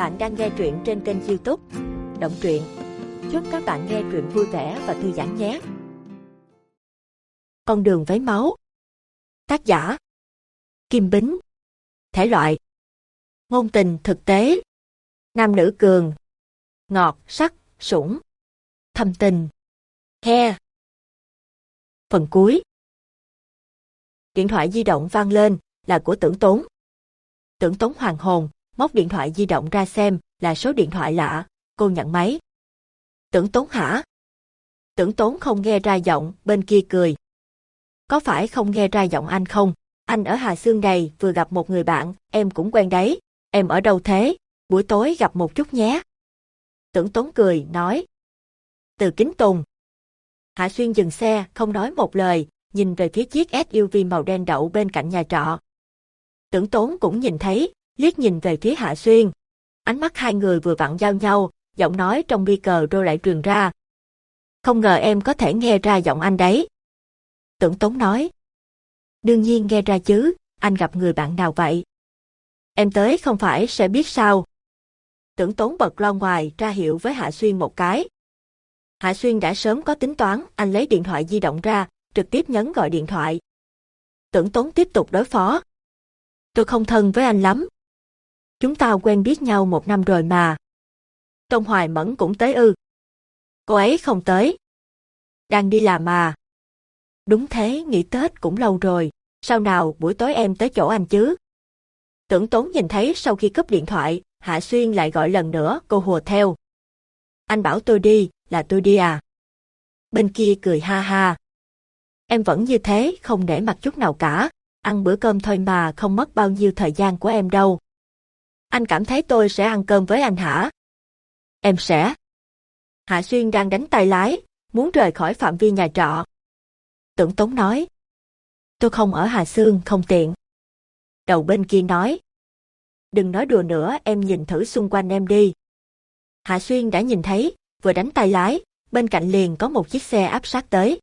Bạn đang nghe truyện trên kênh youtube Động truyện. Chúc các bạn nghe truyện vui vẻ và thư giãn nhé. Con đường với máu. Tác giả. Kim Bính. Thể loại. Ngôn tình thực tế. Nam nữ cường. Ngọt, sắc, sủng. Thâm tình. He. Phần cuối. Điện thoại di động vang lên là của tưởng tốn. Tưởng tốn hoàng hồn, móc điện thoại di động ra xem là số điện thoại lạ, cô nhận máy. Tưởng tốn hả? Tưởng tốn không nghe ra giọng, bên kia cười. Có phải không nghe ra giọng anh không? Anh ở Hà Sương này vừa gặp một người bạn, em cũng quen đấy. Em ở đâu thế? Buổi tối gặp một chút nhé. Tưởng tốn cười, nói. Từ kính tùng. Hạ Xuyên dừng xe, không nói một lời, nhìn về phía chiếc SUV màu đen đậu bên cạnh nhà trọ. Tưởng tốn cũng nhìn thấy, liếc nhìn về phía Hạ Xuyên. Ánh mắt hai người vừa vặn giao nhau, giọng nói trong bi cờ rô lại truyền ra. Không ngờ em có thể nghe ra giọng anh đấy. Tưởng Tống nói. Đương nhiên nghe ra chứ, anh gặp người bạn nào vậy? Em tới không phải sẽ biết sao. Tưởng Tống bật lo ngoài ra hiệu với Hạ Xuyên một cái. Hạ Xuyên đã sớm có tính toán, anh lấy điện thoại di động ra, trực tiếp nhấn gọi điện thoại. Tưởng Tống tiếp tục đối phó. Tôi không thân với anh lắm, Chúng ta quen biết nhau một năm rồi mà. Tông Hoài Mẫn cũng tới ư. Cô ấy không tới. Đang đi làm mà. Đúng thế, nghỉ Tết cũng lâu rồi. Sao nào buổi tối em tới chỗ anh chứ? Tưởng tốn nhìn thấy sau khi cúp điện thoại, Hạ Xuyên lại gọi lần nữa, cô hùa theo. Anh bảo tôi đi, là tôi đi à? Bên kia cười ha ha. Em vẫn như thế, không để mặt chút nào cả. Ăn bữa cơm thôi mà không mất bao nhiêu thời gian của em đâu. Anh cảm thấy tôi sẽ ăn cơm với anh hả? Em sẽ. Hạ Xuyên đang đánh tay lái, muốn rời khỏi phạm vi nhà trọ. Tưởng Tống nói. Tôi không ở Hà Sương, không tiện. Đầu bên kia nói. Đừng nói đùa nữa, em nhìn thử xung quanh em đi. Hạ Xuyên đã nhìn thấy, vừa đánh tay lái, bên cạnh liền có một chiếc xe áp sát tới.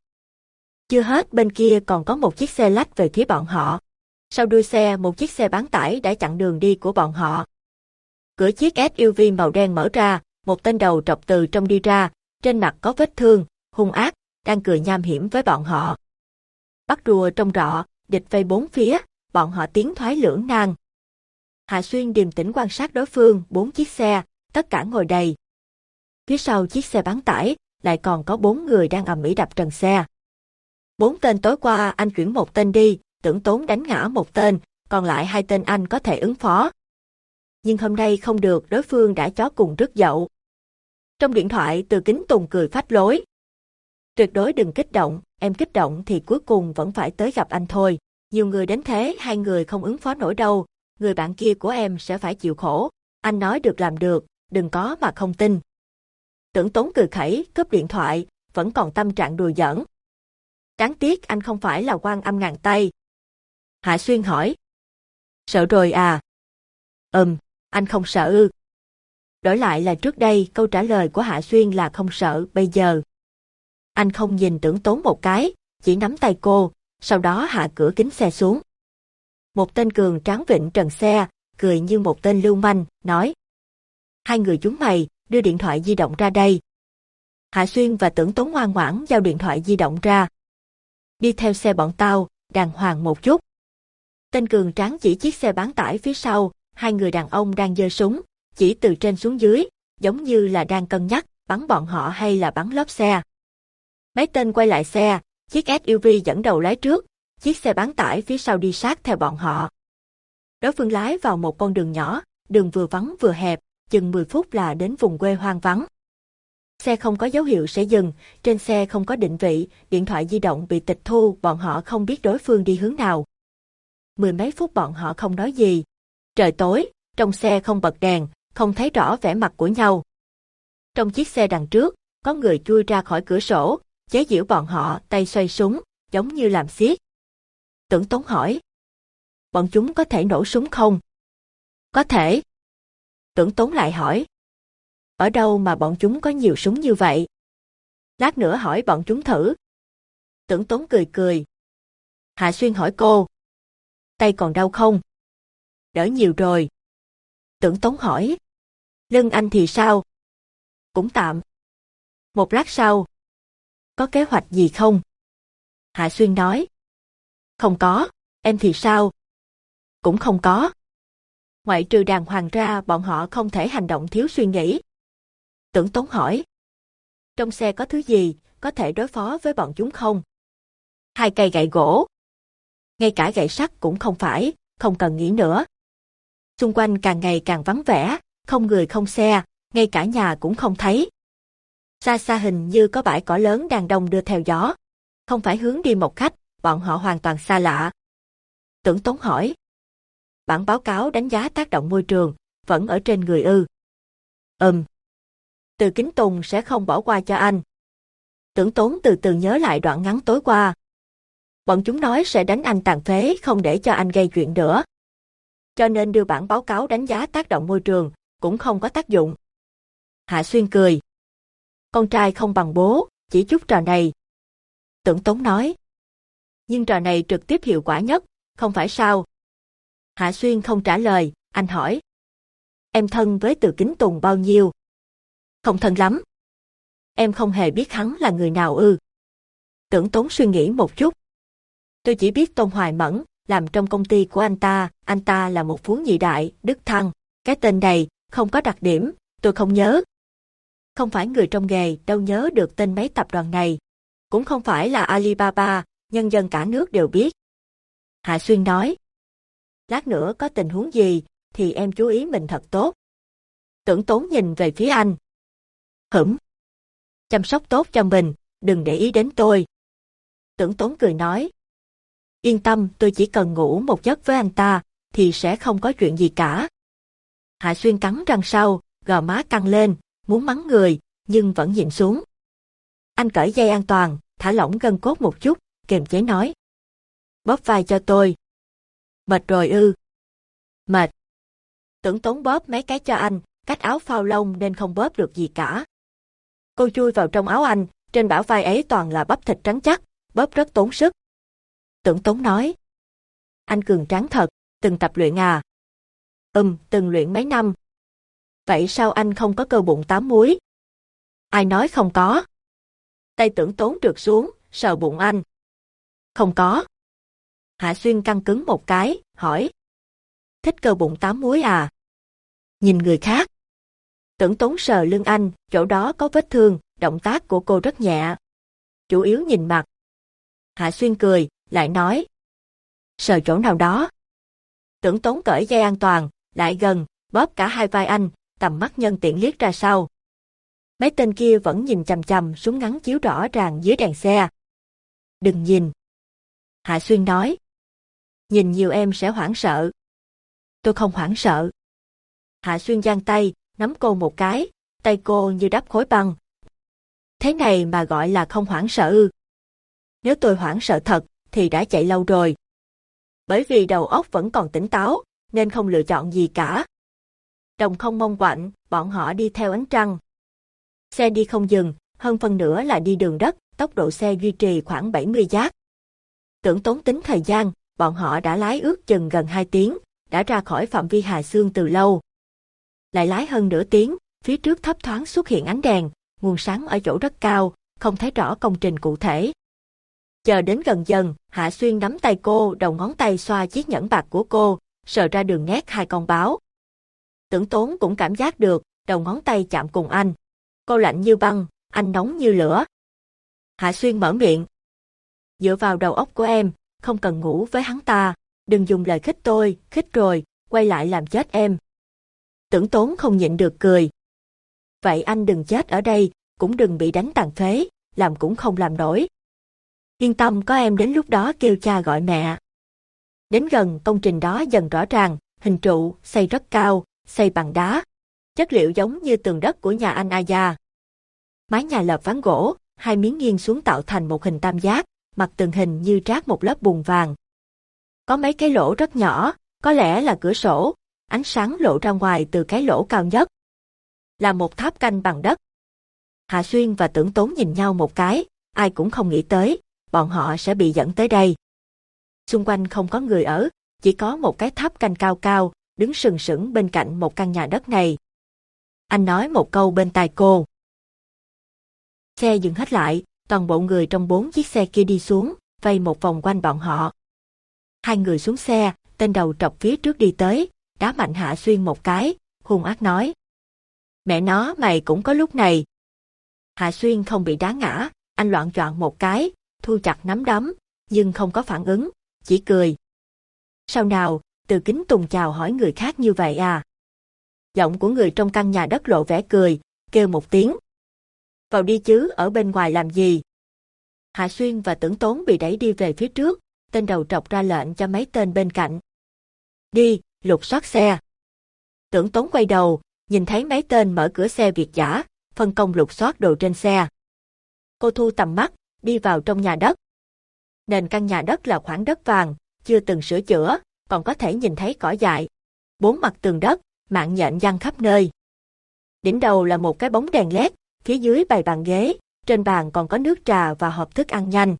Chưa hết bên kia còn có một chiếc xe lách về phía bọn họ. Sau đuôi xe một chiếc xe bán tải đã chặn đường đi của bọn họ. Cửa chiếc SUV màu đen mở ra, một tên đầu trọc từ trong đi ra, trên mặt có vết thương, hung ác, đang cười nham hiểm với bọn họ. Bắt rùa trong rọ, địch vây bốn phía, bọn họ tiến thoái lưỡng nan. Hạ Xuyên điềm tĩnh quan sát đối phương, bốn chiếc xe, tất cả ngồi đầy. Phía sau chiếc xe bán tải, lại còn có bốn người đang ầm ĩ đập trần xe. Bốn tên tối qua anh chuyển một tên đi, tưởng tốn đánh ngã một tên, còn lại hai tên anh có thể ứng phó nhưng hôm nay không được đối phương đã chó cùng rất dậu. Trong điện thoại từ kính tùng cười phách lối. Tuyệt đối đừng kích động, em kích động thì cuối cùng vẫn phải tới gặp anh thôi. Nhiều người đến thế hai người không ứng phó nổi đâu, người bạn kia của em sẽ phải chịu khổ. Anh nói được làm được, đừng có mà không tin. Tưởng tốn cười khẩy, cướp điện thoại, vẫn còn tâm trạng đùa giỡn. Đáng tiếc anh không phải là quan âm ngàn tay. Hạ Xuyên hỏi. Sợ rồi à? Ừm, anh không sợ ư? Đổi lại là trước đây câu trả lời của Hạ Xuyên là không sợ, bây giờ. Anh không nhìn tưởng tốn một cái, chỉ nắm tay cô, sau đó hạ cửa kính xe xuống. Một tên cường tráng vịnh trần xe, cười như một tên lưu manh, nói. Hai người chúng mày, đưa điện thoại di động ra đây. Hạ Xuyên và tưởng tốn ngoan ngoãn giao điện thoại di động ra. Đi theo xe bọn tao, đàng hoàng một chút. Tên cường tráng chỉ chiếc xe bán tải phía sau, hai người đàn ông đang giơ súng, chỉ từ trên xuống dưới, giống như là đang cân nhắc bắn bọn họ hay là bắn lốp xe. Mấy tên quay lại xe, chiếc SUV dẫn đầu lái trước, chiếc xe bán tải phía sau đi sát theo bọn họ. Đối phương lái vào một con đường nhỏ, đường vừa vắng vừa hẹp, chừng 10 phút là đến vùng quê hoang vắng. Xe không có dấu hiệu sẽ dừng, trên xe không có định vị, điện thoại di động bị tịch thu, bọn họ không biết đối phương đi hướng nào. Mười mấy phút bọn họ không nói gì, Trời tối, trong xe không bật đèn, không thấy rõ vẻ mặt của nhau. Trong chiếc xe đằng trước, có người chui ra khỏi cửa sổ, chế giễu bọn họ tay xoay súng, giống như làm xiết. Tưởng Tống hỏi. Bọn chúng có thể nổ súng không? Có thể. Tưởng Tống lại hỏi. Ở đâu mà bọn chúng có nhiều súng như vậy? Lát nữa hỏi bọn chúng thử. Tưởng Tống cười cười. Hạ Xuyên hỏi cô. Tay còn đau không? Đỡ nhiều rồi. Tưởng Tống hỏi. Lưng anh thì sao? Cũng tạm. Một lát sau. Có kế hoạch gì không? Hạ Xuyên nói. Không có, em thì sao? Cũng không có. Ngoại trừ đàng hoàng ra bọn họ không thể hành động thiếu suy nghĩ. Tưởng Tống hỏi. Trong xe có thứ gì, có thể đối phó với bọn chúng không? Hai cây gậy gỗ. Ngay cả gậy sắt cũng không phải, không cần nghĩ nữa. Xung quanh càng ngày càng vắng vẻ, không người không xe, ngay cả nhà cũng không thấy. Xa xa hình như có bãi cỏ lớn đang đông đưa theo gió. Không phải hướng đi một khách, bọn họ hoàn toàn xa lạ. Tưởng Tốn hỏi. Bản báo cáo đánh giá tác động môi trường, vẫn ở trên người ư. Ừm. Từ Kính Tùng sẽ không bỏ qua cho anh. Tưởng Tốn từ từ nhớ lại đoạn ngắn tối qua. Bọn chúng nói sẽ đánh anh tàn phế không để cho anh gây chuyện nữa. Cho nên đưa bản báo cáo đánh giá tác động môi trường, cũng không có tác dụng. Hạ Xuyên cười. Con trai không bằng bố, chỉ chút trò này. Tưởng Tống nói. Nhưng trò này trực tiếp hiệu quả nhất, không phải sao? Hạ Xuyên không trả lời, anh hỏi. Em thân với từ kính tùng bao nhiêu? Không thân lắm. Em không hề biết hắn là người nào ư. Tưởng Tống suy nghĩ một chút. Tôi chỉ biết Tôn Hoài Mẫn, làm trong công ty của anh ta, anh ta là một phú nhị đại, Đức Thăng. Cái tên này, không có đặc điểm, tôi không nhớ. Không phải người trong nghề đâu nhớ được tên mấy tập đoàn này. Cũng không phải là Alibaba, nhân dân cả nước đều biết. Hạ Xuyên nói. Lát nữa có tình huống gì, thì em chú ý mình thật tốt. Tưởng tốn nhìn về phía anh. Hửm. Chăm sóc tốt cho mình, đừng để ý đến tôi. Tưởng tốn cười nói. Yên tâm, tôi chỉ cần ngủ một giấc với anh ta, thì sẽ không có chuyện gì cả. Hạ Xuyên cắn răng sau, gò má căng lên, muốn mắng người, nhưng vẫn nhịn xuống. Anh cởi dây an toàn, thả lỏng gân cốt một chút, kềm chế nói. Bóp vai cho tôi. Mệt rồi ư. Mệt. Tưởng tốn bóp mấy cái cho anh, cách áo phao lông nên không bóp được gì cả. Cô chui vào trong áo anh, trên bả vai ấy toàn là bắp thịt trắng chắc, bóp rất tốn sức. Tưởng Tống nói. Anh cường tráng thật, từng tập luyện à. Ừm, từng luyện mấy năm. Vậy sao anh không có cơ bụng tám muối? Ai nói không có? Tay tưởng tốn trượt xuống, sờ bụng anh. Không có. Hạ Xuyên căng cứng một cái, hỏi. Thích cơ bụng tám muối à? Nhìn người khác. Tưởng tốn sờ lưng anh, chỗ đó có vết thương, động tác của cô rất nhẹ. Chủ yếu nhìn mặt. Hạ Xuyên cười, lại nói. Sờ chỗ nào đó. Tưởng tốn cởi dây an toàn, lại gần, bóp cả hai vai anh, tầm mắt nhân tiện liếc ra sau. Mấy tên kia vẫn nhìn chằm chằm xuống ngắn chiếu rõ ràng dưới đèn xe. Đừng nhìn. Hạ Xuyên nói. Nhìn nhiều em sẽ hoảng sợ. Tôi không hoảng sợ. Hạ Xuyên giang tay, nắm cô một cái, tay cô như đắp khối băng. Thế này mà gọi là không hoảng sợ ư. Nếu tôi hoảng sợ thật, thì đã chạy lâu rồi. Bởi vì đầu óc vẫn còn tỉnh táo, nên không lựa chọn gì cả. Đồng không mong quạnh, bọn họ đi theo ánh trăng. Xe đi không dừng, hơn phần nữa là đi đường đất, tốc độ xe duy trì khoảng 70 giác. Tưởng tốn tính thời gian, bọn họ đã lái ước chừng gần 2 tiếng, đã ra khỏi phạm vi Hà Sương từ lâu. Lại lái hơn nửa tiếng, phía trước thấp thoáng xuất hiện ánh đèn, nguồn sáng ở chỗ rất cao, không thấy rõ công trình cụ thể. Chờ đến gần dần, Hạ Xuyên nắm tay cô, đầu ngón tay xoa chiếc nhẫn bạc của cô, sờ ra đường nét hai con báo. Tưởng tốn cũng cảm giác được, đầu ngón tay chạm cùng anh. Cô lạnh như băng, anh nóng như lửa. Hạ Xuyên mở miệng. Dựa vào đầu óc của em, không cần ngủ với hắn ta, đừng dùng lời khích tôi, khích rồi, quay lại làm chết em. Tưởng tốn không nhịn được cười. Vậy anh đừng chết ở đây, cũng đừng bị đánh tàn phế, làm cũng không làm nổi. Yên tâm có em đến lúc đó kêu cha gọi mẹ. Đến gần công trình đó dần rõ ràng, hình trụ, xây rất cao, xây bằng đá. Chất liệu giống như tường đất của nhà anh Aya. Mái nhà lợp ván gỗ, hai miếng nghiêng xuống tạo thành một hình tam giác, mặt tường hình như trát một lớp bùn vàng. Có mấy cái lỗ rất nhỏ, có lẽ là cửa sổ, ánh sáng lộ ra ngoài từ cái lỗ cao nhất. Là một tháp canh bằng đất. Hạ Xuyên và Tưởng Tốn nhìn nhau một cái, ai cũng không nghĩ tới, bọn họ sẽ bị dẫn tới đây. Xung quanh không có người ở, chỉ có một cái tháp canh cao cao, đứng sừng sững bên cạnh một căn nhà đất này. anh nói một câu bên tai cô. Xe dừng hết lại, toàn bộ người trong bốn chiếc xe kia đi xuống, vây một vòng quanh bọn họ. Hai người xuống xe, tên đầu trọc phía trước đi tới, đá mạnh Hạ Xuyên một cái, hung ác nói. Mẹ nó mày cũng có lúc này. Hạ Xuyên không bị đá ngã, anh loạn choạng một cái, thu chặt nắm đấm, nhưng không có phản ứng, chỉ cười. Sao nào, từ kính tùng chào hỏi người khác như vậy à? Giọng của người trong căn nhà đất lộ vẻ cười, kêu một tiếng. Vào đi chứ, ở bên ngoài làm gì? Hạ Xuyên và Tưởng Tốn bị đẩy đi về phía trước, tên đầu trọc ra lệnh cho mấy tên bên cạnh. Đi, lục soát xe. Tưởng Tốn quay đầu, nhìn thấy mấy tên mở cửa xe Việt giả, phân công lục soát đồ trên xe. Cô thu tầm mắt, đi vào trong nhà đất. Nền căn nhà đất là khoảng đất vàng, chưa từng sửa chữa, còn có thể nhìn thấy cỏ dại. Bốn mặt tường đất, mạng nhện giăng khắp nơi. Đỉnh đầu là một cái bóng đèn led, phía dưới bày bàn ghế, trên bàn còn có nước trà và hộp thức ăn nhanh.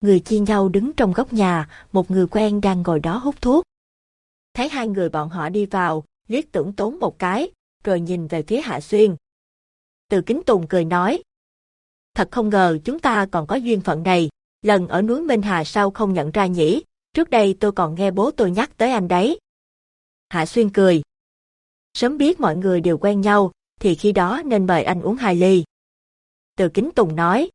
Người chia nhau đứng trong góc nhà, một người quen đang ngồi đó hút thuốc. Thấy hai người bọn họ đi vào, liếc tưởng tốn một cái, rồi nhìn về phía Hạ Xuyên. Từ Kính Tùng cười nói. Thật không ngờ chúng ta còn có duyên phận này, lần ở núi Minh Hà sao không nhận ra nhỉ, trước đây tôi còn nghe bố tôi nhắc tới anh đấy. Hạ Xuyên cười. Sớm biết mọi người đều quen nhau, thì khi đó nên mời anh uống hai ly. Từ Kính Tùng nói.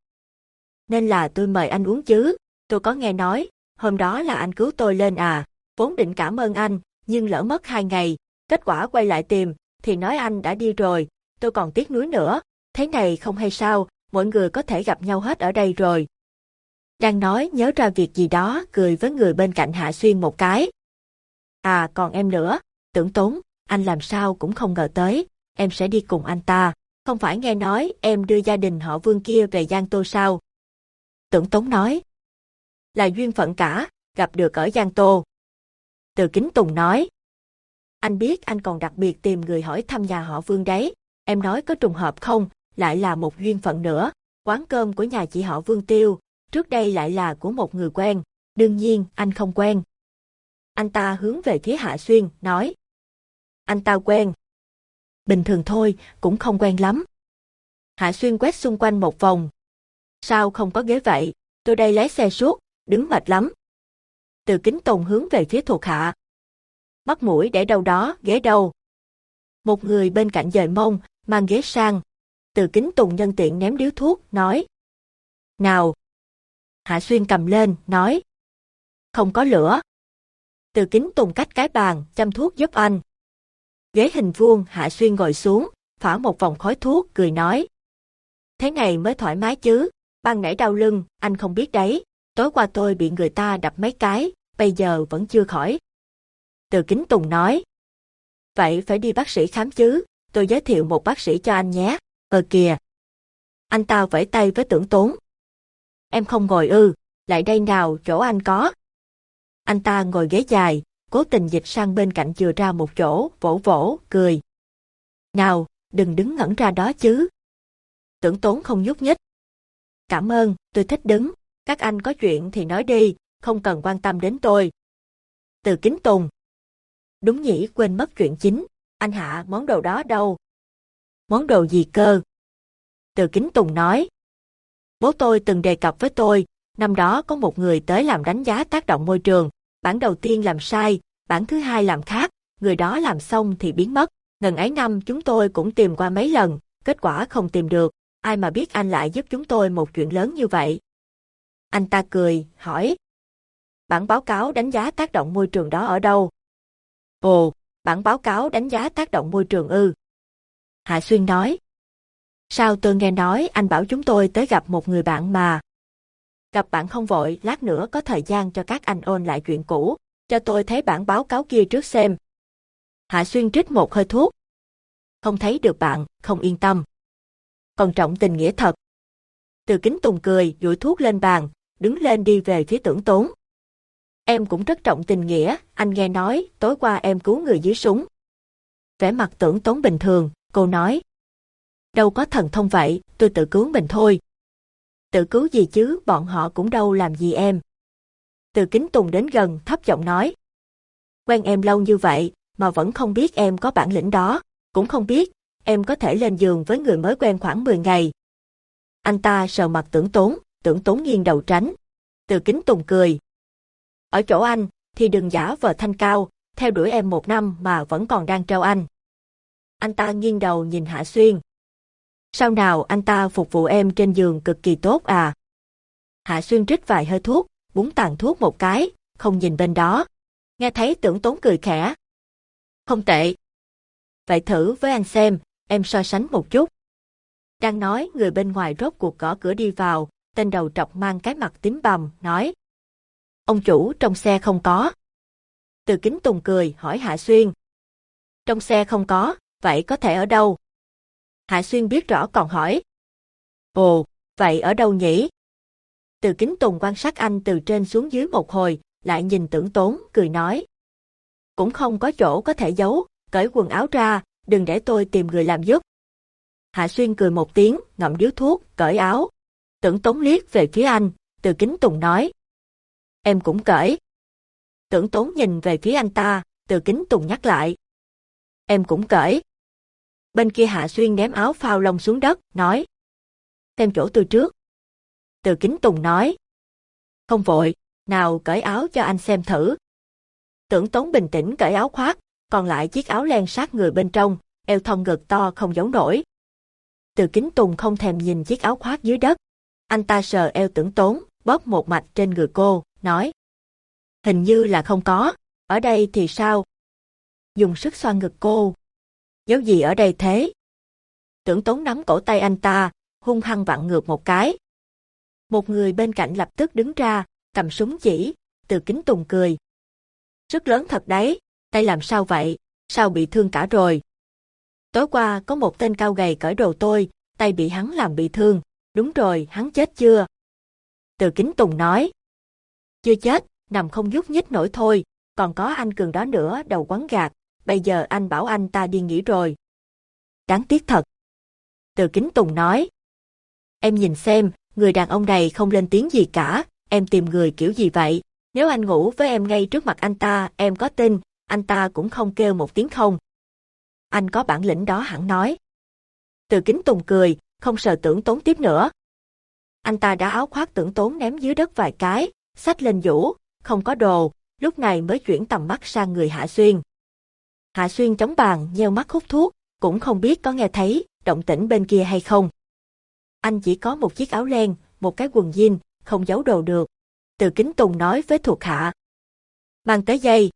Nên là tôi mời anh uống chứ, tôi có nghe nói, hôm đó là anh cứu tôi lên à, vốn định cảm ơn anh, nhưng lỡ mất hai ngày, kết quả quay lại tìm, thì nói anh đã đi rồi, tôi còn tiếc nuối nữa, thế này không hay sao, mọi người có thể gặp nhau hết ở đây rồi. Đang nói nhớ ra việc gì đó, cười với người bên cạnh Hạ Xuyên một cái. À còn em nữa, tưởng tốn, anh làm sao cũng không ngờ tới, em sẽ đi cùng anh ta, không phải nghe nói em đưa gia đình họ vương kia về Giang Tô sao? Tưởng Tống nói. Là duyên phận cả, gặp được ở Giang Tô. Từ Kính Tùng nói. Anh biết anh còn đặc biệt tìm người hỏi thăm nhà họ vương đấy, em nói có trùng hợp không, lại là một duyên phận nữa, quán cơm của nhà chị họ vương tiêu, trước đây lại là của một người quen, đương nhiên anh không quen. Anh ta hướng về phía Hạ Xuyên, nói. Anh ta quen, bình thường thôi, cũng không quen lắm. Hạ Xuyên quét xung quanh một vòng. Sao không có ghế vậy, tôi đây lái xe suốt, đứng mệt lắm. Từ kính tùng hướng về phía thuộc hạ. Mắt mũi để đâu đó, ghế đâu. Một người bên cạnh dời mông, mang ghế sang. Từ kính tùng nhân tiện ném điếu thuốc, nói. Nào. Hạ Xuyên cầm lên, nói. Không có lửa. Từ kính tùng cách cái bàn, chăm thuốc giúp anh. Ghế hình vuông Hạ Xuyên ngồi xuống, phả một vòng khói thuốc, cười nói. Thế này mới thoải mái chứ, ban nãy đau lưng, anh không biết đấy, tối qua tôi bị người ta đập mấy cái, bây giờ vẫn chưa khỏi. Từ Kính Tùng nói. Vậy phải đi bác sĩ khám chứ, tôi giới thiệu một bác sĩ cho anh nhé, ờ kìa. Anh ta vẫy tay với tưởng tốn. Em không ngồi ư, lại đây nào, chỗ anh có. Anh ta ngồi ghế dài, cố tình dịch sang bên cạnh chừa ra một chỗ, vỗ vỗ, cười. Nào, đừng đứng ngẩn ra đó chứ. Tưởng tốn không nhúc nhích. Cảm ơn, tôi thích đứng, các anh có chuyện thì nói đi, không cần quan tâm đến tôi. Từ kính tùng. Đúng nhỉ quên mất chuyện chính, anh hạ món đồ đó đâu? Món đồ gì cơ? Từ kính tùng nói. Bố tôi từng đề cập với tôi, năm đó có một người tới làm đánh giá tác động môi trường, bản đầu tiên làm sai, bản thứ hai làm khác, người đó làm xong thì biến mất. Ngần ấy năm chúng tôi cũng tìm qua mấy lần, kết quả không tìm được, ai mà biết anh lại giúp chúng tôi một chuyện lớn như vậy. Anh ta cười, hỏi. Bản báo cáo đánh giá tác động môi trường đó ở đâu? Ồ, bản báo cáo đánh giá tác động môi trường ư. Hạ Xuyên nói. Sao tôi nghe nói anh bảo chúng tôi tới gặp một người bạn mà. Gặp bạn không vội, lát nữa có thời gian cho các anh ôn lại chuyện cũ, cho tôi thấy bản báo cáo kia trước xem. Hạ Xuyên trích một hơi thuốc. Không thấy được bạn, không yên tâm. Còn trọng tình nghĩa thật. Từ kính tùng cười, dụi thuốc lên bàn, đứng lên đi về phía tưởng tốn. Em cũng rất trọng tình nghĩa, anh nghe nói, tối qua em cứu người dưới súng. Vẻ mặt tưởng tốn bình thường, cô nói. Đâu có thần thông vậy, tôi tự cứu mình thôi. Tự cứu gì chứ, bọn họ cũng đâu làm gì em. Từ kính tùng đến gần, thấp giọng nói. Quen em lâu như vậy, mà vẫn không biết em có bản lĩnh đó, cũng không biết, em có thể lên giường với người mới quen khoảng 10 ngày. Anh ta sờ mặt tưởng tốn, tưởng tốn nghiêng đầu tránh. Từ kính tùng cười. Ở chỗ anh, thì đừng giả vờ thanh cao, theo đuổi em một năm mà vẫn còn đang treo anh. Anh ta nghiêng đầu nhìn Hạ Xuyên. Sao nào anh ta phục vụ em trên giường cực kỳ tốt à? Hạ Xuyên rít vài hơi thuốc, búng tàn thuốc một cái, không nhìn bên đó. Nghe thấy tưởng tốn cười khẽ. Không tệ. Vậy thử với anh xem, em so sánh một chút. Đang nói, người bên ngoài rốt cuộc gõ cửa đi vào, tên đầu trọc mang cái mặt tím bầm, nói. Ông chủ trong xe không có. Từ kính tùng cười, hỏi Hạ Xuyên. Trong xe không có, vậy có thể ở đâu? Hạ Xuyên biết rõ còn hỏi. Ồ, vậy ở đâu nhỉ? Từ kính tùng quan sát anh từ trên xuống dưới một hồi, lại nhìn tưởng tốn, cười nói. Cũng không có chỗ có thể giấu, cởi quần áo ra, đừng để tôi tìm người làm giúp. Hạ Xuyên cười một tiếng, ngậm điếu thuốc, cởi áo. Tưởng tốn liếc về phía anh, từ kính tùng nói. Em cũng cởi. Tưởng tốn nhìn về phía anh ta, từ kính tùng nhắc lại. Em cũng cởi. Bên kia Hạ Xuyên ném áo phao lông xuống đất, nói. Xem chỗ tôi trước. Từ kính tùng nói. Không vội, nào cởi áo cho anh xem thử. Tưởng tốn bình tĩnh cởi áo khoác, còn lại chiếc áo len sát người bên trong, eo thon ngực to không giấu nổi. Từ kính tùng không thèm nhìn chiếc áo khoác dưới đất. Anh ta sờ eo tưởng tốn, bóp một mạch trên người cô, nói. Hình như là không có, ở đây thì sao? Dùng sức xoa ngực cô. Dấu gì ở đây thế? Tưởng tốn nắm cổ tay anh ta, hung hăng vặn ngược một cái. Một người bên cạnh lập tức đứng ra, cầm súng chỉ, từ kính tùng cười. Rất lớn thật đấy, tay làm sao vậy, sao bị thương cả rồi? Tối qua có một tên cao gầy cởi đồ tôi, tay bị hắn làm bị thương, đúng rồi, hắn chết chưa? Từ kính tùng nói. Chưa chết, nằm không nhúc nhích nổi thôi, còn có anh cường đó nữa đầu quấn gạt, bây giờ anh bảo anh ta đi nghỉ rồi. Đáng tiếc thật. Từ kính tùng nói. Em nhìn xem, người đàn ông này không lên tiếng gì cả, em tìm người kiểu gì vậy? Nếu anh ngủ với em ngay trước mặt anh ta, em có tin, anh ta cũng không kêu một tiếng không. Anh có bản lĩnh đó hẳn nói. Từ kính tùng cười, không sợ tưởng tốn tiếp nữa. Anh ta đã áo khoác tưởng tốn ném dưới đất vài cái, sách lên vũ, không có đồ, lúc này mới chuyển tầm mắt sang người Hạ Xuyên. Hạ Xuyên chống bàn, nheo mắt hút thuốc, cũng không biết có nghe thấy động tĩnh bên kia hay không. Anh chỉ có một chiếc áo len, một cái quần jean, không giấu đồ được. Từ Kính Tùng nói với thuộc hạ. Mang tới dây.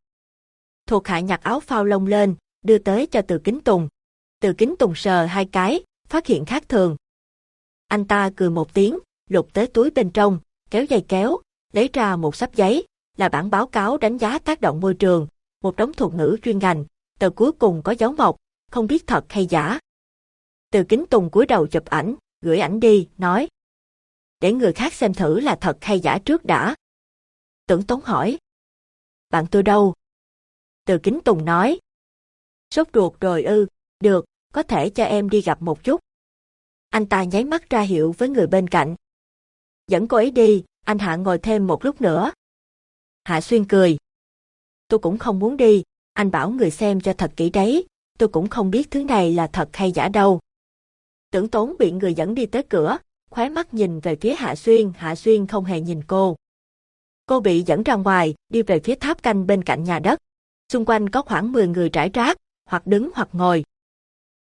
Thuộc hạ nhặt áo phao lông lên, đưa tới cho Từ Kính Tùng. Từ Kính Tùng sờ hai cái, phát hiện khác thường. Anh ta cười một tiếng, lục tới túi bên trong, kéo dây kéo, lấy ra một sắp giấy, là bản báo cáo đánh giá tác động môi trường, một đống thuật ngữ chuyên ngành, tờ cuối cùng có dấu mộc, không biết thật hay giả. Từ kính tùng cúi đầu chụp ảnh, gửi ảnh đi, nói. Để người khác xem thử là thật hay giả trước đã. Tưởng Tống hỏi. Bạn tôi đâu? Từ kính tùng nói. Sốt ruột rồi ư, được, có thể cho em đi gặp một chút. Anh ta nháy mắt ra hiệu với người bên cạnh. Dẫn cô ấy đi, anh Hạ ngồi thêm một lúc nữa. Hạ Xuyên cười. Tôi cũng không muốn đi, anh bảo người xem cho thật kỹ đấy, tôi cũng không biết thứ này là thật hay giả đâu. Tưởng tốn bị người dẫn đi tới cửa, khóe mắt nhìn về phía Hạ Xuyên, Hạ Xuyên không hề nhìn cô. Cô bị dẫn ra ngoài, đi về phía tháp canh bên cạnh nhà đất. Xung quanh có khoảng 10 người trải rác, hoặc đứng hoặc ngồi.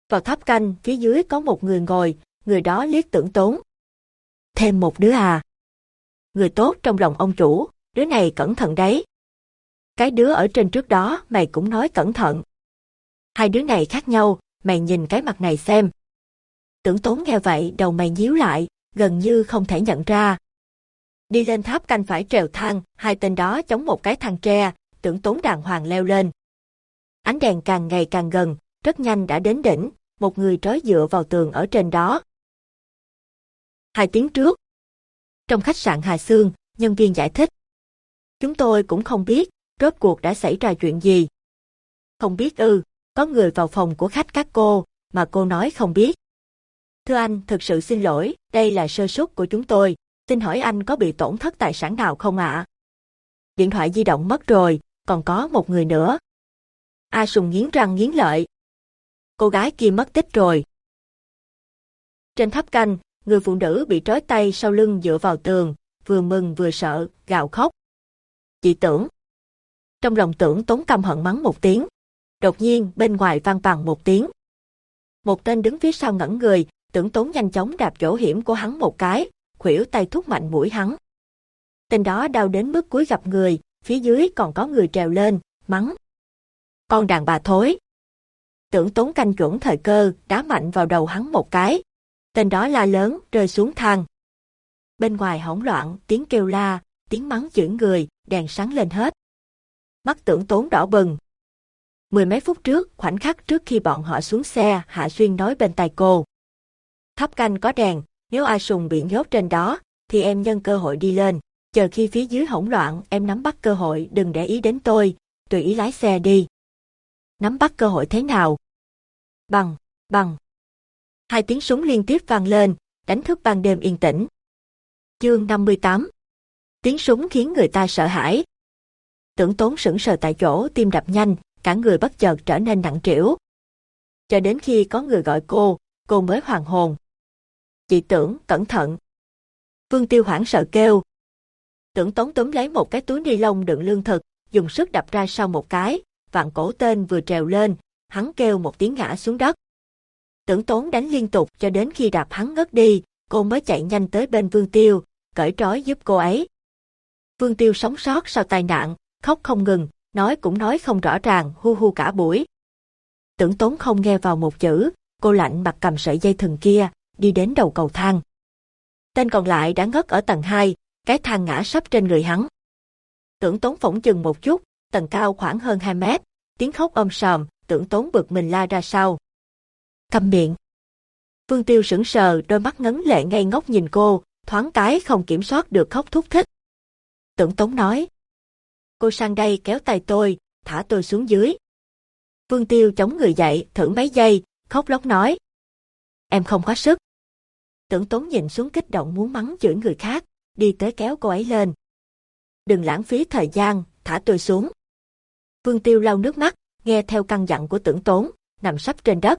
Vào tháp canh, phía dưới có một người ngồi, người đó liếc tưởng tốn. Thêm một đứa à? Người tốt trong lòng ông chủ, đứa này cẩn thận đấy. Cái đứa ở trên trước đó mày cũng nói cẩn thận. Hai đứa này khác nhau, mày nhìn cái mặt này xem. Tưởng tốn nghe vậy đầu mày nhíu lại, gần như không thể nhận ra. Đi lên tháp canh phải trèo thang, hai tên đó chống một cái thang tre, tưởng tốn đàng hoàng leo lên. Ánh đèn càng ngày càng gần, rất nhanh đã đến đỉnh, một người trói dựa vào tường ở trên đó. Hai tiếng trước, trong khách sạn Hà Sương, nhân viên giải thích. Chúng tôi cũng không biết, rốt cuộc đã xảy ra chuyện gì. Không biết ư, có người vào phòng của khách các cô, mà cô nói không biết. Thưa anh, thực sự xin lỗi, đây là sơ suất của chúng tôi. Xin hỏi anh có bị tổn thất tài sản nào không ạ? Điện thoại di động mất rồi, còn có một người nữa. A Sùng nghiến răng nghiến lợi. cô gái kia mất tích rồi. Trên tháp canh, người phụ nữ bị trói tay sau lưng dựa vào tường, vừa mừng vừa sợ, gào khóc. Chị tưởng. Trong lòng tưởng tốn căm hận mắng một tiếng. Đột nhiên bên ngoài vang vàng một tiếng. Một tên đứng phía sau ngẩn người, tưởng tốn nhanh chóng đạp chỗ hiểm của hắn một cái, khuỷu tay thúc mạnh mũi hắn. Tên đó đau đến mức cuối gặp người, phía dưới còn có người trèo lên, mắng. Con đàn bà thối. Tưởng tốn canh chuẩn thời cơ, đá mạnh vào đầu hắn một cái. Tên đó la lớn, rơi xuống thang. Bên ngoài hỗn loạn, tiếng kêu la, tiếng mắng chửi người, đèn sáng lên hết. Mắt tưởng tốn đỏ bừng. Mười mấy phút trước, khoảnh khắc trước khi bọn họ xuống xe, Hạ Xuyên nói bên tai cô. Tháp canh có đèn, nếu ai sùng bị nhốt trên đó, thì em nhân cơ hội đi lên. Chờ khi phía dưới hỗn loạn, em nắm bắt cơ hội, đừng để ý đến tôi, tùy ý lái xe đi. Nắm bắt cơ hội thế nào? Bằng, bằng. Hai tiếng súng liên tiếp vang lên, đánh thức ban đêm yên tĩnh. Chương 58 Tiếng súng khiến người ta sợ hãi. Tưởng tốn sững sờ tại chỗ, tim đập nhanh, cả người bất chợt trở nên nặng trĩu. Cho đến khi có người gọi cô, cô mới hoàn hồn. Chị tưởng, cẩn thận. Vương Tiêu hoảng sợ kêu. Tưởng tốn túm lấy một cái túi ni lông đựng lương thực, dùng sức đập ra sau một cái, vạn cổ tên vừa trèo lên, hắn kêu một tiếng ngã xuống đất. Tưởng tốn đánh liên tục cho đến khi đạp hắn ngất đi, cô mới chạy nhanh tới bên Vương Tiêu, cởi trói giúp cô ấy. Vương Tiêu sống sót sau tai nạn, khóc không ngừng, nói cũng nói không rõ ràng, hu hu cả buổi. Tưởng tốn không nghe vào một chữ, cô lạnh mặt cầm sợi dây thừng kia, đi đến đầu cầu thang. Tên còn lại đã ngất ở tầng 2, cái thang ngã sắp trên người hắn. Tưởng tốn phỏng chừng một chút, tầng cao khoảng hơn 2 mét, tiếng khóc ôm sòm, tưởng tốn bực mình la ra sau. Cầm miệng. Vương Tiêu sững sờ, đôi mắt ngấn lệ ngây ngốc nhìn cô, thoáng cái không kiểm soát được khóc thúc thích. Tưởng tốn nói. Cô sang đây kéo tay tôi, thả tôi xuống dưới. Vương Tiêu chống người dậy, thử mấy giây, khóc lóc nói. Em không có sức. Tưởng tốn nhìn xuống kích động muốn mắng chửi người khác, đi tới kéo cô ấy lên. Đừng lãng phí thời gian, thả tôi xuống. Vương Tiêu lau nước mắt, nghe theo căn dặn của tưởng tốn, nằm sắp trên đất.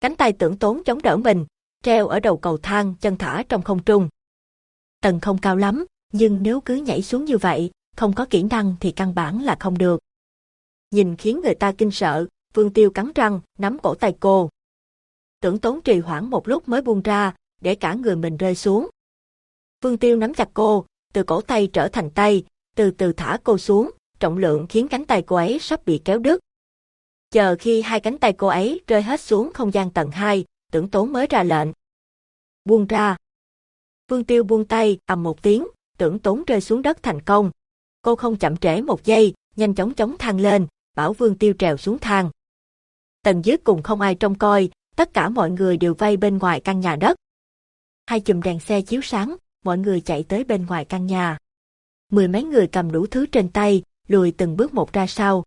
Cánh tay tưởng tốn chống đỡ mình, treo ở đầu cầu thang chân thả trong không trung. Tầng không cao lắm, nhưng nếu cứ nhảy xuống như vậy, không có kỹ năng thì căn bản là không được. Nhìn khiến người ta kinh sợ, Vương Tiêu cắn răng, nắm cổ tay cô. Tưởng tốn trì hoãn một lúc mới buông ra, để cả người mình rơi xuống. Vương Tiêu nắm chặt cô, từ cổ tay trở thành tay, từ từ thả cô xuống, trọng lượng khiến cánh tay cô ấy sắp bị kéo đứt. Chờ khi hai cánh tay cô ấy rơi hết xuống không gian tầng 2, tưởng tốn mới ra lệnh. Buông ra. Vương Tiêu buông tay, ầm một tiếng, tưởng tốn rơi xuống đất thành công. Cô không chậm trễ một giây, nhanh chóng chống thang lên, bảo Vương Tiêu trèo xuống thang. Tầng dưới cùng không ai trông coi, tất cả mọi người đều vây bên ngoài căn nhà đất. Hai chùm đèn xe chiếu sáng, mọi người chạy tới bên ngoài căn nhà. Mười mấy người cầm đủ thứ trên tay, lùi từng bước một ra sau.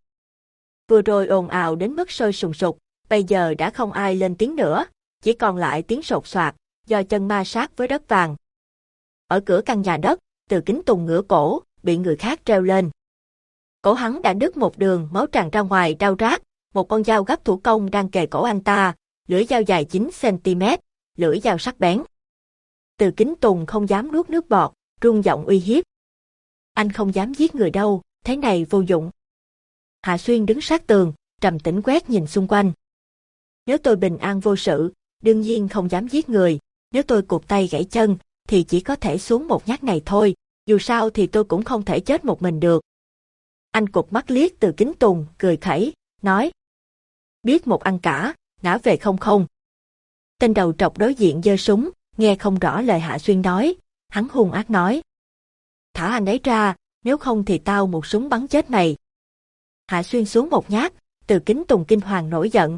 Vừa rồi ồn ào đến mức sôi sùng sục, bây giờ đã không ai lên tiếng nữa, chỉ còn lại tiếng sột soạt, do chân ma sát với đất vàng. Ở cửa căn nhà đất, từ kính tùng ngửa cổ, bị người khác treo lên. Cổ hắn đã đứt một đường, máu tràn ra ngoài đau rát, một con dao gấp thủ công đang kề cổ anh ta, lưỡi dao dài 9cm, lưỡi dao sắc bén. Từ kính tùng không dám nuốt nước bọt, rung giọng uy hiếp. Anh không dám giết người đâu, thế này vô dụng. Hạ Xuyên đứng sát tường, trầm tĩnh quét nhìn xung quanh. Nếu tôi bình an vô sự, đương nhiên không dám giết người. Nếu tôi cụt tay gãy chân, thì chỉ có thể xuống một nhát này thôi. Dù sao thì tôi cũng không thể chết một mình được. Anh cục mắt liếc từ kính tùng, cười khẩy, nói. Biết một ăn cả, ngã về không không. Tên đầu trọc đối diện giơ súng, nghe không rõ lời Hạ Xuyên nói, hắn hung ác nói. Thả anh ấy ra, nếu không thì tao một súng bắn chết mày. Hạ Xuyên xuống một nhát, từ kính tùng kinh hoàng nổi giận.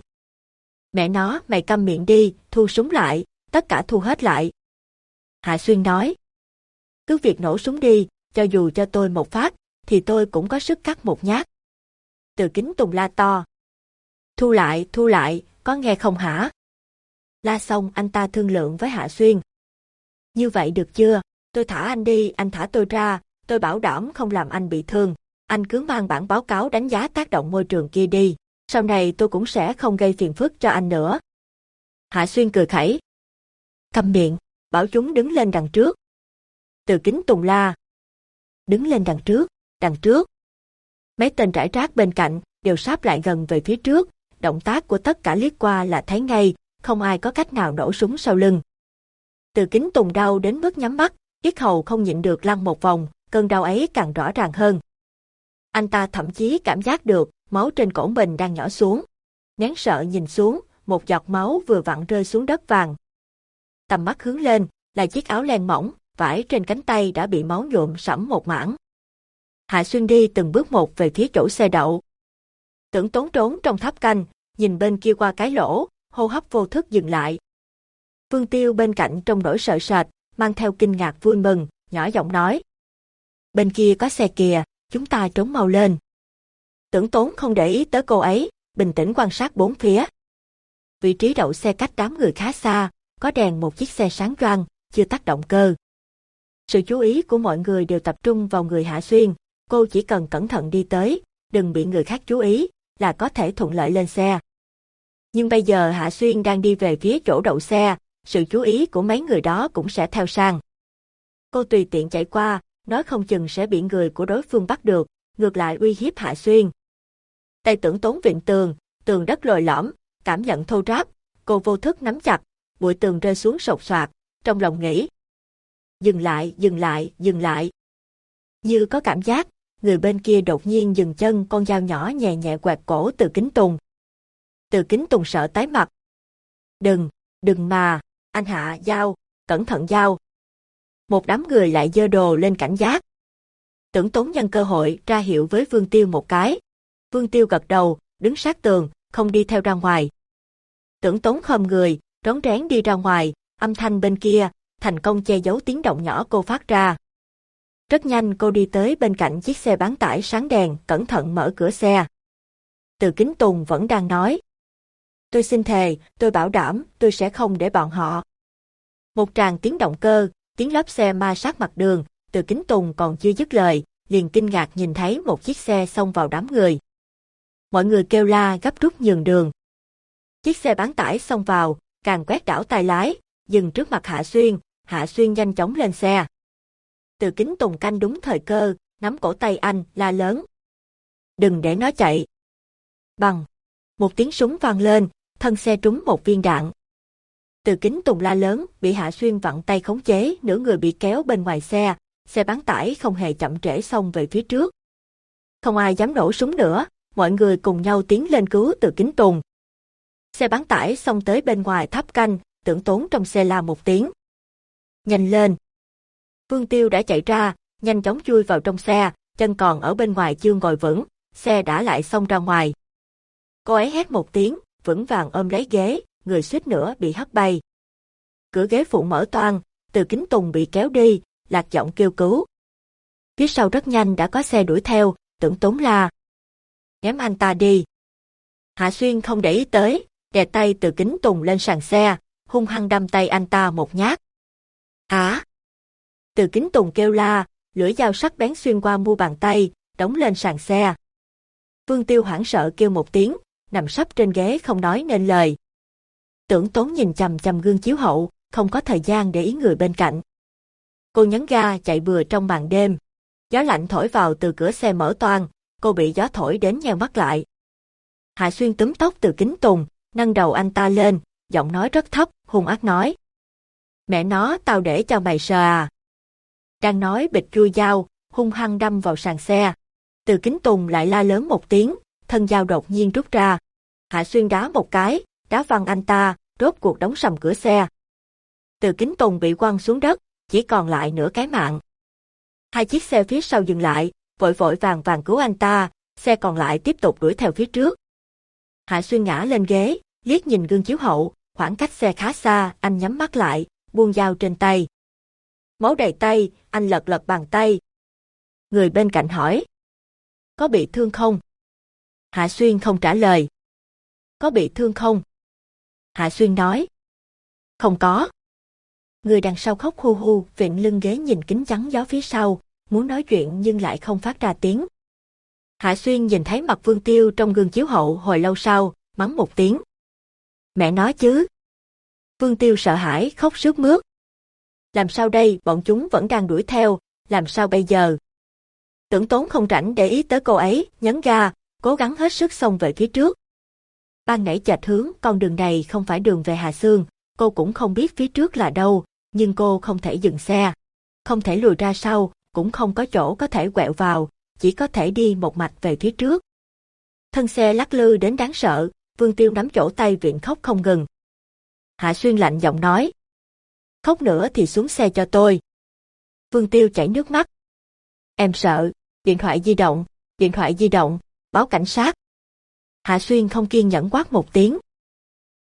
Mẹ nó, mày câm miệng đi, thu súng lại, tất cả thu hết lại. Hạ Xuyên nói. Cứ việc nổ súng đi, cho dù cho tôi một phát, thì tôi cũng có sức cắt một nhát. Từ kính tùng la to. Thu lại, thu lại, có nghe không hả? La xong anh ta thương lượng với Hạ Xuyên. Như vậy được chưa? Tôi thả anh đi, anh thả tôi ra, tôi bảo đảm không làm anh bị thương. Anh cứ mang bản báo cáo đánh giá tác động môi trường kia đi. Sau này tôi cũng sẽ không gây phiền phức cho anh nữa. Hạ Xuyên cười khẩy. Cầm miệng, bảo chúng đứng lên đằng trước. Từ kính tùng la. Đứng lên đằng trước, đằng trước. Mấy tên rải rác bên cạnh đều sáp lại gần về phía trước, động tác của tất cả liếc qua là thấy ngay, không ai có cách nào nổ súng sau lưng. Từ kính tùng đau đến mức nhắm mắt, yết hầu không nhịn được lăn một vòng, cơn đau ấy càng rõ ràng hơn. Anh ta thậm chí cảm giác được máu trên cổ mình đang nhỏ xuống. Nén sợ nhìn xuống, một giọt máu vừa vặn rơi xuống đất vàng. Tầm mắt hướng lên, là chiếc áo len mỏng, vải trên cánh tay đã bị máu nhuộm sẫm một mảng. Hạ Xuyên đi từng bước một về phía chỗ xe đậu. Tưởng tốn trốn trong tháp canh, nhìn bên kia qua cái lỗ, hô hấp vô thức dừng lại. Vương Tiêu bên cạnh trong nỗi sợ sệt, mang theo kinh ngạc vui mừng, nhỏ giọng nói. Bên kia có xe kìa, chúng ta trốn mau lên. Tưởng tốn không để ý tới cô ấy, bình tĩnh quan sát bốn phía. Vị trí đậu xe cách đám người khá xa, có đèn một chiếc xe sáng choang, chưa tắt động cơ. Sự chú ý của mọi người đều tập trung vào người Hạ Xuyên, cô chỉ cần cẩn thận đi tới, đừng bị người khác chú ý, là có thể thuận lợi lên xe. Nhưng bây giờ Hạ Xuyên đang đi về phía chỗ đậu xe, sự chú ý của mấy người đó cũng sẽ theo sang. Cô tùy tiện chạy qua, nói không chừng sẽ bị người của đối phương bắt được, ngược lại uy hiếp Hạ Xuyên. Tay tưởng tốn viện tường, tường đất lồi lõm, cảm nhận thô ráp, cô vô thức nắm chặt, bụi tường rơi xuống sột soạt, trong lòng nghĩ. Dừng lại, dừng lại, dừng lại. Như có cảm giác, người bên kia đột nhiên dừng chân con dao nhỏ nhẹ nhẹ quẹt cổ từ kính tùng. Từ kính tùng sợ tái mặt. Đừng, đừng mà, anh hạ dao, cẩn thận dao. Một đám người lại dơ đồ lên cảnh giác. Tưởng tốn nhân cơ hội ra hiệu với Vương Tiêu một cái. Vương Tiêu gật đầu, đứng sát tường, không đi theo ra ngoài. Tưởng tốn khom người, rón rén đi ra ngoài, âm thanh bên kia, thành công che giấu tiếng động nhỏ cô phát ra. Rất nhanh cô đi tới bên cạnh chiếc xe bán tải sáng đèn, cẩn thận mở cửa xe. Từ kính tùng vẫn đang nói. Tôi xin thề, tôi bảo đảm, tôi sẽ không để bọn họ. Một tràng tiếng động cơ, tiếng lốp xe ma sát mặt đường, từ kính tùng còn chưa dứt lời, liền kinh ngạc nhìn thấy một chiếc xe xông vào đám người. Mọi người kêu la gấp rút nhường đường. Chiếc xe bán tải xông vào, càng quét đảo tay lái, dừng trước mặt Hạ Xuyên, Hạ Xuyên nhanh chóng lên xe. Từ kính tùng canh đúng thời cơ, nắm cổ tay anh, la lớn. Đừng để nó chạy. Bằng. Một tiếng súng vang lên, thân xe trúng một viên đạn. Từ kính tùng la lớn, bị Hạ Xuyên vặn tay khống chế, nửa người bị kéo bên ngoài xe, xe bán tải không hề chậm trễ xông về phía trước. Không ai dám nổ súng nữa, mọi người cùng nhau tiến lên cứu từ kính tùng. Xe bán tải xông tới bên ngoài tháp canh, tưởng tốn trong xe la một tiếng. Nhanh lên! Vương Tiêu đã chạy ra, nhanh chóng chui vào trong xe, chân còn ở bên ngoài chưa ngồi vững, xe đã lại xông ra ngoài. Cô ấy hét một tiếng, vững vàng ôm lấy ghế, người suýt nữa bị hất bay. Cửa ghế phụ mở toang, từ kính tùng bị kéo đi, lạc giọng kêu cứu. Phía sau rất nhanh đã có xe đuổi theo, tưởng tốn la. Ném anh ta đi. Hạ Xuyên không để ý tới, đè tay từ kính tùng lên sàn xe, hung hăng đâm tay anh ta một nhát. Hả? Từ kính tùng kêu la, lưỡi dao sắc bén xuyên qua mu bàn tay, đóng lên sàn xe. Vương Tiêu hoảng sợ kêu một tiếng, nằm sấp trên ghế không nói nên lời. Tưởng tốn nhìn chầm chầm gương chiếu hậu, không có thời gian để ý người bên cạnh. Cô nhấn ga chạy bừa trong màn đêm. Gió lạnh thổi vào từ cửa xe mở toang, cô bị gió thổi đến nheo mắt lại. Hạ Xuyên túm tóc từ kính tùng, nâng đầu anh ta lên, giọng nói rất thấp, hung ác nói. Mẹ nó tao để cho mày sờ à. Đang nói bịch chui dao, hung hăng đâm vào sàn xe. Từ kính tùng lại la lớn một tiếng, thân dao đột nhiên rút ra. Hạ Xuyên đá một cái, đá văng anh ta, rốt cuộc đóng sầm cửa xe. Từ kính tùng bị quăng xuống đất, chỉ còn lại nửa cái mạng. Hai chiếc xe phía sau dừng lại, vội vội vàng vàng cứu anh ta, xe còn lại tiếp tục đuổi theo phía trước. Hạ Xuyên ngã lên ghế, liếc nhìn gương chiếu hậu, khoảng cách xe khá xa, anh nhắm mắt lại, buông dao trên tay. Máu đầy tay, anh lật lật bàn tay. Người bên cạnh hỏi. Có bị thương không? Hạ Xuyên không trả lời. Có bị thương không? Hạ Xuyên nói. Không có. Người đằng sau khóc hu hu, viện lưng ghế nhìn kính chắn gió phía sau, muốn nói chuyện nhưng lại không phát ra tiếng. Hạ Xuyên nhìn thấy mặt Vương Tiêu trong gương chiếu hậu hồi lâu sau, mắng một tiếng. Mẹ nói chứ. Vương Tiêu sợ hãi khóc sướt mướt. Làm sao đây, bọn chúng vẫn đang đuổi theo, làm sao bây giờ? Tưởng tốn không rảnh để ý tới cô ấy, nhấn ga, cố gắng hết sức xông về phía trước. Ban nãy chạch hướng, con đường này không phải đường về Hà Sương, cô cũng không biết phía trước là đâu, nhưng cô không thể dừng xe. Không thể lùi ra sau, cũng không có chỗ có thể quẹo vào, chỉ có thể đi một mạch về phía trước. Thân xe lắc lư đến đáng sợ, Vương Tiêu nắm chỗ tay viện khóc không ngừng. Hạ Xuyên lạnh giọng nói. Khóc nữa thì xuống xe cho tôi. Vương Tiêu chảy nước mắt. Em sợ, điện thoại di động, điện thoại di động, báo cảnh sát. Hạ Xuyên không kiên nhẫn quát một tiếng.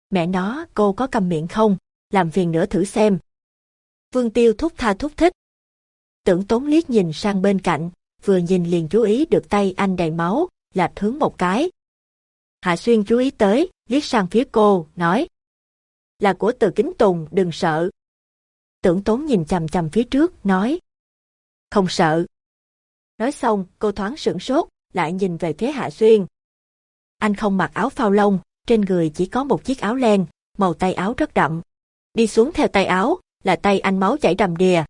Mẹ nó, cô có cầm miệng không? Làm phiền nữa thử xem. Vương Tiêu thúc tha thúc thích. Tưởng tốn liếc nhìn sang bên cạnh, vừa nhìn liền chú ý được tay anh đầy máu, lạp hướng một cái. Hạ Xuyên chú ý tới, liếc sang phía cô, nói. Là của từ kính tùng, đừng sợ. Tưởng tốn nhìn chằm chằm phía trước, nói. Không sợ. Nói xong, cô thoáng sửng sốt, lại nhìn về phía Hạ Xuyên. Anh không mặc áo phao lông, trên người chỉ có một chiếc áo len, màu tay áo rất đậm. Đi xuống theo tay áo, là tay anh máu chảy đầm đìa.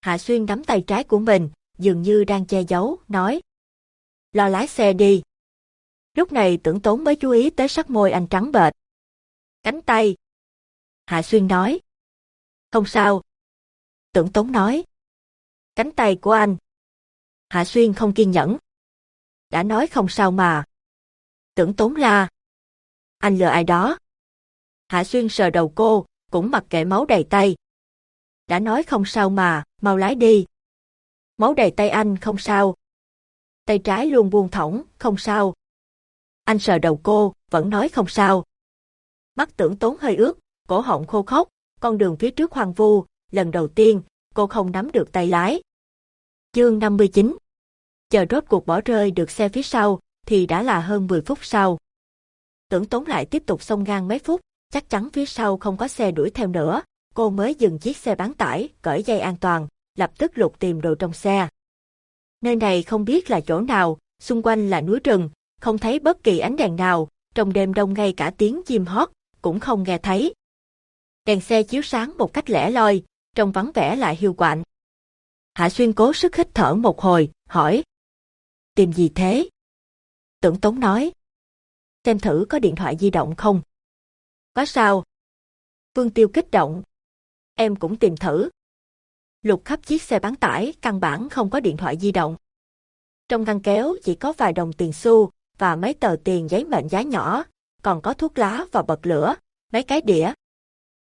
Hạ Xuyên nắm tay trái của mình, dường như đang che giấu, nói. Lo lái xe đi. Lúc này tưởng tốn mới chú ý tới sắc môi anh trắng bệch. Cánh tay. Hạ Xuyên nói. Không sao. Tưởng tốn nói. Cánh tay của anh. Hạ Xuyên không kiên nhẫn. Đã nói không sao mà. Tưởng tốn la. Anh lừa ai đó. Hạ Xuyên sờ đầu cô, cũng mặc kệ máu đầy tay. Đã nói không sao mà, mau lái đi. Máu đầy tay anh không sao. Tay trái luôn buông thõng, không sao. Anh sờ đầu cô, vẫn nói không sao. Mắt tưởng tốn hơi ướt, cổ họng khô khốc, con đường phía trước hoang vu, lần đầu tiên, cô không nắm được tay lái. Chương 59 Chờ rốt cuộc bỏ rơi được xe phía sau, thì đã là hơn 10 phút sau. Tưởng tốn lại tiếp tục xông ngang mấy phút, chắc chắn phía sau không có xe đuổi theo nữa, cô mới dừng chiếc xe bán tải, cởi dây an toàn, lập tức lục tìm đồ trong xe. Nơi này không biết là chỗ nào, xung quanh là núi rừng, không thấy bất kỳ ánh đèn nào, trong đêm đông ngay cả tiếng chim hót, cũng không nghe thấy. Đèn xe chiếu sáng một cách lẻ loi, trong vắng vẻ lại hiu quạnh. Hạ Xuyên cố sức hít thở một hồi, hỏi. Tìm gì thế? Tưởng Tống nói. Xem thử có điện thoại di động không? Có sao? Vương Tiêu kích động. Em cũng tìm thử. Lục khắp chiếc xe bán tải, căn bản không có điện thoại di động. Trong ngăn kéo chỉ có vài đồng tiền xu và mấy tờ tiền giấy mệnh giá nhỏ, còn có thuốc lá và bật lửa, mấy cái đĩa.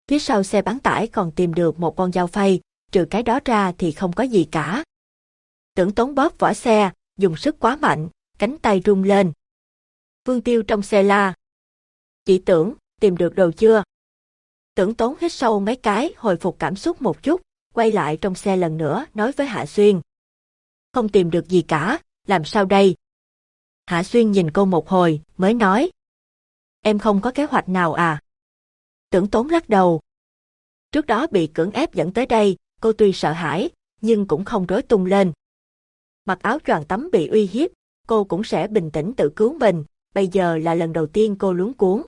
Phía sau xe bán tải còn tìm được một con dao phay, trừ cái đó ra thì không có gì cả. Tưởng tốn bóp vỏ xe, dùng sức quá mạnh, cánh tay rung lên. Vương Tiêu trong xe la. Chị tưởng, tìm được đồ chưa? Tưởng tốn hít sâu mấy cái, hồi phục cảm xúc một chút, quay lại trong xe lần nữa, nói với Hạ Xuyên. Không tìm được gì cả, làm sao đây? Hạ Xuyên nhìn cô một hồi, mới nói. Em không có kế hoạch nào à? Tưởng tốn lắc đầu. Trước đó bị cưỡng ép dẫn tới đây, cô tuy sợ hãi, nhưng cũng không rối tung lên. Mặc áo choàng tắm bị uy hiếp, cô cũng sẽ bình tĩnh tự cứu mình, bây giờ là lần đầu tiên cô luống cuốn.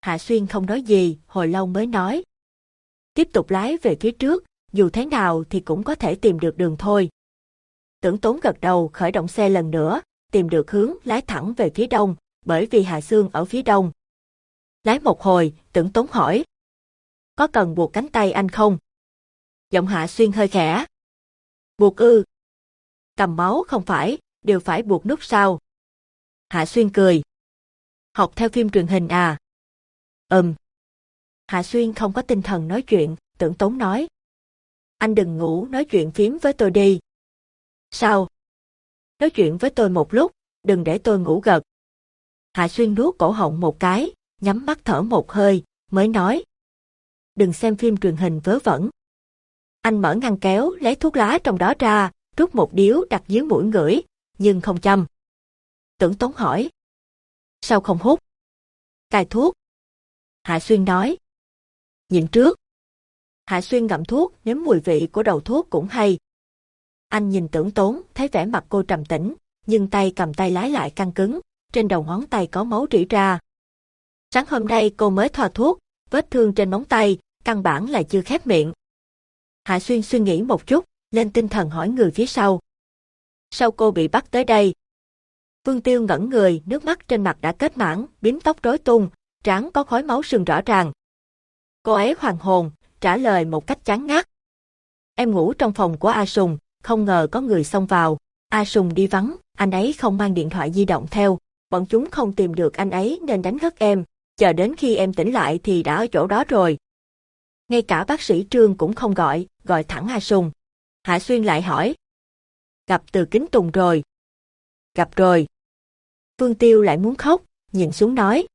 Hạ Xuyên không nói gì, hồi lâu mới nói. Tiếp tục lái về phía trước, dù thế nào thì cũng có thể tìm được đường thôi. Tưởng tốn gật đầu khởi động xe lần nữa, tìm được hướng lái thẳng về phía đông, bởi vì Hạ xương ở phía đông. Lái một hồi, tưởng tốn hỏi. Có cần buộc cánh tay anh không? Giọng Hạ Xuyên hơi khẽ. Buộc ư. Cầm máu không phải, đều phải buộc nút sao. Hạ Xuyên cười. Học theo phim truyền hình à? Ừm. Hạ Xuyên không có tinh thần nói chuyện, tưởng tốn nói. Anh đừng ngủ nói chuyện phím với tôi đi. Sao? Nói chuyện với tôi một lúc, đừng để tôi ngủ gật. Hạ Xuyên nuốt cổ họng một cái, nhắm mắt thở một hơi, mới nói. Đừng xem phim truyền hình vớ vẩn. Anh mở ngăn kéo, lấy thuốc lá trong đó ra, rút một điếu đặt dưới mũi ngửi, nhưng không chăm. Tưởng tốn hỏi. Sao không hút? Cài thuốc. Hạ Xuyên nói. Nhịn trước. Hạ Xuyên ngậm thuốc, nếm mùi vị của đầu thuốc cũng hay. Anh nhìn tưởng tốn, thấy vẻ mặt cô trầm tĩnh, nhưng tay cầm tay lái lại căng cứng, trên đầu ngón tay có máu rỉ ra. Sáng hôm nay cô mới thoa thuốc, vết thương trên móng tay, căn bản là chưa khép miệng. Hạ Xuyên suy nghĩ một chút, lên tinh thần hỏi người phía sau. Sao cô bị bắt tới đây? Vương Tiêu ngẩn người, nước mắt trên mặt đã kết mãn, bím tóc rối tung, trán có khói máu sưng rõ ràng. Cô ấy hoàng hồn, trả lời một cách chán ngắt. Em ngủ trong phòng của A Sùng, không ngờ có người xông vào. A Sùng đi vắng, anh ấy không mang điện thoại di động theo. Bọn chúng không tìm được anh ấy nên đánh gất em. Chờ đến khi em tỉnh lại thì đã ở chỗ đó rồi. Ngay cả bác sĩ Trương cũng không gọi, gọi thẳng hà Sùng. Hạ Xuyên lại hỏi. Gặp từ kính tùng rồi. Gặp rồi. Phương Tiêu lại muốn khóc, nhìn xuống nói.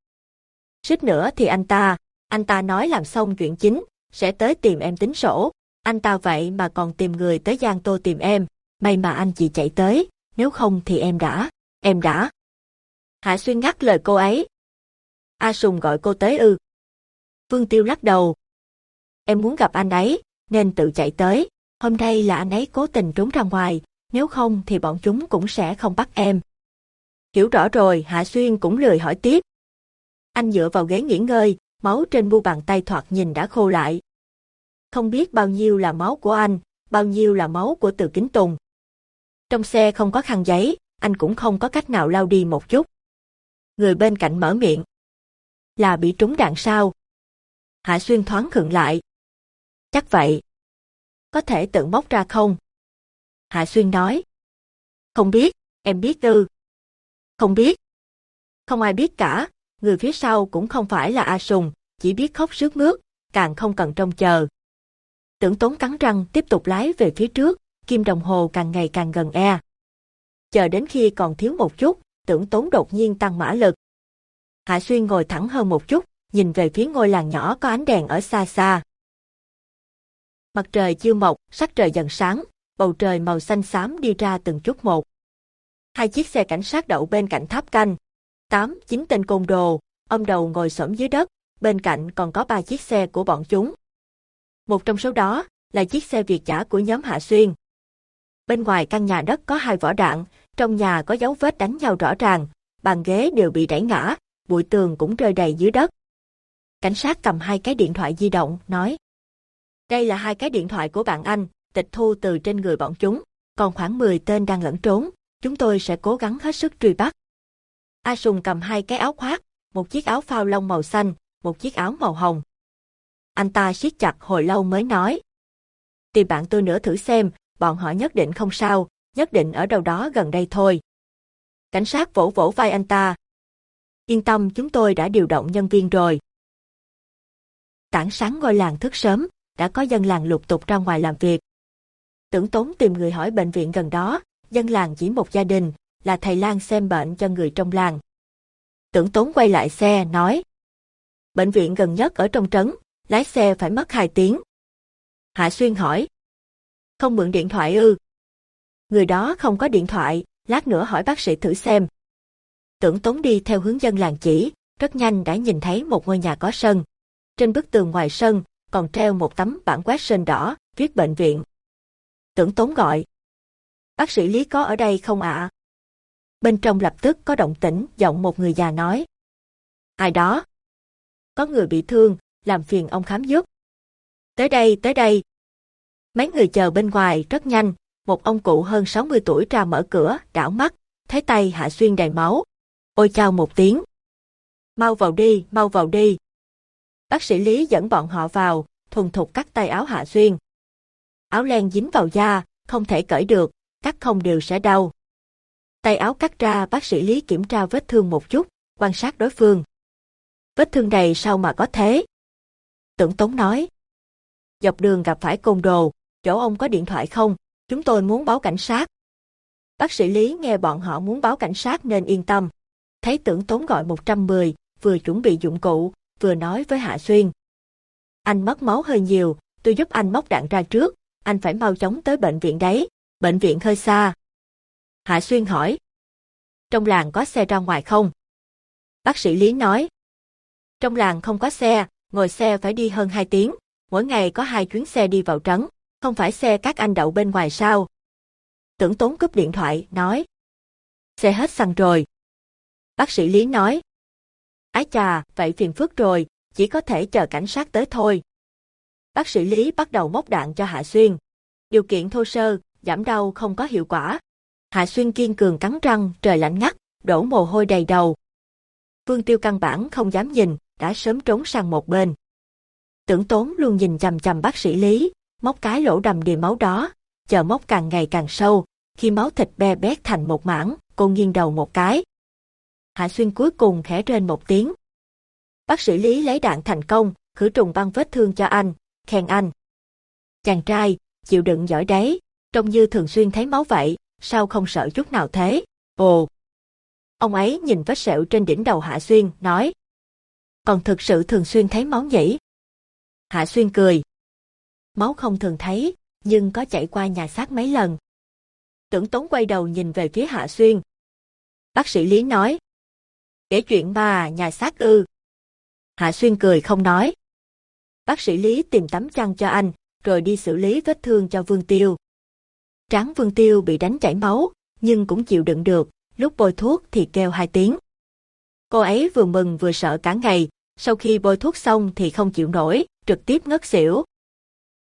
Suýt nữa thì anh ta, anh ta nói làm xong chuyện chính, sẽ tới tìm em tính sổ. Anh ta vậy mà còn tìm người tới Giang Tô tìm em, may mà anh chị chạy tới, nếu không thì em đã, em đã. Hạ Xuyên ngắt lời cô ấy. A Sùng gọi cô tới ư. Phương Tiêu lắc đầu. Em muốn gặp anh ấy, nên tự chạy tới. Hôm nay là anh ấy cố tình trốn ra ngoài, nếu không thì bọn chúng cũng sẽ không bắt em. Hiểu rõ rồi, Hạ Xuyên cũng lười hỏi tiếp. Anh dựa vào ghế nghỉ ngơi, máu trên mu bàn tay thoạt nhìn đã khô lại. Không biết bao nhiêu là máu của anh, bao nhiêu là máu của Từ Kính Tùng. Trong xe không có khăn giấy, anh cũng không có cách nào lau đi một chút. Người bên cạnh mở miệng. Là bị trúng đạn sao? Hạ Xuyên thoáng khựng lại. Chắc vậy. Có thể tự móc ra không? Hạ Xuyên nói. Không biết, em biết ư. Không biết. Không ai biết cả, người phía sau cũng không phải là A Sùng, chỉ biết khóc sướt mướt, càng không cần trông chờ. Tưởng tốn cắn răng tiếp tục lái về phía trước, kim đồng hồ càng ngày càng gần e. Chờ đến khi còn thiếu một chút, tưởng tốn đột nhiên tăng mã lực. Hạ Xuyên ngồi thẳng hơn một chút, nhìn về phía ngôi làng nhỏ có ánh đèn ở xa xa. Mặt trời chưa mọc, sắc trời dần sáng, bầu trời màu xanh xám đi ra từng chút một. Hai chiếc xe cảnh sát đậu bên cạnh tháp canh. Tám, chín tên côn đồ, ông đầu ngồi xổm dưới đất, bên cạnh còn có ba chiếc xe của bọn chúng. Một trong số đó là chiếc xe Việt giả của nhóm Hạ Xuyên. Bên ngoài căn nhà đất có hai vỏ đạn, trong nhà có dấu vết đánh nhau rõ ràng, bàn ghế đều bị đẩy ngã, bụi tường cũng rơi đầy dưới đất. Cảnh sát cầm hai cái điện thoại di động, nói. Đây là hai cái điện thoại của bạn anh, tịch thu từ trên người bọn chúng, còn khoảng 10 tên đang lẫn trốn, chúng tôi sẽ cố gắng hết sức truy bắt. A Sùng cầm hai cái áo khoác, một chiếc áo phao lông màu xanh, một chiếc áo màu hồng. Anh ta siết chặt hồi lâu mới nói. Tìm bạn tôi nữa thử xem, bọn họ nhất định không sao, nhất định ở đâu đó gần đây thôi. Cảnh sát vỗ vỗ vai anh ta. Yên tâm chúng tôi đã điều động nhân viên rồi. Tảng sáng ngôi làng thức sớm, đã có dân làng lục tục ra ngoài làm việc. Tưởng tốn tìm người hỏi bệnh viện gần đó, dân làng chỉ một gia đình, là thầy Lan xem bệnh cho người trong làng. Tưởng tốn quay lại xe, nói. Bệnh viện gần nhất ở trong trấn, lái xe phải mất 2 tiếng. Hạ Xuyên hỏi. Không mượn điện thoại ư? Người đó không có điện thoại, lát nữa hỏi bác sĩ thử xem. Tưởng tốn đi theo hướng dân làng chỉ, rất nhanh đã nhìn thấy một ngôi nhà có sân. Trên bức tường ngoài sân, còn treo một tấm bản quét sơn đỏ, viết bệnh viện. Tưởng tốn gọi. Bác sĩ Lý có ở đây không ạ? Bên trong lập tức có động tĩnh, giọng một người già nói. Ai đó? Có người bị thương, làm phiền ông khám giúp. Tới đây, tới đây. Mấy người chờ bên ngoài rất nhanh, một ông cụ hơn 60 tuổi ra mở cửa, đảo mắt, thấy tay Hạ Xuyên đầy máu. Ôi chào một tiếng. Mau vào đi, mau vào đi. Bác sĩ Lý dẫn bọn họ vào, thuần thục cắt tay áo Hạ Xuyên. Áo len dính vào da, không thể cởi được, cắt không đều sẽ đau. Tay áo cắt ra bác sĩ Lý kiểm tra vết thương một chút, quan sát đối phương. Vết thương này sao mà có thế? Tưởng Tống nói. Dọc đường gặp phải côn đồ, chỗ ông có điện thoại không? Chúng tôi muốn báo cảnh sát. Bác sĩ Lý nghe bọn họ muốn báo cảnh sát nên yên tâm. Thấy tưởng tốn gọi 110, vừa chuẩn bị dụng cụ, vừa nói với Hạ Xuyên. Anh mất máu hơi nhiều, tôi giúp anh móc đạn ra trước, anh phải mau chóng tới bệnh viện đấy, bệnh viện hơi xa. Hạ Xuyên hỏi. Trong làng có xe ra ngoài không? Bác sĩ Lý nói. Trong làng không có xe, ngồi xe phải đi hơn 2 tiếng, mỗi ngày có hai chuyến xe đi vào trấn, không phải xe các anh đậu bên ngoài sao? Tưởng tốn cúp điện thoại, nói. Xe hết xăng rồi. Bác sĩ Lý nói. Ái chà, vậy phiền phức rồi, chỉ có thể chờ cảnh sát tới thôi. Bác sĩ Lý bắt đầu móc đạn cho Hạ Xuyên. Điều kiện thô sơ, giảm đau không có hiệu quả. Hạ Xuyên kiên cường cắn răng, trời lạnh ngắt, đổ mồ hôi đầy đầu. Vương Tiêu căn bản không dám nhìn, đã sớm trốn sang một bên. Tưởng tốn luôn nhìn chằm chằm bác sĩ Lý, móc cái lỗ đầm đìa máu đó, chờ móc càng ngày càng sâu, khi máu thịt be bét thành một mảng, cô nghiêng đầu một cái. Hạ Xuyên cuối cùng khẽ trên một tiếng. Bác sĩ Lý lấy đạn thành công, khử trùng băng vết thương cho anh, khen anh. Chàng trai, chịu đựng giỏi đấy, trông như thường xuyên thấy máu vậy, sao không sợ chút nào thế? Ồ! Ông ấy nhìn vết sẹo trên đỉnh đầu Hạ Xuyên, nói. Còn thực sự thường xuyên thấy máu nhỉ? Hạ Xuyên cười. Máu không thường thấy, nhưng có chạy qua nhà xác mấy lần. Tưởng Tống quay đầu nhìn về phía Hạ Xuyên. Bác sĩ Lý nói. Kể chuyện mà, nhà xác ư. Hạ Xuyên cười không nói. Bác sĩ Lý tìm tấm chăn cho anh, rồi đi xử lý vết thương cho Vương Tiêu. Tráng Vương Tiêu bị đánh chảy máu, nhưng cũng chịu đựng được, lúc bôi thuốc thì kêu hai tiếng. Cô ấy vừa mừng vừa sợ cả ngày, sau khi bôi thuốc xong thì không chịu nổi, trực tiếp ngất xỉu.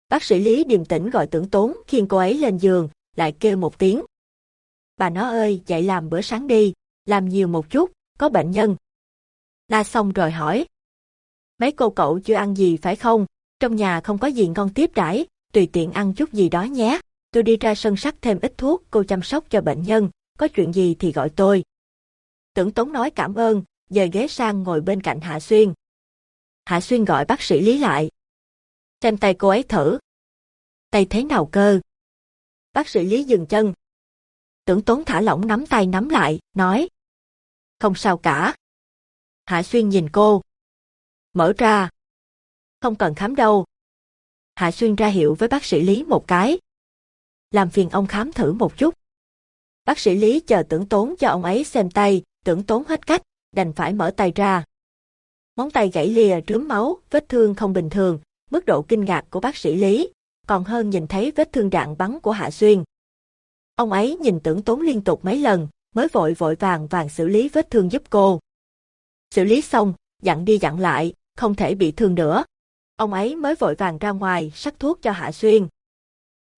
Bác sĩ Lý điềm tĩnh gọi tưởng tốn khiêng cô ấy lên giường, lại kêu một tiếng. Bà nó ơi, dậy làm bữa sáng đi, làm nhiều một chút, có bệnh nhân. La xong rồi hỏi. Mấy cô cậu chưa ăn gì phải không? Trong nhà không có gì ngon tiếp đãi, tùy tiện ăn chút gì đó nhé. Tôi đi ra sân sắt thêm ít thuốc, cô chăm sóc cho bệnh nhân, có chuyện gì thì gọi tôi. Tưởng Tống nói cảm ơn, dời ghế sang ngồi bên cạnh Hạ Xuyên. Hạ Xuyên gọi bác sĩ Lý lại. Xem tay cô ấy thử. Tay thế nào cơ? Bác sĩ Lý dừng chân. Tưởng Tốn thả lỏng nắm tay nắm lại, nói. Không sao cả. Hạ Xuyên nhìn cô. Mở ra. Không cần khám đâu. Hạ Xuyên ra hiệu với bác sĩ Lý một cái. Làm phiền ông khám thử một chút. Bác sĩ Lý chờ tưởng tốn cho ông ấy xem tay, tưởng tốn hết cách, đành phải mở tay ra. Móng tay gãy lìa rướm máu, vết thương không bình thường, mức độ kinh ngạc của bác sĩ Lý, còn hơn nhìn thấy vết thương đạn bắn của Hạ Xuyên. Ông ấy nhìn tưởng tốn liên tục mấy lần, mới vội vội vàng vàng xử lý vết thương giúp cô. Xử lý xong, dặn đi dặn lại, không thể bị thương nữa. Ông ấy mới vội vàng ra ngoài sắc thuốc cho Hạ Xuyên.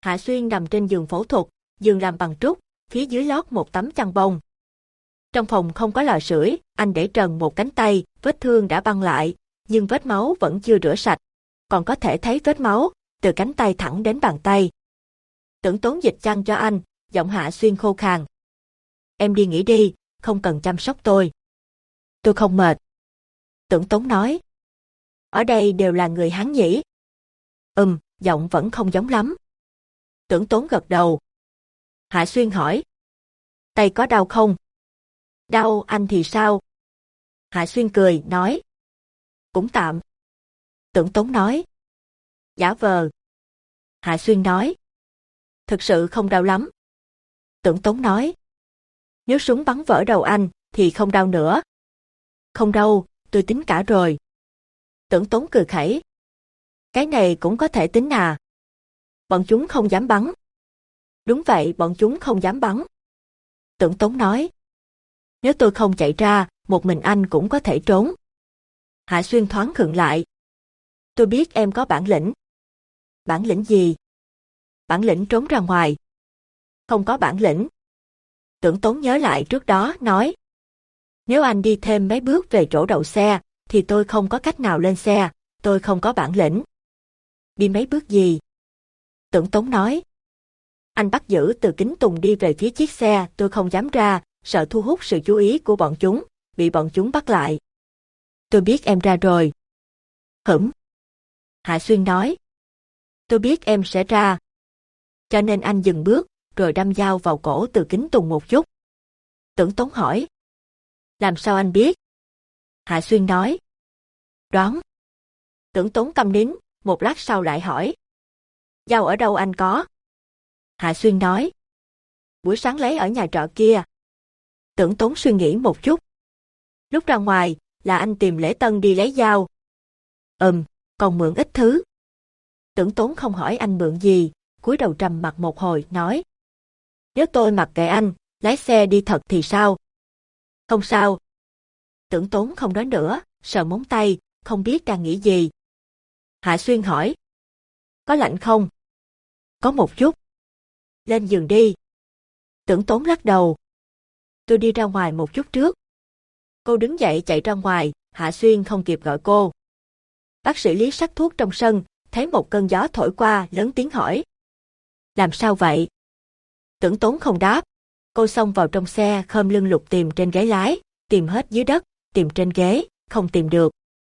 Hạ Xuyên nằm trên giường phẫu thuật, giường làm bằng trúc, phía dưới lót một tấm chăn bông. Trong phòng không có lò sưởi, anh để trần một cánh tay, vết thương đã băng lại, nhưng vết máu vẫn chưa rửa sạch. Còn có thể thấy vết máu, từ cánh tay thẳng đến bàn tay. Tưởng tốn dịch chăn cho anh, giọng hạ xuyên khô khàn. Em đi nghỉ đi, không cần chăm sóc tôi. Tôi không mệt. Tưởng Tống nói. Ở đây đều là người Hán nhỉ. Ừm, giọng vẫn không giống lắm. Tưởng tốn gật đầu. Hạ Xuyên hỏi. Tay có đau không? Đau anh thì sao? Hạ Xuyên cười, nói. Cũng tạm. Tưởng Tống nói. Giả vờ. Hạ Xuyên nói. Thực sự không đau lắm. Tưởng Tống nói. Nếu súng bắn vỡ đầu anh, thì không đau nữa. Không đâu, tôi tính cả rồi. Tưởng tốn cười khẩy. Cái này cũng có thể tính à. Bọn chúng không dám bắn. Đúng vậy, bọn chúng không dám bắn. Tưởng tốn nói. Nếu tôi không chạy ra, một mình anh cũng có thể trốn. Hạ Xuyên thoáng khựng lại. Tôi biết em có bản lĩnh. Bản lĩnh gì? Bản lĩnh trốn ra ngoài. Không có bản lĩnh. Tưởng Tốn nhớ lại trước đó, nói. Nếu anh đi thêm mấy bước về chỗ đậu xe, thì tôi không có cách nào lên xe, tôi không có bản lĩnh. Đi mấy bước gì? Tưởng Tốn nói. Anh bắt giữ từ kính tùng đi về phía chiếc xe, tôi không dám ra, sợ thu hút sự chú ý của bọn chúng, bị bọn chúng bắt lại. Tôi biết em ra rồi. Hửm. Hạ Xuyên nói. Tôi biết em sẽ ra. Cho nên anh dừng bước, rồi đâm dao vào cổ từ kính tùng một chút. Tưởng Tống hỏi. Làm sao anh biết? Hạ Xuyên nói. Đoán. Tưởng Tống cầm nín, một lát sau lại hỏi. Dao ở đâu anh có? Hạ Xuyên nói. Buổi sáng lấy ở nhà trọ kia. Tưởng Tống suy nghĩ một chút. Lúc ra ngoài, là anh tìm Lễ Tân đi lấy dao. Ừm, còn mượn ít thứ. Tưởng Tốn không hỏi anh mượn gì, cúi đầu trầm mặt một hồi, nói. Nếu tôi mặc kệ anh, Lái xe đi thật thì sao? Không sao. Tưởng tốn không nói nữa, sờ móng tay, không biết đang nghĩ gì. Hạ Xuyên hỏi. Có lạnh không? Có một chút. Lên giường đi. Tưởng tốn lắc đầu. Tôi đi ra ngoài một chút trước. Cô đứng dậy chạy ra ngoài, Hạ Xuyên không kịp gọi cô. Bác sĩ Lý sắc thuốc trong sân, thấy một cơn gió thổi qua, lớn tiếng hỏi. Làm sao vậy? Tưởng tốn không đáp. Cô xông vào trong xe, khom lưng lục tìm trên ghế lái, tìm hết dưới đất, tìm trên ghế, không tìm được.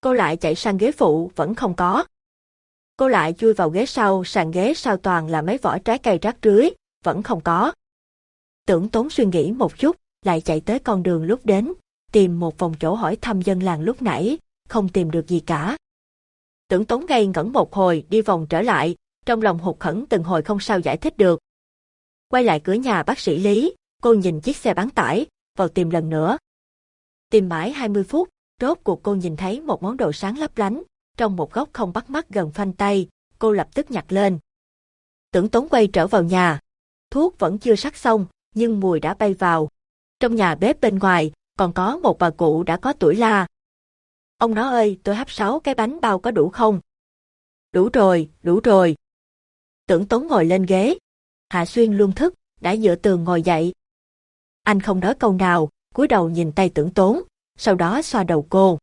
Cô lại chạy sang ghế phụ, vẫn không có. Cô lại chui vào ghế sau, sàn ghế sau toàn là mấy vỏ trái cây rác rưới, vẫn không có. Tưởng tốn suy nghĩ một chút, lại chạy tới con đường lúc đến, tìm một vòng chỗ hỏi thăm dân làng lúc nãy, không tìm được gì cả. Tưởng tốn ngay ngẩn một hồi đi vòng trở lại, trong lòng hụt khẩn từng hồi không sao giải thích được. Quay lại cửa nhà bác sĩ Lý, cô nhìn chiếc xe bán tải, vào tìm lần nữa. Tìm mãi 20 phút, rốt cuộc cô nhìn thấy một món đồ sáng lấp lánh, trong một góc không bắt mắt gần phanh tay, cô lập tức nhặt lên. Tưởng tốn quay trở vào nhà. Thuốc vẫn chưa sắc xong, nhưng mùi đã bay vào. Trong nhà bếp bên ngoài, còn có một bà cụ đã có tuổi la. Ông nó ơi, tôi hấp sáu cái bánh bao có đủ không? Đủ rồi, đủ rồi. Tưởng tốn ngồi lên ghế. Hạ Xuyên luôn thức, đã dựa tường ngồi dậy. Anh không nói câu nào, cúi đầu nhìn tay tưởng tốn, sau đó xoa đầu cô.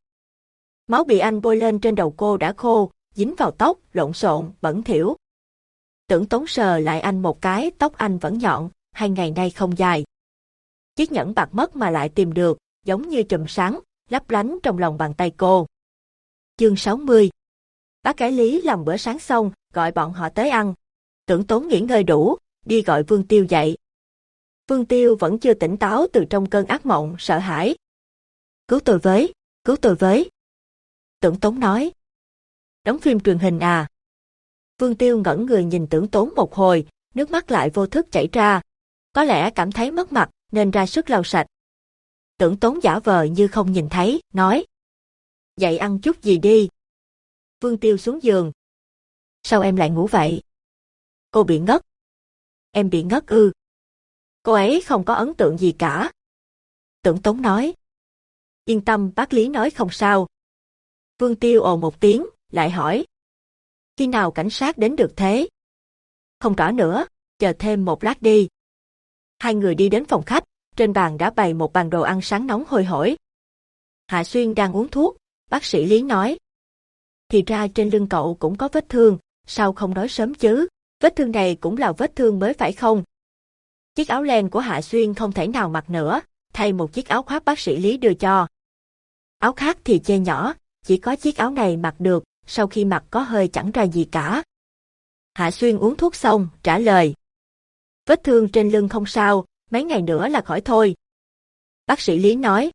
Máu bị anh bôi lên trên đầu cô đã khô, dính vào tóc, lộn xộn, bẩn thỉu. Tưởng tốn sờ lại anh một cái, tóc anh vẫn nhọn, hai ngày nay không dài. Chiếc nhẫn bạc mất mà lại tìm được, giống như trùm sáng, lấp lánh trong lòng bàn tay cô. Chương 60 Bác cái Lý làm bữa sáng xong, gọi bọn họ tới ăn. Tưởng tốn nghỉ ngơi đủ, đi gọi Vương Tiêu dậy. Vương Tiêu vẫn chưa tỉnh táo từ trong cơn ác mộng, sợ hãi. Cứu tôi với, cứu tôi với. Tưởng Tốn nói. Đóng phim truyền hình à? Vương Tiêu ngẩn người nhìn Tưởng Tốn một hồi, nước mắt lại vô thức chảy ra. Có lẽ cảm thấy mất mặt, nên ra sức lau sạch. Tưởng Tốn giả vờ như không nhìn thấy, nói. Dậy ăn chút gì đi. Vương Tiêu xuống giường. Sao em lại ngủ vậy? Cô bị ngất. Em bị ngất ư. Cô ấy không có ấn tượng gì cả. Tưởng Tống nói. Yên tâm bác Lý nói không sao. Vương Tiêu ồ một tiếng, lại hỏi. Khi nào cảnh sát đến được thế? Không rõ nữa, chờ thêm một lát đi. Hai người đi đến phòng khách, trên bàn đã bày một bàn đồ ăn sáng nóng hôi hổi. Hạ Xuyên đang uống thuốc, bác sĩ Lý nói. Thì ra trên lưng cậu cũng có vết thương, sao không nói sớm chứ? Vết thương này cũng là vết thương mới phải không? Chiếc áo len của Hạ Xuyên không thể nào mặc nữa, thay một chiếc áo khoác bác sĩ Lý đưa cho. Áo khác thì chê nhỏ, chỉ có chiếc áo này mặc được, sau khi mặc có hơi chẳng ra gì cả. Hạ Xuyên uống thuốc xong, trả lời. Vết thương trên lưng không sao, mấy ngày nữa là khỏi thôi. Bác sĩ Lý nói.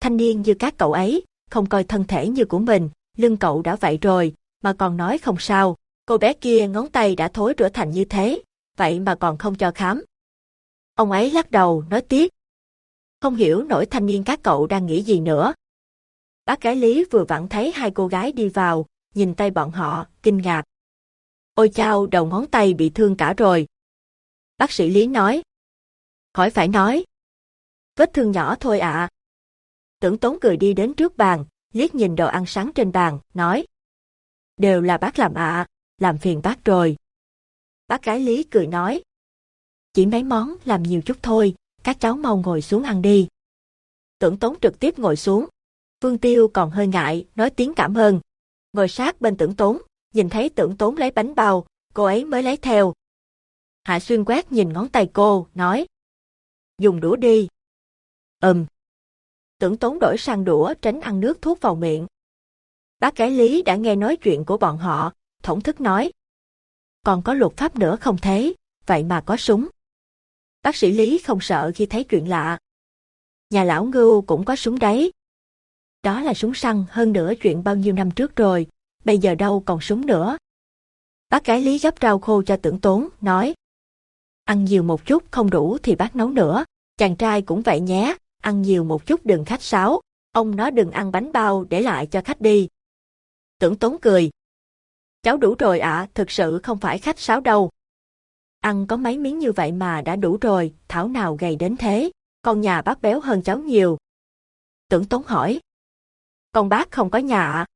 Thanh niên như các cậu ấy, không coi thân thể như của mình, lưng cậu đã vậy rồi, mà còn nói không sao. Cô bé kia ngón tay đã thối rửa thành như thế, vậy mà còn không cho khám. Ông ấy lắc đầu, nói tiếc. Không hiểu nổi thanh niên các cậu đang nghĩ gì nữa. Bác gái Lý vừa vặn thấy hai cô gái đi vào, nhìn tay bọn họ, kinh ngạc. Ôi chao, đầu ngón tay bị thương cả rồi. Bác sĩ Lý nói. Khỏi phải nói. Vết thương nhỏ thôi ạ. Tưởng tốn cười đi đến trước bàn, liếc nhìn đồ ăn sáng trên bàn, nói. Đều là bác làm ạ, làm phiền bác rồi. Bác gái Lý cười nói. Chỉ mấy món làm nhiều chút thôi, các cháu mau ngồi xuống ăn đi. Tưởng tốn trực tiếp ngồi xuống, Vương Tiêu còn hơi ngại, nói tiếng cảm ơn. Ngồi sát bên tưởng tốn, nhìn thấy tưởng tốn lấy bánh bao, cô ấy mới lấy theo. Hạ Xuyên quét nhìn ngón tay cô, nói. Dùng đũa đi. Ừm. Tưởng tốn đổi sang đũa tránh ăn nước thuốc vào miệng. Bác cái Lý đã nghe nói chuyện của bọn họ, thổng thức nói. Còn có luật pháp nữa không thế, vậy mà có súng. Bác sĩ Lý không sợ khi thấy chuyện lạ. Nhà lão ngưu cũng có súng đấy, đó là súng săn hơn nữa chuyện bao nhiêu năm trước rồi, bây giờ đâu còn súng nữa. Bác gái Lý gấp rau khô cho tưởng tốn, nói. Ăn nhiều một chút không đủ thì bác nấu nữa, chàng trai cũng vậy nhé, ăn nhiều một chút đừng khách sáo, ông nó đừng ăn bánh bao để lại cho khách đi. Tưởng tốn cười. Cháu đủ rồi ạ, thực sự không phải khách sáo đâu. Ăn có mấy miếng như vậy mà đã đủ rồi, thảo nào gầy đến thế, con nhà bác béo hơn cháu nhiều. Tưởng Tốn hỏi. Con bác không có nhà ạ.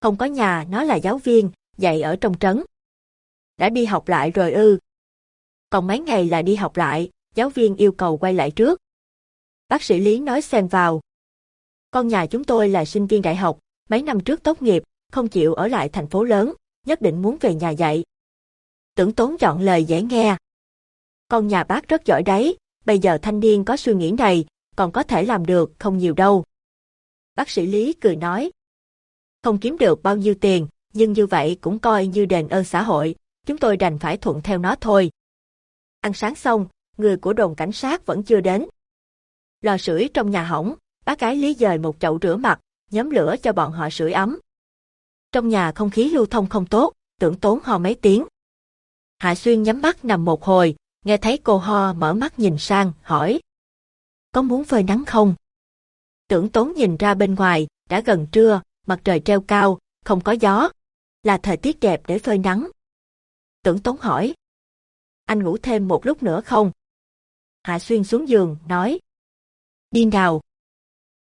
Không có nhà, nó là giáo viên, dạy ở trong trấn. Đã đi học lại rồi ư. Còn mấy ngày là đi học lại, giáo viên yêu cầu quay lại trước. Bác sĩ Lý nói xen vào. Con nhà chúng tôi là sinh viên đại học, mấy năm trước tốt nghiệp, không chịu ở lại thành phố lớn, nhất định muốn về nhà dạy. Tưởng tốn chọn lời dễ nghe. Con nhà bác rất giỏi đấy, bây giờ thanh niên có suy nghĩ này, còn có thể làm được, không nhiều đâu. Bác sĩ Lý cười nói. Không kiếm được bao nhiêu tiền, nhưng như vậy cũng coi như đền ơn xã hội, chúng tôi đành phải thuận theo nó thôi. Ăn sáng xong, người của đồn cảnh sát vẫn chưa đến. Lò sưởi trong nhà hỏng, bác gái Lý dời một chậu rửa mặt, nhóm lửa cho bọn họ sưởi ấm. Trong nhà không khí lưu thông không tốt, tưởng tốn ho mấy tiếng. Hạ Xuyên nhắm mắt nằm một hồi, nghe thấy cô ho mở mắt nhìn sang, hỏi. Có muốn phơi nắng không? Tưởng tốn nhìn ra bên ngoài, đã gần trưa, mặt trời treo cao, không có gió. Là thời tiết đẹp để phơi nắng. Tưởng tốn hỏi. Anh ngủ thêm một lúc nữa không? Hạ Xuyên xuống giường, nói. Đi nào.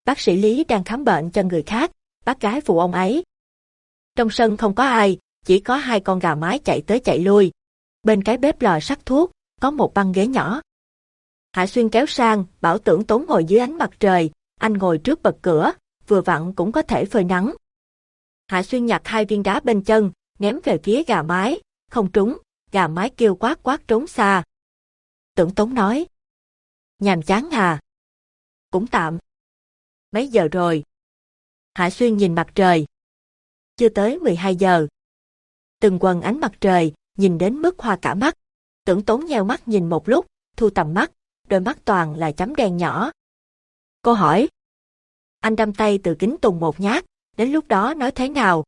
Bác sĩ Lý đang khám bệnh cho người khác, bác gái phụ ông ấy. Trong sân không có ai, chỉ có hai con gà mái chạy tới chạy lui. Bên cái bếp lò sắt thuốc, có một băng ghế nhỏ. Hạ Xuyên kéo sang, bảo tưởng tốn ngồi dưới ánh mặt trời, anh ngồi trước bật cửa, vừa vặn cũng có thể phơi nắng. Hạ Xuyên nhặt hai viên đá bên chân, ném về phía gà mái, không trúng, gà mái kêu quát quát trốn xa. Tưởng tốn nói. Nhàm chán hà. Cũng tạm. Mấy giờ rồi? Hạ Xuyên nhìn mặt trời. Chưa tới 12 giờ. Từng quần ánh mặt trời, nhìn đến mức hoa cả mắt. Tưởng tốn nheo mắt nhìn một lúc, thu tầm mắt, đôi mắt toàn là chấm đen nhỏ. Cô hỏi. Anh đâm tay từ kính tùng một nhát, đến lúc đó nói thế nào?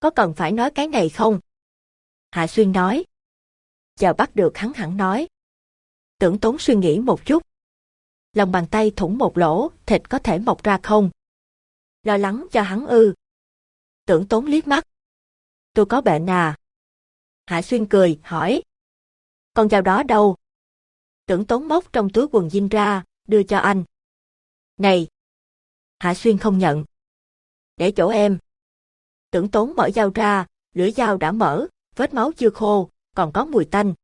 Có cần phải nói cái này không? Hạ Xuyên nói. Chờ bắt được hắn hẳn nói. Tưởng tốn suy nghĩ một chút. Lòng bàn tay thủng một lỗ, thịt có thể mọc ra không? Lo lắng cho hắn ư. Tưởng tốn liếc mắt. Tôi có bệnh à? Hạ Xuyên cười, hỏi. Con dao đó đâu? Tưởng tốn móc trong túi quần jean ra, đưa cho anh. Này! Hạ Xuyên không nhận. Để chỗ em. Tưởng tốn mở dao ra, lưỡi dao đã mở, vết máu chưa khô, còn có mùi tanh.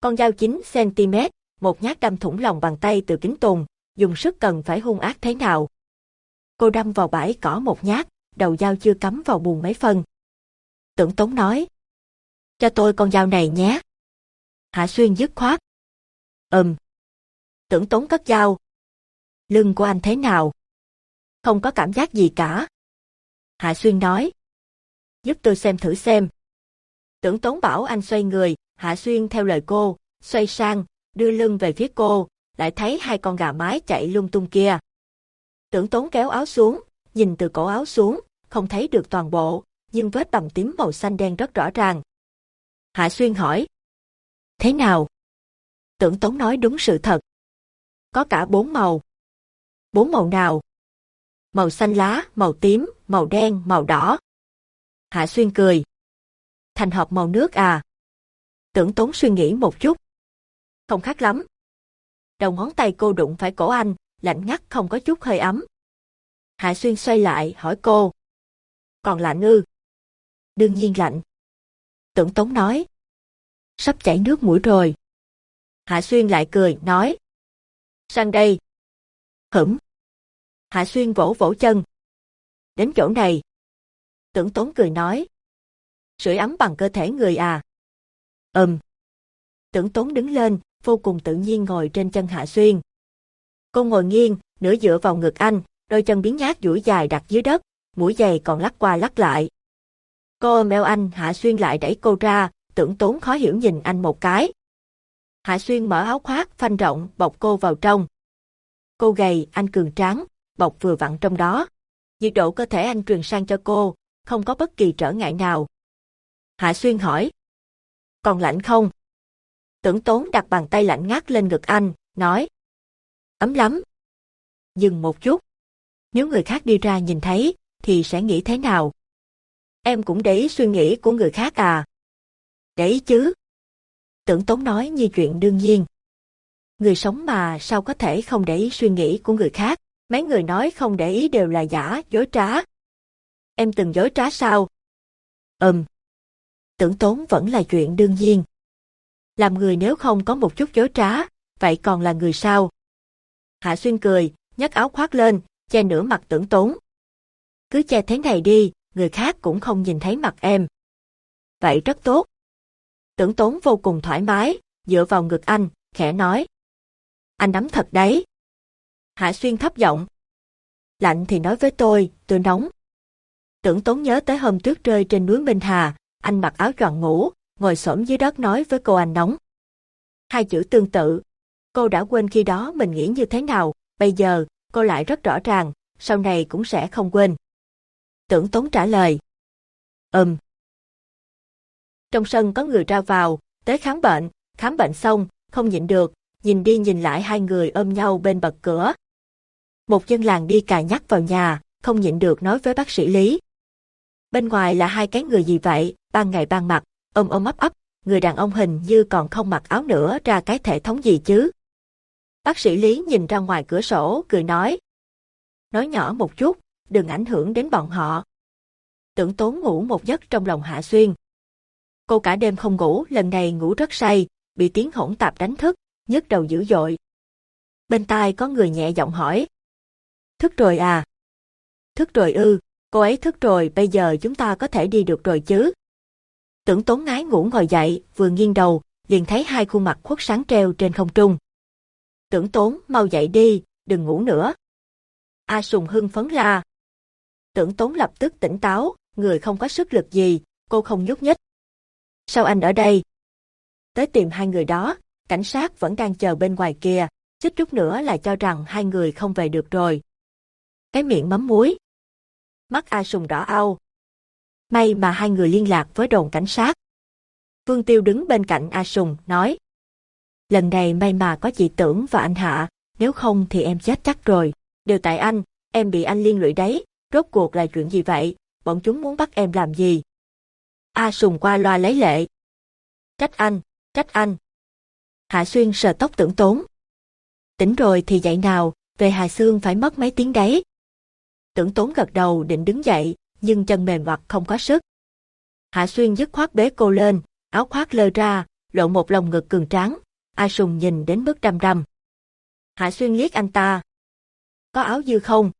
Con dao 9cm, một nhát đâm thủng lòng bàn tay từ kính tùng, dùng sức cần phải hung ác thế nào. Cô đâm vào bãi cỏ một nhát, đầu dao chưa cắm vào buồn mấy phần. Tưởng Tống nói, cho tôi con dao này nhé. Hạ Xuyên dứt khoát. Ừm. Tưởng Tống cất dao. Lưng của anh thế nào? Không có cảm giác gì cả. Hạ Xuyên nói. Giúp tôi xem thử xem. Tưởng Tống bảo anh xoay người, Hạ Xuyên theo lời cô, xoay sang, đưa lưng về phía cô, lại thấy hai con gà mái chạy lung tung kia. Tưởng Tống kéo áo xuống, nhìn từ cổ áo xuống, không thấy được toàn bộ, nhưng vết bầm tím màu xanh đen rất rõ ràng. Hạ Xuyên hỏi. Thế nào? Tưởng Tống nói đúng sự thật. Có cả bốn màu. Bốn màu nào? Màu xanh lá, màu tím, màu đen, màu đỏ. Hạ Xuyên cười. Thành hợp màu nước à? Tưởng Tống suy nghĩ một chút. Không khác lắm. Đầu ngón tay cô đụng phải cổ anh, lạnh ngắt không có chút hơi ấm. Hạ Xuyên xoay lại hỏi cô. Còn lạnh ư? Đương nhiên lạnh. Tưởng Tống nói. Sắp chảy nước mũi rồi. Hạ Xuyên lại cười, nói. Sang đây. Hửm. Hạ Xuyên vỗ vỗ chân. Đến chỗ này. Tưởng Tống cười nói. Sưởi ấm bằng cơ thể người à. Ừm. Tưởng Tốn đứng lên, vô cùng tự nhiên ngồi trên chân Hạ Xuyên. Cô ngồi nghiêng, nửa dựa vào ngực anh, đôi chân biến nhát duỗi dài đặt dưới đất, mũi giày còn lắc qua lắc lại. Cô ôm eo anh, Hạ Xuyên lại đẩy cô ra, tưởng tốn khó hiểu nhìn anh một cái. Hạ Xuyên mở áo khoác, phanh rộng, bọc cô vào trong. Cô gầy, anh cường tráng, bọc vừa vặn trong đó. Nhiệt độ cơ thể anh truyền sang cho cô, không có bất kỳ trở ngại nào. Hạ Xuyên hỏi. Còn lạnh không? Tưởng tốn đặt bàn tay lạnh ngắt lên ngực anh, nói. Ấm lắm. Dừng một chút. Nếu người khác đi ra nhìn thấy, thì sẽ nghĩ thế nào? Em cũng để ý suy nghĩ của người khác à? Để ý chứ. Tưởng Tốn nói như chuyện đương nhiên. Người sống mà sao có thể không để ý suy nghĩ của người khác, mấy người nói không để ý đều là giả, dối trá. Em từng dối trá sao? Ừm. Tưởng Tốn vẫn là chuyện đương nhiên. Làm người nếu không có một chút dối trá, vậy còn là người sao? Hạ Xuyên cười, nhấc áo khoác lên, che nửa mặt tưởng tốn. Cứ che thế này đi, người khác cũng không nhìn thấy mặt em. Vậy rất tốt. Tưởng tốn vô cùng thoải mái, dựa vào ngực anh, khẽ nói. Anh nắm thật đấy. Hạ Xuyên thấp giọng. Lạnh thì nói với tôi, tôi nóng. Tưởng tốn nhớ tới hôm tuyết rơi trên núi Minh Hà, anh mặc áo choàng ngủ, ngồi xổm dưới đất nói với cô anh nóng. Hai chữ tương tự. Cô đã quên khi đó mình nghĩ như thế nào, bây giờ, cô lại rất rõ ràng, sau này cũng sẽ không quên. Tưởng Tốn trả lời. Ừm. Trong sân có người ra vào, tới khám bệnh, khám bệnh xong, không nhịn được, nhìn đi nhìn lại hai người ôm nhau bên bậc cửa. Một dân làng đi cài nhắc vào nhà, không nhịn được nói với bác sĩ Lý. Bên ngoài là hai cái người gì vậy, ban ngày ban mặt, ôm ôm ấp ấp, người đàn ông hình như còn không mặc áo nữa ra cái thể thống gì chứ. Bác sĩ Lý nhìn ra ngoài cửa sổ, cười nói. Nói nhỏ một chút, đừng ảnh hưởng đến bọn họ. Tưởng tốn ngủ một giấc trong lòng Hạ Xuyên. Cô cả đêm không ngủ, lần này ngủ rất say, bị tiếng hỗn tạp đánh thức, nhức đầu dữ dội. Bên tai có người nhẹ giọng hỏi. Thức rồi à? Thức rồi ư, cô ấy thức rồi, bây giờ chúng ta có thể đi được rồi chứ? Tưởng tốn ngái ngủ ngồi dậy, vừa nghiêng đầu, liền thấy hai khuôn mặt khuất sáng treo trên không trung. Tưởng tốn, mau dậy đi, đừng ngủ nữa. A Sùng hưng phấn la. Tưởng tốn lập tức tỉnh táo, người không có sức lực gì, cô không nhúc nhích. Sao anh ở đây? Tới tìm hai người đó, cảnh sát vẫn đang chờ bên ngoài kia, chích chút nữa là cho rằng hai người không về được rồi. Cái miệng mắm muối. Mắt A Sùng đỏ au. May mà hai người liên lạc với đồn cảnh sát. Vương Tiêu đứng bên cạnh A Sùng, nói. Lần này may mà có chị Tưởng và anh Hạ, nếu không thì em chết chắc rồi. Đều tại anh, em bị anh liên lụy đấy, rốt cuộc là chuyện gì vậy, bọn chúng muốn bắt em làm gì? A Sùng qua loa lấy lệ. Trách anh, trách anh. Hạ Xuyên sờ tóc tưởng tốn. Tỉnh rồi thì dậy nào, về Hà Sương phải mất mấy tiếng đấy. Tưởng tốn gật đầu định đứng dậy, nhưng chân mềm hoặc không có sức. Hạ Xuyên dứt khoát bế cô lên, áo khoác lơ ra, lộ một lồng ngực cường tráng, A Sùng nhìn đến mức đăm đăm. Hạ Xuyên liếc anh ta. Có áo dư không?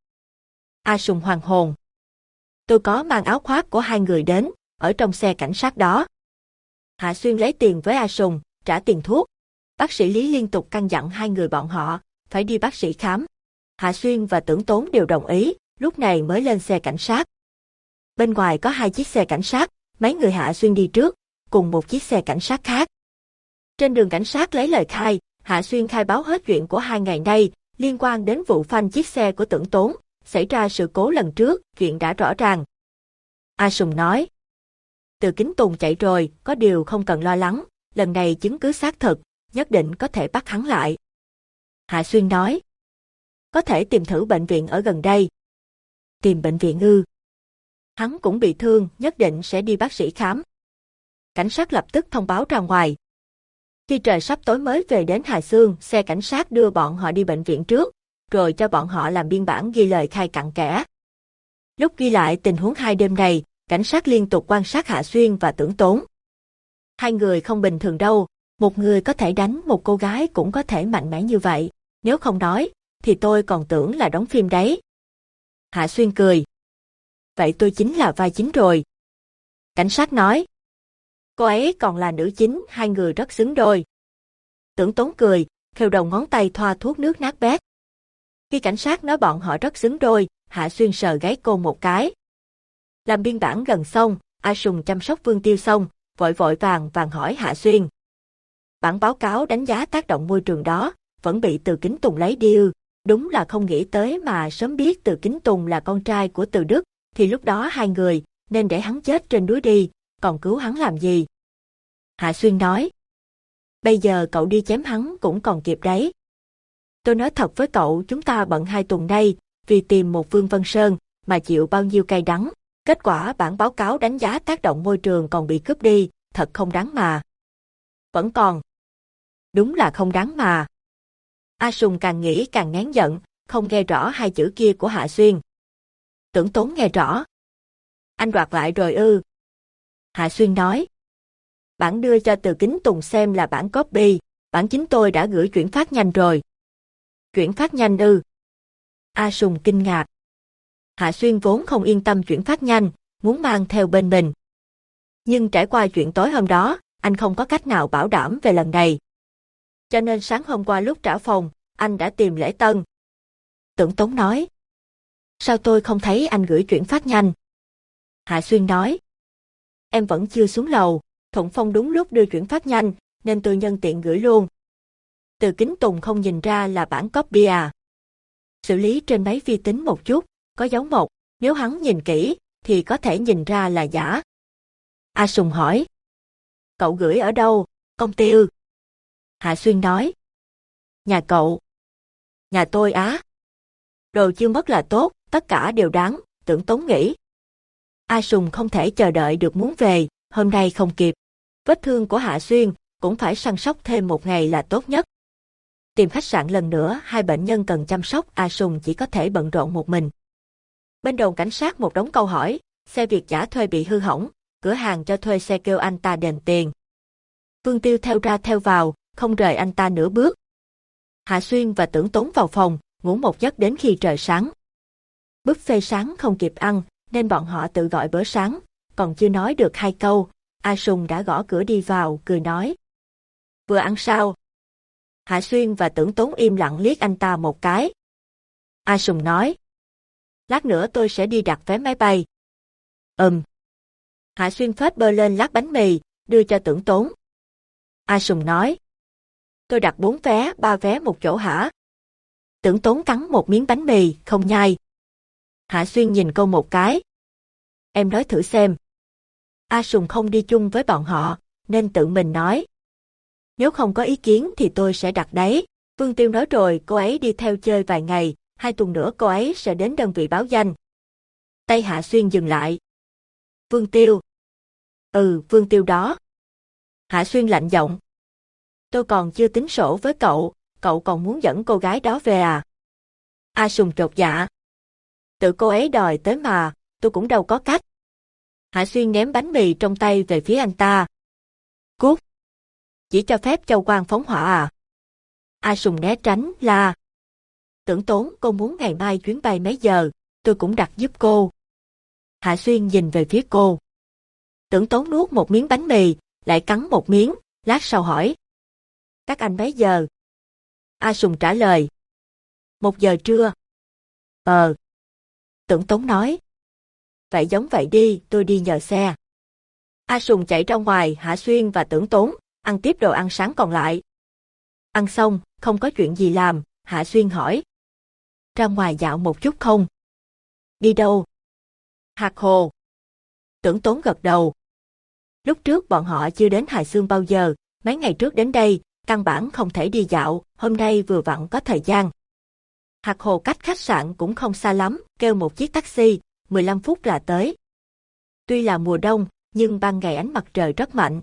A Sùng hoàng hồn. Tôi có mang áo khoác của hai người đến, ở trong xe cảnh sát đó. Hạ Xuyên lấy tiền với A Sùng, trả tiền thuốc. Bác sĩ Lý liên tục căn dặn hai người bọn họ, phải đi bác sĩ khám. Hạ Xuyên và Tưởng Tốn đều đồng ý, lúc này mới lên xe cảnh sát. Bên ngoài có hai chiếc xe cảnh sát, mấy người Hạ Xuyên đi trước, cùng một chiếc xe cảnh sát khác. Trên đường cảnh sát lấy lời khai, Hạ Xuyên khai báo hết chuyện của hai ngày nay, liên quan đến vụ phanh chiếc xe của tưởng tốn, xảy ra sự cố lần trước, chuyện đã rõ ràng. A Sùng nói, từ kính tùng chạy rồi, có điều không cần lo lắng, lần này chứng cứ xác thực, nhất định có thể bắt hắn lại. Hạ Xuyên nói, có thể tìm thử bệnh viện ở gần đây. Tìm bệnh viện ư. Hắn cũng bị thương, nhất định sẽ đi bác sĩ khám. Cảnh sát lập tức thông báo ra ngoài, khi trời sắp tối mới về đến Hà Sương, xe cảnh sát đưa bọn họ đi bệnh viện trước, rồi cho bọn họ làm biên bản ghi lời khai cặn kẽ. Lúc ghi lại tình huống hai đêm này, cảnh sát liên tục quan sát Hạ Xuyên và tưởng tốn. Hai người không bình thường đâu, một người có thể đánh một cô gái cũng có thể mạnh mẽ như vậy, nếu không nói, thì tôi còn tưởng là đóng phim đấy. Hạ Xuyên cười. Vậy tôi chính là vai chính rồi. Cảnh sát nói. Cô ấy còn là nữ chính, hai người rất xứng đôi. Tưởng tốn cười, khều đầu ngón tay thoa thuốc nước nát bét. Khi cảnh sát nói bọn họ rất xứng đôi, Hạ Xuyên sờ gáy cô một cái. Làm biên bản gần xong, A Sùng chăm sóc Vương Tiêu xong, vội vội vàng vàng hỏi Hạ Xuyên. Bản báo cáo đánh giá tác động môi trường đó, vẫn bị Từ Kính Tùng lấy đi ư. Đúng là không nghĩ tới mà sớm biết Từ Kính Tùng là con trai của Từ Đức, thì lúc đó hai người, nên để hắn chết trên núi đi, còn cứu hắn làm gì? Hạ Xuyên nói. Bây giờ cậu đi chém hắn cũng còn kịp đấy. Tôi nói thật với cậu chúng ta bận hai tuần nay, vì tìm một Vương văn Sơn, mà chịu bao nhiêu cay đắng. Kết quả bản báo cáo đánh giá tác động môi trường còn bị cướp đi, thật không đáng mà. Vẫn còn. Đúng là không đáng mà. A Sùng càng nghĩ càng nén giận, không nghe rõ hai chữ kia của Hạ Xuyên. Tưởng tốn nghe rõ. Anh đoạt lại rồi ư. Hạ Xuyên nói. Bản đưa cho từ kính Tùng xem là bản copy, bản chính tôi đã gửi chuyển phát nhanh rồi. Chuyển phát nhanh ư. A Sùng kinh ngạc. Hạ Xuyên vốn không yên tâm chuyển phát nhanh, muốn mang theo bên mình. Nhưng trải qua chuyện tối hôm đó, anh không có cách nào bảo đảm về lần này. Cho nên sáng hôm qua lúc trả phòng, anh đã tìm Lễ Tân. Tưởng Tống nói. Sao tôi không thấy anh gửi chuyển phát nhanh? Hạ Xuyên nói. Em vẫn chưa xuống lầu, Thuận Phong đúng lúc đưa chuyển phát nhanh, nên tôi nhân tiện gửi luôn. Từ kính tùng không nhìn ra là bản copy à. Xử lý trên máy vi tính một chút, có dấu một, nếu hắn nhìn kỹ, thì có thể nhìn ra là giả. A Sùng hỏi. Cậu gửi ở đâu, công ty ư? Hạ Xuyên nói. Nhà cậu. Nhà tôi á. Đồ chưa mất là tốt, tất cả đều đáng, tưởng tốn nghĩ. A Sùng không thể chờ đợi được muốn về, hôm nay không kịp. Vết thương của Hạ Xuyên cũng phải săn sóc thêm một ngày là tốt nhất. Tìm khách sạn lần nữa, hai bệnh nhân cần chăm sóc, A Sùng chỉ có thể bận rộn một mình. Bên đồn cảnh sát một đống câu hỏi, xe Việt giả thuê bị hư hỏng, cửa hàng cho thuê xe kêu anh ta đền tiền. Vương Tiêu theo ra theo vào, không rời anh ta nửa bước. Hạ Xuyên và Tưởng Tốn vào phòng, ngủ một giấc đến khi trời sáng. Buffet sáng không kịp ăn, nên bọn họ tự gọi bữa sáng, còn chưa nói được hai câu, A Sùng đã gõ cửa đi vào, cười nói. Vừa ăn sao? Hạ Xuyên và Tưởng Tốn im lặng liếc anh ta một cái. A Sùng nói. Lát nữa tôi sẽ đi đặt vé máy bay. Ừm. Hạ Xuyên phết bơ lên lát bánh mì, đưa cho Tưởng Tốn. A Sùng nói. Tôi đặt bốn vé, ba vé một chỗ hả? Tưởng Tốn cắn một miếng bánh mì, không nhai. Hạ Xuyên nhìn cô một cái. Em nói thử xem. A Sùng không đi chung với bọn họ, nên tự mình nói. Nếu không có ý kiến thì tôi sẽ đặt đấy. Vương Tiêu nói rồi cô ấy đi theo chơi vài ngày, hai tuần nữa cô ấy sẽ đến đơn vị báo danh. Tay Hạ Xuyên dừng lại. Vương Tiêu. Ừ, Vương Tiêu đó. Hạ Xuyên lạnh giọng. Tôi còn chưa tính sổ với cậu, cậu còn muốn dẫn cô gái đó về à? A Sùng trột dạ. Tự cô ấy đòi tới mà, tôi cũng đâu có cách. Hạ Xuyên ném bánh mì trong tay về phía anh ta. Cút! Chỉ cho phép châu quan phóng hỏa à? A Sùng né tránh, là. Tưởng tốn cô muốn ngày mai chuyến bay mấy giờ, tôi cũng đặt giúp cô. Hạ Xuyên nhìn về phía cô. Tưởng tốn nuốt một miếng bánh mì, lại cắn một miếng, lát sau hỏi. Các anh mấy giờ? A Sùng trả lời. Một giờ trưa. Ờ. Tưởng tốn nói. Vậy giống vậy đi, tôi đi nhờ xe. A Sùng chạy ra ngoài, Hạ Xuyên và Tưởng Tốn, ăn tiếp đồ ăn sáng còn lại. Ăn xong, không có chuyện gì làm, Hạ Xuyên hỏi. Ra ngoài dạo một chút không? Đi đâu? Hạc hồ. Tưởng Tốn gật đầu. Lúc trước bọn họ chưa đến Hải Xương bao giờ, mấy ngày trước đến đây, căn bản không thể đi dạo, hôm nay vừa vặn có thời gian. Hạc hồ cách khách sạn cũng không xa lắm, kêu một chiếc taxi, 15 phút là tới. Tuy là mùa đông, nhưng ban ngày ánh mặt trời rất mạnh.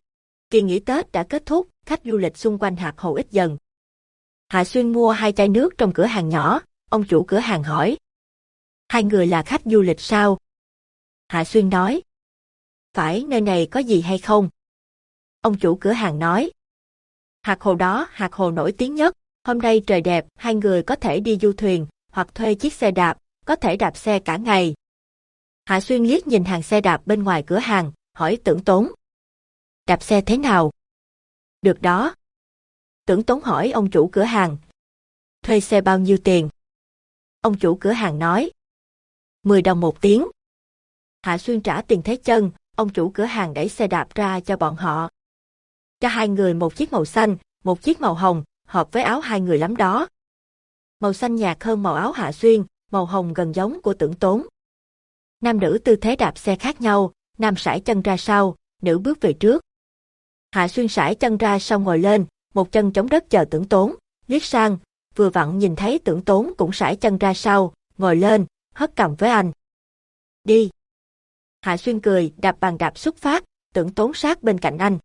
Kỳ nghỉ Tết đã kết thúc, khách du lịch xung quanh hạt hồ ít dần. Hạ Xuyên mua hai chai nước trong cửa hàng nhỏ, ông chủ cửa hàng hỏi. Hai người là khách du lịch sao? Hạ Xuyên nói. Phải nơi này có gì hay không? Ông chủ cửa hàng nói. Hạt hồ đó, hạt hồ nổi tiếng nhất, hôm nay trời đẹp, hai người có thể đi du thuyền, hoặc thuê chiếc xe đạp, có thể đạp xe cả ngày. Hạ Xuyên liếc nhìn hàng xe đạp bên ngoài cửa hàng, hỏi tưởng tốn. Đạp xe thế nào? Được đó. Tưởng tốn hỏi ông chủ cửa hàng. Thuê xe bao nhiêu tiền? Ông chủ cửa hàng nói. 10 đồng một tiếng. Hạ Xuyên trả tiền thế chân, ông chủ cửa hàng đẩy xe đạp ra cho bọn họ. Cho hai người một chiếc màu xanh, một chiếc màu hồng, hợp với áo hai người lắm đó. Màu xanh nhạt hơn màu áo Hạ Xuyên, màu hồng gần giống của tưởng tốn. Nam nữ tư thế đạp xe khác nhau, nam sải chân ra sau, nữ bước về trước. Hạ Xuyên sải chân ra sau ngồi lên, một chân chống đất chờ tưởng tốn, liếc sang, vừa vặn nhìn thấy tưởng tốn cũng sải chân ra sau, ngồi lên, hất cầm với anh. Đi. Hạ Xuyên cười, đạp bàn đạp xuất phát, tưởng tốn sát bên cạnh anh.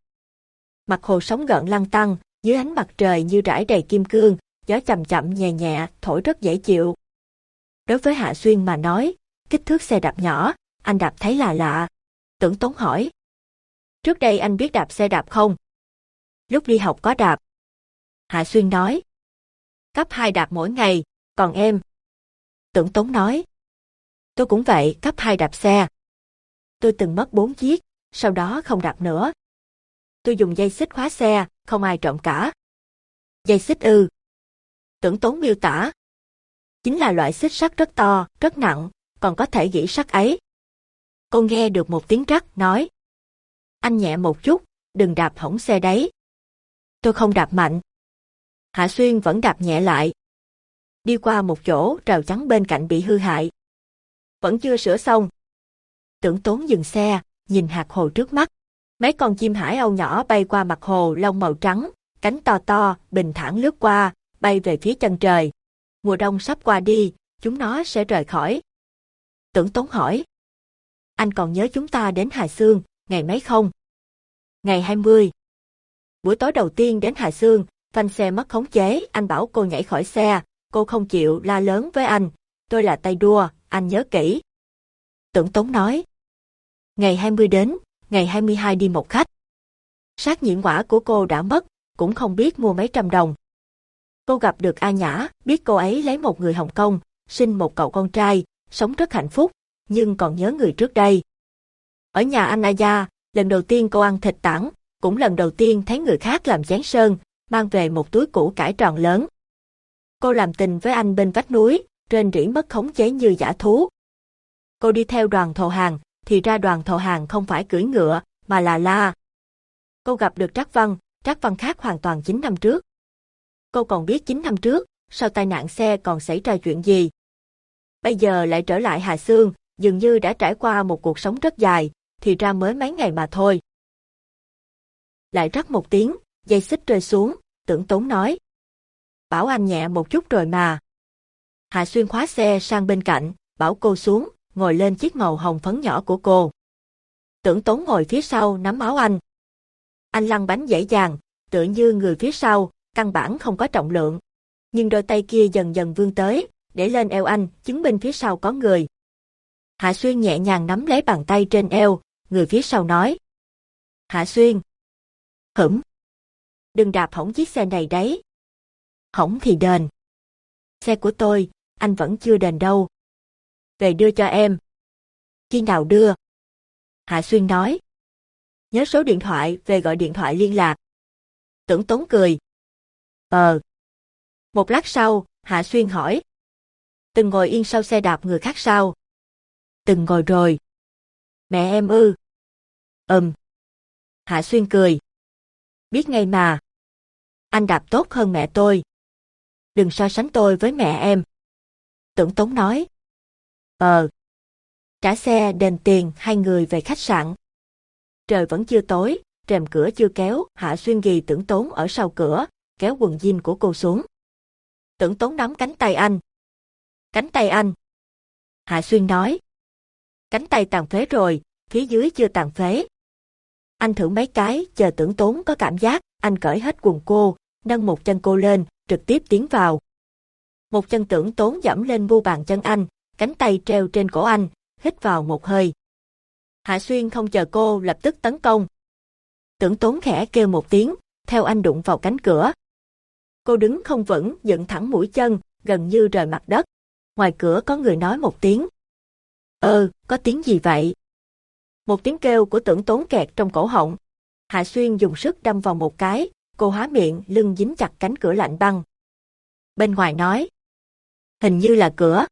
Mặt hồ sóng gợn lăn tăng, dưới ánh mặt trời như rải đầy kim cương, gió chậm chậm nhẹ nhẹ, thổi rất dễ chịu. Đối với Hạ Xuyên mà nói, kích thước xe đạp nhỏ, anh đạp thấy là lạ. Tưởng Tốn hỏi. Trước đây anh biết đạp xe đạp không? Lúc đi học có đạp. Hạ Xuyên nói. Cấp 2 đạp mỗi ngày, còn em? Tưởng Tống nói. Tôi cũng vậy, cấp 2 đạp xe. Tôi từng mất 4 chiếc, sau đó không đạp nữa. Tôi dùng dây xích khóa xe, không ai trộm cả. Dây xích ư. Tưởng Tống miêu tả. Chính là loại xích sắt rất to, rất nặng, còn có thể gỉ sắt ấy. Cô nghe được một tiếng rắc, nói. Anh nhẹ một chút, đừng đạp hỏng xe đấy. Tôi không đạp mạnh. Hạ Xuyên vẫn đạp nhẹ lại. Đi qua một chỗ rào chắn bên cạnh bị hư hại. Vẫn chưa sửa xong. Tưởng tốn dừng xe, nhìn hạt hồ trước mắt. Mấy con chim hải âu nhỏ bay qua mặt hồ lông màu trắng, cánh to to, bình thản lướt qua, bay về phía chân trời. Mùa đông sắp qua đi, chúng nó sẽ rời khỏi. Tưởng tốn hỏi. Anh còn nhớ chúng ta đến Hà Sương, ngày mấy không? Ngày 20. Buổi tối đầu tiên đến Hà Sương, phanh xe mất khống chế, anh bảo cô nhảy khỏi xe, cô không chịu la lớn với anh. Tôi là tay đua, anh nhớ kỹ. Tưởng Tống nói. Ngày 20 đến, ngày 22 đi một khách. Sát nhiễm quả của cô đã mất, cũng không biết mua mấy trăm đồng. Cô gặp được A Nhã, biết cô ấy lấy một người Hồng Kông, sinh một cậu con trai, sống rất hạnh phúc, nhưng còn nhớ người trước đây. Ở nhà anh Aya, lần đầu tiên cô ăn thịt tảng, cũng lần đầu tiên thấy người khác làm chén sơn, mang về một túi củ cải tròn lớn. Cô làm tình với anh bên vách núi, trên rỉ mất khống chế như giả thú. Cô đi theo đoàn thổ hàng, thì ra đoàn thổ hàng không phải cưỡi ngựa, mà là la. Cô gặp được Trác Văn, Trác Văn khác hoàn toàn 9 năm trước. Cô còn biết 9 năm trước, sau tai nạn xe còn xảy ra chuyện gì. Bây giờ lại trở lại Hà Sương, dường như đã trải qua một cuộc sống rất dài, thì ra mới mấy ngày mà thôi. Lại rắc một tiếng, dây xích rơi xuống, tưởng tốn nói. Bảo anh nhẹ một chút rồi mà. Hạ Xuyên khóa xe sang bên cạnh, bảo cô xuống, ngồi lên chiếc màu hồng phấn nhỏ của cô. Tưởng tốn ngồi phía sau nắm áo anh. Anh lăn bánh dễ dàng, tựa như người phía sau, căn bản không có trọng lượng. Nhưng đôi tay kia dần dần vươn tới, để lên eo anh, chứng minh phía sau có người. Hạ Xuyên nhẹ nhàng nắm lấy bàn tay trên eo, người phía sau nói. Hạ Xuyên. Hửm. Đừng đạp hỏng chiếc xe này đấy. Hỏng thì đền. Xe của tôi, anh vẫn chưa đền đâu. Về đưa cho em. Khi nào đưa? Hạ Xuyên nói. Nhớ số điện thoại về gọi điện thoại liên lạc. Tưởng tốn cười. Ờ. Một lát sau, Hạ Xuyên hỏi. Từng ngồi yên sau xe đạp người khác sao? Từng ngồi rồi. Mẹ em ư? Ừm. Hạ Xuyên cười. Biết ngay mà. Anh đạp tốt hơn mẹ tôi. Đừng so sánh tôi với mẹ em. Tưởng Tống nói. Ờ. Trả xe đền tiền hai người về khách sạn. Trời vẫn chưa tối, rèm cửa chưa kéo, Hạ Xuyên ghi tưởng tốn ở sau cửa, kéo quần jean của cô xuống. Tưởng tốn nắm cánh tay anh. Cánh tay anh. Hạ Xuyên nói. Cánh tay tàn phế rồi, phía dưới chưa tàn phế. Anh thử mấy cái, chờ tưởng tốn có cảm giác, anh cởi hết quần cô, nâng một chân cô lên, trực tiếp tiến vào. Một chân tưởng tốn dẫm lên mu bàn chân anh, cánh tay treo trên cổ anh, hít vào một hơi. Hạ Xuyên không chờ cô lập tức tấn công. Tưởng tốn khẽ kêu một tiếng, theo anh đụng vào cánh cửa. Cô đứng không vững, dựng thẳng mũi chân, gần như rời mặt đất. Ngoài cửa có người nói một tiếng. Ơ, có tiếng gì vậy? Một tiếng kêu của tưởng tốn kẹt trong cổ họng. Hạ Xuyên dùng sức đâm vào một cái, cô há miệng, lưng dính chặt cánh cửa lạnh băng. Bên ngoài nói. Hình như là cửa.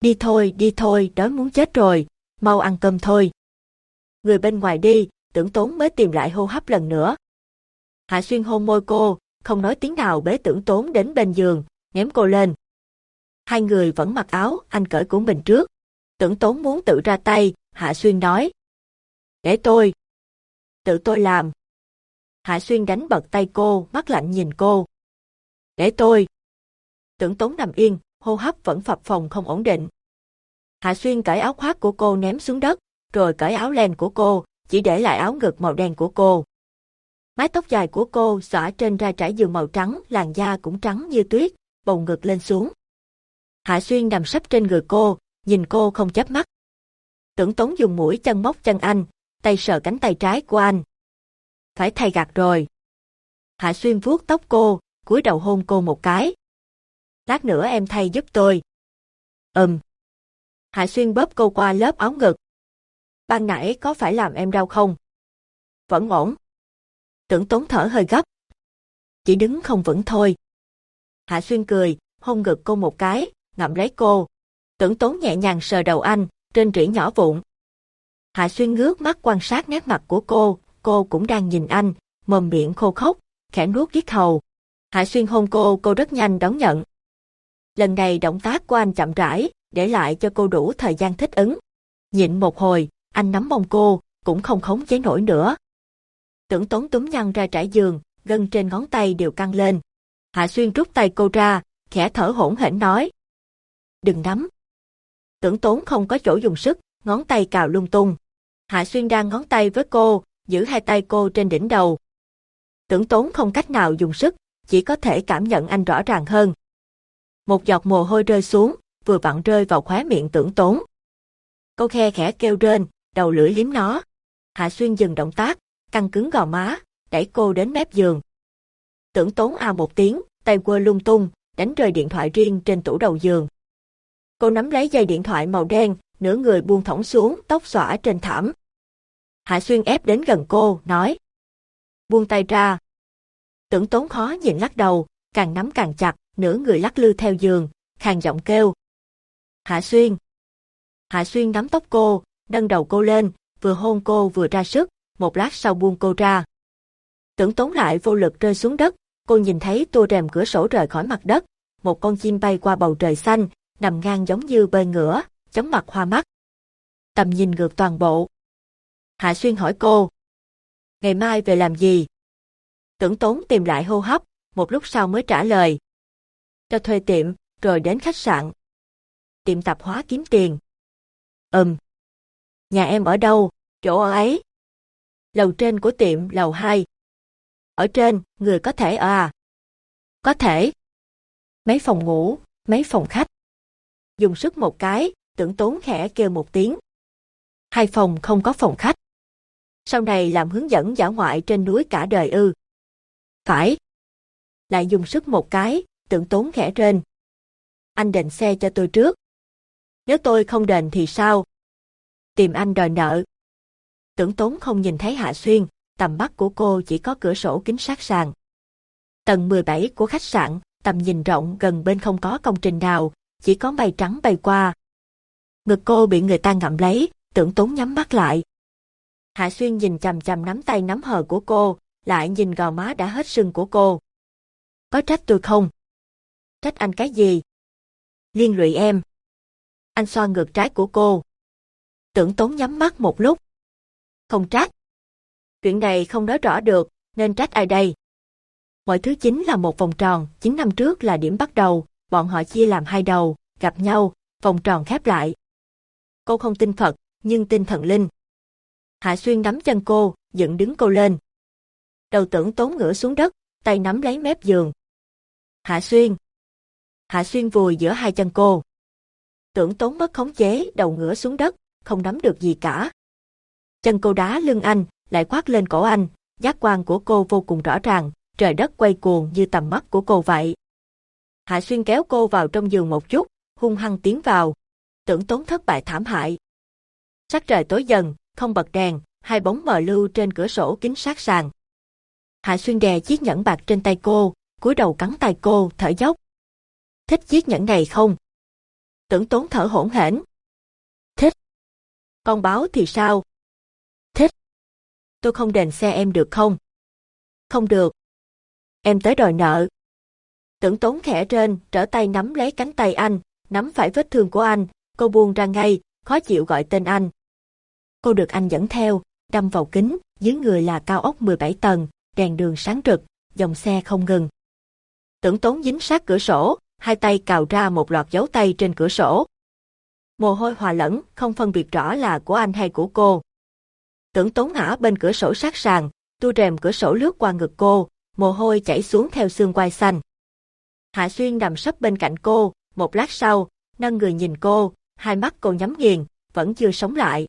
Đi thôi, đi thôi, đói muốn chết rồi, mau ăn cơm thôi. Người bên ngoài đi, tưởng tốn mới tìm lại hô hấp lần nữa. Hạ Xuyên hôn môi cô, không nói tiếng nào bế tưởng tốn đến bên giường, ném cô lên. Hai người vẫn mặc áo, anh cởi của mình trước. Tưởng tốn muốn tự ra tay, Hạ Xuyên nói. Để tôi. Tự tôi làm. Hạ Xuyên đánh bật tay cô, mắt lạnh nhìn cô. Để tôi. Tưởng tốn nằm yên, hô hấp vẫn phập phồng không ổn định. Hạ Xuyên cởi áo khoác của cô ném xuống đất, rồi cởi áo len của cô, chỉ để lại áo ngực màu đen của cô. Mái tóc dài của cô xõa trên ra trải giường màu trắng, làn da cũng trắng như tuyết, bầu ngực lên xuống. Hạ Xuyên nằm sấp trên người cô, nhìn cô không chớp mắt. Tưởng Tốn dùng mũi chân móc chân anh, tay sờ cánh tay trái của anh. Phải thay gạt rồi. Hạ Xuyên vuốt tóc cô, cúi đầu hôn cô một cái. Lát nữa em thay giúp tôi. Ừm. Hạ Xuyên bóp cô qua lớp áo ngực. Ban nãy có phải làm em đau không? Vẫn ổn. Tưởng tốn thở hơi gấp. Chỉ đứng không vững thôi. Hạ Xuyên cười, hôn ngực cô một cái, ngậm lấy cô. Tưởng tốn nhẹ nhàng sờ đầu anh, trên trĩ nhỏ vụn. Hạ Xuyên ngước mắt quan sát nét mặt của cô, cô cũng đang nhìn anh, mồm miệng khô khốc, khẽ nuốt giết hầu. Hạ Xuyên hôn cô, cô rất nhanh đón nhận. Lần này động tác của anh chậm rãi, để lại cho cô đủ thời gian thích ứng. Nhịn một hồi, anh nắm mông cô, cũng không khống chế nổi nữa. Tưởng tốn túm nhăn ra trải giường, gân trên ngón tay đều căng lên. Hạ Xuyên rút tay cô ra, khẽ thở hỗn hển nói. Đừng nắm. Tưởng tốn không có chỗ dùng sức, ngón tay cào lung tung. Hạ Xuyên đang ngón tay với cô, giữ hai tay cô trên đỉnh đầu. Tưởng tốn không cách nào dùng sức, chỉ có thể cảm nhận anh rõ ràng hơn. Một giọt mồ hôi rơi xuống, vừa vặn rơi vào khóe miệng tưởng tốn. Cô khe khẽ kêu rên, đầu lưỡi liếm nó. Hạ Xuyên dừng động tác, căng cứng gò má, đẩy cô đến mép giường. Tưởng tốn a một tiếng, tay quơ lung tung, đánh rơi điện thoại riêng trên tủ đầu giường. Cô nắm lấy dây điện thoại màu đen, nửa người buông thõng xuống, tóc xõa trên thảm. Hạ Xuyên ép đến gần cô, nói. Buông tay ra. Tưởng tốn khó nhìn lắc đầu, càng nắm càng chặt, nửa người lắc lư theo giường, khàn giọng kêu. Hạ Xuyên. Hạ Xuyên nắm tóc cô, nâng đầu cô lên, vừa hôn cô vừa ra sức, một lát sau buông cô ra. Tưởng tốn lại vô lực rơi xuống đất, cô nhìn thấy tua rèm cửa sổ rời khỏi mặt đất, một con chim bay qua bầu trời xanh, nằm ngang giống như bơi ngửa, chóng mặt hoa mắt. Tầm nhìn ngược toàn bộ. Hạ Xuyên hỏi cô. Ngày mai về làm gì? Tưởng tốn tìm lại hô hấp, một lúc sau mới trả lời. Cho thuê tiệm, rồi đến khách sạn. Tiệm tạp hóa kiếm tiền. Ừm. Nhà em ở đâu? Chỗ ở ấy. Lầu trên của tiệm, lầu 2. Ở trên, người có thể ở à? Có thể. Mấy phòng ngủ, mấy phòng khách. Dùng sức một cái, tưởng tốn khẽ kêu một tiếng. Hai phòng không có phòng khách. Sau này làm hướng dẫn giả ngoại trên núi cả đời ư. Phải. Lại dùng sức một cái, tưởng tốn khẽ trên. Anh đền xe cho tôi trước. Nếu tôi không đền thì sao? Tìm anh đòi nợ. Tưởng tốn không nhìn thấy Hạ Xuyên, tầm mắt của cô chỉ có cửa sổ kính sát sàn. Tầng 17 của khách sạn, tầm nhìn rộng gần bên không có công trình nào, chỉ có mây trắng bay qua. Ngực cô bị người ta ngậm lấy, tưởng tốn nhắm mắt lại. Hạ Xuyên nhìn chằm chằm nắm tay nắm hờ của cô, lại nhìn gò má đã hết sưng của cô. Có trách tôi không? Trách anh cái gì? Liên lụy em. Anh xoa ngược trái của cô. Tưởng tốn nhắm mắt một lúc. Không trách. Chuyện này không nói rõ được, nên trách ai đây? Mọi thứ chính là một vòng tròn, 9 năm trước là điểm bắt đầu, bọn họ chia làm hai đầu, gặp nhau, vòng tròn khép lại. Cô không tin Phật, nhưng tin thần linh. Hạ Xuyên nắm chân cô, dựng đứng cô lên. Đầu tưởng tốn ngửa xuống đất, tay nắm lấy mép giường. Hạ Xuyên. Hạ Xuyên vùi giữa hai chân cô. Tưởng tốn mất khống chế, đầu ngửa xuống đất, không nắm được gì cả. Chân cô đá lưng anh, lại khoác lên cổ anh, giác quan của cô vô cùng rõ ràng, trời đất quay cuồng như tầm mắt của cô vậy. Hạ Xuyên kéo cô vào trong giường một chút, hung hăng tiến vào. Tưởng tốn thất bại thảm hại. Sắc trời tối dần, không bật đèn, hai bóng mờ lưu trên cửa sổ kính sát sàn. Hạ Xuyên đè chiếc nhẫn bạc trên tay cô, cúi đầu cắn tay cô, thở dốc. Thích chiếc nhẫn này không? Tưởng tốn thở hỗn hển. Thích. Con báo thì sao? Thích. Tôi không đền xe em được không? Không được. Em tới đòi nợ. Tưởng tốn khẽ trên, trở tay nắm lấy cánh tay anh, nắm phải vết thương của anh, cô buông ra ngay, khó chịu gọi tên anh. Cô được anh dẫn theo, đâm vào kính, dưới người là cao ốc 17 tầng, đèn đường sáng rực, dòng xe không ngừng. Tưởng tốn dính sát cửa sổ, hai tay cào ra một loạt dấu tay trên cửa sổ. Mồ hôi hòa lẫn, không phân biệt rõ là của anh hay của cô. Tưởng tốn ngã bên cửa sổ sát sàn, tu rèm cửa sổ lướt qua ngực cô, mồ hôi chảy xuống theo xương quai xanh. Hạ Xuyên nằm sấp bên cạnh cô, một lát sau, nâng người nhìn cô, hai mắt cô nhắm nghiền, vẫn chưa sống lại.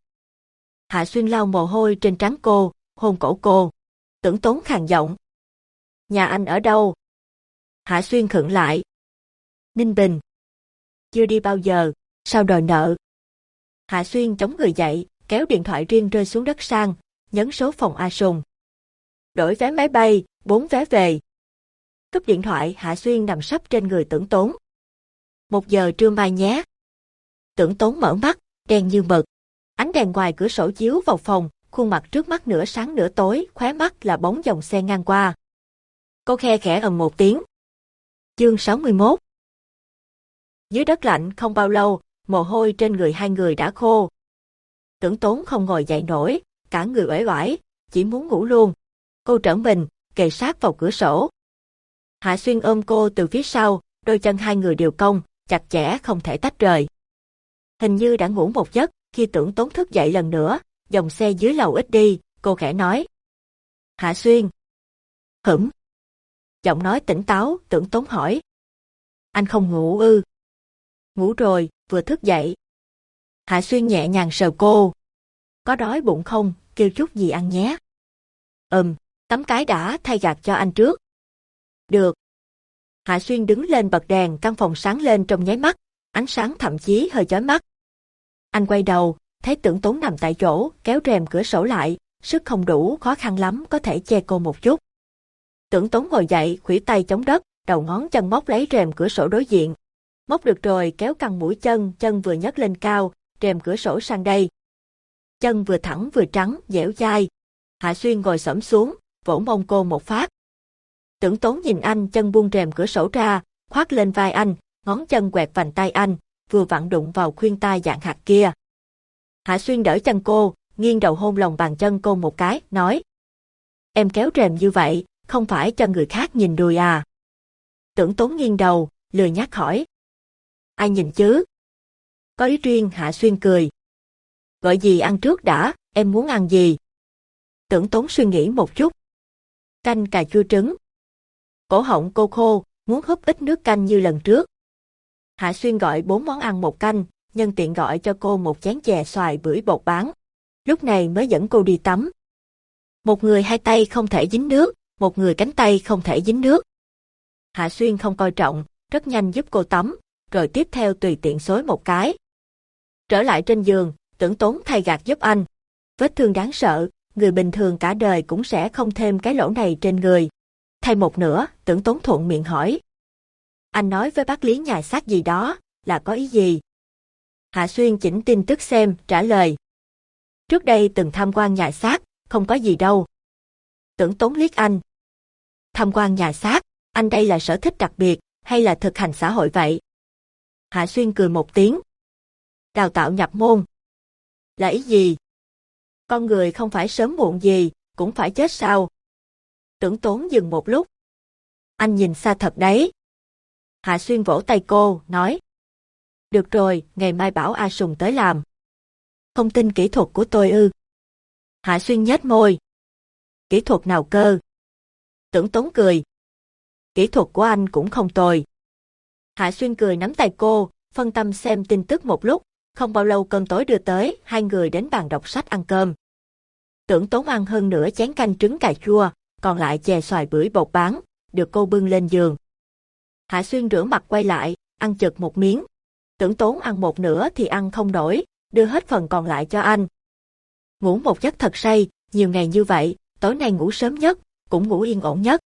Hạ Xuyên lau mồ hôi trên trán cô, hôn cổ cô. Tưởng tốn khàn giọng. Nhà anh ở đâu? Hạ Xuyên khựng lại. Ninh Bình. Chưa đi bao giờ, sao đòi nợ? Hạ Xuyên chống người dậy, kéo điện thoại riêng rơi xuống đất sang, nhấn số phòng A Sùng. Đổi vé máy bay, bốn vé về. Cúp điện thoại Hạ Xuyên nằm sấp trên người tưởng tốn. Một giờ trưa mai nhé. Tưởng tốn mở mắt, đen như mực. Ánh đèn ngoài cửa sổ chiếu vào phòng, khuôn mặt trước mắt nửa sáng nửa tối, khóe mắt là bóng dòng xe ngang qua. Cô khe khẽ ầm một tiếng. Chương 61 Dưới đất lạnh không bao lâu, mồ hôi trên người hai người đã khô. Tưởng tốn không ngồi dậy nổi, cả người uể oải, chỉ muốn ngủ luôn. Cô trở mình, kề sát vào cửa sổ. Hạ Xuyên ôm cô từ phía sau, đôi chân hai người đều cong, chặt chẽ không thể tách rời. Hình như đã ngủ một giấc, khi tưởng tốn thức dậy lần nữa, dòng xe dưới lầu ít đi, cô khẽ nói. Hạ Xuyên. Hửm. Giọng nói tỉnh táo, tưởng tốn hỏi. Anh không ngủ ư. Ngủ rồi, vừa thức dậy. Hạ Xuyên nhẹ nhàng sờ cô. Có đói bụng không, kêu chút gì ăn nhé. Ừm, tắm cái đã thay gạt cho anh trước. Được. Hạ Xuyên đứng lên bật đèn căn phòng sáng lên trong nháy mắt, ánh sáng thậm chí hơi chói mắt. Anh quay đầu, thấy tưởng tốn nằm tại chỗ, kéo rèm cửa sổ lại, sức không đủ, khó khăn lắm có thể che cô một chút. Tưởng tốn ngồi dậy, khủy tay chống đất, đầu ngón chân móc lấy rèm cửa sổ đối diện. Móc được rồi kéo căng mũi chân, chân vừa nhấc lên cao, rèm cửa sổ sang đây. Chân vừa thẳng vừa trắng, dẻo dai. Hạ Xuyên ngồi xổm xuống, vỗ mông cô một phát. Tưởng tốn nhìn anh chân buông rèm cửa sổ ra, khoác lên vai anh, ngón chân quẹt vành tay anh, vừa vặn đụng vào khuyên tai dạng hạt kia. Hạ Xuyên đỡ chân cô, nghiêng đầu hôn lòng bàn chân cô một cái, nói. Em kéo rèm như vậy, không phải cho người khác nhìn đùi à? Tưởng tốn nghiêng đầu, lười nhắc hỏi. Ai nhìn chứ? Có ý riêng Hạ Xuyên cười. Gọi gì ăn trước đã, em muốn ăn gì? Tưởng tốn suy nghĩ một chút. Canh cà chua trứng. Cổ họng cô khô, muốn húp ít nước canh như lần trước. Hạ Xuyên gọi bốn món ăn một canh, nhân tiện gọi cho cô một chén chè xoài bưởi bột bán. Lúc này mới dẫn cô đi tắm. Một người hai tay không thể dính nước, một người cánh tay không thể dính nước. Hạ Xuyên không coi trọng, rất nhanh giúp cô tắm, rồi tiếp theo tùy tiện xối một cái. Trở lại trên giường, tưởng tốn thay gạt giúp anh. Vết thương đáng sợ, người bình thường cả đời cũng sẽ không thêm cái lỗ này trên người. Thay một nửa, tưởng tốn thuận miệng hỏi. Anh nói với bác Lý nhà xác gì đó, là có ý gì? Hạ Xuyên chỉnh tin tức xem, trả lời. Trước đây từng tham quan nhà xác, không có gì đâu. Tưởng tốn liếc anh. Tham quan nhà xác, anh đây là sở thích đặc biệt, hay là thực hành xã hội vậy? Hạ Xuyên cười một tiếng. Đào tạo nhập môn. Là ý gì? Con người không phải sớm muộn gì, cũng phải chết sao? Tưởng tốn dừng một lúc. Anh nhìn xa thật đấy. Hạ Xuyên vỗ tay cô, nói. Được rồi, ngày mai bảo A Sùng tới làm. Không tin kỹ thuật của tôi ư. Hạ Xuyên nhếch môi. Kỹ thuật nào cơ? Tưởng tốn cười. Kỹ thuật của anh cũng không tồi. Hạ Xuyên cười nắm tay cô, phân tâm xem tin tức một lúc. Không bao lâu cơm tối đưa tới, hai người đến bàn đọc sách ăn cơm. Tưởng tốn ăn hơn nửa chén canh trứng cà chua, còn lại chè xoài bưởi bột bán, được cô bưng lên giường. Hạ Xuyên rửa mặt quay lại, ăn chật một miếng. Tưởng tốn ăn một nửa thì ăn không nổi, đưa hết phần còn lại cho anh. Ngủ một giấc thật say, nhiều ngày như vậy, tối nay ngủ sớm nhất, cũng ngủ yên ổn nhất.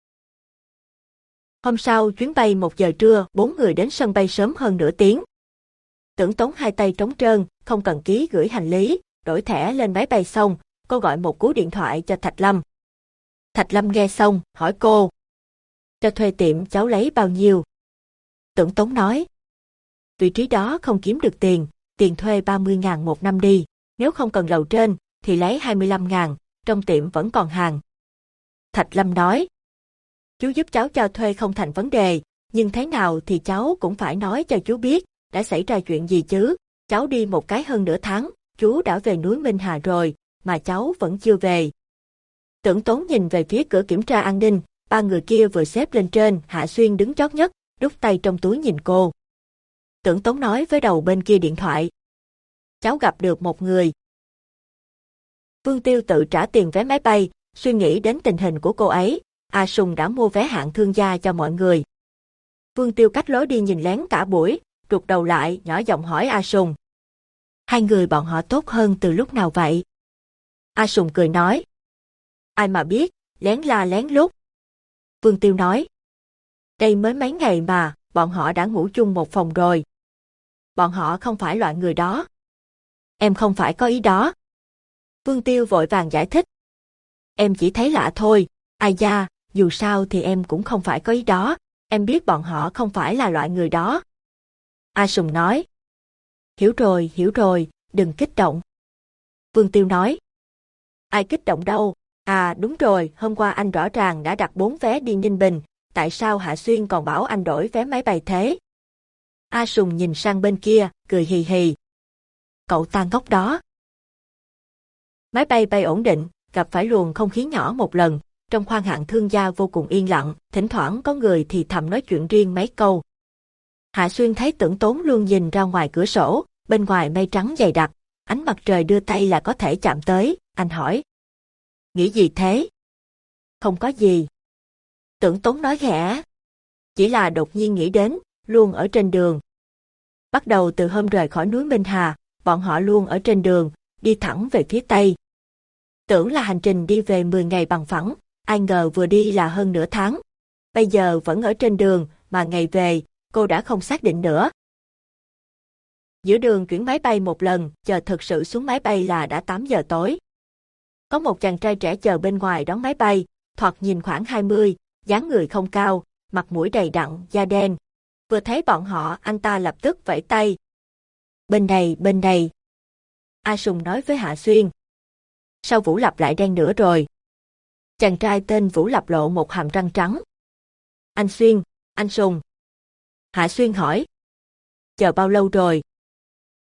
Hôm sau, chuyến bay một giờ trưa, bốn người đến sân bay sớm hơn nửa tiếng. Tưởng tốn hai tay trống trơn, không cần ký gửi hành lý, đổi thẻ lên máy bay xong, cô gọi một cú điện thoại cho Thạch Lâm. Thạch Lâm nghe xong, hỏi cô. Cho thuê tiệm cháu lấy bao nhiêu? Tưởng Tống nói. Vị trí đó không kiếm được tiền, tiền thuê 30.000 một năm đi, nếu không cần lầu trên, thì lấy 25.000, trong tiệm vẫn còn hàng. Thạch Lâm nói. Chú giúp cháu cho thuê không thành vấn đề, nhưng thế nào thì cháu cũng phải nói cho chú biết, đã xảy ra chuyện gì chứ. Cháu đi một cái hơn nửa tháng, chú đã về núi Minh Hà rồi, mà cháu vẫn chưa về. Tưởng Tốn nhìn về phía cửa kiểm tra an ninh, ba người kia vừa xếp lên trên, Hạ Xuyên đứng chót nhất, đút tay trong túi nhìn cô. Tưởng Tốn nói với đầu bên kia điện thoại. Cháu gặp được một người. Vương Tiêu tự trả tiền vé máy bay, suy nghĩ đến tình hình của cô ấy, A Sùng đã mua vé hạng thương gia cho mọi người. Vương Tiêu cách lối đi nhìn lén cả buổi, trục đầu lại, nhỏ giọng hỏi A Sùng. Hai người bọn họ tốt hơn từ lúc nào vậy? A Sùng cười nói. Ai mà biết, lén la lén lút. Vương Tiêu nói. Đây mới mấy ngày mà, bọn họ đã ngủ chung một phòng rồi. Bọn họ không phải loại người đó. Em không phải có ý đó. Vương Tiêu vội vàng giải thích. Em chỉ thấy lạ thôi, ai da, dù sao thì em cũng không phải có ý đó, em biết bọn họ không phải là loại người đó. A Sùng nói. Hiểu rồi, hiểu rồi, đừng kích động. Vương Tiêu nói. Ai kích động đâu, à đúng rồi, hôm qua anh rõ ràng đã đặt bốn vé đi Ninh Bình, tại sao Hạ Xuyên còn bảo anh đổi vé máy bay thế? A Sùng nhìn sang bên kia, cười hì hì. Cậu ta ngốc đó. Máy bay bay ổn định, gặp phải luồng không khí nhỏ một lần, trong khoang hạng thương gia vô cùng yên lặng, thỉnh thoảng có người thì thầm nói chuyện riêng mấy câu. Hạ Xuyên thấy tưởng tốn luôn nhìn ra ngoài cửa sổ, bên ngoài mây trắng dày đặc, ánh mặt trời đưa tay là có thể chạm tới, anh hỏi. Nghĩ gì thế? Không có gì. Tưởng tốn nói khẽ. Chỉ là đột nhiên nghĩ đến, luôn ở trên đường. Bắt đầu từ hôm rời khỏi núi Minh Hà, bọn họ luôn ở trên đường, đi thẳng về phía Tây. Tưởng là hành trình đi về 10 ngày bằng phẳng, ai ngờ vừa đi là hơn nửa tháng. Bây giờ vẫn ở trên đường, mà ngày về, cô đã không xác định nữa. Giữa đường chuyển máy bay một lần, chờ thực sự xuống máy bay là đã 8 giờ tối. Có một chàng trai trẻ chờ bên ngoài đón máy bay, thoạt nhìn khoảng 20, dáng người không cao, mặt mũi đầy đặn, da đen. Vừa thấy bọn họ, anh ta lập tức vẫy tay. Bên này, bên này. A Sùng nói với Hạ Xuyên. Sao Vũ Lập lại đen nữa rồi? Chàng trai tên Vũ Lập lộ một hàm răng trắng. Anh Xuyên, anh Sùng. Hạ Xuyên hỏi. Chờ bao lâu rồi?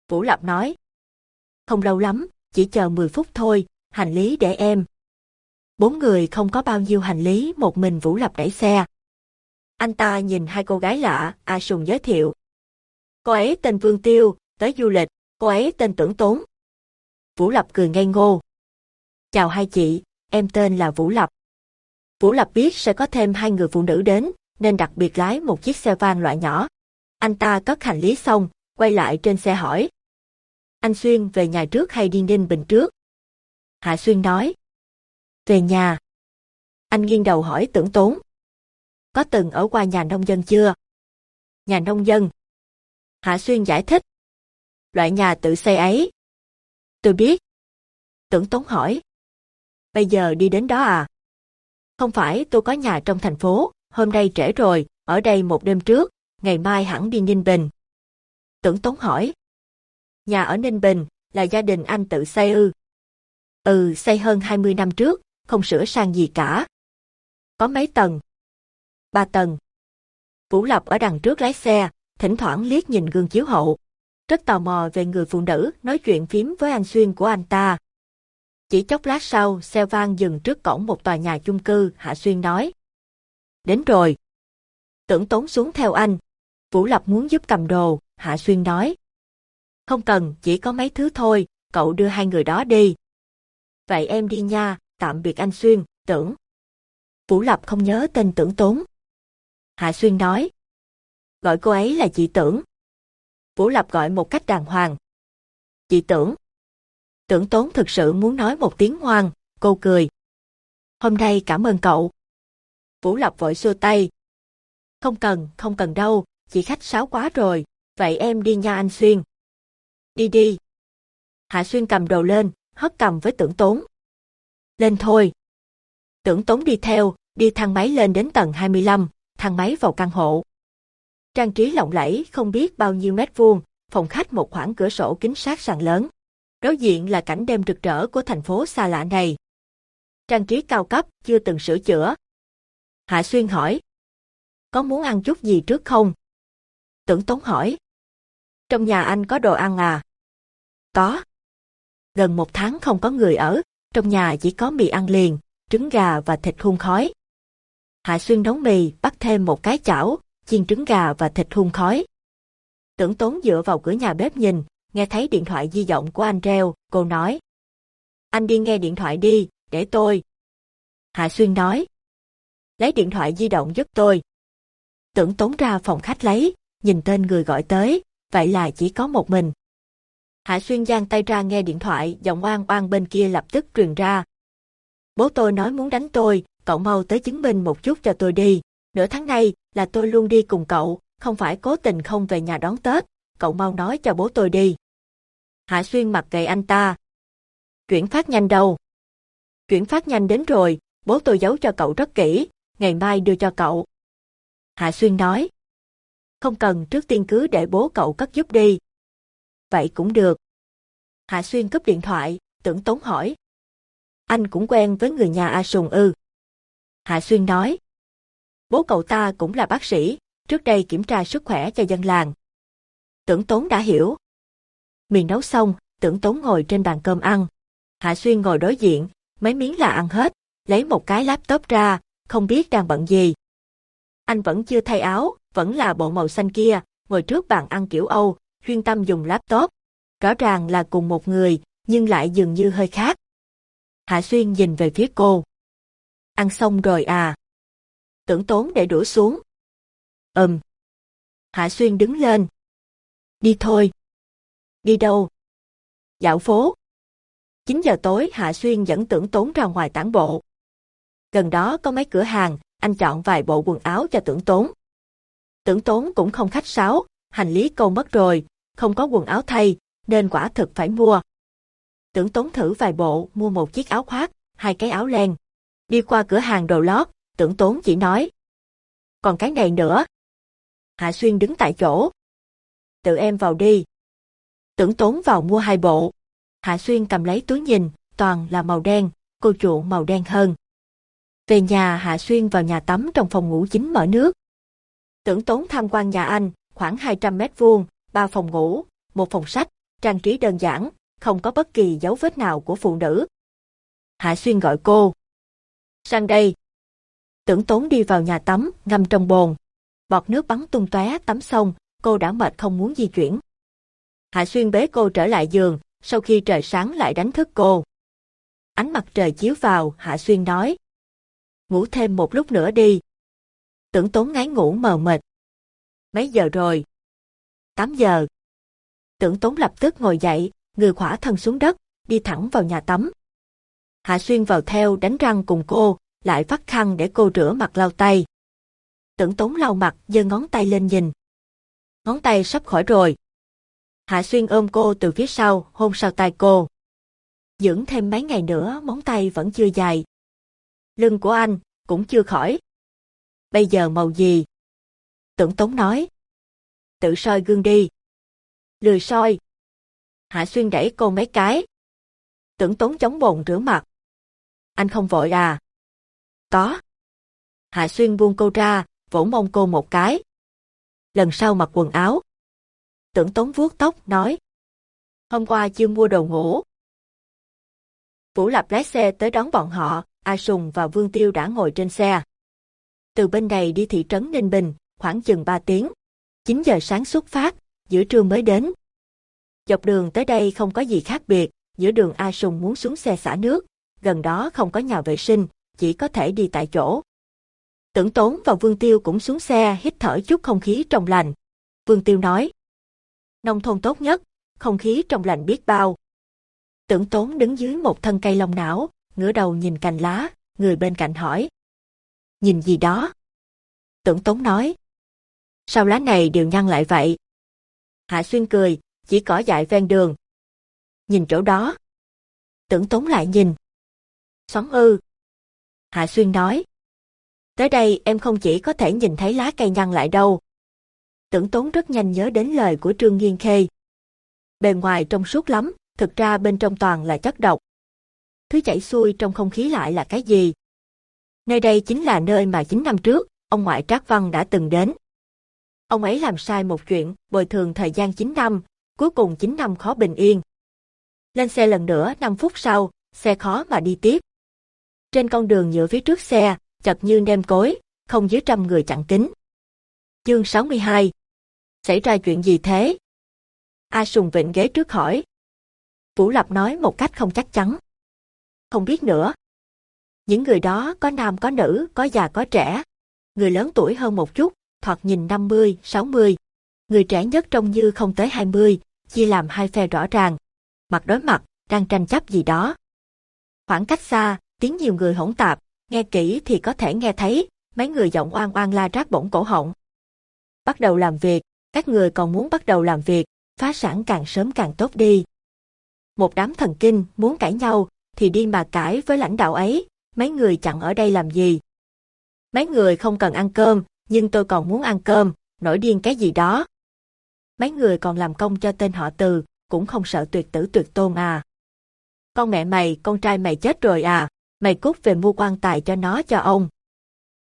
Vũ Lập nói. Không lâu lắm, chỉ chờ 10 phút thôi, hành lý để em. Bốn người không có bao nhiêu hành lý, một mình Vũ Lập đẩy xe. Anh ta nhìn hai cô gái lạ, A Sùng giới thiệu. Cô ấy tên Vương Tiêu, tới du lịch, cô ấy tên Tưởng Tốn. Vũ Lập cười ngây ngô. Chào hai chị, em tên là Vũ Lập. Vũ Lập biết sẽ có thêm hai người phụ nữ đến, nên đặc biệt lái một chiếc xe van loại nhỏ. Anh ta cất hành lý xong, quay lại trên xe hỏi. Anh Xuyên về nhà trước hay đi Ninh Bình trước? Hạ Xuyên nói. Về nhà. Anh nghiêng đầu hỏi tưởng tốn. Có từng ở qua nhà nông dân chưa? Nhà nông dân. Hạ Xuyên giải thích. Loại nhà tự xây ấy. Tôi biết. Tưởng tốn hỏi. Bây giờ đi đến đó à? Không phải tôi có nhà trong thành phố, hôm nay trễ rồi, ở đây một đêm trước, ngày mai hẳn đi Ninh Bình. Tưởng Tốn hỏi. Nhà ở Ninh Bình, là gia đình anh tự xây ư? Ừ, xây hơn 20 năm trước, không sửa sang gì cả. Có mấy tầng? Ba tầng. Vũ Lập ở đằng trước lái xe, thỉnh thoảng liếc nhìn gương chiếu hậu. Rất tò mò về người phụ nữ nói chuyện phím với anh Xuyên của anh ta. Chỉ chốc lát sau, xe van dừng trước cổng một tòa nhà chung cư, Hạ Xuyên nói. Đến rồi. Tưởng tốn xuống theo anh. Vũ Lập muốn giúp cầm đồ, Hạ Xuyên nói. Không cần, chỉ có mấy thứ thôi, cậu đưa hai người đó đi. Vậy em đi nha, tạm biệt anh Xuyên, tưởng. Vũ Lập không nhớ tên tưởng tốn. Hạ Xuyên nói. Gọi cô ấy là chị tưởng. Vũ Lập gọi một cách đàng hoàng. Chị tưởng. Tưởng tốn thực sự muốn nói một tiếng ngoan, cô cười. Hôm nay cảm ơn cậu. Vũ Lập vội xua tay. Không cần, không cần đâu, chị khách sáo quá rồi, vậy em đi nha anh Xuyên. Đi đi. Hạ Xuyên cầm đồ lên, hất cầm với tưởng tốn. Lên thôi. Tưởng tốn đi theo, đi thang máy lên đến tầng 25, thang máy vào căn hộ. Trang trí lộng lẫy không biết bao nhiêu mét vuông, phòng khách một khoảng cửa sổ kính sát sàn lớn. Đối diện là cảnh đêm rực rỡ của thành phố xa lạ này. Trang trí cao cấp, chưa từng sửa chữa. Hạ Xuyên hỏi. Có muốn ăn chút gì trước không? Tưởng Tống hỏi. Trong nhà anh có đồ ăn à? Có. Gần một tháng không có người ở, trong nhà chỉ có mì ăn liền, trứng gà và thịt hun khói. Hạ Xuyên nấu mì, bắt thêm một cái chảo, chiên trứng gà và thịt hun khói. Tưởng tốn dựa vào cửa nhà bếp nhìn, nghe thấy điện thoại di động của anh reo, cô nói. Anh đi nghe điện thoại đi, để tôi. Hạ Xuyên nói. Lấy điện thoại di động giúp tôi. Tưởng tốn ra phòng khách lấy, nhìn tên người gọi tới, vậy là chỉ có một mình. Hạ Xuyên giang tay ra nghe điện thoại, giọng oan oan bên kia lập tức truyền ra. Bố tôi nói muốn đánh tôi, cậu mau tới chứng minh một chút cho tôi đi. Nửa tháng nay là tôi luôn đi cùng cậu, không phải cố tình không về nhà đón Tết, cậu mau nói cho bố tôi đi. Hạ Xuyên mặt gầy anh ta. Chuyển phát nhanh đâu? Chuyển phát nhanh đến rồi, bố tôi giấu cho cậu rất kỹ, ngày mai đưa cho cậu. Hạ Xuyên nói. Không cần trước tiên cứ để bố cậu cất giúp đi. Vậy cũng được. Hạ Xuyên cúp điện thoại, tưởng tốn hỏi. Anh cũng quen với người nhà A Sùng ư. Hạ Xuyên nói. Bố cậu ta cũng là bác sĩ, trước đây kiểm tra sức khỏe cho dân làng. Tưởng tốn đã hiểu. miền nấu xong, tưởng tốn ngồi trên bàn cơm ăn. Hạ Xuyên ngồi đối diện, mấy miếng là ăn hết, lấy một cái laptop ra, không biết đang bận gì. Anh vẫn chưa thay áo, vẫn là bộ màu xanh kia, ngồi trước bàn ăn kiểu Âu, chuyên tâm dùng laptop. Rõ ràng là cùng một người, nhưng lại dường như hơi khác. Hạ Xuyên nhìn về phía cô. Ăn xong rồi à? Tưởng tốn để đũa xuống. Ừm. Hạ Xuyên đứng lên. Đi thôi. Đi đâu? Dạo phố. 9 giờ tối Hạ Xuyên dẫn tưởng tốn ra ngoài tản bộ. Gần đó có mấy cửa hàng, anh chọn vài bộ quần áo cho tưởng tốn. Tưởng tốn cũng không khách sáo, hành lý câu mất rồi, không có quần áo thay, nên quả thực phải mua. Tưởng tốn thử vài bộ, mua một chiếc áo khoác, hai cái áo len. Đi qua cửa hàng đồ lót, tưởng tốn chỉ nói. Còn cái này nữa. Hạ Xuyên đứng tại chỗ. Tự em vào đi. Tưởng tốn vào mua hai bộ. Hạ Xuyên cầm lấy túi nhìn, toàn là màu đen, cô chuộng màu đen hơn. Về nhà Hạ Xuyên vào nhà tắm trong phòng ngủ chính mở nước. Tưởng tốn tham quan nhà anh, khoảng 200 mét vuông, ba phòng ngủ, một phòng sách, trang trí đơn giản, không có bất kỳ dấu vết nào của phụ nữ. Hạ Xuyên gọi cô. Sang đây. Tưởng tốn đi vào nhà tắm, ngâm trong bồn. Bọt nước bắn tung tóe tắm xong, cô đã mệt không muốn di chuyển. Hạ Xuyên bế cô trở lại giường, sau khi trời sáng lại đánh thức cô. Ánh mặt trời chiếu vào, Hạ Xuyên nói. Ngủ thêm một lúc nữa đi. Tưởng tốn ngái ngủ mờ mịt. Mấy giờ rồi? 8 giờ. Tưởng tốn lập tức ngồi dậy, người khỏa thân xuống đất, đi thẳng vào nhà tắm. Hạ Xuyên vào theo đánh răng cùng cô, lại vắt khăn để cô rửa mặt lau tay. Tưởng tốn lau mặt, giơ ngón tay lên nhìn. Ngón tay sắp khỏi rồi. Hạ Xuyên ôm cô từ phía sau, hôn sau tay cô. Dưỡng thêm mấy ngày nữa, móng tay vẫn chưa dài. Lưng của anh, cũng chưa khỏi. Bây giờ màu gì? Tưởng Tống nói. Tự soi gương đi. Lười soi. Hạ Xuyên đẩy cô mấy cái. Tưởng Tốn chống bồn rửa mặt. Anh không vội à? Có. Hạ Xuyên buông cô ra, vỗ mông cô một cái. Lần sau mặc quần áo. Tưởng Tốn vuốt tóc, nói. Hôm qua chưa mua đồ ngủ. Vũ Lập lái xe tới đón bọn họ, A Sùng và Vương Tiêu đã ngồi trên xe. Từ bên này đi thị trấn Ninh Bình, khoảng chừng 3 tiếng. 9 giờ sáng xuất phát, giữa trưa mới đến. Dọc đường tới đây không có gì khác biệt, giữa đường A Sùng muốn xuống xe xả nước, gần đó không có nhà vệ sinh, chỉ có thể đi tại chỗ. Tưởng Tốn và Vương Tiêu cũng xuống xe hít thở chút không khí trong lành. Vương Tiêu nói, nông thôn tốt nhất, không khí trong lành biết bao. Tưởng Tốn đứng dưới một thân cây lông não, ngửa đầu nhìn cành lá, người bên cạnh hỏi. Nhìn gì đó? Tưởng Tốn nói. Sao lá này đều nhăn lại vậy? Hạ Xuyên cười, chỉ cỏ dại ven đường. Nhìn chỗ đó. Tưởng Tốn lại nhìn. Xoắn ư. Hạ Xuyên nói. Tới đây em không chỉ có thể nhìn thấy lá cây nhăn lại đâu. Tưởng Tốn rất nhanh nhớ đến lời của Trương Nghiên Khê. Bề ngoài trong suốt lắm, thực ra bên trong toàn là chất độc. Thứ chảy xuôi trong không khí lại là cái gì? Nơi đây chính là nơi mà 9 năm trước, ông ngoại Trác Văn đã từng đến. Ông ấy làm sai một chuyện, bồi thường thời gian 9 năm, cuối cùng 9 năm khó bình yên. Lên xe lần nữa 5 phút sau, xe khó mà đi tiếp. Trên con đường nhựa phía trước xe, chật như nem cối, không dưới trăm người chặn kính. Chương 62 Xảy ra chuyện gì thế? A Sùng vịnh ghế trước hỏi. Vũ Lập nói một cách không chắc chắn. Không biết nữa. Những người đó có nam có nữ, có già có trẻ. Người lớn tuổi hơn một chút, thoạt nhìn 50, 60. Người trẻ nhất trông như không tới 20, chia làm hai phe rõ ràng. Mặt đối mặt, đang tranh chấp gì đó. Khoảng cách xa, tiếng nhiều người hỗn tạp, nghe kỹ thì có thể nghe thấy, mấy người giọng oan oan la rát bổng cổ họng. Bắt đầu làm việc, các người còn muốn bắt đầu làm việc, phá sản càng sớm càng tốt đi. Một đám thần kinh muốn cãi nhau, thì đi mà cãi với lãnh đạo ấy, mấy người chặn ở đây làm gì. Mấy người không cần ăn cơm, nhưng tôi còn muốn ăn cơm, nổi điên cái gì đó. Mấy người còn làm công cho tên họ từ, cũng không sợ tuyệt tử tuyệt tôn à. Con mẹ mày, con trai mày chết rồi à, mày cút về mua quan tài cho nó cho ông.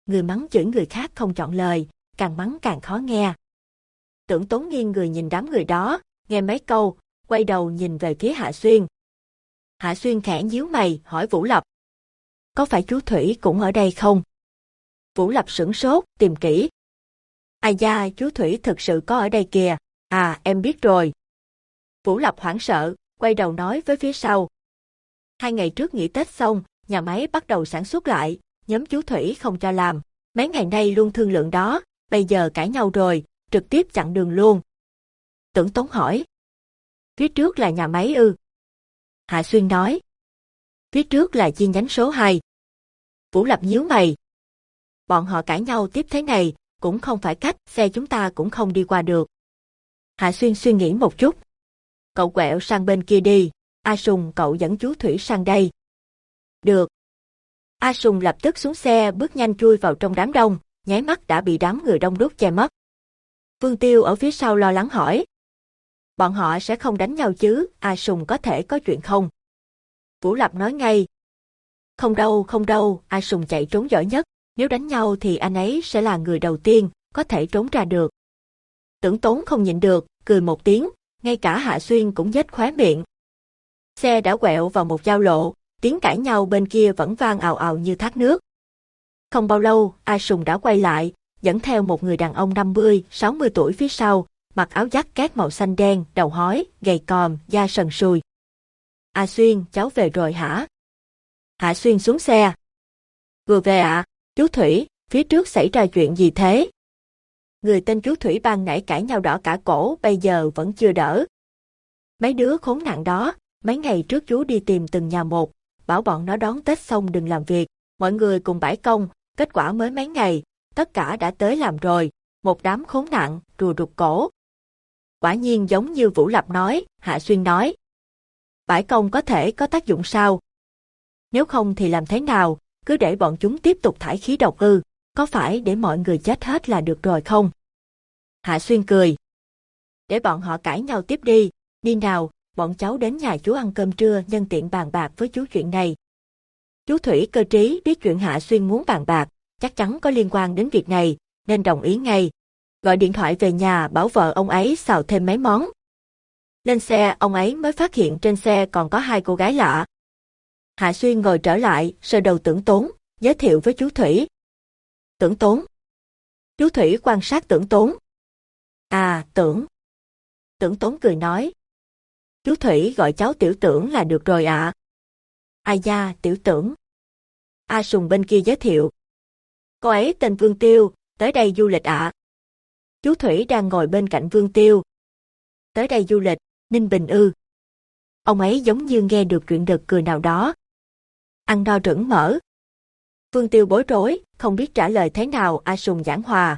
Người mắng chửi người khác không chọn lời, càng mắng càng khó nghe. Tưởng tốn nghiêng người nhìn đám người đó, nghe mấy câu, quay đầu nhìn về phía Hạ Xuyên. Hạ Xuyên khẽ nhíu mày, hỏi Vũ Lập. Có phải chú Thủy cũng ở đây không? Vũ Lập sửng sốt, tìm kỹ. Ai da, chú Thủy thực sự có ở đây kìa. À, em biết rồi. Vũ Lập hoảng sợ, quay đầu nói với phía sau. Hai ngày trước nghỉ Tết xong, nhà máy bắt đầu sản xuất lại, nhóm chú Thủy không cho làm. Mấy ngày nay luôn thương lượng đó, bây giờ cãi nhau rồi, trực tiếp chặn đường luôn. Tưởng Tống hỏi. Phía trước là nhà máy ư. Hạ Xuyên nói. Phía trước là chi nhánh số 2. Vũ Lập nhíu mày. Bọn họ cãi nhau tiếp thế này, cũng không phải cách, xe chúng ta cũng không đi qua được. Hạ Xuyên suy nghĩ một chút. Cậu quẹo sang bên kia đi, A Sùng cậu dẫn chú Thủy sang đây. Được. A Sùng lập tức xuống xe bước nhanh chui vào trong đám đông, nháy mắt đã bị đám người đông đúc che mất. Vương Tiêu ở phía sau lo lắng hỏi. Bọn họ sẽ không đánh nhau chứ, A Sùng có thể có chuyện không? Vũ Lập nói ngay. Không đâu, không đâu, A Sùng chạy trốn giỏi nhất, nếu đánh nhau thì anh ấy sẽ là người đầu tiên, có thể trốn ra được. Tưởng tốn không nhịn được, cười một tiếng, ngay cả Hạ Xuyên cũng nhếch khóe miệng. Xe đã quẹo vào một giao lộ, tiếng cãi nhau bên kia vẫn vang ào ào như thác nước. Không bao lâu, A Sùng đã quay lại, dẫn theo một người đàn ông 50, 60 tuổi phía sau, mặc áo giáp két màu xanh đen, đầu hói, gầy còm, da sần sùi. A Xuyên, cháu về rồi hả? Hạ Xuyên xuống xe. Vừa về ạ, à, chú Thủy, phía trước xảy ra chuyện gì thế? Người tên chú Thủy ban nãy cãi nhau đỏ cả cổ, bây giờ vẫn chưa đỡ. Mấy đứa khốn nạn đó, mấy ngày trước chú đi tìm từng nhà một, bảo bọn nó đón Tết xong đừng làm việc, mọi người cùng bãi công, kết quả mới mấy ngày, tất cả đã tới làm rồi, một đám khốn nạn, rùa rụt cổ. Quả nhiên giống như Vũ Lập nói, Hạ Xuyên nói. Bãi công có thể có tác dụng sao? Nếu không thì làm thế nào, cứ để bọn chúng tiếp tục thải khí độc ư, có phải để mọi người chết hết là được rồi không? Hạ Xuyên cười. Để bọn họ cãi nhau tiếp đi, đi nào, bọn cháu đến nhà chú ăn cơm trưa nhân tiện bàn bạc với chú chuyện này. Chú Thủy cơ trí biết chuyện Hạ Xuyên muốn bàn bạc, chắc chắn có liên quan đến việc này, nên đồng ý ngay. Gọi điện thoại về nhà bảo vợ ông ấy xào thêm mấy món. Lên xe ông ấy mới phát hiện trên xe còn có hai cô gái lạ. Hạ Xuyên ngồi trở lại, sờ đầu tưởng tốn, giới thiệu với chú Thủy. Tưởng tốn. Chú Thủy quan sát tưởng tốn. À, tưởng. Tưởng tốn cười nói. Chú Thủy gọi cháu tiểu tưởng là được rồi ạ. À. Ai da, tiểu tưởng. A Sùng bên kia giới thiệu. Cô ấy tên Vương Tiêu, tới đây du lịch ạ. À. Chú Thủy đang ngồi bên cạnh Vương Tiêu. Tới đây du lịch, Ninh Bình ư. Ông ấy giống như nghe được chuyện đợt cười nào đó. Ăn no rửng mỡ. Vương Tiêu bối rối, không biết trả lời thế nào A Sùng giảng hòa.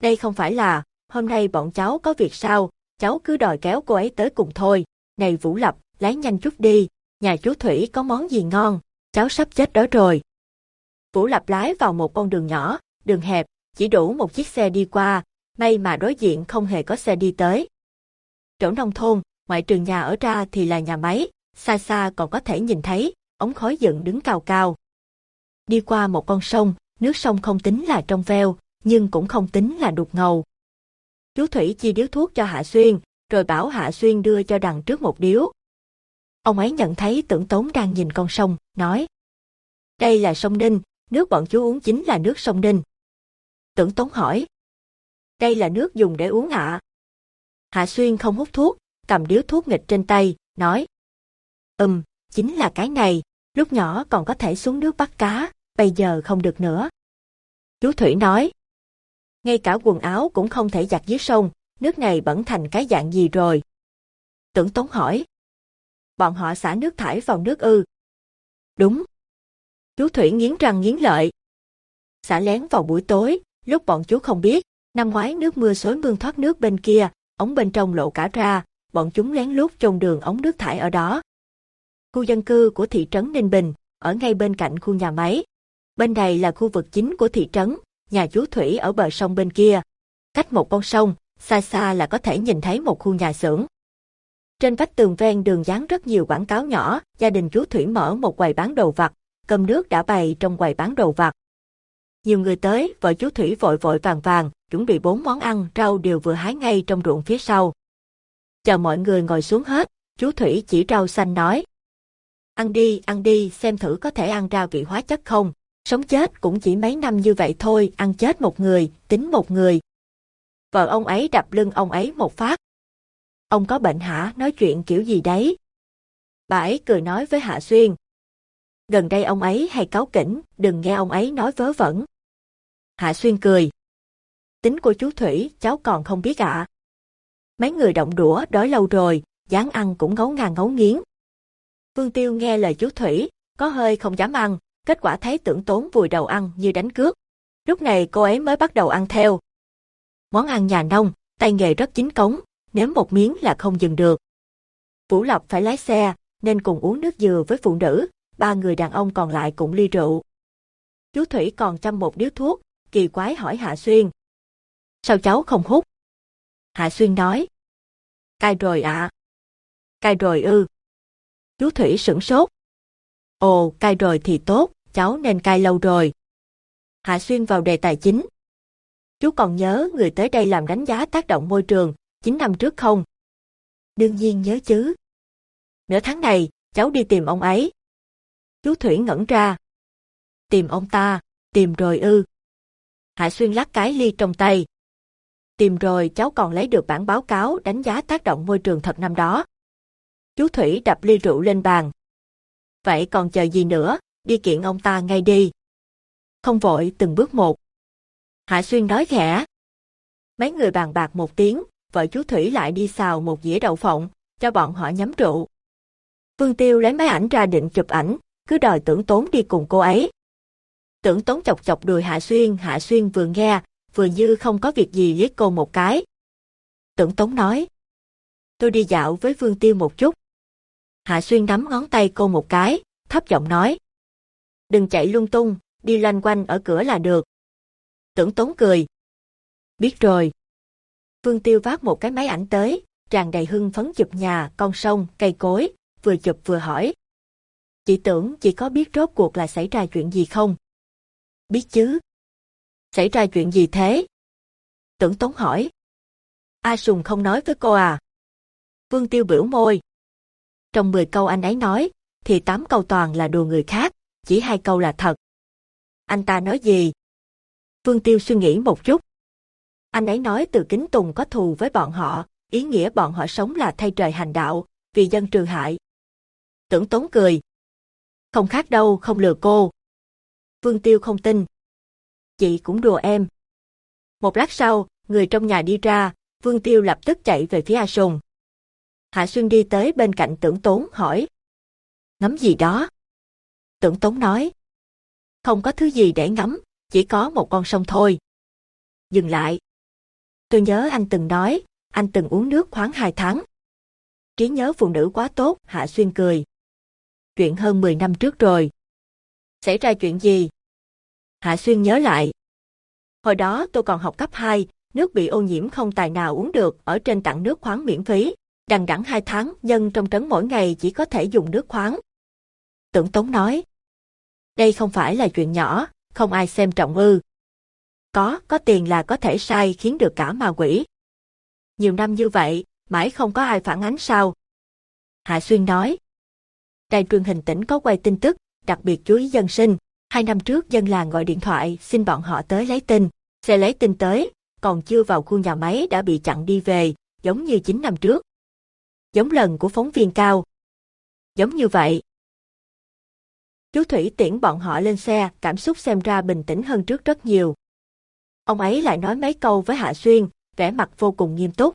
Đây không phải là, hôm nay bọn cháu có việc sao, cháu cứ đòi kéo cô ấy tới cùng thôi. Này Vũ Lập, lái nhanh chút đi, nhà chú Thủy có món gì ngon, cháu sắp chết đó rồi. Vũ Lập lái vào một con đường nhỏ, đường hẹp, chỉ đủ một chiếc xe đi qua, may mà đối diện không hề có xe đi tới. Chỗ nông thôn, ngoại trừ nhà ở ra thì là nhà máy, xa xa còn có thể nhìn thấy, ống khói dựng đứng cao cao. Đi qua một con sông, nước sông không tính là trong veo, nhưng cũng không tính là đục ngầu. Chú Thủy chia điếu thuốc cho Hạ Xuyên, rồi bảo Hạ Xuyên đưa cho đằng trước một điếu. Ông ấy nhận thấy tưởng tốn đang nhìn con sông, nói. Đây là sông Ninh, nước bọn chú uống chính là nước sông Ninh. Tưởng Tống hỏi. Đây là nước dùng để uống ạ. Hạ Xuyên không hút thuốc, cầm điếu thuốc nghịch trên tay, nói. Ừm, chính là cái này, lúc nhỏ còn có thể xuống nước bắt cá, bây giờ không được nữa. Chú Thủy nói. Ngay cả quần áo cũng không thể giặt dưới sông, nước này bẩn thành cái dạng gì rồi? Tưởng Tống hỏi. Bọn họ xả nước thải vào nước ư. Đúng. Chú Thủy nghiến răng nghiến lợi. Xả lén vào buổi tối, lúc bọn chú không biết, năm ngoái nước mưa xối mương thoát nước bên kia, ống bên trong lộ cả ra, bọn chúng lén lút trong đường ống nước thải ở đó. Khu dân cư của thị trấn Ninh Bình, ở ngay bên cạnh khu nhà máy. Bên này là khu vực chính của thị trấn, nhà chú Thủy ở bờ sông bên kia. Cách một con sông, xa xa là có thể nhìn thấy một khu nhà xưởng. Trên vách tường ven đường dán rất nhiều quảng cáo nhỏ, gia đình chú Thủy mở một quầy bán đồ vặt, cơm nước đã bày trong quầy bán đồ vặt. Nhiều người tới, vợ chú Thủy vội vội vàng vàng, chuẩn bị bốn món ăn, rau đều vừa hái ngay trong ruộng phía sau. Chờ mọi người ngồi xuống hết, chú Thủy chỉ rau xanh nói. Ăn đi, ăn đi, xem thử có thể ăn ra vị hóa chất không. Sống chết cũng chỉ mấy năm như vậy thôi, ăn chết một người, tính một người. Vợ ông ấy đập lưng ông ấy một phát. Ông có bệnh hả, nói chuyện kiểu gì đấy? Bà ấy cười nói với Hạ Xuyên. Gần đây ông ấy hay cáu kỉnh, đừng nghe ông ấy nói vớ vẩn. Hạ Xuyên cười. Tính của chú Thủy, cháu còn không biết ạ. Mấy người động đũa đói lâu rồi, dáng ăn cũng ngấu ngà ngấu nghiến. Vương Tiêu nghe lời chú Thủy, có hơi không dám ăn, kết quả thấy tưởng tốn vùi đầu ăn như đánh cướp. Lúc này cô ấy mới bắt đầu ăn theo. Món ăn nhà nông, tay nghề rất chính cống, nếm một miếng là không dừng được. Vũ Lộc phải lái xe, nên cùng uống nước dừa với phụ nữ, ba người đàn ông còn lại cũng ly rượu. Chú Thủy còn chăm một điếu thuốc, kỳ quái hỏi Hạ Xuyên. Sao cháu không hút? Hạ Xuyên nói. Cai rồi ạ. À. Cai rồi ư. Chú Thủy sửng sốt. Ồ, cai rồi thì tốt, cháu nên cai lâu rồi. Hạ Xuyên vào đề tài chính. Chú còn nhớ người tới đây làm đánh giá tác động môi trường, 9 năm trước không? Đương nhiên nhớ chứ. Nửa tháng này, cháu đi tìm ông ấy. Chú Thủy ngẩn ra. Tìm ông ta, tìm rồi ư. Hạ Xuyên lắc cái ly trong tay. Tìm rồi cháu còn lấy được bản báo cáo đánh giá tác động môi trường thật năm đó. Chú Thủy đập ly rượu lên bàn. Vậy còn chờ gì nữa, đi kiện ông ta ngay đi. Không vội từng bước một. Hạ Xuyên nói khẽ. Mấy người bàn bạc một tiếng, vợ chú Thủy lại đi xào một dĩa đậu phộng, cho bọn họ nhắm rượu. Vương Tiêu lấy máy ảnh ra định chụp ảnh, cứ đòi tưởng tốn đi cùng cô ấy. Tưởng tốn chọc chọc đùi Hạ Xuyên, Hạ Xuyên vừa nghe, vừa như không có việc gì với cô một cái. Tưởng tốn nói. Tôi đi dạo với Vương Tiêu một chút. Hạ Xuyên nắm ngón tay cô một cái, thấp giọng nói. Đừng chạy lung tung, đi loanh quanh ở cửa là được. Tưởng tốn cười. Biết rồi. Vương Tiêu vác một cái máy ảnh tới, tràn đầy hưng phấn chụp nhà, con sông, cây cối, vừa chụp vừa hỏi. Chị tưởng chị có biết rốt cuộc là xảy ra chuyện gì không? Biết chứ. Xảy ra chuyện gì thế? Tưởng Tống hỏi. A Sùng không nói với cô à? Vương Tiêu biểu môi. Trong 10 câu anh ấy nói, thì 8 câu toàn là đùa người khác, chỉ hai câu là thật. Anh ta nói gì? Vương Tiêu suy nghĩ một chút. Anh ấy nói từ kính tùng có thù với bọn họ, ý nghĩa bọn họ sống là thay trời hành đạo, vì dân trừ hại. Tưởng tốn cười. Không khác đâu, không lừa cô. Vương Tiêu không tin. Chị cũng đùa em. Một lát sau, người trong nhà đi ra, Vương Tiêu lập tức chạy về phía A Sùng. Hạ xuyên đi tới bên cạnh tưởng tốn hỏi. Ngắm gì đó? Tưởng tốn nói. Không có thứ gì để ngắm, chỉ có một con sông thôi. Dừng lại. Tôi nhớ anh từng nói, anh từng uống nước khoáng hai tháng. Trí nhớ phụ nữ quá tốt, Hạ Xuyên cười. Chuyện hơn 10 năm trước rồi. Xảy ra chuyện gì? Hạ Xuyên nhớ lại. Hồi đó tôi còn học cấp 2, nước bị ô nhiễm không tài nào uống được ở trên tặng nước khoáng miễn phí. Đằng đẵng hai tháng, dân trong trấn mỗi ngày chỉ có thể dùng nước khoáng. Tưởng Tống nói. Đây không phải là chuyện nhỏ, không ai xem trọng ư. Có, có tiền là có thể sai khiến được cả ma quỷ. Nhiều năm như vậy, mãi không có ai phản ánh sao. Hạ Xuyên nói. Đài truyền hình tỉnh có quay tin tức, đặc biệt chú ý dân sinh, Hai năm trước dân làng gọi điện thoại xin bọn họ tới lấy tin. Xe lấy tin tới, còn chưa vào khu nhà máy đã bị chặn đi về, giống như 9 năm trước. Giống lần của phóng viên cao. Giống như vậy. Chú Thủy tiễn bọn họ lên xe, cảm xúc xem ra bình tĩnh hơn trước rất nhiều. Ông ấy lại nói mấy câu với Hạ Xuyên, vẻ mặt vô cùng nghiêm túc.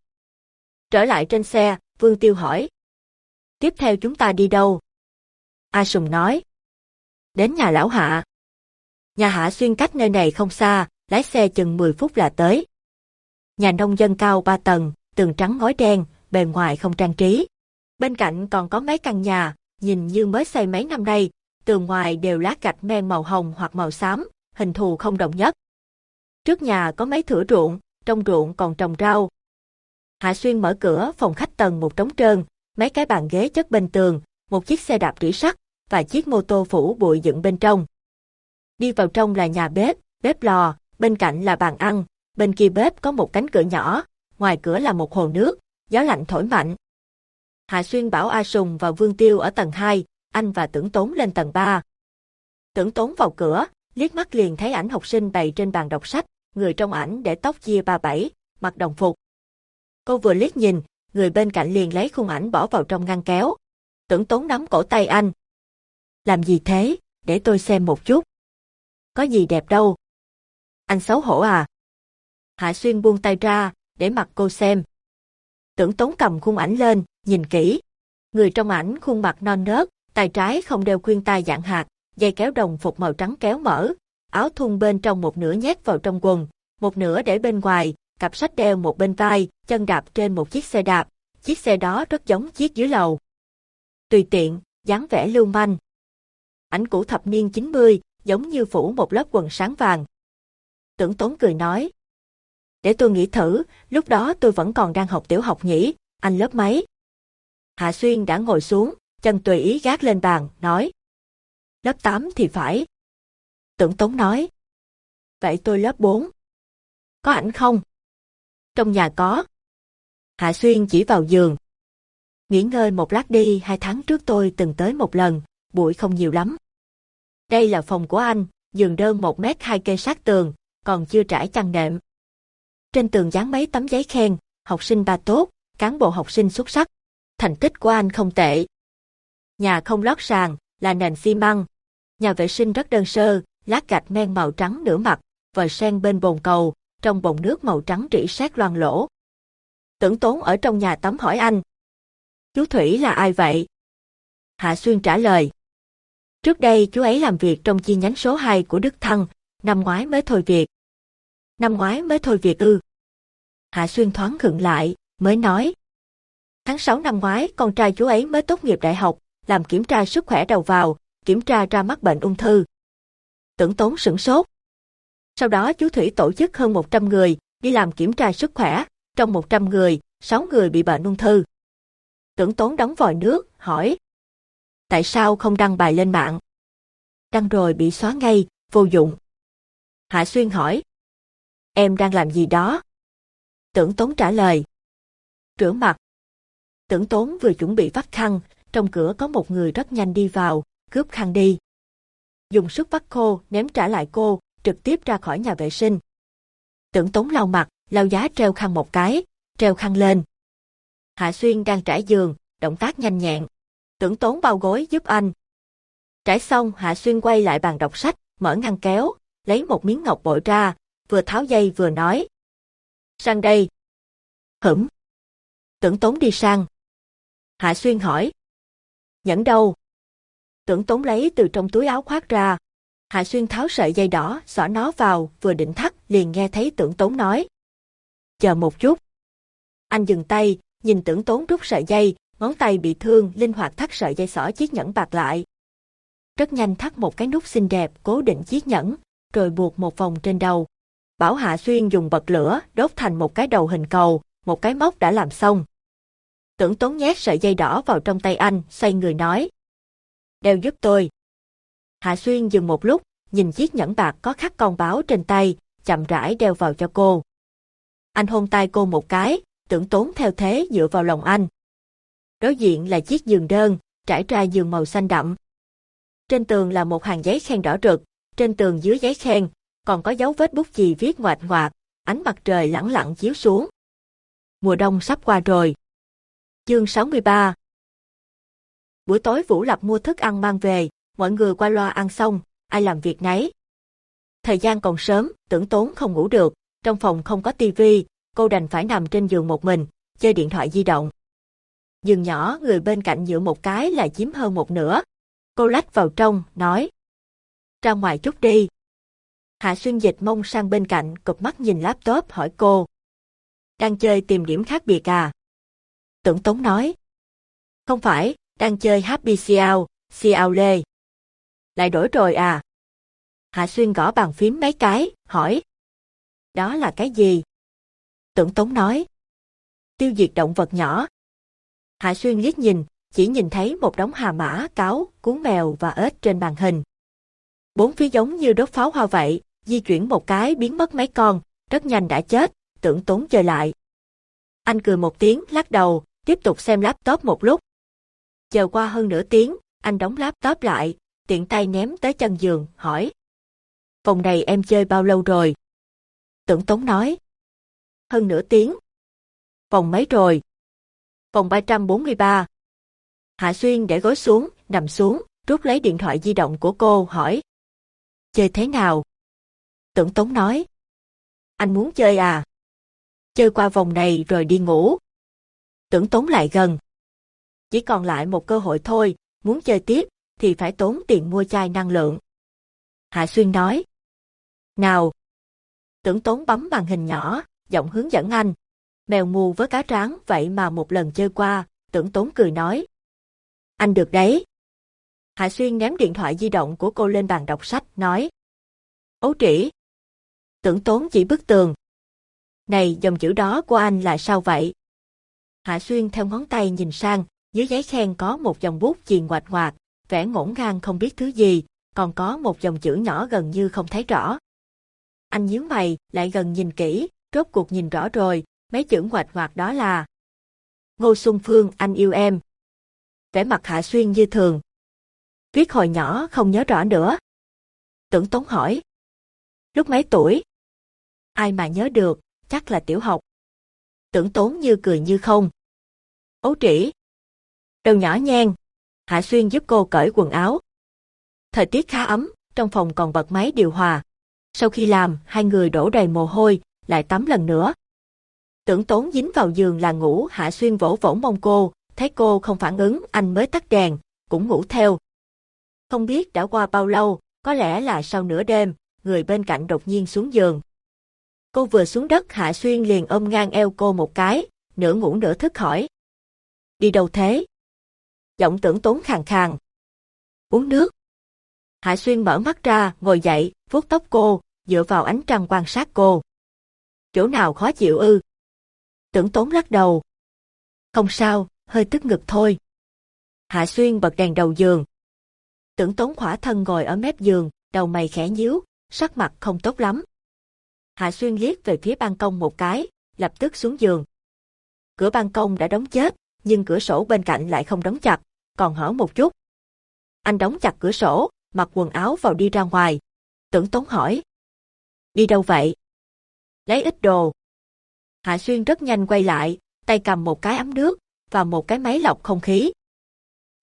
Trở lại trên xe, Vương Tiêu hỏi. Tiếp theo chúng ta đi đâu? A Sùng nói. Đến nhà lão Hạ. Nhà Hạ Xuyên cách nơi này không xa, lái xe chừng 10 phút là tới. Nhà nông dân cao 3 tầng, tường trắng ngói đen, bề ngoài không trang trí. Bên cạnh còn có mấy căn nhà, nhìn như mới xây mấy năm nay, tường ngoài đều lá gạch men màu hồng hoặc màu xám, hình thù không đồng nhất. Trước nhà có mấy thửa ruộng, trong ruộng còn trồng rau. Hạ Xuyên mở cửa phòng khách tầng một trống trơn, mấy cái bàn ghế chất bên tường, một chiếc xe đạp rỉ sắt và chiếc mô tô phủ bụi dựng bên trong. Đi vào trong là nhà bếp, bếp lò, bên cạnh là bàn ăn, bên kia bếp có một cánh cửa nhỏ, ngoài cửa là một hồ nước, gió lạnh thổi mạnh. Hạ Xuyên bảo A Sùng và Vương Tiêu ở tầng 2, anh và Tưởng Tốn lên tầng 3. Tưởng Tốn vào cửa, liếc mắt liền thấy ảnh học sinh bày trên bàn đọc sách, người trong ảnh để tóc chia ba bảy, mặc đồng phục. Cô vừa liếc nhìn, người bên cạnh liền lấy khung ảnh bỏ vào trong ngăn kéo. Tưởng Tốn nắm cổ tay anh. Làm gì thế, để tôi xem một chút. Có gì đẹp đâu. Anh xấu hổ à? Hạ Xuyên buông tay ra, để mặt cô xem. Tưởng Tốn cầm khung ảnh lên, nhìn kỹ. Người trong ảnh khuôn mặt non nớt, tay trái không đeo khuyên tai dạng hạt, dây kéo đồng phục màu trắng kéo mở, áo thun bên trong một nửa nhét vào trong quần, một nửa để bên ngoài, cặp sách đeo một bên vai, chân đạp trên một chiếc xe đạp, chiếc xe đó rất giống chiếc dưới lầu. Tùy tiện, dáng vẻ lưu manh. Ảnh cũ thập niên 90, giống như phủ một lớp quần sáng vàng. Tưởng Tốn cười nói. Để tôi nghĩ thử, lúc đó tôi vẫn còn đang học tiểu học nhỉ, anh lớp mấy? Hạ Xuyên đã ngồi xuống, chân tùy ý gác lên bàn, nói. Lớp 8 thì phải. Tưởng Tống nói. Vậy tôi lớp 4. Có ảnh không? Trong nhà có. Hạ Xuyên chỉ vào giường. Nghỉ ngơi một lát đi, hai tháng trước tôi từng tới một lần, bụi không nhiều lắm. Đây là phòng của anh, giường đơn một mét hai cây sát tường, còn chưa trải chăn nệm. Trên tường dán mấy tấm giấy khen, học sinh ba tốt, cán bộ học sinh xuất sắc. Thành tích của anh không tệ. Nhà không lót sàn, là nền xi măng. Nhà vệ sinh rất đơn sơ, lát gạch men màu trắng nửa mặt, vòi sen bên bồn cầu, trong bồn nước màu trắng rỉ sét loang lỗ. Tưởng tốn ở trong nhà tắm hỏi anh. Chú Thủy là ai vậy? Hạ Xuyên trả lời. Trước đây chú ấy làm việc trong chi nhánh số 2 của Đức Thăng, năm ngoái mới thôi việc. Năm ngoái mới thôi việc ư. Hạ Xuyên thoáng khựng lại, mới nói. Tháng 6 năm ngoái, con trai chú ấy mới tốt nghiệp đại học, làm kiểm tra sức khỏe đầu vào, kiểm tra ra mắc bệnh ung thư. Tưởng tốn sửng sốt. Sau đó chú Thủy tổ chức hơn 100 người đi làm kiểm tra sức khỏe, trong 100 người, 6 người bị bệnh ung thư. Tưởng tốn đóng vòi nước, hỏi. Tại sao không đăng bài lên mạng? Đăng rồi bị xóa ngay, vô dụng. Hạ Xuyên hỏi. Em đang làm gì đó? Tưởng tốn trả lời. Rửa mặt. Tưởng tốn vừa chuẩn bị vắt khăn, trong cửa có một người rất nhanh đi vào, cướp khăn đi. Dùng sức vắt khô, ném trả lại cô, trực tiếp ra khỏi nhà vệ sinh. Tưởng tốn lau mặt, lau giá treo khăn một cái, treo khăn lên. Hạ Xuyên đang trải giường, động tác nhanh nhẹn. Tưởng tốn bao gối giúp anh. Trải xong Hạ Xuyên quay lại bàn đọc sách, mở ngăn kéo, lấy một miếng ngọc bội ra, vừa tháo dây vừa nói. Sang đây. Hửm. Tưởng tốn đi sang. Hạ Xuyên hỏi. Nhẫn đâu? Tưởng tốn lấy từ trong túi áo khoác ra. Hạ Xuyên tháo sợi dây đỏ, xỏ nó vào, vừa định thắt, liền nghe thấy tưởng tốn nói. Chờ một chút. Anh dừng tay, nhìn tưởng tốn rút sợi dây, ngón tay bị thương, linh hoạt thắt sợi dây xỏ chiếc nhẫn bạc lại. Rất nhanh thắt một cái nút xinh đẹp, cố định chiếc nhẫn, rồi buộc một vòng trên đầu. Bảo Hạ Xuyên dùng bật lửa, đốt thành một cái đầu hình cầu, một cái móc đã làm xong. Tưởng tốn nhét sợi dây đỏ vào trong tay anh, xoay người nói. Đeo giúp tôi. Hạ Xuyên dừng một lúc, nhìn chiếc nhẫn bạc có khắc con báo trên tay, chậm rãi đeo vào cho cô. Anh hôn tay cô một cái, tưởng tốn theo thế dựa vào lòng anh. Đối diện là chiếc giường đơn, trải ra giường màu xanh đậm. Trên tường là một hàng giấy khen đỏ rực, trên tường dưới giấy khen, còn có dấu vết bút chì viết ngoạch ngoạc, ánh mặt trời lẳng lặng chiếu xuống. Mùa đông sắp qua rồi. Chương 63 Buổi tối Vũ Lập mua thức ăn mang về, mọi người qua loa ăn xong, ai làm việc nấy. Thời gian còn sớm, tưởng tốn không ngủ được, trong phòng không có tivi, cô đành phải nằm trên giường một mình, chơi điện thoại di động. Giường nhỏ người bên cạnh dựa một cái là chiếm hơn một nửa. Cô lách vào trong, nói. Ra ngoài chút đi. Hạ Xuyên dịch mông sang bên cạnh, cụp mắt nhìn laptop hỏi cô. Đang chơi tìm điểm khác biệt à? Tưởng Tống nói. Không phải, đang chơi Happy Seal, Seal Lê. Lại đổi rồi à? Hạ Xuyên gõ bàn phím mấy cái, hỏi. Đó là cái gì? Tưởng Tống nói. Tiêu diệt động vật nhỏ. Hạ Xuyên liếc nhìn, chỉ nhìn thấy một đống hà mã, cáo, cuốn mèo và ếch trên màn hình. Bốn phía giống như đốt pháo hoa vậy, di chuyển một cái biến mất mấy con, rất nhanh đã chết, tưởng tốn chơi lại. Anh cười một tiếng, lắc đầu, tiếp tục xem laptop một lúc. Chờ qua hơn nửa tiếng, anh đóng laptop lại, tiện tay ném tới chân giường, hỏi. Vòng này em chơi bao lâu rồi? Tưởng Tống nói. Hơn nửa tiếng. Vòng mấy rồi? Vòng 343. Hạ Xuyên để gối xuống, nằm xuống, rút lấy điện thoại di động của cô, hỏi. Chơi thế nào? Tưởng Tống nói. Anh muốn chơi à? Chơi qua vòng này rồi đi ngủ. Tưởng Tống lại gần. Chỉ còn lại một cơ hội thôi, muốn chơi tiếp, thì phải tốn tiền mua chai năng lượng. Hạ Xuyên nói. Nào! Tưởng Tống bấm màn hình nhỏ, giọng hướng dẫn anh. Mèo mù với cá tráng vậy mà một lần chơi qua, tưởng Tống cười nói. Anh được đấy. Hạ Xuyên ném điện thoại di động của cô lên bàn đọc sách, nói. Ấu trĩ. Tưởng Tốn chỉ bức tường. Này, dòng chữ đó của anh là sao vậy? Hạ Xuyên theo ngón tay nhìn sang, dưới giấy khen có một dòng bút chì ngoạch ngoạc, vẽ ngổn ngang không biết thứ gì, còn có một dòng chữ nhỏ gần như không thấy rõ. Anh nhíu mày, lại gần nhìn kỹ, rốt cuộc nhìn rõ rồi, mấy chữ ngoạch ngoạc đó là Ngô Xuân Phương, anh yêu em. Vẻ mặt Hạ Xuyên như thường. Viết hồi nhỏ không nhớ rõ nữa. Tưởng Tống hỏi. Lúc mấy tuổi? Ai mà nhớ được, chắc là tiểu học. Tưởng Tốn như cười như không. Ấu trĩ. Đầu nhỏ nhen. Hạ Xuyên giúp cô cởi quần áo. Thời tiết khá ấm, trong phòng còn bật máy điều hòa. Sau khi làm, hai người đổ đầy mồ hôi, lại tắm lần nữa. Tưởng tốn dính vào giường là ngủ Hạ Xuyên vỗ vỗ mông cô, thấy cô không phản ứng anh mới tắt đèn, cũng ngủ theo. Không biết đã qua bao lâu, có lẽ là sau nửa đêm, người bên cạnh đột nhiên xuống giường. Cô vừa xuống đất Hạ Xuyên liền ôm ngang eo cô một cái, nửa ngủ nửa thức hỏi. Đi đâu thế? Giọng tưởng tốn khàn khàn. Uống nước. Hạ Xuyên mở mắt ra, ngồi dậy, vuốt tóc cô, dựa vào ánh trăng quan sát cô. Chỗ nào khó chịu ư? Tưởng tốn lắc đầu. Không sao, hơi tức ngực thôi. Hạ Xuyên bật đèn đầu giường. Tưởng tốn khỏa thân ngồi ở mép giường, đầu mày khẽ nhíu, sắc mặt không tốt lắm. Hạ Xuyên liếc về phía ban công một cái, lập tức xuống giường. Cửa ban công đã đóng chết, nhưng cửa sổ bên cạnh lại không đóng chặt, còn hở một chút. Anh đóng chặt cửa sổ, mặc quần áo vào đi ra ngoài. Tưởng Tống hỏi. Đi đâu vậy? Lấy ít đồ. Hạ Xuyên rất nhanh quay lại, tay cầm một cái ấm nước, và một cái máy lọc không khí.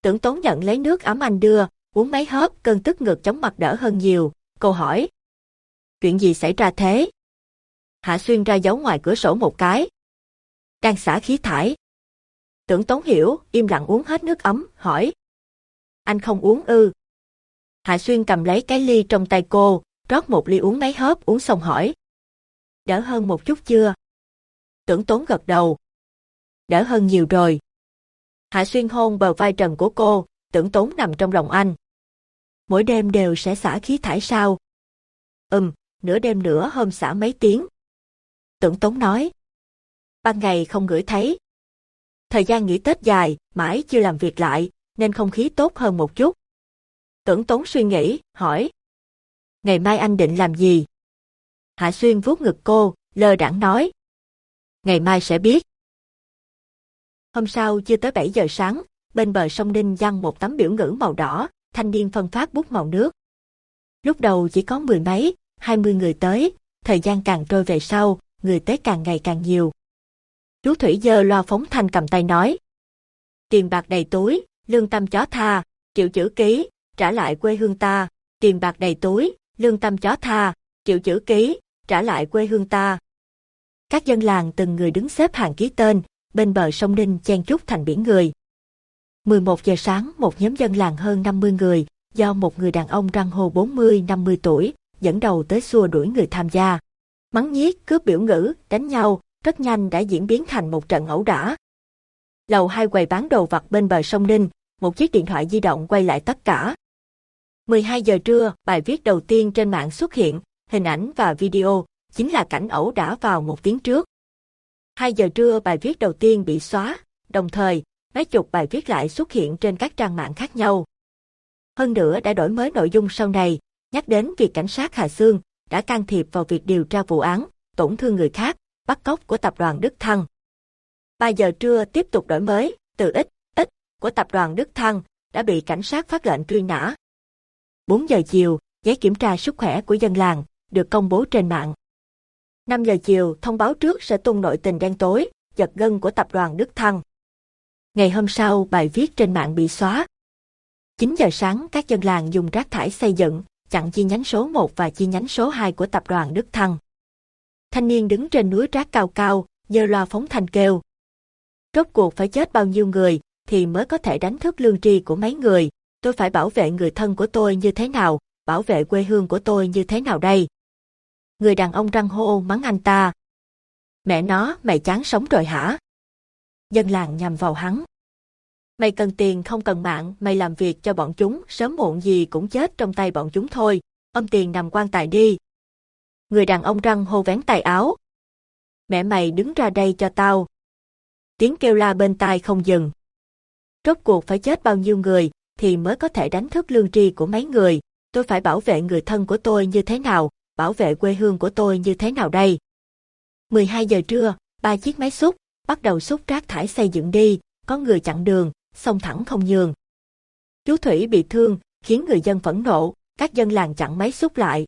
Tưởng Tống nhận lấy nước ấm anh đưa, uống mấy hớp cơn tức ngực chống mặt đỡ hơn nhiều, cô hỏi. Chuyện gì xảy ra thế? Hạ Xuyên ra dấu ngoài cửa sổ một cái. Đang xả khí thải. Tưởng Tống hiểu, im lặng uống hết nước ấm, hỏi. Anh không uống ư. Hạ Xuyên cầm lấy cái ly trong tay cô, rót một ly uống mấy hớp uống xong hỏi. Đỡ hơn một chút chưa? Tưởng Tốn gật đầu. Đỡ hơn nhiều rồi. Hạ Xuyên hôn bờ vai trần của cô, tưởng Tốn nằm trong lòng anh. Mỗi đêm đều sẽ xả khí thải sao? Ừm, nửa đêm nữa hôm xả mấy tiếng. Tưởng Tống nói. Ban ngày không ngửi thấy. Thời gian nghỉ Tết dài, mãi chưa làm việc lại, nên không khí tốt hơn một chút. Tưởng Tống suy nghĩ, hỏi. Ngày mai anh định làm gì? Hạ Xuyên vuốt ngực cô, lơ đãng nói. Ngày mai sẽ biết. Hôm sau chưa tới 7 giờ sáng, bên bờ sông Ninh giăng một tấm biểu ngữ màu đỏ, thanh niên phân phát bút màu nước. Lúc đầu chỉ có mười mấy, hai mươi người tới, thời gian càng trôi về sau, người tới càng ngày càng nhiều. Chú Thủy giơ loa phóng thanh cầm tay nói. Tiền bạc đầy túi, lương tâm chó tha, triệu chữ ký, trả lại quê hương ta, tiền bạc đầy túi, lương tâm chó tha, triệu chữ ký, trả lại quê hương ta. Các dân làng từng người đứng xếp hàng ký tên, bên bờ sông Ninh chen chúc thành biển người. 11 giờ sáng một nhóm dân làng hơn 50 người, do một người đàn ông răng hồ 40-50 tuổi, dẫn đầu tới xua đuổi người tham gia. Mắng nhiếc, cướp biểu ngữ, đánh nhau, rất nhanh đã diễn biến thành một trận ẩu đả. Lầu hai quầy bán đồ vặt bên bờ sông Ninh, một chiếc điện thoại di động quay lại tất cả. 12 giờ trưa, bài viết đầu tiên trên mạng xuất hiện, hình ảnh và video, chính là cảnh ẩu đả vào một tiếng trước. 2 giờ trưa bài viết đầu tiên bị xóa, đồng thời, mấy chục bài viết lại xuất hiện trên các trang mạng khác nhau. Hơn nữa đã đổi mới nội dung sau này, nhắc đến việc cảnh sát Hà Sương đã can thiệp vào việc điều tra vụ án, tổn thương người khác, bắt cóc của tập đoàn Đức Thăng. 3 giờ trưa tiếp tục đổi mới, từ ít, ít của tập đoàn Đức Thăng đã bị cảnh sát phát lệnh truy nã. 4 giờ chiều, giấy kiểm tra sức khỏe của dân làng được công bố trên mạng. 5 giờ chiều, thông báo trước sẽ tung nội tình đen tối, giật gân của tập đoàn Đức Thăng. Ngày hôm sau, bài viết trên mạng bị xóa. 9 giờ sáng, các dân làng dùng rác thải xây dựng, chặn chi nhánh số 1 và chi nhánh số 2 của tập đoàn Đức Thăng. Thanh niên đứng trên núi rác cao cao, giơ loa phóng thanh kêu. Rốt cuộc phải chết bao nhiêu người, thì mới có thể đánh thức lương tri của mấy người, tôi phải bảo vệ người thân của tôi như thế nào, bảo vệ quê hương của tôi như thế nào đây? Người đàn ông răng hô mắng anh ta. Mẹ nó, mày chán sống rồi hả? Dân làng nhằm vào hắn. Mày cần tiền không cần mạng, mày làm việc cho bọn chúng, sớm muộn gì cũng chết trong tay bọn chúng thôi, ôm tiền nằm quan tài đi. Người đàn ông răng hô vén tay áo. Mẹ mày đứng ra đây cho tao. Tiếng kêu la bên tai không dừng. Rốt cuộc phải chết bao nhiêu người, thì mới có thể đánh thức lương tri của mấy người, tôi phải bảo vệ người thân của tôi như thế nào, bảo vệ quê hương của tôi như thế nào đây. 12 giờ trưa, ba chiếc máy xúc, bắt đầu xúc rác thải xây dựng đi, có người chặn đường, xông thẳng không nhường. Chú Thủy bị thương, khiến người dân phẫn nộ, các dân làng chặn máy xúc lại.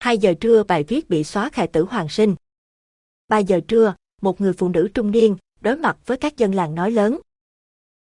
2 giờ trưa bài viết bị xóa khai tử hoàng sinh. 3 giờ trưa, một người phụ nữ trung niên, đối mặt với các dân làng nói lớn.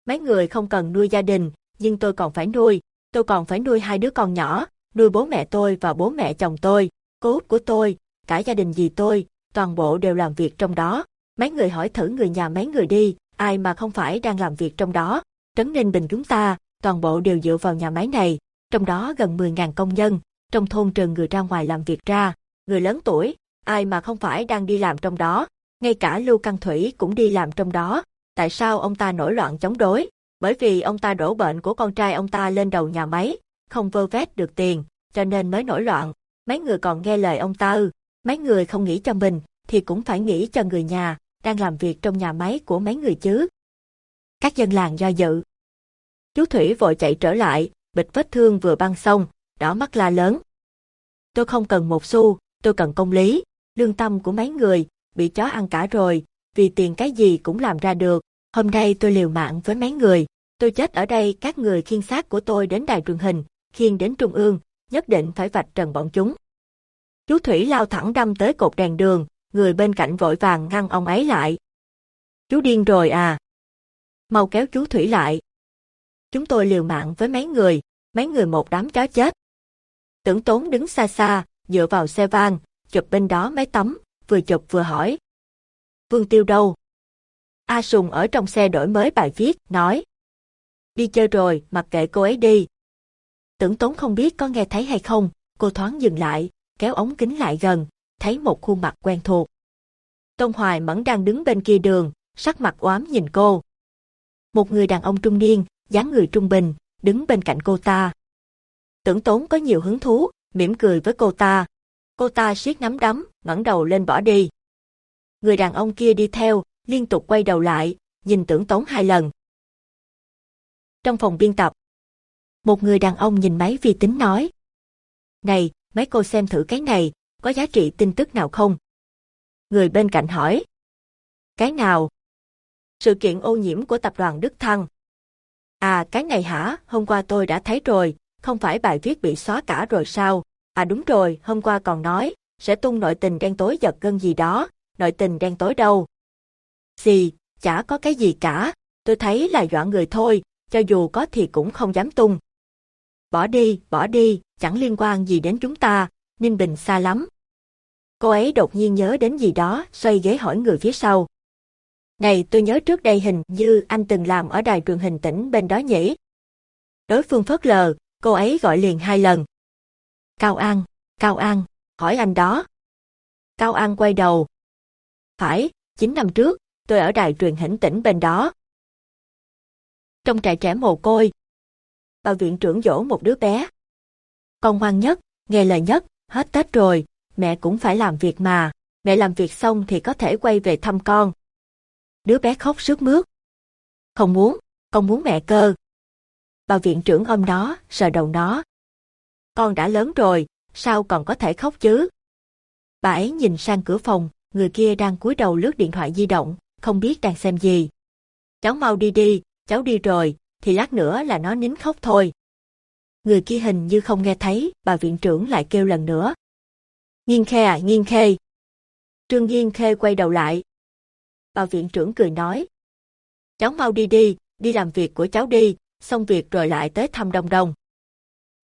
Mấy người không cần nuôi gia đình, nhưng tôi còn phải nuôi, tôi còn phải nuôi hai đứa con nhỏ, nuôi bố mẹ tôi và bố mẹ chồng tôi, cô út của tôi, cả gia đình gì tôi, toàn bộ đều làm việc trong đó. Mấy người hỏi thử người nhà mấy người đi, ai mà không phải đang làm việc trong đó. Trấn Ninh Bình chúng ta, toàn bộ đều dựa vào nhà máy này, trong đó gần 10.000 công nhân, trong thôn trường người ra ngoài làm việc ra, người lớn tuổi, ai mà không phải đang đi làm trong đó, ngay cả Lưu Căn Thủy cũng đi làm trong đó. Tại sao ông ta nổi loạn chống đối? Bởi vì ông ta đổ bệnh của con trai ông ta lên đầu nhà máy, không vơ vét được tiền, cho nên mới nổi loạn. Mấy người còn nghe lời ông ta ư, mấy người không nghĩ cho mình, thì cũng phải nghĩ cho người nhà, đang làm việc trong nhà máy của mấy người chứ. Các dân làng do dự. Chú Thủy vội chạy trở lại, bịch vết thương vừa băng xong, đỏ mắt la lớn. Tôi không cần một xu, tôi cần công lý, lương tâm của mấy người, bị chó ăn cả rồi, vì tiền cái gì cũng làm ra được, hôm nay tôi liều mạng với mấy người, tôi chết ở đây các người khiên xác của tôi đến đài truyền hình, khiên đến trung ương, nhất định phải vạch trần bọn chúng. Chú Thủy lao thẳng đâm tới cột đèn đường, người bên cạnh vội vàng ngăn ông ấy lại. Chú điên rồi à? Mau kéo chú Thủy lại. Chúng tôi liều mạng với mấy người, mấy người một đám chó chết. Tưởng tốn đứng xa xa, dựa vào xe van, chụp bên đó mấy tấm, vừa chụp vừa hỏi. Vương Tiêu đâu? A Sùng ở trong xe đổi mới bài viết, nói. Đi chơi rồi, mặc kệ cô ấy đi. Tưởng Tốn không biết có nghe thấy hay không, cô thoáng dừng lại, kéo ống kính lại gần, thấy một khuôn mặt quen thuộc. Tôn Hoài Mẫn đang đứng bên kia đường, sắc mặt oám nhìn cô. Một người đàn ông trung niên, dáng người trung bình, đứng bên cạnh cô ta. Tưởng Tốn có nhiều hứng thú, mỉm cười với cô ta. Cô ta siết nắm đấm, ngẩng đầu lên bỏ đi. Người đàn ông kia đi theo, liên tục quay đầu lại, nhìn tưởng tốn hai lần. Trong phòng biên tập, một người đàn ông nhìn máy vi tính nói. Này, mấy cô xem thử cái này, có giá trị tin tức nào không? Người bên cạnh hỏi. Cái nào? Sự kiện ô nhiễm của tập đoàn Đức Thăng. À, cái này hả? Hôm qua tôi đã thấy rồi, không phải bài viết bị xóa cả rồi sao? À đúng rồi, hôm qua còn nói, sẽ tung nội tình đen tối giật gân gì đó, nội tình đen tối đâu. Gì, chả có cái gì cả, tôi thấy là dọa người thôi, cho dù có thì cũng không dám tung. Bỏ đi, bỏ đi, chẳng liên quan gì đến chúng ta, Ninh Bình xa lắm. Cô ấy đột nhiên nhớ đến gì đó, xoay ghế hỏi người phía sau. Này tôi nhớ trước đây hình như anh từng làm ở đài truyền hình tỉnh bên đó nhỉ? Đối phương phớt lờ, cô ấy gọi liền hai lần. Cao An, Cao An, hỏi anh đó. Cao An quay đầu. Phải, 9 năm trước, tôi ở đài truyền hình tỉnh bên đó. Trong trại trẻ mồ côi, bà viện trưởng dỗ một đứa bé. Con ngoan nhất, nghe lời nhất, hết Tết rồi, mẹ cũng phải làm việc mà, mẹ làm việc xong thì có thể quay về thăm con. Đứa bé khóc sướt mướt. Không muốn, con muốn mẹ cơ. Bà viện trưởng ôm nó, sờ đầu nó. Con đã lớn rồi, sao còn có thể khóc chứ? Bà ấy nhìn sang cửa phòng, người kia đang cúi đầu lướt điện thoại di động, không biết đang xem gì. Cháu mau đi đi, cháu đi rồi, thì lát nữa là nó nín khóc thôi. Người kia hình như không nghe thấy, bà viện trưởng lại kêu lần nữa. Nghiên khê à, nghiên khê. Trương Nghiên khê quay đầu lại. Bà viện trưởng cười nói. Cháu mau đi đi, đi làm việc của cháu đi, xong việc rồi lại tới thăm Đông Đông.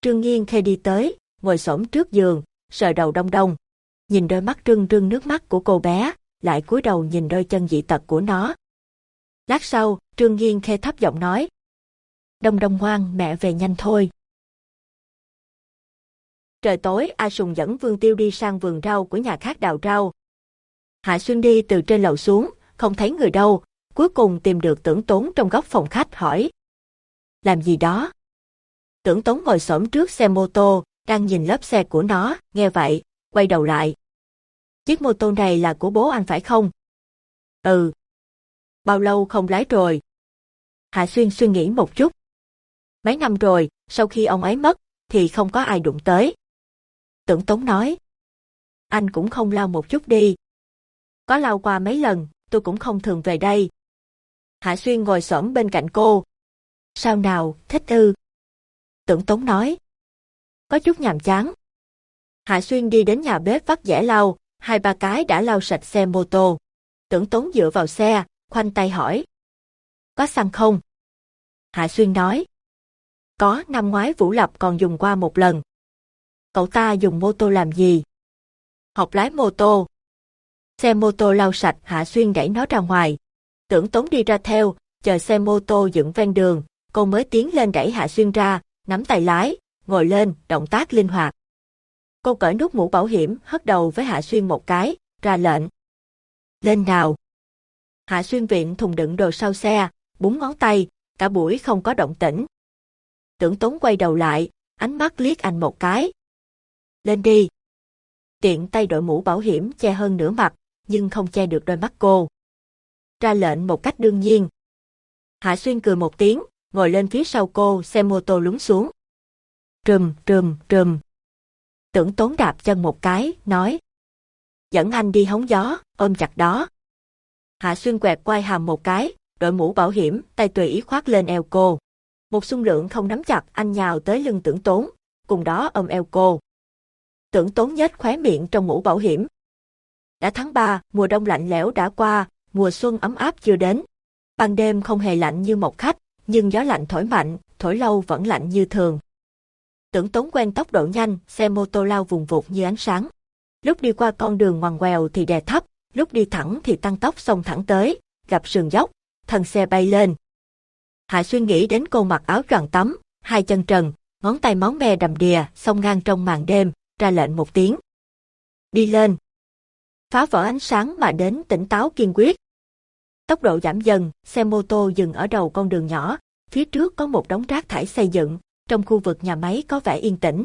Trương Nghiên khê đi tới, ngồi xổm trước giường, sờ đầu Đông Đông. Nhìn đôi mắt trưng trưng nước mắt của cô bé, lại cúi đầu nhìn đôi chân dị tật của nó. Lát sau, Trương Nghiên khê thấp giọng nói. Đông Đông ngoan, mẹ về nhanh thôi. Trời tối, A Sùng dẫn Vương Tiêu đi sang vườn rau của nhà khác đào rau. Hạ Xuân đi từ trên lầu xuống, không thấy người đâu, cuối cùng tìm được tưởng tốn trong góc phòng khách hỏi. Làm gì đó? Tưởng tốn ngồi xổm trước xe mô tô, đang nhìn lớp xe của nó, nghe vậy, quay đầu lại. Chiếc mô tô này là của bố anh phải không? Ừ. Bao lâu không lái rồi? Hạ Xuyên suy nghĩ một chút. Mấy năm rồi, sau khi ông ấy mất, thì không có ai đụng tới. Tưởng Tống nói. Anh cũng không lau một chút đi. Có lau qua mấy lần, tôi cũng không thường về đây. Hạ Xuyên ngồi xổm bên cạnh cô. Sao nào, thích ư? Tưởng Tống nói. Có chút nhàm chán. Hạ Xuyên đi đến nhà bếp vắt dẻ lau, hai ba cái đã lau sạch xe mô tô. Tưởng Tống dựa vào xe, khoanh tay hỏi. Có xăng không? Hạ Xuyên nói. Có, năm ngoái Vũ Lập còn dùng qua một lần. Cậu ta dùng mô tô làm gì? Học lái mô tô. Xe mô tô lau sạch Hạ Xuyên đẩy nó ra ngoài. Tưởng Tống đi ra theo, chờ xe mô tô dựng ven đường, cô mới tiến lên đẩy Hạ Xuyên ra, nắm tay lái, ngồi lên, động tác linh hoạt. Cô cởi nút mũ bảo hiểm, hất đầu với Hạ Xuyên một cái, ra lệnh. Lên nào! Hạ Xuyên viện thùng đựng đồ sau xe, búng ngón tay, cả buổi không có động tĩnh. Tưởng Tống quay đầu lại, ánh mắt liếc anh một cái. Lên đi! Tiện tay đội mũ bảo hiểm che hơn nửa mặt, nhưng không che được đôi mắt cô. Ra lệnh một cách đương nhiên. Hạ Xuyên cười một tiếng, ngồi lên phía sau cô, xe mô tô lúng xuống. Trùm, trùm, trùm. Tưởng tốn đạp chân một cái, nói. Dẫn anh đi hóng gió, ôm chặt đó. Hạ Xuyên quẹt quay hàm một cái, đội mũ bảo hiểm, tay tùy ý khoác lên eo cô. Một xung lượng không nắm chặt, anh nhào tới lưng tưởng tốn, cùng đó ôm eo cô. Tưởng tốn nhếch khóe miệng trong mũ bảo hiểm. Đã tháng 3, mùa đông lạnh lẽo đã qua, mùa xuân ấm áp chưa đến. Ban đêm không hề lạnh như một khách, nhưng gió lạnh thổi mạnh, thổi lâu vẫn lạnh như thường. Tưởng tốn quen tốc độ nhanh, xe mô tô lao vùng vụt như ánh sáng. Lúc đi qua con đường ngoằn ngoèo thì đè thấp, lúc đi thẳng thì tăng tốc xông thẳng tới, gặp sườn dốc, thân xe bay lên. Hạ suy nghĩ đến cô mặc áo choàng tắm, hai chân trần, ngón tay máu me đầm đìa, xông ngang trong màn đêm, ra lệnh một tiếng. Đi lên. Phá vỡ ánh sáng mà đến tỉnh táo kiên quyết. Tốc độ giảm dần, xe mô tô dừng ở đầu con đường nhỏ, phía trước có một đống rác thải xây dựng, trong khu vực nhà máy có vẻ yên tĩnh.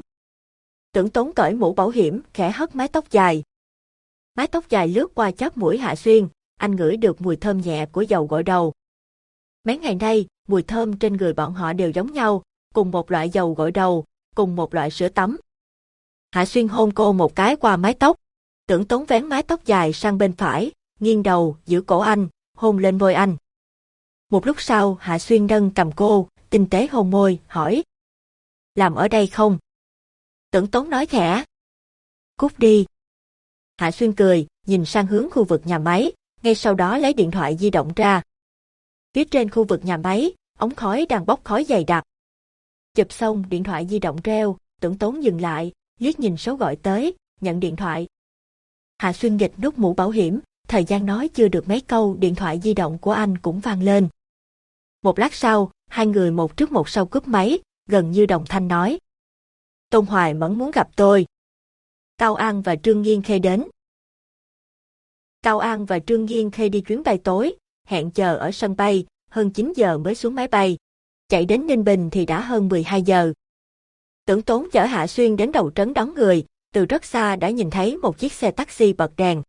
Tưởng tốn cởi mũ bảo hiểm, khẽ hất mái tóc dài. Mái tóc dài lướt qua chóp mũi Hạ Xuyên, anh ngửi được mùi thơm nhẹ của dầu gội đầu. Mấy ngày nay, mùi thơm trên người bọn họ đều giống nhau, cùng một loại dầu gội đầu, cùng một loại sữa tắm. Hạ Xuyên hôn cô một cái qua mái tóc, tưởng tốn vén mái tóc dài sang bên phải, nghiêng đầu, giữ cổ anh, hôn lên môi anh. Một lúc sau Hạ Xuyên nâng cầm cô, tinh tế hôn môi, hỏi. làm ở đây không? Tưởng Tốn nói khẽ. Cút đi. Hạ Xuyên cười, nhìn sang hướng khu vực nhà máy, ngay sau đó lấy điện thoại di động ra. Phía trên khu vực nhà máy, ống khói đang bốc khói dày đặc. Chụp xong điện thoại di động reo, tưởng tốn dừng lại, liếc nhìn số gọi tới, nhận điện thoại. Hạ Xuyên nghịch nút mũ bảo hiểm, thời gian nói chưa được mấy câu điện thoại di động của anh cũng vang lên. Một lát sau, hai người một trước một sau cướp máy, gần như đồng thanh nói. Tôn Hoài Mẫn muốn gặp tôi. Cao An và Trương Nghiên Khê đến. Cao An và Trương Nghiên Khê đi chuyến bay tối, hẹn chờ ở sân bay, hơn 9 giờ mới xuống máy bay. Chạy đến Ninh Bình thì đã hơn 12 giờ. Tưởng tốn chở Hạ Xuyên đến đầu trấn đón người, từ rất xa đã nhìn thấy một chiếc xe taxi bật đèn.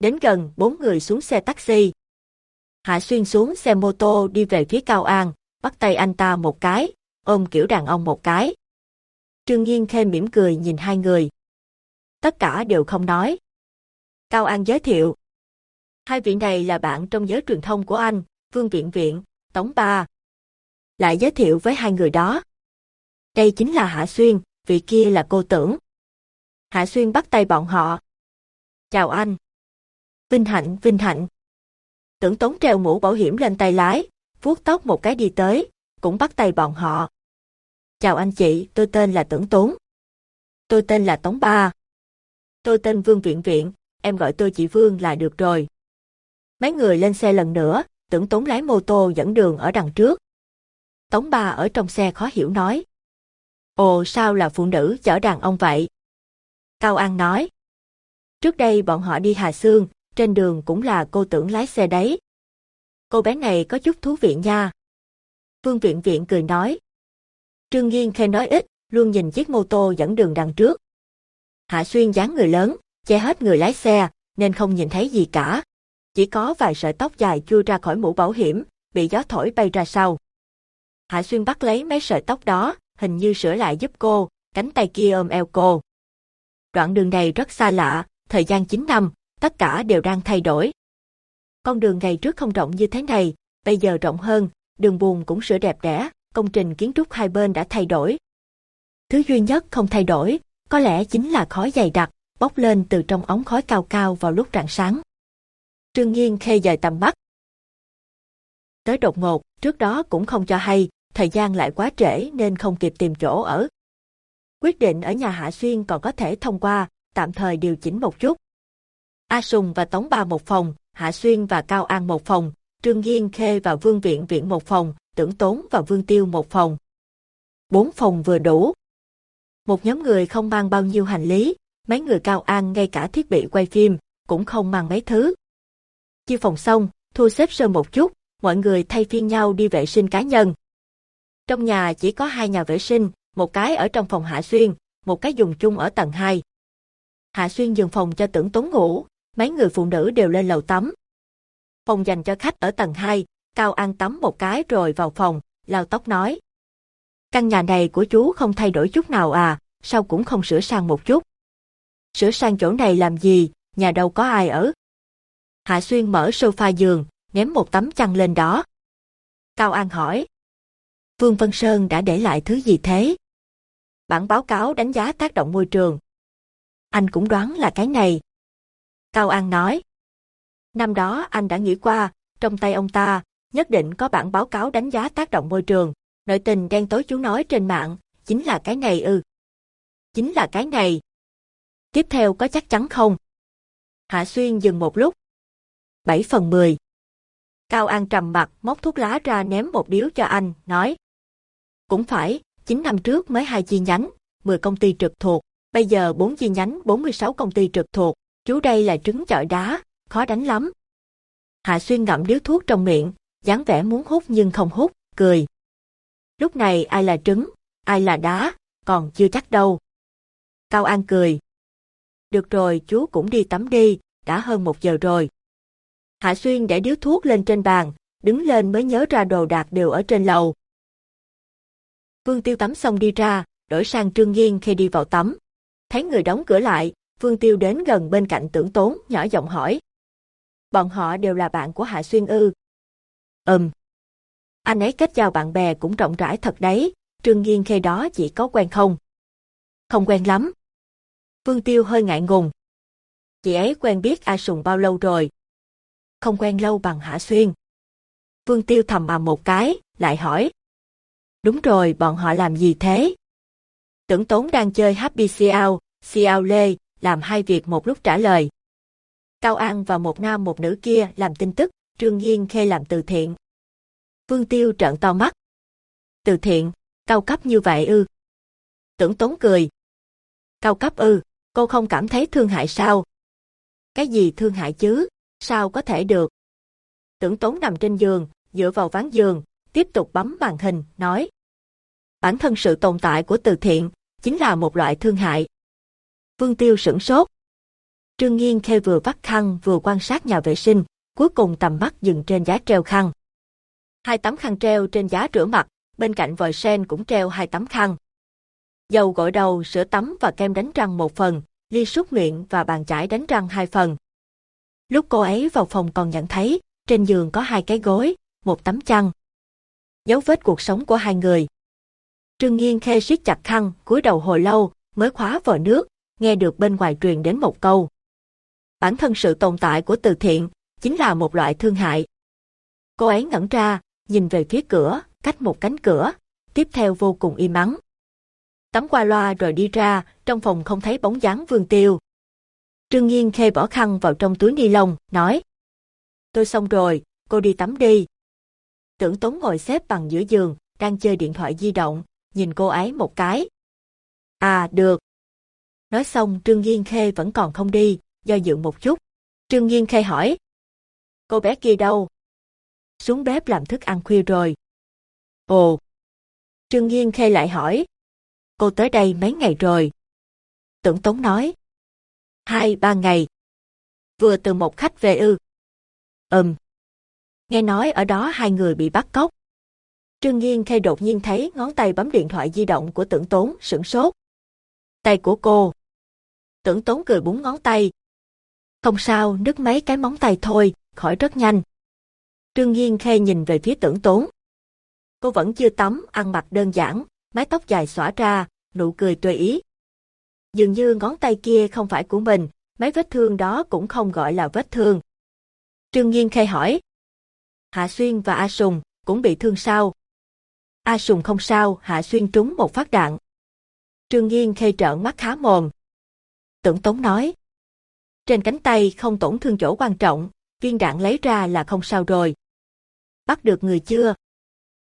Đến gần, bốn người xuống xe taxi. Hạ Xuyên xuống xe mô tô đi về phía Cao An, bắt tay anh ta một cái, ôm kiểu đàn ông một cái. Trương Nhiên Khê mỉm cười nhìn hai người. Tất cả đều không nói. Cao An giới thiệu. Hai vị này là bạn trong giới truyền thông của anh, Vương Viện Viện, Tống Ba. Lại giới thiệu với hai người đó. Đây chính là Hạ Xuyên, vị kia là cô tưởng. Hạ Xuyên bắt tay bọn họ. Chào anh. Vinh Hạnh, Vinh Hạnh. Tưởng Tốn treo mũ bảo hiểm lên tay lái, vuốt tóc một cái đi tới, cũng bắt tay bọn họ. Chào anh chị, tôi tên là Tưởng Tốn. Tôi tên là Tống Ba. Tôi tên Vương Viện Viện, em gọi tôi chị Vương là được rồi. Mấy người lên xe lần nữa, tưởng Tốn lái mô tô dẫn đường ở đằng trước. Tống Ba ở trong xe khó hiểu nói. Ồ sao là phụ nữ chở đàn ông vậy? Cao An nói. Trước đây bọn họ đi Hà Sương, trên đường cũng là cô tưởng lái xe đấy. Cô bé này có chút thú vị nha. Vương Viện Viện cười nói. Trương Nghiên khen nói ít, luôn nhìn chiếc mô tô dẫn đường đằng trước. Hạ Xuyên dáng người lớn, che hết người lái xe, nên không nhìn thấy gì cả. Chỉ có vài sợi tóc dài chui ra khỏi mũ bảo hiểm, bị gió thổi bay ra sau. Hạ Xuyên bắt lấy mấy sợi tóc đó, hình như sửa lại giúp cô, cánh tay kia ôm eo cô. Đoạn đường này rất xa lạ, thời gian 9 năm, tất cả đều đang thay đổi. Con đường ngày trước không rộng như thế này, bây giờ rộng hơn, đường buồn cũng sửa đẹp đẽ, công trình kiến trúc hai bên đã thay đổi. Thứ duy nhất không thay đổi, có lẽ chính là khói dày đặc, bốc lên từ trong ống khói cao cao vào lúc rạng sáng. Trương Nhiên khê dời tầm mắt. Tới đột ngột, trước đó cũng không cho hay, thời gian lại quá trễ nên không kịp tìm chỗ ở. Quyết định ở nhà Hạ Xuyên còn có thể thông qua, tạm thời điều chỉnh một chút. A Sùng và Tống Ba một phòng, Hạ Xuyên và Cao An một phòng, Trương Nghiên Khê và Vương Viện Viện một phòng, Tưởng Tốn và Vương Tiêu một phòng. Bốn phòng vừa đủ. Một nhóm người không mang bao nhiêu hành lý, mấy người Cao An ngay cả thiết bị quay phim, cũng không mang mấy thứ. Chia phòng xong, thu xếp sơ một chút, mọi người thay phiên nhau đi vệ sinh cá nhân. Trong nhà chỉ có hai nhà vệ sinh, một cái ở trong phòng Hạ Xuyên, một cái dùng chung ở tầng 2. Hạ Xuyên dừng phòng cho tưởng tốn ngủ, mấy người phụ nữ đều lên lầu tắm. Phòng dành cho khách ở tầng 2, Cao An tắm một cái rồi vào phòng, lau tóc nói. Căn nhà này của chú không thay đổi chút nào à, sao cũng không sửa sang một chút. Sửa sang chỗ này làm gì, nhà đâu có ai ở. Hạ Xuyên mở sofa giường, ném một tấm chăn lên đó. Cao An hỏi. Vương Vân Sơn đã để lại thứ gì thế? Bản báo cáo đánh giá tác động môi trường. Anh cũng đoán là cái này. Cao An nói. Năm đó anh đã nghĩ qua, trong tay ông ta, nhất định có bản báo cáo đánh giá tác động môi trường. Nội tình đen tối chú nói trên mạng, chính là cái này ư. Chính là cái này. Tiếp theo có chắc chắn không? Hạ Xuyên dừng một lúc. 7 phần 10. Cao An trầm mặt móc thuốc lá ra ném một điếu cho anh, nói. Cũng phải, 9 năm trước mới hai chi nhánh, 10 công ty trực thuộc, bây giờ 4 chi nhánh 46 công ty trực thuộc, chú đây là trứng chọi đá, khó đánh lắm. Hạ Xuyên ngậm điếu thuốc trong miệng, dáng vẻ muốn hút nhưng không hút, cười. Lúc này ai là trứng, ai là đá, còn chưa chắc đâu. Cao An cười. Được rồi, chú cũng đi tắm đi, đã hơn một giờ rồi. Hạ Xuyên để điếu thuốc lên trên bàn, đứng lên mới nhớ ra đồ đạc đều ở trên lầu. Vương Tiêu tắm xong đi ra, đổi sang Trương Nghiên khi đi vào tắm. Thấy người đóng cửa lại, Vương Tiêu đến gần bên cạnh tưởng tốn, nhỏ giọng hỏi. Bọn họ đều là bạn của Hạ Xuyên ư. Ừm. Anh ấy kết giao bạn bè cũng rộng rãi thật đấy, Trương Nghiên khi đó chỉ có quen không? Không quen lắm. Vương Tiêu hơi ngại ngùng. Chị ấy quen biết A Sùng bao lâu rồi? Không quen lâu bằng Hạ Xuyên. Vương Tiêu thầm mà một cái, lại hỏi. Đúng rồi, bọn họ làm gì thế? Tưởng Tốn đang chơi Happy Xiao, Xiao Lê, làm hai việc một lúc trả lời. Cao An và một nam một nữ kia làm tin tức, Trương Nhiên Khê làm từ thiện. Vương Tiêu trợn to mắt. Từ thiện, cao cấp như vậy ư. Tưởng Tốn cười. Cao cấp ư, cô không cảm thấy thương hại sao? Cái gì thương hại chứ, sao có thể được? Tưởng Tốn nằm trên giường, dựa vào ván giường, tiếp tục bấm màn hình, nói. Bản thân sự tồn tại của từ thiện, chính là một loại thương hại. Vương Tiêu sửng sốt. Trương Nghiên Khê vừa vắt khăn vừa quan sát nhà vệ sinh, cuối cùng tầm mắt dừng trên giá treo khăn. Hai tấm khăn treo trên giá rửa mặt, bên cạnh vòi sen cũng treo hai tấm khăn. Dầu gội đầu, sữa tắm và kem đánh răng một phần, ly súc miệng và bàn chải đánh răng hai phần. Lúc cô ấy vào phòng còn nhận thấy, trên giường có hai cái gối, một tấm chăn. Dấu vết cuộc sống của hai người. Trương Nghiên Khê siết chặt khăn, cúi đầu hồi lâu, mới khóa vòi nước, nghe được bên ngoài truyền đến một câu. Bản thân sự tồn tại của từ thiện, chính là một loại thương hại. Cô ấy ngẩn ra, nhìn về phía cửa, cách một cánh cửa, tiếp theo vô cùng im ắng. Tắm qua loa rồi đi ra, trong phòng không thấy bóng dáng Vương Tiêu. Trương Nghiên khê bỏ khăn vào trong túi ni lông, nói. Tôi xong rồi, cô đi tắm đi. Tưởng Tống ngồi xếp bằng giữa giường, đang chơi điện thoại di động, nhìn cô ấy một cái. À, được. Nói xong Trương Nghiên Khê vẫn còn không đi, do dự một chút. Trương Nghiên Khê hỏi. Cô bé kia đâu? Xuống bếp làm thức ăn khuya rồi. Ồ. Trương Nghiên Khê lại hỏi. Cô tới đây mấy ngày rồi? Tưởng Tống nói. Hai, ba ngày. Vừa từ một khách về ư. Ừm. Nghe nói ở đó hai người bị bắt cóc. Trương Nghiên Khê đột nhiên thấy ngón tay bấm điện thoại di động của tưởng tốn sửng sốt. Tay của cô. Tưởng tốn cười búng ngón tay. Không sao, nứt mấy cái móng tay thôi, khỏi rất nhanh. Trương Nghiên Khê nhìn về phía tưởng tốn. Cô vẫn chưa tắm, ăn mặc đơn giản, mái tóc dài xõa ra, nụ cười tùy ý. Dường như ngón tay kia không phải của mình, mấy vết thương đó cũng không gọi là vết thương. Trương Nghiên Khê hỏi. Hạ Xuyên và A Sùng cũng bị thương sao? A Sùng không sao, Hạ Xuyên trúng một phát đạn. Trương Nghiên Khê trợn mắt khá mồm. Tưởng Tống nói. Trên cánh tay không tổn thương chỗ quan trọng, viên đạn lấy ra là không sao rồi. Bắt được người chưa?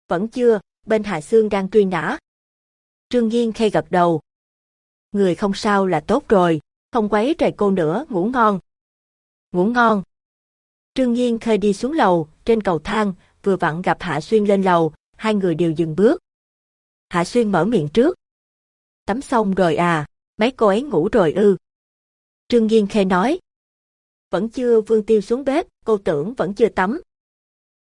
Vẫn chưa, bên Hạ xương đang truy nã. Trương Nghiên Khê gật đầu. Người không sao là tốt rồi, không quấy rầy cô nữa, ngủ ngon. Ngủ ngon. Trương Nhiên Khê đi xuống lầu, trên cầu thang, vừa vặn gặp Hạ Xuyên lên lầu, hai người đều dừng bước. Hạ Xuyên mở miệng trước. Tắm xong rồi à, mấy cô ấy ngủ rồi ư. Trương Nhiên Khê nói. Vẫn chưa Vương Tiêu xuống bếp, cô tưởng vẫn chưa tắm.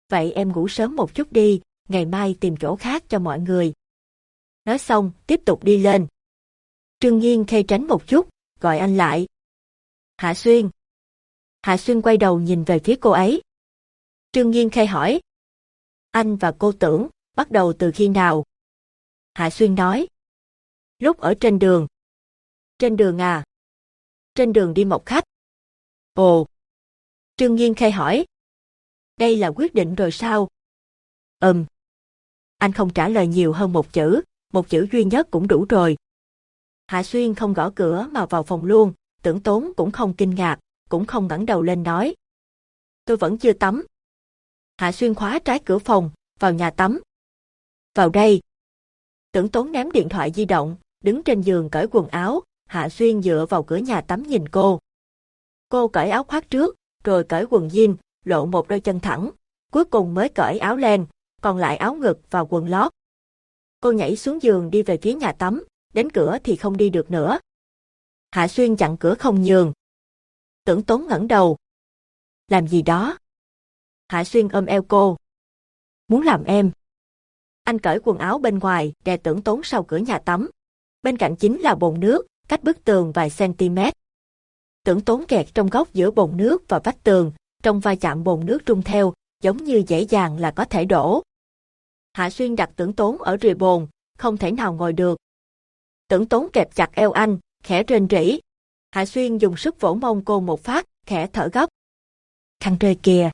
Vậy em ngủ sớm một chút đi, ngày mai tìm chỗ khác cho mọi người. Nói xong, tiếp tục đi lên. Trương Nhiên Khê tránh một chút, gọi anh lại. Hạ Xuyên. Hạ Xuyên quay đầu nhìn về phía cô ấy. Trương Nghiên Khê hỏi. Anh và cô tưởng, bắt đầu từ khi nào? Hạ Xuyên nói. Lúc ở trên đường. Trên đường à? Trên đường đi một khách. Ồ. Trương Nghiên Khê hỏi. Đây là quyết định rồi sao? Ừm. Anh không trả lời nhiều hơn một chữ, một chữ duy nhất cũng đủ rồi. Hạ Xuyên không gõ cửa mà vào phòng luôn, tưởng tốn cũng không kinh ngạc, cũng không ngẩng đầu lên nói. Tôi vẫn chưa tắm. Hạ Xuyên khóa trái cửa phòng, vào nhà tắm. Vào đây. Tưởng tốn ném điện thoại di động, đứng trên giường cởi quần áo, Hạ Xuyên dựa vào cửa nhà tắm nhìn cô. Cô cởi áo khoác trước, rồi cởi quần jean, lộ một đôi chân thẳng, cuối cùng mới cởi áo len, còn lại áo ngực và quần lót. Cô nhảy xuống giường đi về phía nhà tắm, đến cửa thì không đi được nữa. Hạ Xuyên chặn cửa không nhường. Tưởng Tốn ngẩng đầu. Làm gì đó? Hạ Xuyên ôm eo cô. Muốn làm em. Anh cởi quần áo bên ngoài, đè tưởng Tốn sau cửa nhà tắm. Bên cạnh chính là bồn nước, cách bức tường vài cm. Tưởng Tốn kẹt trong góc giữa bồn nước và vách tường, trong va chạm bồn nước trung theo, giống như dễ dàng là có thể đổ. Hạ Xuyên đặt tưởng tốn ở rìa bồn, không thể nào ngồi được. Tưởng tốn kẹp chặt eo anh, khẽ rên rỉ. Hạ Xuyên dùng sức vỗ mông cô một phát, khẽ thở gấp. Khăn rơi kìa.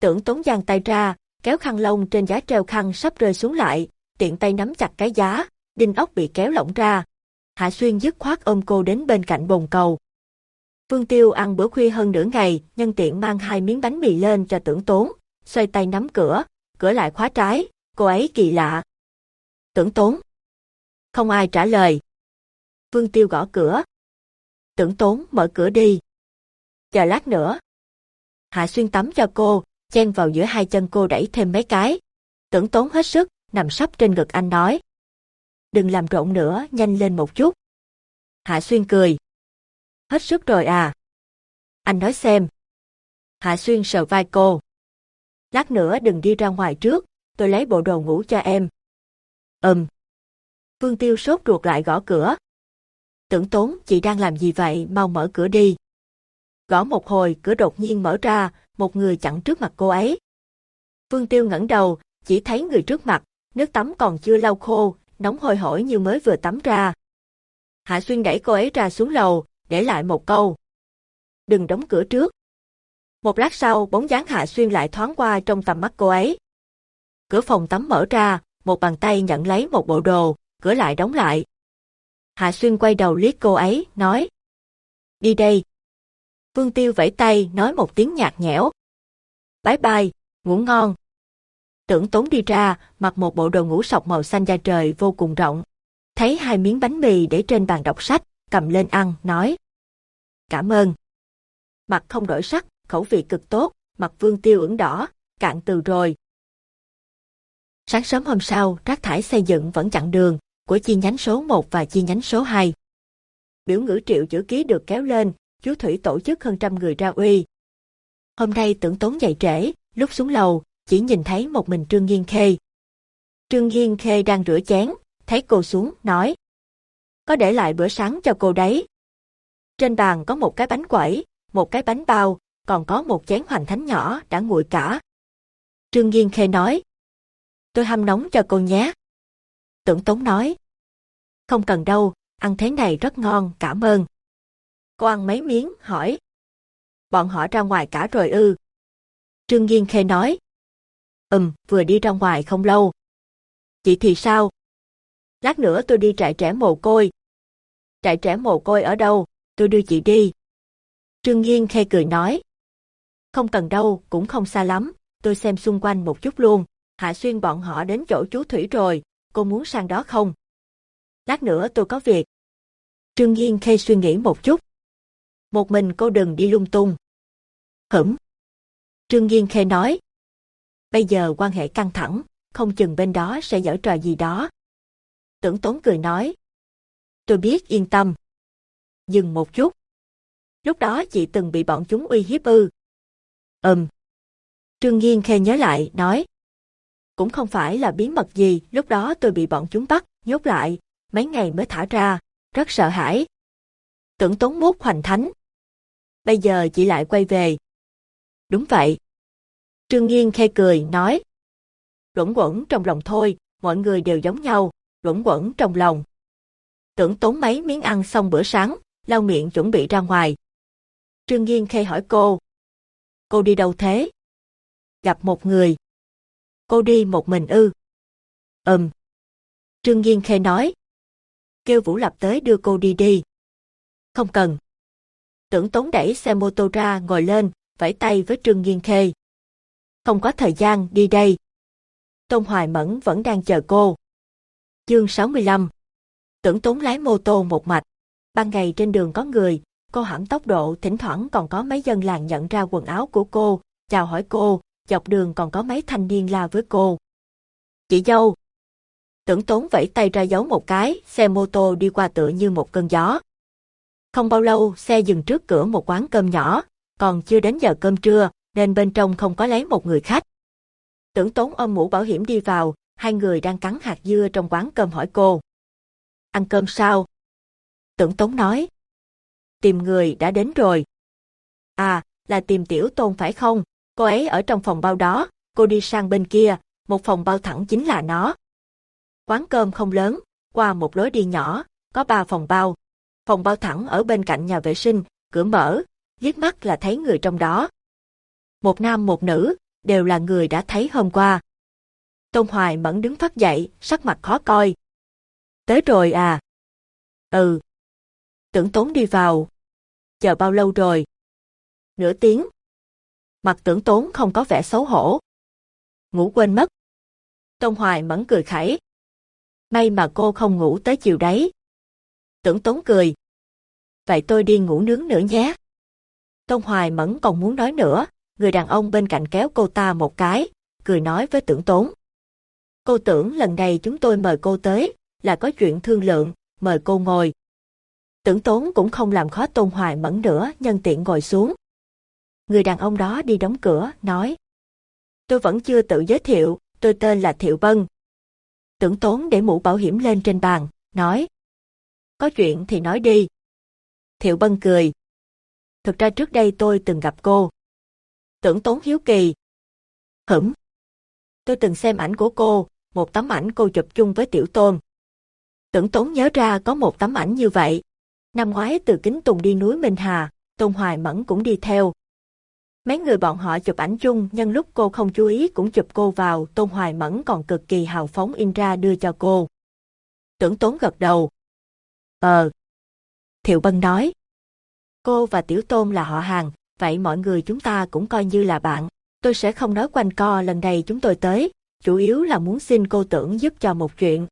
Tưởng tốn giang tay ra, kéo khăn lông trên giá treo khăn sắp rơi xuống lại, tiện tay nắm chặt cái giá, đinh ốc bị kéo lỏng ra. Hạ Xuyên dứt khoát ôm cô đến bên cạnh bồn cầu. Phương Tiêu ăn bữa khuya hơn nửa ngày, nhân tiện mang hai miếng bánh mì lên cho tưởng tốn, xoay tay nắm cửa, cửa lại khóa trái, cô ấy kỳ lạ. Tưởng tốn. Không ai trả lời. Phương Tiêu gõ cửa. Tưởng tốn mở cửa đi. Chờ lát nữa. Hạ Xuyên tắm cho cô, chen vào giữa hai chân cô đẩy thêm mấy cái. Tưởng tốn hết sức, nằm sấp trên ngực anh nói. Đừng làm rộn nữa, nhanh lên một chút. Hạ Xuyên cười. Hết sức rồi à? Anh nói xem. Hạ Xuyên sờ vai cô. Lát nữa đừng đi ra ngoài trước, tôi lấy bộ đồ ngủ cho em. Ừm. Phương Tiêu sốt ruột lại gõ cửa. Tưởng tốn, chị đang làm gì vậy, mau mở cửa đi. Gõ một hồi, cửa đột nhiên mở ra, một người chặn trước mặt cô ấy. Phương Tiêu ngẩng đầu, chỉ thấy người trước mặt, nước tắm còn chưa lau khô, nóng hôi hổi như mới vừa tắm ra. Hạ Xuyên đẩy cô ấy ra xuống lầu, để lại một câu. Đừng đóng cửa trước. Một lát sau, bóng dáng Hạ Xuyên lại thoáng qua trong tầm mắt cô ấy. Cửa phòng tắm mở ra, một bàn tay nhận lấy một bộ đồ, cửa lại đóng lại. Hạ Xuyên quay đầu liếc cô ấy, nói. Đi đây. Phương Tiêu vẫy tay, nói một tiếng nhạt nhẽo. Bye bye, ngủ ngon. Tưởng tốn đi ra, mặc một bộ đồ ngủ sọc màu xanh da trời vô cùng rộng. Thấy hai miếng bánh mì để trên bàn đọc sách, cầm lên ăn, nói. Cảm ơn. Mặt không đổi sắc, khẩu vị cực tốt, mặt vương tiêu ửng đỏ, cạn từ rồi. Sáng sớm hôm sau, rác thải xây dựng vẫn chặn đường, của chi nhánh số 1 và chi nhánh số 2. Biểu ngữ triệu chữ ký được kéo lên, chú Thủy tổ chức hơn trăm người ra uy. Hôm nay tưởng tốn dậy trễ, lúc xuống lầu, chỉ nhìn thấy một mình Trương Nghiên Khê. Trương Nghiên Khê đang rửa chén, thấy cô xuống, nói. Có để lại bữa sáng cho cô đấy. Trên bàn có một cái bánh quẩy, một cái bánh bao, còn có một chén hoành thánh nhỏ đã nguội cả. Trương Nghiên Khê nói. Tôi hâm nóng cho cô nhé. Tưởng Tống nói. Không cần đâu, ăn thế này rất ngon, cảm ơn. Cô ăn mấy miếng, hỏi. Bọn họ ra ngoài cả rồi ư. Trương Nghiên Khê nói. Ừm, vừa đi ra ngoài không lâu. Chị thì sao? Lát nữa tôi đi trại trẻ mồ côi. Trại trẻ mồ côi ở đâu? Tôi đưa chị đi. Trương Nghiên Khê cười nói. Không cần đâu, cũng không xa lắm, tôi xem xung quanh một chút luôn. Hạ Xuyên bọn họ đến chỗ chú Thủy rồi, cô muốn sang đó không? Lát nữa tôi có việc. Trương Nghiên Khê suy nghĩ một chút. Một mình cô đừng đi lung tung. Hửm. Trương Nghiên Khê nói. Bây giờ quan hệ căng thẳng, không chừng bên đó sẽ dở trò gì đó. Tưởng tốn cười nói. Tôi biết yên tâm. Dừng một chút. Lúc đó chị từng bị bọn chúng uy hiếp ư. Ừm. Trương Nghiên Khê nhớ lại, nói. Cũng không phải là bí mật gì, lúc đó tôi bị bọn chúng bắt, nhốt lại, mấy ngày mới thả ra, rất sợ hãi. Tưởng tốn mốt hoành thánh. Bây giờ chị lại quay về. Đúng vậy. Trương Nghiên Khê cười, nói. Luẩn quẩn trong lòng thôi, mọi người đều giống nhau, luẩn quẩn trong lòng. Tưởng tốn mấy miếng ăn xong bữa sáng, lau miệng chuẩn bị ra ngoài. Trương Nghiên Khê hỏi cô. Cô đi đâu thế? Gặp một người. Cô đi một mình ư? Ừm. Trương Nghiên Khê nói. Kêu Vũ Lập tới đưa cô đi đi. Không cần. Tưởng tốn đẩy xe mô tô ra ngồi lên, vẫy tay với Trương Nghiên Khê. Không có thời gian đi đây. Tôn Hoài Mẫn vẫn đang chờ cô. Chương 65 Tưởng tốn lái mô tô một mạch. Ban ngày trên đường có người, cô hãm tốc độ, thỉnh thoảng còn có mấy dân làng nhận ra quần áo của cô, chào hỏi cô, dọc đường còn có mấy thanh niên la với cô. Chị dâu! Tưởng tốn vẫy tay ra giấu một cái, xe mô tô đi qua tựa như một cơn gió. Không bao lâu, xe dừng trước cửa một quán cơm nhỏ, còn chưa đến giờ cơm trưa, nên bên trong không có lấy một người khách. Tưởng tốn ôm mũ bảo hiểm đi vào, hai người đang cắn hạt dưa trong quán cơm hỏi cô. Ăn cơm sao? Tưởng tốn nói. Tìm người đã đến rồi. À, là tìm tiểu tôn phải không? Cô ấy ở trong phòng bao đó, cô đi sang bên kia, một phòng bao thẳng chính là nó. Quán cơm không lớn, qua một lối đi nhỏ, có ba phòng bao. Phòng bao thẳng ở bên cạnh nhà vệ sinh, cửa mở, liếc mắt là thấy người trong đó. Một nam một nữ, đều là người đã thấy hôm qua. Tôn Hoài Mẫn đứng phát dậy, sắc mặt khó coi. Tới rồi à? Ừ. Tưởng tốn đi vào. Chờ bao lâu rồi? Nửa tiếng. Mặt tưởng tốn không có vẻ xấu hổ. Ngủ quên mất. Tôn Hoài Mẫn cười khẩy. May mà cô không ngủ tới chiều đấy. Tưởng tốn cười. Vậy tôi đi ngủ nướng nữa nhé. Tôn Hoài Mẫn còn muốn nói nữa, người đàn ông bên cạnh kéo cô ta một cái, cười nói với tưởng tốn. Cô tưởng lần này chúng tôi mời cô tới, là có chuyện thương lượng, mời cô ngồi. Tưởng tốn cũng không làm khó Tôn Hoài Mẫn nữa, nhân tiện ngồi xuống. Người đàn ông đó đi đóng cửa, nói. Tôi vẫn chưa tự giới thiệu, tôi tên là Thiệu Bân. Tưởng tốn để mũ bảo hiểm lên trên bàn, nói. Có chuyện thì nói đi. Thiệu Bân cười. Thực ra trước đây tôi từng gặp cô. Tưởng tốn hiếu kỳ. Hửm. Tôi từng xem ảnh của cô, một tấm ảnh cô chụp chung với Tiểu Tôn. Tưởng tốn nhớ ra có một tấm ảnh như vậy. Năm ngoái từ Kính Tùng đi núi Minh Hà, Tôn Hoài Mẫn cũng đi theo. Mấy người bọn họ chụp ảnh chung nhân lúc cô không chú ý cũng chụp cô vào, Tôn Hoài Mẫn còn cực kỳ hào phóng in ra đưa cho cô. Tưởng tốn gật đầu. Ờ. Thiệu Bân nói. Cô và Tiểu Tôn là họ hàng, vậy mọi người chúng ta cũng coi như là bạn. Tôi sẽ không nói quanh co lần này chúng tôi tới, chủ yếu là muốn xin cô tưởng giúp cho một chuyện.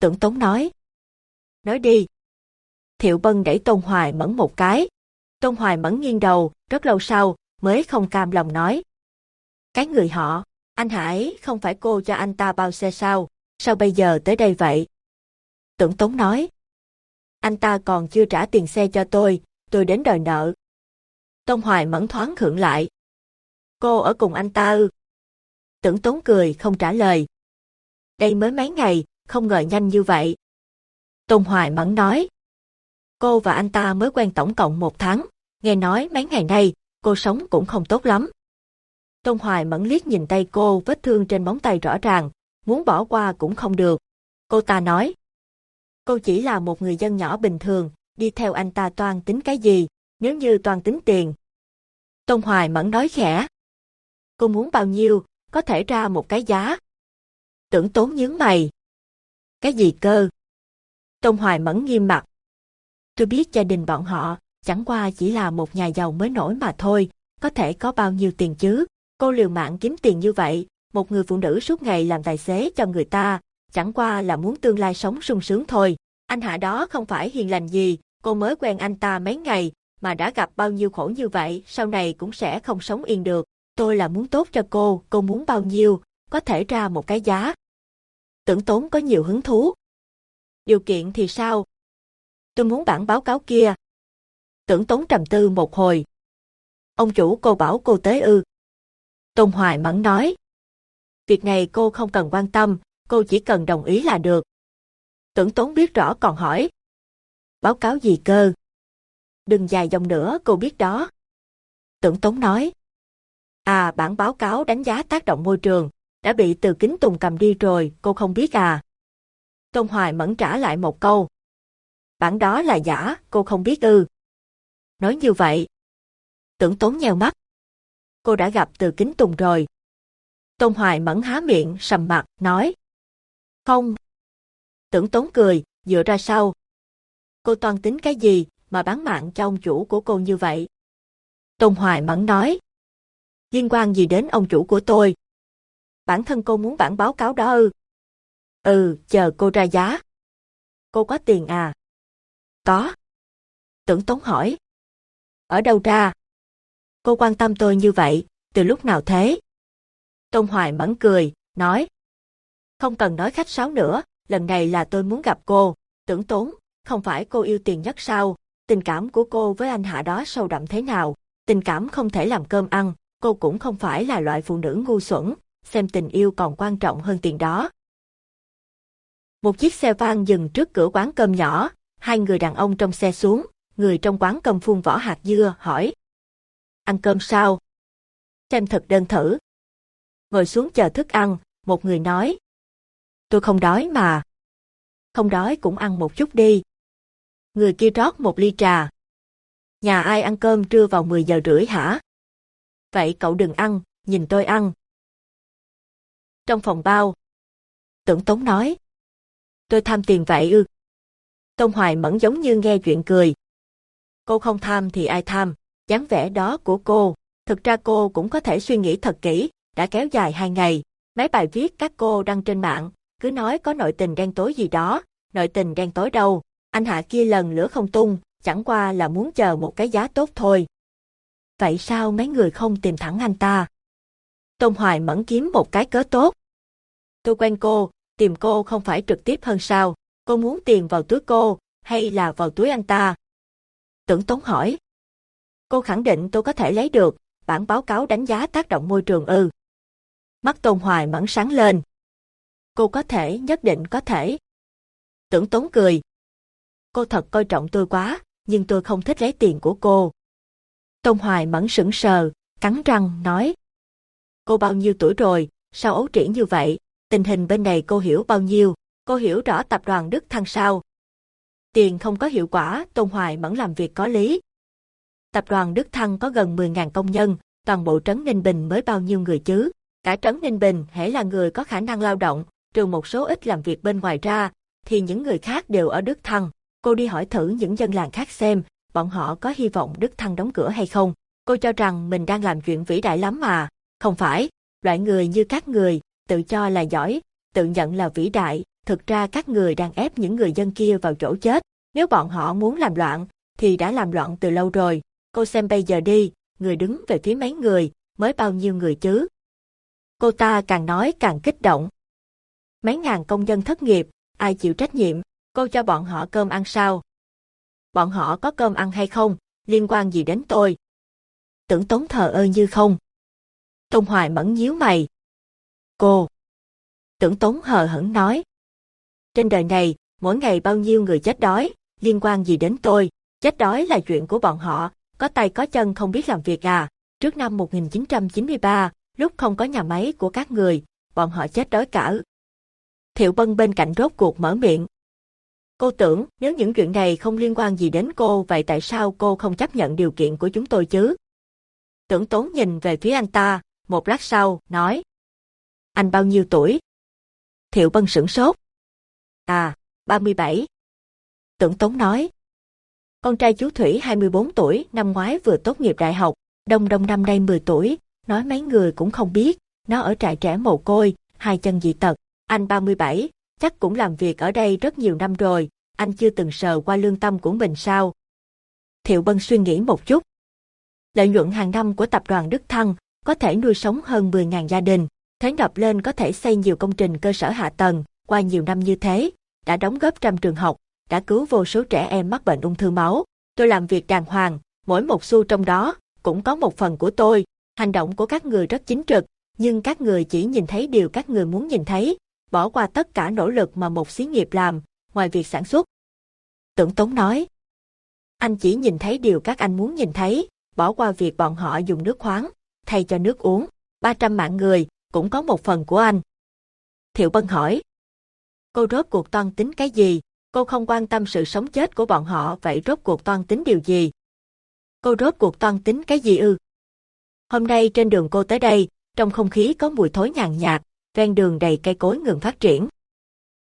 Tưởng Tống nói. Nói đi. Thiệu Bân đẩy Tôn Hoài Mẫn một cái. Tôn Hoài Mẫn nghiêng đầu, rất lâu sau, mới không cam lòng nói. Cái người họ, anh Hải không phải cô cho anh ta bao xe sao, sao bây giờ tới đây vậy? Tưởng Tống nói. Anh ta còn chưa trả tiền xe cho tôi, tôi đến đòi nợ. Tôn Hoài Mẫn thoáng khưởng lại. Cô ở cùng anh ta ư? Tưởng Tống cười không trả lời. Đây mới mấy ngày, không ngờ nhanh như vậy. Tôn Hoài Mẫn nói. Cô và anh ta mới quen tổng cộng một tháng, nghe nói mấy ngày nay, cô sống cũng không tốt lắm. Tôn Hoài Mẫn liếc nhìn tay cô vết thương trên móng tay rõ ràng, muốn bỏ qua cũng không được. Cô ta nói. Cô chỉ là một người dân nhỏ bình thường, đi theo anh ta toan tính cái gì, nếu như toan tính tiền. Tôn Hoài Mẫn nói khẽ. Cô muốn bao nhiêu, có thể ra một cái giá. Tưởng tốn nhướng mày. Cái gì cơ? Tôn Hoài Mẫn nghiêm mặt. Tôi biết gia đình bọn họ, chẳng qua chỉ là một nhà giàu mới nổi mà thôi, có thể có bao nhiêu tiền chứ. Cô liều mạng kiếm tiền như vậy, một người phụ nữ suốt ngày làm tài xế cho người ta, chẳng qua là muốn tương lai sống sung sướng thôi. Anh Hạ đó không phải hiền lành gì, cô mới quen anh ta mấy ngày, mà đã gặp bao nhiêu khổ như vậy, sau này cũng sẽ không sống yên được. Tôi là muốn tốt cho cô, cô muốn bao nhiêu, có thể ra một cái giá. Tưởng tốn có nhiều hứng thú. Điều kiện thì sao? Tôi muốn bản báo cáo kia. Tưởng tốn trầm tư một hồi. Ông chủ cô bảo cô tới ư. Tôn Hoài mẫn nói. Việc này cô không cần quan tâm, cô chỉ cần đồng ý là được. Tưởng tốn biết rõ còn hỏi. Báo cáo gì cơ? Đừng dài dòng nữa, cô biết đó. Tưởng tốn nói. À, bản báo cáo đánh giá tác động môi trường, đã bị từ kính tùng cầm đi rồi, cô không biết à. Tôn Hoài mẫn trả lại một câu. Bản đó là giả, cô không biết ư. Nói như vậy. Tưởng tốn nheo mắt. Cô đã gặp từ kính tùng rồi. Tôn Hoài mẫn há miệng, sầm mặt, nói. Không. Tưởng tốn cười, dựa ra sau. Cô toàn tính cái gì mà bán mạng cho ông chủ của cô như vậy? Tôn Hoài mẫn nói. Liên quan gì đến ông chủ của tôi? Bản thân cô muốn bản báo cáo đó ư? Ừ, chờ cô ra giá. Cô có tiền à? Có. Tưởng Tốn hỏi. Ở đâu ra? Cô quan tâm tôi như vậy, từ lúc nào thế? Tôn Hoài mẫn cười, nói. Không cần nói khách sáo nữa, lần này là tôi muốn gặp cô. Tưởng Tốn, không phải cô yêu tiền nhất sao? Tình cảm của cô với anh Hạ đó sâu đậm thế nào? Tình cảm không thể làm cơm ăn, cô cũng không phải là loại phụ nữ ngu xuẩn, xem tình yêu còn quan trọng hơn tiền đó. Một chiếc xe van dừng trước cửa quán cơm nhỏ, hai người đàn ông trong xe xuống, người trong quán cơm phun vỏ hạt dưa hỏi. Ăn cơm sao? Xem thật đơn thử. Ngồi xuống chờ thức ăn, một người nói. Tôi không đói mà. Không đói cũng ăn một chút đi. Người kia rót một ly trà. Nhà ai ăn cơm trưa vào 10 giờ rưỡi hả? Vậy cậu đừng ăn, nhìn tôi ăn. Trong phòng bao. Tưởng Tống nói. Tôi tham tiền vậy ư. Tôn Hoài Mẫn giống như nghe chuyện cười. Cô không tham thì ai tham, dáng vẻ đó của cô. Thực ra cô cũng có thể suy nghĩ thật kỹ, đã kéo dài hai ngày. Mấy bài viết các cô đăng trên mạng, cứ nói có nội tình đen tối gì đó, nội tình đen tối đâu. Anh Hạ kia lần lửa không tung, chẳng qua là muốn chờ một cái giá tốt thôi. Vậy sao mấy người không tìm thẳng anh ta? Tôn Hoài Mẫn kiếm một cái cớ tốt. Tôi quen cô, tìm cô không phải trực tiếp hơn sao, cô muốn tiền vào túi cô, hay là vào túi anh ta? Tưởng Tống hỏi. Cô khẳng định tôi có thể lấy được, bản báo cáo đánh giá tác động môi trường ư. Mắt Tôn Hoài mẫn sáng lên. Cô có thể, nhất định có thể. Tưởng Tống cười. Cô thật coi trọng tôi quá, nhưng tôi không thích lấy tiền của cô. Tôn Hoài mẫn sững sờ, cắn răng, nói. Cô bao nhiêu tuổi rồi, sao ấu trĩ như vậy, tình hình bên này cô hiểu bao nhiêu, cô hiểu rõ tập đoàn Đức Thăng sao. Tiền không có hiệu quả, Tôn Hoài mẫn làm việc có lý. Tập đoàn Đức Thăng có gần 10.000 công nhân, toàn bộ trấn Ninh Bình mới bao nhiêu người chứ. Cả trấn Ninh Bình hễ là người có khả năng lao động, trừ một số ít làm việc bên ngoài ra, thì những người khác đều ở Đức Thăng. Cô đi hỏi thử những dân làng khác xem, bọn họ có hy vọng Đức Thăng đóng cửa hay không. Cô cho rằng mình đang làm chuyện vĩ đại lắm mà. Không phải, loại người như các người, tự cho là giỏi, tự nhận là vĩ đại, thực ra các người đang ép những người dân kia vào chỗ chết. Nếu bọn họ muốn làm loạn, thì đã làm loạn từ lâu rồi. Cô xem bây giờ đi, người đứng về phía mấy người, mới bao nhiêu người chứ. Cô ta càng nói càng kích động. Mấy ngàn công dân thất nghiệp, ai chịu trách nhiệm, cô cho bọn họ cơm ăn sao? Bọn họ có cơm ăn hay không, liên quan gì đến tôi? Tưởng tốn thờ ơ như không. Tôn Hoài mẫn nhíu mày. Cô. Tưởng tốn hờ hững nói. Trên đời này, mỗi ngày bao nhiêu người chết đói, liên quan gì đến tôi? Chết đói là chuyện của bọn họ, có tay có chân không biết làm việc à. Trước năm 1993, lúc không có nhà máy của các người, bọn họ chết đói cả. Thiệu Bân bên cạnh rốt cuộc mở miệng. Cô tưởng nếu những chuyện này không liên quan gì đến cô vậy tại sao cô không chấp nhận điều kiện của chúng tôi chứ? Tưởng tốn nhìn về phía anh ta, một lát sau, nói. Anh bao nhiêu tuổi? Thiệu Bân sửng sốt. À, 37. Tưởng tống nói. Con trai chú Thủy 24 tuổi, năm ngoái vừa tốt nghiệp đại học, Đông Đông năm nay 10 tuổi, nói mấy người cũng không biết, nó ở trại trẻ mồ côi, hai chân dị tật, anh 37, chắc cũng làm việc ở đây rất nhiều năm rồi, anh chưa từng sờ qua lương tâm của mình sao? Thiệu Bân suy nghĩ một chút. Lợi nhuận hàng năm của tập đoàn Đức Thăng có thể nuôi sống hơn 10.000 gia đình, thế nộp lên có thể xây nhiều công trình cơ sở hạ tầng, qua nhiều năm như thế, đã đóng góp trăm trường học, đã cứu vô số trẻ em mắc bệnh ung thư máu. Tôi làm việc đàng hoàng, mỗi một xu trong đó cũng có một phần của tôi. Hành động của các người rất chính trực, nhưng các người chỉ nhìn thấy điều các người muốn nhìn thấy, bỏ qua tất cả nỗ lực mà một xí nghiệp làm, ngoài việc sản xuất. Tưởng Tống nói, anh chỉ nhìn thấy điều các anh muốn nhìn thấy, bỏ qua việc bọn họ dùng nước khoáng, thay cho nước uống. 300 mạng người, cũng có một phần của anh. Thiệu Bân hỏi, cô rốt cuộc toan tính cái gì? Cô không quan tâm sự sống chết của bọn họ, vậy rốt cuộc toan tính điều gì? Cô rốt cuộc toan tính cái gì ư? Hôm nay trên đường cô tới đây, trong không khí có mùi thối nhàn nhạt, ven đường đầy cây cối ngừng phát triển.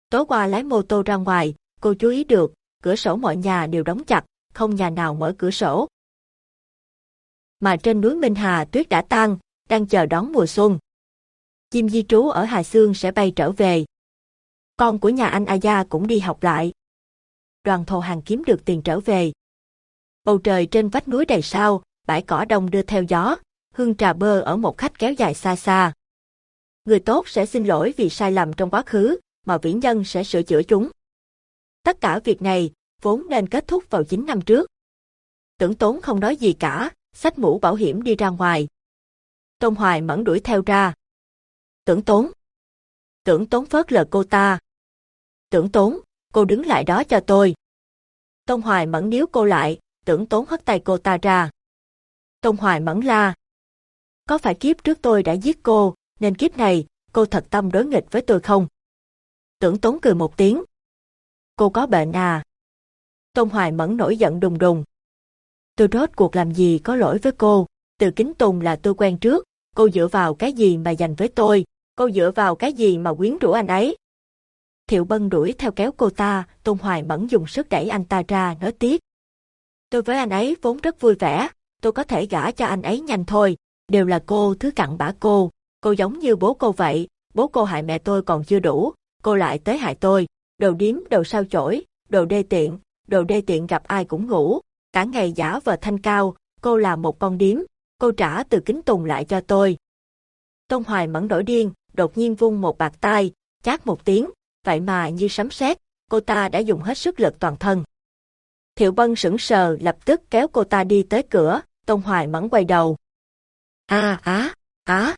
Tối qua lái mô tô ra ngoài, cô chú ý được, cửa sổ mọi nhà đều đóng chặt, không nhà nào mở cửa sổ. Mà trên núi Minh Hà tuyết đã tan, đang chờ đón mùa xuân. Chim di trú ở Hà Sương sẽ bay trở về. Con của nhà anh Aya cũng đi học lại. Đoàn thồ hàng kiếm được tiền trở về. Bầu trời trên vách núi đầy sao, bãi cỏ đông đưa theo gió, hương trà bơ ở một khách kéo dài xa xa. Người tốt sẽ xin lỗi vì sai lầm trong quá khứ, mà vĩ nhân sẽ sửa chữa chúng. Tất cả việc này vốn nên kết thúc vào 9 năm trước. Tưởng tốn không nói gì cả, sách mũ bảo hiểm đi ra ngoài. Tôn Hoài mẫn đuổi theo ra. Tưởng tốn. Tưởng tốn phớt lờ cô ta. Tưởng tốn, cô đứng lại đó cho tôi. Tông Hoài mẫn níu cô lại, tưởng tốn hất tay cô ta ra. Tông Hoài mẫn la. Có phải kiếp trước tôi đã giết cô, nên kiếp này, cô thật tâm đối nghịch với tôi không? Tưởng tốn cười một tiếng. Cô có bệnh à? Tông Hoài Mẫn nổi giận đùng đùng. Tôi rốt cuộc làm gì có lỗi với cô, từ kính tùng là tôi quen trước, cô dựa vào cái gì mà dành với tôi, cô dựa vào cái gì mà quyến rũ anh ấy. Thiệu Bân đuổi theo kéo cô ta, Tôn Hoài Mẫn dùng sức đẩy anh ta ra, nói tiếp. Tôi với anh ấy vốn rất vui vẻ, tôi có thể gả cho anh ấy nhanh thôi, đều là cô thứ cặn bã cô, cô giống như bố cô vậy, bố cô hại mẹ tôi còn chưa đủ, cô lại tới hại tôi, đồ điếm đồ sao chổi, đồ đê tiện, đồ đê tiện gặp ai cũng ngủ, cả ngày giả vờ thanh cao, cô là một con điếm, cô trả từ kính tùng lại cho tôi. Tôn Hoài mẫn nổi điên, đột nhiên vung một bạc tay, chát một tiếng, vậy mà như sấm sét, cô ta đã dùng hết sức lực toàn thân. Thiệu Bân sững sờ lập tức kéo cô ta đi tới cửa, Tôn Hoài mẫn quay đầu. À á, á.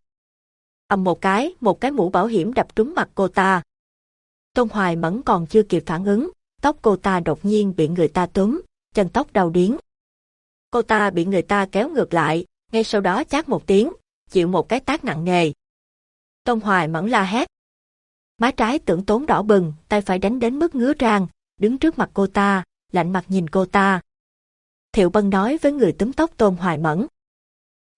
Ầm một cái, một cái mũ bảo hiểm đập trúng mặt cô ta. Tôn Hoài mẫn còn chưa kịp phản ứng, tóc cô ta đột nhiên bị người ta túm, chân tóc đau điếng. Cô ta bị người ta kéo ngược lại, ngay sau đó chát một tiếng, chịu một cái tác nặng nề. Tôn Hoài mẫn la hét. Má trái tưởng tốn đỏ bừng, tay phải đánh đến mức ngứa rang, đứng trước mặt cô ta, lạnh mặt nhìn cô ta. Thiệu Bân nói với người túm tóc Tôn Hoài mẫn.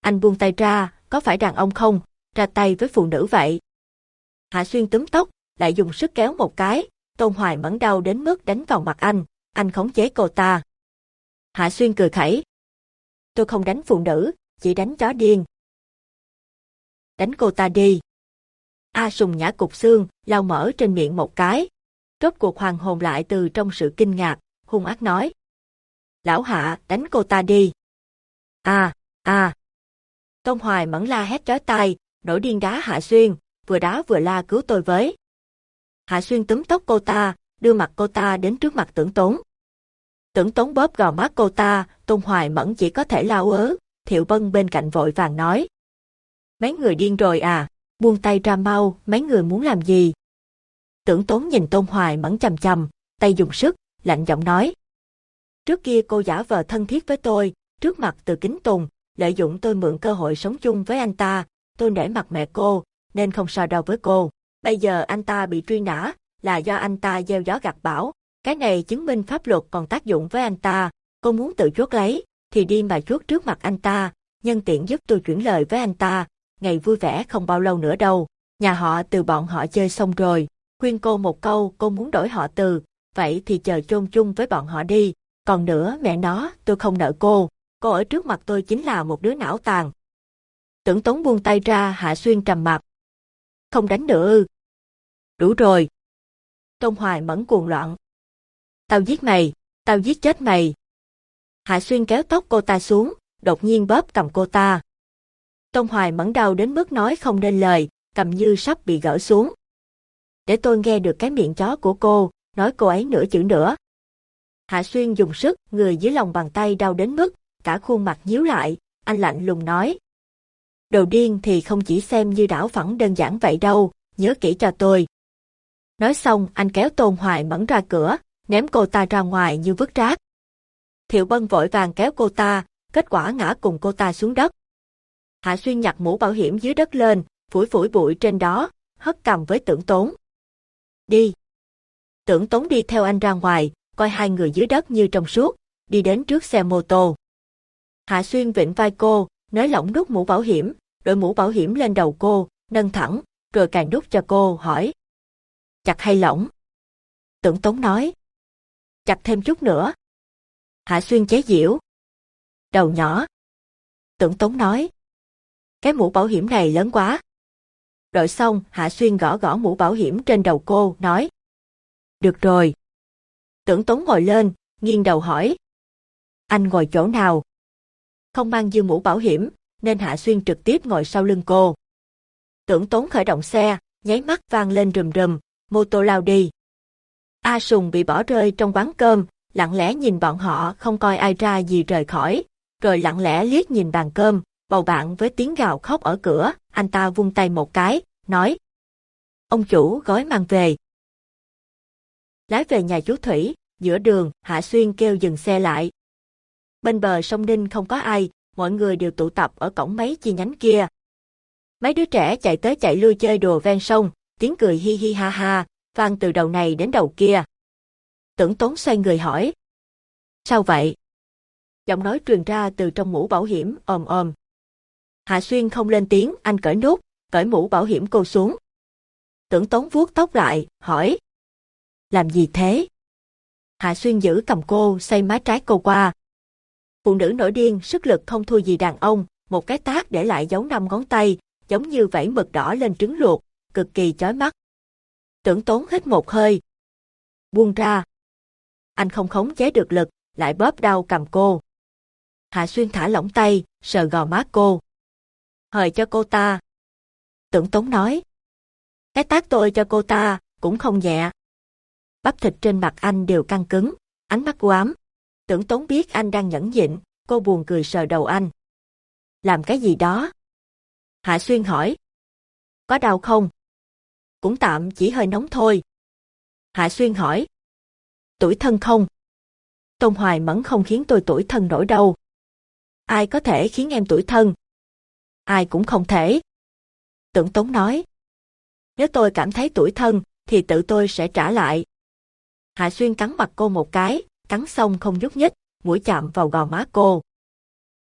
Anh buông tay ra, có phải đàn ông không, ra tay với phụ nữ vậy. Hạ Xuyên túm tóc, lại dùng sức kéo một cái, Tôn Hoài mẫn đau đến mức đánh vào mặt anh, anh khống chế cô ta. Hạ Xuyên cười khẩy. Tôi không đánh phụ nữ, chỉ đánh chó điên. Đánh cô ta đi. A sùng nhã cục xương, lao mở trên miệng một cái. Rốt cuộc hoàng hồn lại từ trong sự kinh ngạc, hung ác nói. Lão hạ, đánh cô ta đi. À, à. Tôn Hoài mẫn la hét trói tai, nổi điên đá Hạ Xuyên, vừa đá vừa la cứu tôi với. Hạ Xuyên túm tóc cô ta, đưa mặt cô ta đến trước mặt tưởng tốn. Tưởng tốn bóp gò má cô ta, Tôn Hoài Mẫn chỉ có thể lao ớ, Thiệu Vân bên cạnh vội vàng nói. Mấy người điên rồi à, buông tay ra mau, mấy người muốn làm gì? Tưởng tốn nhìn Tôn Hoài Mẫn chầm chầm, tay dùng sức, lạnh giọng nói. Trước kia cô giả vờ thân thiết với tôi, trước mặt từ kính tùng, lợi dụng tôi mượn cơ hội sống chung với anh ta, tôi nể mặt mẹ cô, nên không so đo với cô. Bây giờ anh ta bị truy nã, là do anh ta gieo gió gặt bão. Cái này chứng minh pháp luật còn tác dụng với anh ta. Cô muốn tự chuốt lấy, thì đi mà chuốt trước mặt anh ta. Nhân tiện giúp tôi chuyển lời với anh ta. Ngày vui vẻ không bao lâu nữa đâu. Nhà họ từ bọn họ chơi xong rồi. Khuyên cô một câu cô muốn đổi họ từ. Vậy thì chờ chôn chung với bọn họ đi. Còn nữa mẹ nó, tôi không nợ cô. Cô ở trước mặt tôi chính là một đứa não tàn. Tưởng tống buông tay ra Hạ Xuyên trầm mặt, không đánh nữa ư. Đủ rồi. Tôn Hoài mẫn cuồng loạn. Tao giết mày, tao giết chết mày. Hạ Xuyên kéo tóc cô ta xuống, đột nhiên bóp cầm cô ta. Tôn Hoài mẫn đau đến mức nói không nên lời, cầm như sắp bị gỡ xuống. Để tôi nghe được cái miệng chó của cô, nói cô ấy nửa chữ nữa. Hạ Xuyên dùng sức, người dưới lòng bàn tay đau đến mức, cả khuôn mặt nhíu lại, anh lạnh lùng nói. Đồ điên thì không chỉ xem như đảo phẳng đơn giản vậy đâu, nhớ kỹ cho tôi. Nói xong anh kéo Tôn Hoài mẫn ra cửa, ném cô ta ra ngoài như vứt rác. Thiệu Bân vội vàng kéo cô ta, kết quả ngã cùng cô ta xuống đất. Hạ Xuyên nhặt mũ bảo hiểm dưới đất lên, phủi phủi bụi trên đó, hất cầm với tưởng tốn. Đi. Tưởng tốn đi theo anh ra ngoài, coi hai người dưới đất như trong suốt, đi đến trước xe mô tô. Hạ Xuyên vịnh vai cô, nới lỏng nút mũ bảo hiểm, đội mũ bảo hiểm lên đầu cô, nâng thẳng, rồi càng đút cho cô, hỏi. Chặt hay lỏng? Tưởng Tống nói. Chặt thêm chút nữa. Hạ Xuyên chế diễu. Đầu nhỏ. Tưởng Tống nói. Cái mũ bảo hiểm này lớn quá. Đội xong, Hạ Xuyên gõ gõ mũ bảo hiểm trên đầu cô, nói. Được rồi. Tưởng Tống ngồi lên, nghiêng đầu hỏi. Anh ngồi chỗ nào? Không mang dư mũ bảo hiểm, nên Hạ Xuyên trực tiếp ngồi sau lưng cô. Tưởng tốn khởi động xe, nháy mắt vang lên rùm rùm, mô tô lao đi. A Sùng bị bỏ rơi trong quán cơm, lặng lẽ nhìn bọn họ không coi ai ra gì rời khỏi, rồi lặng lẽ liếc nhìn bàn cơm, bầu bạn với tiếng gào khóc ở cửa, anh ta vung tay một cái, nói. Ông chủ gói mang về. Lái về nhà chú Thủy, giữa đường, Hạ Xuyên kêu dừng xe lại. Bên bờ sông Ninh không có ai, mọi người đều tụ tập ở cổng mấy chi nhánh kia. Mấy đứa trẻ chạy tới chạy lui chơi đùa ven sông, tiếng cười hi hi ha ha, vang từ đầu này đến đầu kia. Tưởng tốn xoay người hỏi. Sao vậy? Giọng nói truyền ra từ trong mũ bảo hiểm ồm ồm. Hạ Xuyên không lên tiếng, anh cởi nút, cởi mũ bảo hiểm cô xuống. Tưởng tốn vuốt tóc lại, hỏi. Làm gì thế? Hạ Xuyên giữ cầm cô, xây má trái cô qua. Phụ nữ nổi điên, sức lực không thua gì đàn ông, một cái tác để lại dấu năm ngón tay, giống như vảy mực đỏ lên trứng luộc, cực kỳ chói mắt. Tưởng tốn hít một hơi. Buông ra. Anh không khống chế được lực, lại bóp đau cầm cô. Hạ Xuyên thả lỏng tay, sờ gò má cô. Hời cho cô ta. Tưởng tốn nói. Cái tác tôi cho cô ta, cũng không nhẹ. Bắp thịt trên mặt anh đều căng cứng, ánh mắt u ám. Tưởng tốn biết anh đang nhẫn nhịn, cô buồn cười sờ đầu anh. Làm cái gì đó? Hạ Xuyên hỏi. Có đau không? Cũng tạm chỉ hơi nóng thôi. Hạ Xuyên hỏi. Tuổi thân không? Tôn Hoài Mẫn không khiến tôi tuổi thân nổi đâu. Ai có thể khiến em tuổi thân? Ai cũng không thể. Tưởng Tống nói. Nếu tôi cảm thấy tuổi thân, thì tự tôi sẽ trả lại. Hạ Xuyên cắn mặt cô một cái, cắn xong không nhúc nhích, mũi chạm vào gò má cô.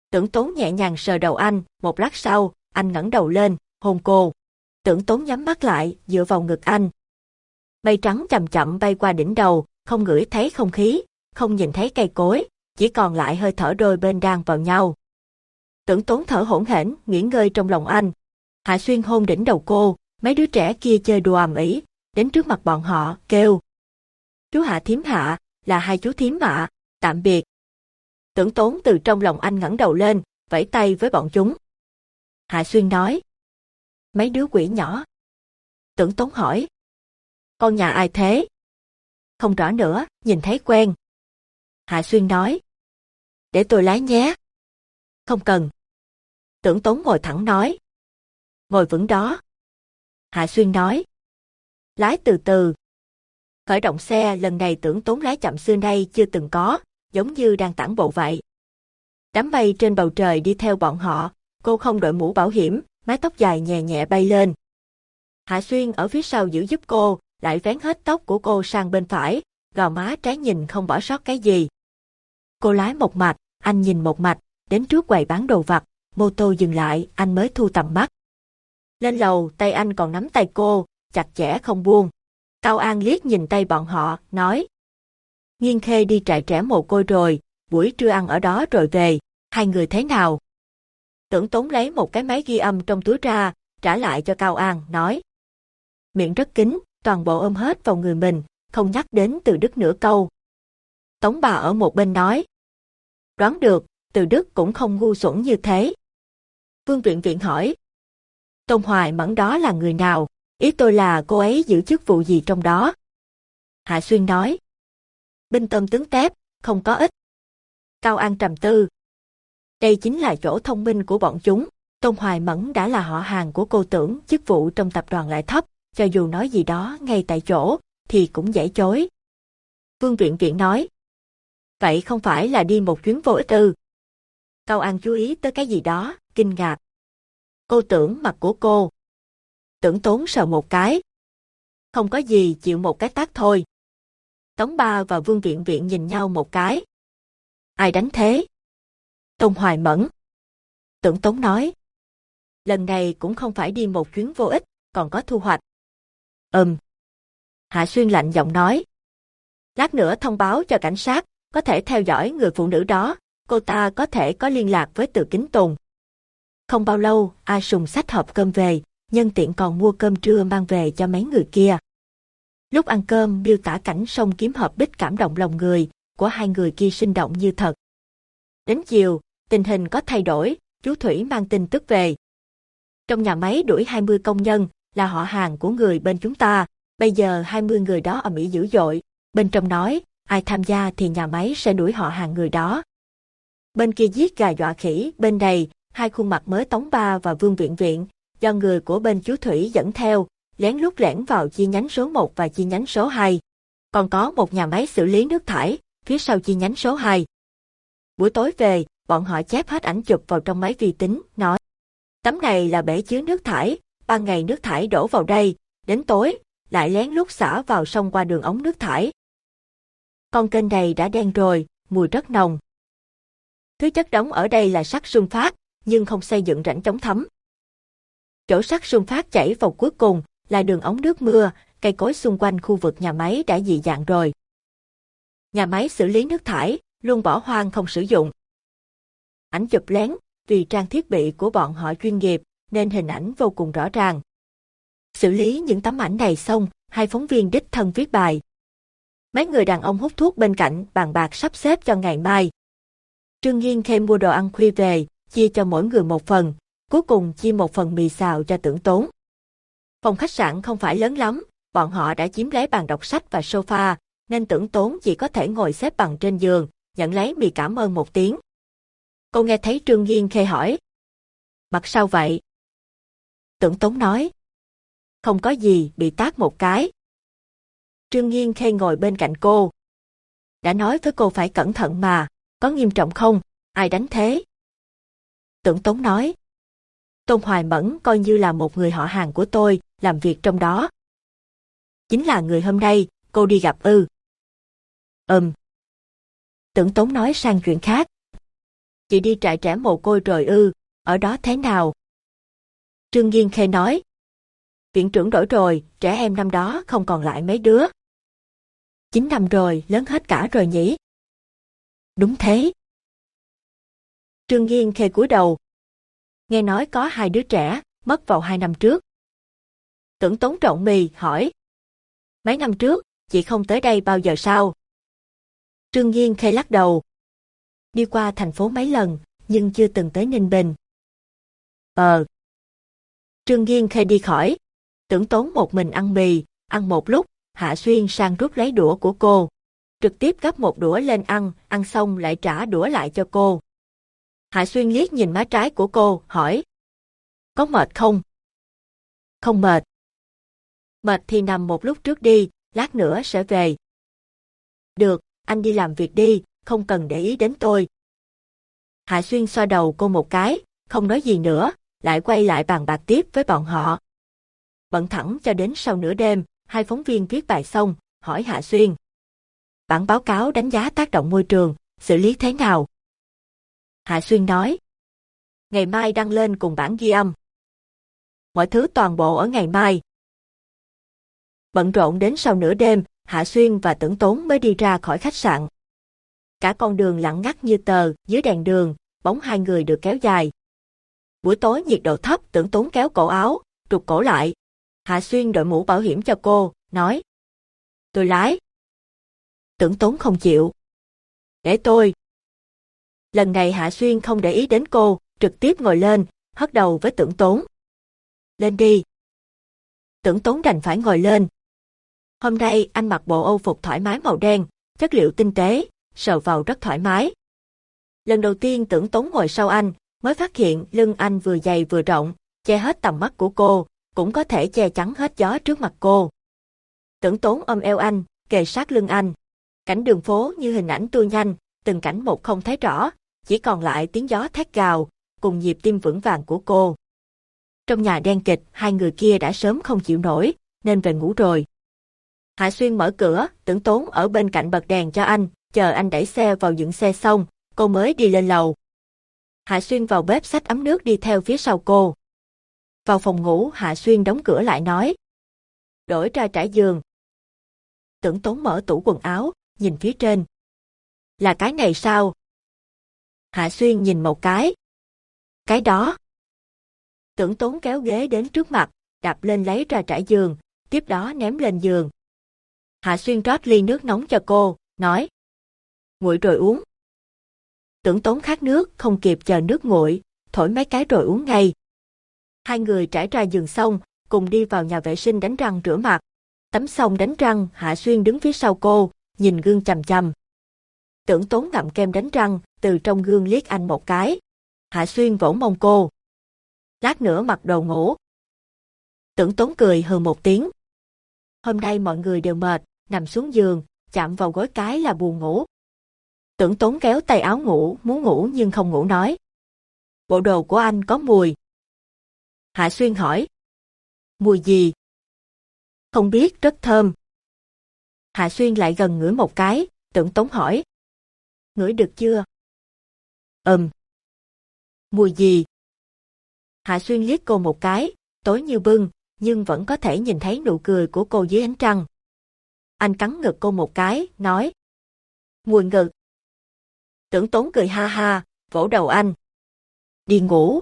Tưởng Tốn nhẹ nhàng sờ đầu anh, một lát sau, anh ngẩng đầu lên, hôn cô. Tưởng Tốn nhắm mắt lại, dựa vào ngực anh. Mây trắng chậm chậm bay qua đỉnh đầu, không ngửi thấy không khí, không nhìn thấy cây cối, chỉ còn lại hơi thở đôi bên đang vào nhau. Tưởng Tốn thở hỗn hển, nghỉ ngơi trong lòng anh. Hạ Xuyên hôn đỉnh đầu cô, mấy đứa trẻ kia chơi đùa ầm ĩ, đến trước mặt bọn họ, kêu. Chú Hạ Thiếm Hạ, là hai chú Thiếm Hạ, tạm biệt. Tưởng tốn từ trong lòng anh ngẩng đầu lên, vẫy tay với bọn chúng. Hạ Xuyên nói. Mấy đứa quỷ nhỏ. Tưởng tốn hỏi. Con nhà ai thế? Không rõ nữa, nhìn thấy quen. Hạ Xuyên nói. Để tôi lái nhé. Không cần. Tưởng tốn ngồi thẳng nói. Ngồi vững đó. Hạ Xuyên nói. Lái từ từ. Khởi động xe lần này tưởng tốn lái chậm xưa nay chưa từng có, giống như đang tản bộ vậy. Đám mây trên bầu trời đi theo bọn họ, cô không đội mũ bảo hiểm, mái tóc dài nhẹ nhẹ bay lên. Hạ Xuyên ở phía sau giữ giúp cô, lại vén hết tóc của cô sang bên phải, gò má trái nhìn không bỏ sót cái gì. Cô lái một mạch, anh nhìn một mạch, đến trước quầy bán đồ vặt, mô tô dừng lại, anh mới thu tầm mắt. Lên lầu, tay anh còn nắm tay cô, chặt chẽ không buông. Cao An liếc nhìn tay bọn họ, nói. Nghiên khê đi trại trẻ mồ côi rồi, buổi trưa ăn ở đó rồi về, hai người thế nào? Tưởng tốn lấy một cái máy ghi âm trong túi ra, trả lại cho Cao An, nói. Miệng rất kín, toàn bộ ôm hết vào người mình, không nhắc đến từ Đức nửa câu. Tống bà ở một bên nói. Đoán được, từ Đức cũng không ngu xuẩn như thế. Vương Viện Viện hỏi. Tôn Hoài Mẫn đó là người nào? Ý tôi là cô ấy giữ chức vụ gì trong đó? Hạ Xuyên nói. Binh tâm tướng tép, không có ích. Cao An trầm tư. Đây chính là chỗ thông minh của bọn chúng. Tôn Hoài Mẫn đã là họ hàng của cô tưởng chức vụ trong tập đoàn lại thấp, cho dù nói gì đó ngay tại chỗ, thì cũng dễ chối. Vương Viện Viện nói. Vậy không phải là đi một chuyến vô ích ư? Cao An chú ý tới cái gì đó, kinh ngạc. Cô tưởng mặt của cô. Tưởng tốn sờ một cái. Không có gì chịu một cái tác thôi. Tống Ba và Vương Viện Viện nhìn nhau một cái. Ai đánh thế? Tôn Hoài Mẫn. Tưởng Tống nói. Lần này cũng không phải đi một chuyến vô ích, còn có thu hoạch. Ừm. Hạ Xuyên lạnh giọng nói. Lát nữa thông báo cho cảnh sát, có thể theo dõi người phụ nữ đó, cô ta có thể có liên lạc với từ kính tùng. Không bao lâu, A Sùng sách hộp cơm về, nhân tiện còn mua cơm trưa mang về cho mấy người kia. Lúc ăn cơm miêu tả cảnh sông kiếm hợp bích cảm động lòng người, của hai người kia sinh động như thật. Đến chiều, tình hình có thay đổi, chú Thủy mang tin tức về. Trong nhà máy đuổi 20 công nhân, là họ hàng của người bên chúng ta, bây giờ 20 người đó ở Mỹ dữ dội, bên trong nói, ai tham gia thì nhà máy sẽ đuổi họ hàng người đó. Bên kia giết gà dọa khỉ, bên này, hai khuôn mặt mới Tống Ba và Vương Viện Viện, do người của bên chú Thủy dẫn theo, lén lút lẻn vào chi nhánh số 1 và chi nhánh số 2. Còn có một nhà máy xử lý nước thải, phía sau chi nhánh số 2. Buổi tối về, bọn họ chép hết ảnh chụp vào trong máy vi tính, nói. Tấm này là bể chứa nước thải, ban ngày nước thải đổ vào đây, đến tối, lại lén lút xả vào sông qua đường ống nước thải. Con kênh này đã đen rồi, mùi rất nồng. Thứ chất đóng ở đây là sắt sun phát, nhưng không xây dựng rãnh chống thấm. Chỗ sắt xung phát chảy vào cuối cùng là đường ống nước mưa, cây cối xung quanh khu vực nhà máy đã dị dạng rồi. Nhà máy xử lý nước thải, luôn bỏ hoang không sử dụng. Ảnh chụp lén, vì trang thiết bị của bọn họ chuyên nghiệp, nên hình ảnh vô cùng rõ ràng. Xử lý những tấm ảnh này xong, hai phóng viên đích thân viết bài. Mấy người đàn ông hút thuốc bên cạnh bàn bạc sắp xếp cho ngày mai. Trương Nghiên thêm mua đồ ăn khuya về, chia cho mỗi người một phần, cuối cùng chia một phần mì xào cho tưởng tốn. Phòng khách sạn không phải lớn lắm, bọn họ đã chiếm lấy bàn đọc sách và sofa, nên tưởng tốn chỉ có thể ngồi xếp bằng trên giường, nhận lấy mì cảm ơn một tiếng. Cô nghe thấy Trương Nghiên khê hỏi. Mặt sao vậy? Tưởng tốn nói. Không có gì, bị tát một cái. Trương Nghiên khê ngồi bên cạnh cô. Đã nói với cô phải cẩn thận mà, có nghiêm trọng không, ai đánh thế? Tưởng Tốn nói. Tôn Hoài Mẫn coi như là một người họ hàng của tôi, làm việc trong đó. Chính là người hôm nay, cô đi gặp ư. Ừm. Tưởng Tốn nói sang chuyện khác. Chị đi trại trẻ mồ côi rồi ư, ở đó thế nào? Trương Nghiên Khê nói. Viện trưởng đổi rồi, trẻ em năm đó không còn lại mấy đứa. Chín năm rồi, lớn hết cả rồi nhỉ? Đúng thế. Trương Nghiên khề cúi đầu. Nghe nói có hai đứa trẻ, mất vào hai năm trước. Tưởng tốn trộn mì, hỏi. Mấy năm trước, chị không tới đây bao giờ sao? Trương Nghiên khề lắc đầu. Đi qua thành phố mấy lần, nhưng chưa từng tới Ninh Bình. Ờ. Trương Nghiên khề đi khỏi. Tưởng tốn một mình ăn mì, ăn một lúc, Hạ Xuyên sang rút lấy đũa của cô. Trực tiếp gấp một đũa lên ăn, ăn xong lại trả đũa lại cho cô. Hạ Xuyên liếc nhìn má trái của cô, hỏi. Có mệt không? Không mệt. Mệt thì nằm một lúc trước đi, lát nữa sẽ về. Được, anh đi làm việc đi, không cần để ý đến tôi. Hạ Xuyên xoa đầu cô một cái, không nói gì nữa, lại quay lại bàn bạc tiếp với bọn họ. Bận thẳng cho đến sau nửa đêm, hai phóng viên viết bài xong, hỏi Hạ Xuyên. Bản báo cáo đánh giá tác động môi trường, xử lý thế nào? Hạ Xuyên nói. Ngày mai đăng lên cùng bản ghi âm. Mọi thứ toàn bộ ở ngày mai. Bận rộn đến sau nửa đêm, Hạ Xuyên và Tưởng Tốn mới đi ra khỏi khách sạn. Cả con đường lặng ngắt như tờ, dưới đèn đường, bóng hai người được kéo dài. Buổi tối nhiệt độ thấp, Tưởng Tốn kéo cổ áo, trục cổ lại. Hạ Xuyên đội mũ bảo hiểm cho cô, nói. Tôi lái. Tưởng Tốn không chịu. Để tôi. Lần này Hạ Xuyên không để ý đến cô, trực tiếp ngồi lên, hất đầu với tưởng tốn. Lên đi. Tưởng tốn đành phải ngồi lên. Hôm nay anh mặc bộ âu phục thoải mái màu đen, chất liệu tinh tế, sờ vào rất thoải mái. Lần đầu tiên tưởng tốn ngồi sau anh, mới phát hiện lưng anh vừa dày vừa rộng, che hết tầm mắt của cô, cũng có thể che chắn hết gió trước mặt cô. Tưởng tốn ôm eo anh, kề sát lưng anh. Cảnh đường phố như hình ảnh tua nhanh, từng cảnh một không thấy rõ, chỉ còn lại tiếng gió thét gào, cùng nhịp tim vững vàng của cô. Trong nhà đen kịch, hai người kia đã sớm không chịu nổi, nên về ngủ rồi. Hạ Xuyên mở cửa, tưởng tốn ở bên cạnh bật đèn cho anh, chờ anh đẩy xe vào dựng xe xong, cô mới đi lên lầu. Hạ Xuyên vào bếp xách ấm nước đi theo phía sau cô. Vào phòng ngủ, Hạ Xuyên đóng cửa lại nói. Đổi ra trải giường. Tưởng tốn mở tủ quần áo, nhìn phía trên. Là cái này sao? Hạ Xuyên nhìn một cái. Cái đó. Tưởng tốn kéo ghế đến trước mặt, đạp lên lấy ra trải giường, tiếp đó ném lên giường. Hạ Xuyên rót ly nước nóng cho cô, nói. Nguội rồi uống. Tưởng tốn khát nước, không kịp chờ nước nguội, thổi mấy cái rồi uống ngay. Hai người trải ra giường xong, cùng đi vào nhà vệ sinh đánh răng rửa mặt. Tắm xong đánh răng, Hạ Xuyên đứng phía sau cô, nhìn gương chầm chầm. Tưởng tốn ngậm kem đánh răng, từ trong gương liếc anh một cái. Hạ Xuyên vỗ mông cô. Lát nữa mặc đồ ngủ. Tưởng tốn cười hừ một tiếng. Hôm nay mọi người đều mệt, nằm xuống giường, chạm vào gối cái là buồn ngủ. Tưởng tốn kéo tay áo ngủ, muốn ngủ nhưng không ngủ nói. Bộ đồ của anh có mùi. Hạ Xuyên hỏi. Mùi gì? Không biết rất thơm. Hạ Xuyên lại gần ngửi một cái, tưởng tốn hỏi. Ngửi được chưa? Ừm. Mùi gì? Hạ Xuyên liếc cô một cái, tối như bưng, nhưng vẫn có thể nhìn thấy nụ cười của cô dưới ánh trăng. Anh cắn ngực cô một cái, nói. Mùi ngực. Tưởng tốn cười ha ha, vỗ đầu anh. Đi ngủ.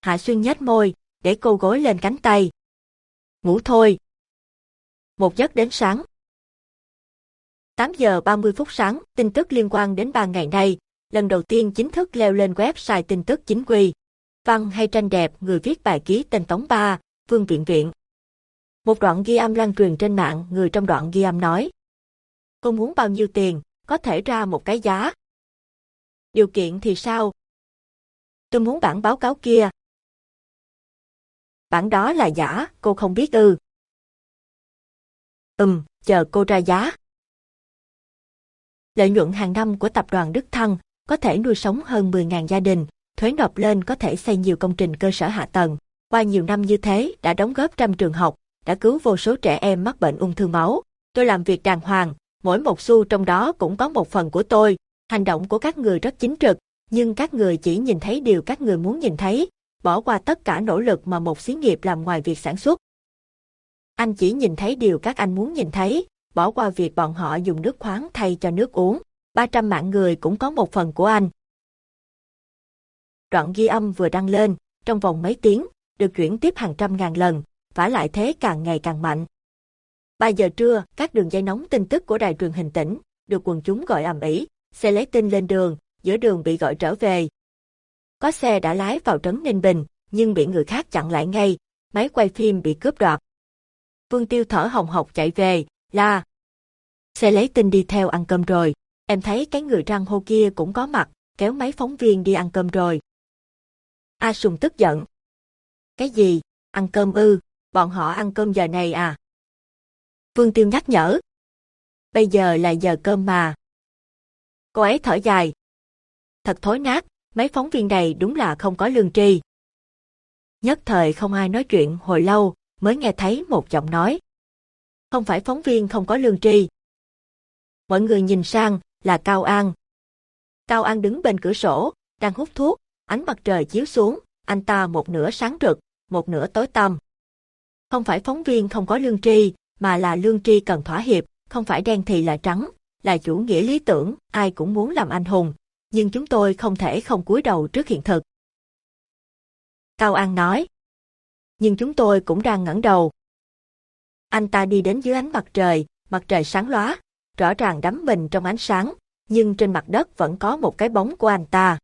Hạ Xuyên nhếch môi, để cô gối lên cánh tay. Ngủ thôi. Một giấc đến sáng. 8 giờ 30 phút sáng, tin tức liên quan đến ba ngày nay, lần đầu tiên chính thức leo lên website tin tức chính quy. Văn hay tranh đẹp, người viết bài ký tên Tống Ba, Vương Viện Viện. Một đoạn ghi âm lan truyền trên mạng, người trong đoạn ghi âm nói. Cô muốn bao nhiêu tiền, có thể ra một cái giá. Điều kiện thì sao? Tôi muốn bản báo cáo kia. Bản đó là giả, cô không biết ư. Ừm, chờ cô ra giá. Lợi nhuận hàng năm của tập đoàn Đức Thăng có thể nuôi sống hơn 10.000 gia đình, thuế nộp lên có thể xây nhiều công trình cơ sở hạ tầng. Qua nhiều năm như thế đã đóng góp trăm trường học, đã cứu vô số trẻ em mắc bệnh ung thư máu. Tôi làm việc đàng hoàng, mỗi một xu trong đó cũng có một phần của tôi. Hành động của các người rất chính trực, nhưng các người chỉ nhìn thấy điều các người muốn nhìn thấy, bỏ qua tất cả nỗ lực mà một xí nghiệp làm ngoài việc sản xuất. Anh chỉ nhìn thấy điều các anh muốn nhìn thấy, bỏ qua việc bọn họ dùng nước khoáng thay cho nước uống. 300 mạng người cũng có một phần của anh. Đoạn ghi âm vừa đăng lên, trong vòng mấy tiếng, được chuyển tiếp hàng trăm ngàn lần, vả lại thế càng ngày càng mạnh. 3 giờ trưa, các đường dây nóng tin tức của đài truyền hình tỉnh, được quần chúng gọi ầm ĩ, xe lấy tin lên đường, giữa đường bị gọi trở về. Có xe đã lái vào trấn Ninh Bình, nhưng bị người khác chặn lại ngay, máy quay phim bị cướp đoạt. Vương Tiêu thở hồng hộc chạy về, la. Xe lấy tin đi theo ăn cơm rồi, em thấy cái người răng hô kia cũng có mặt, kéo mấy phóng viên đi ăn cơm rồi. A Sùng tức giận. Cái gì, ăn cơm ư, bọn họ ăn cơm giờ này à? Vương Tiêu nhắc nhở. Bây giờ là giờ cơm mà. Cô ấy thở dài. Thật thối nát, mấy phóng viên này đúng là không có lương tri. Nhất thời không ai nói chuyện hồi lâu, mới nghe thấy một giọng nói. Không phải phóng viên không có lương tri. Mọi người nhìn sang, là Cao An. Cao An đứng bên cửa sổ, đang hút thuốc, ánh mặt trời chiếu xuống, anh ta một nửa sáng rực, một nửa tối tăm. Không phải phóng viên không có lương tri, mà là lương tri cần thỏa hiệp, không phải đen thì là trắng, là chủ nghĩa lý tưởng, ai cũng muốn làm anh hùng, nhưng chúng tôi không thể không cúi đầu trước hiện thực. Cao An nói. Nhưng chúng tôi cũng đang ngẩng đầu. Anh ta đi đến dưới ánh mặt trời, mặt trời sáng lóa, rõ ràng đắm mình trong ánh sáng, nhưng trên mặt đất vẫn có một cái bóng của anh ta.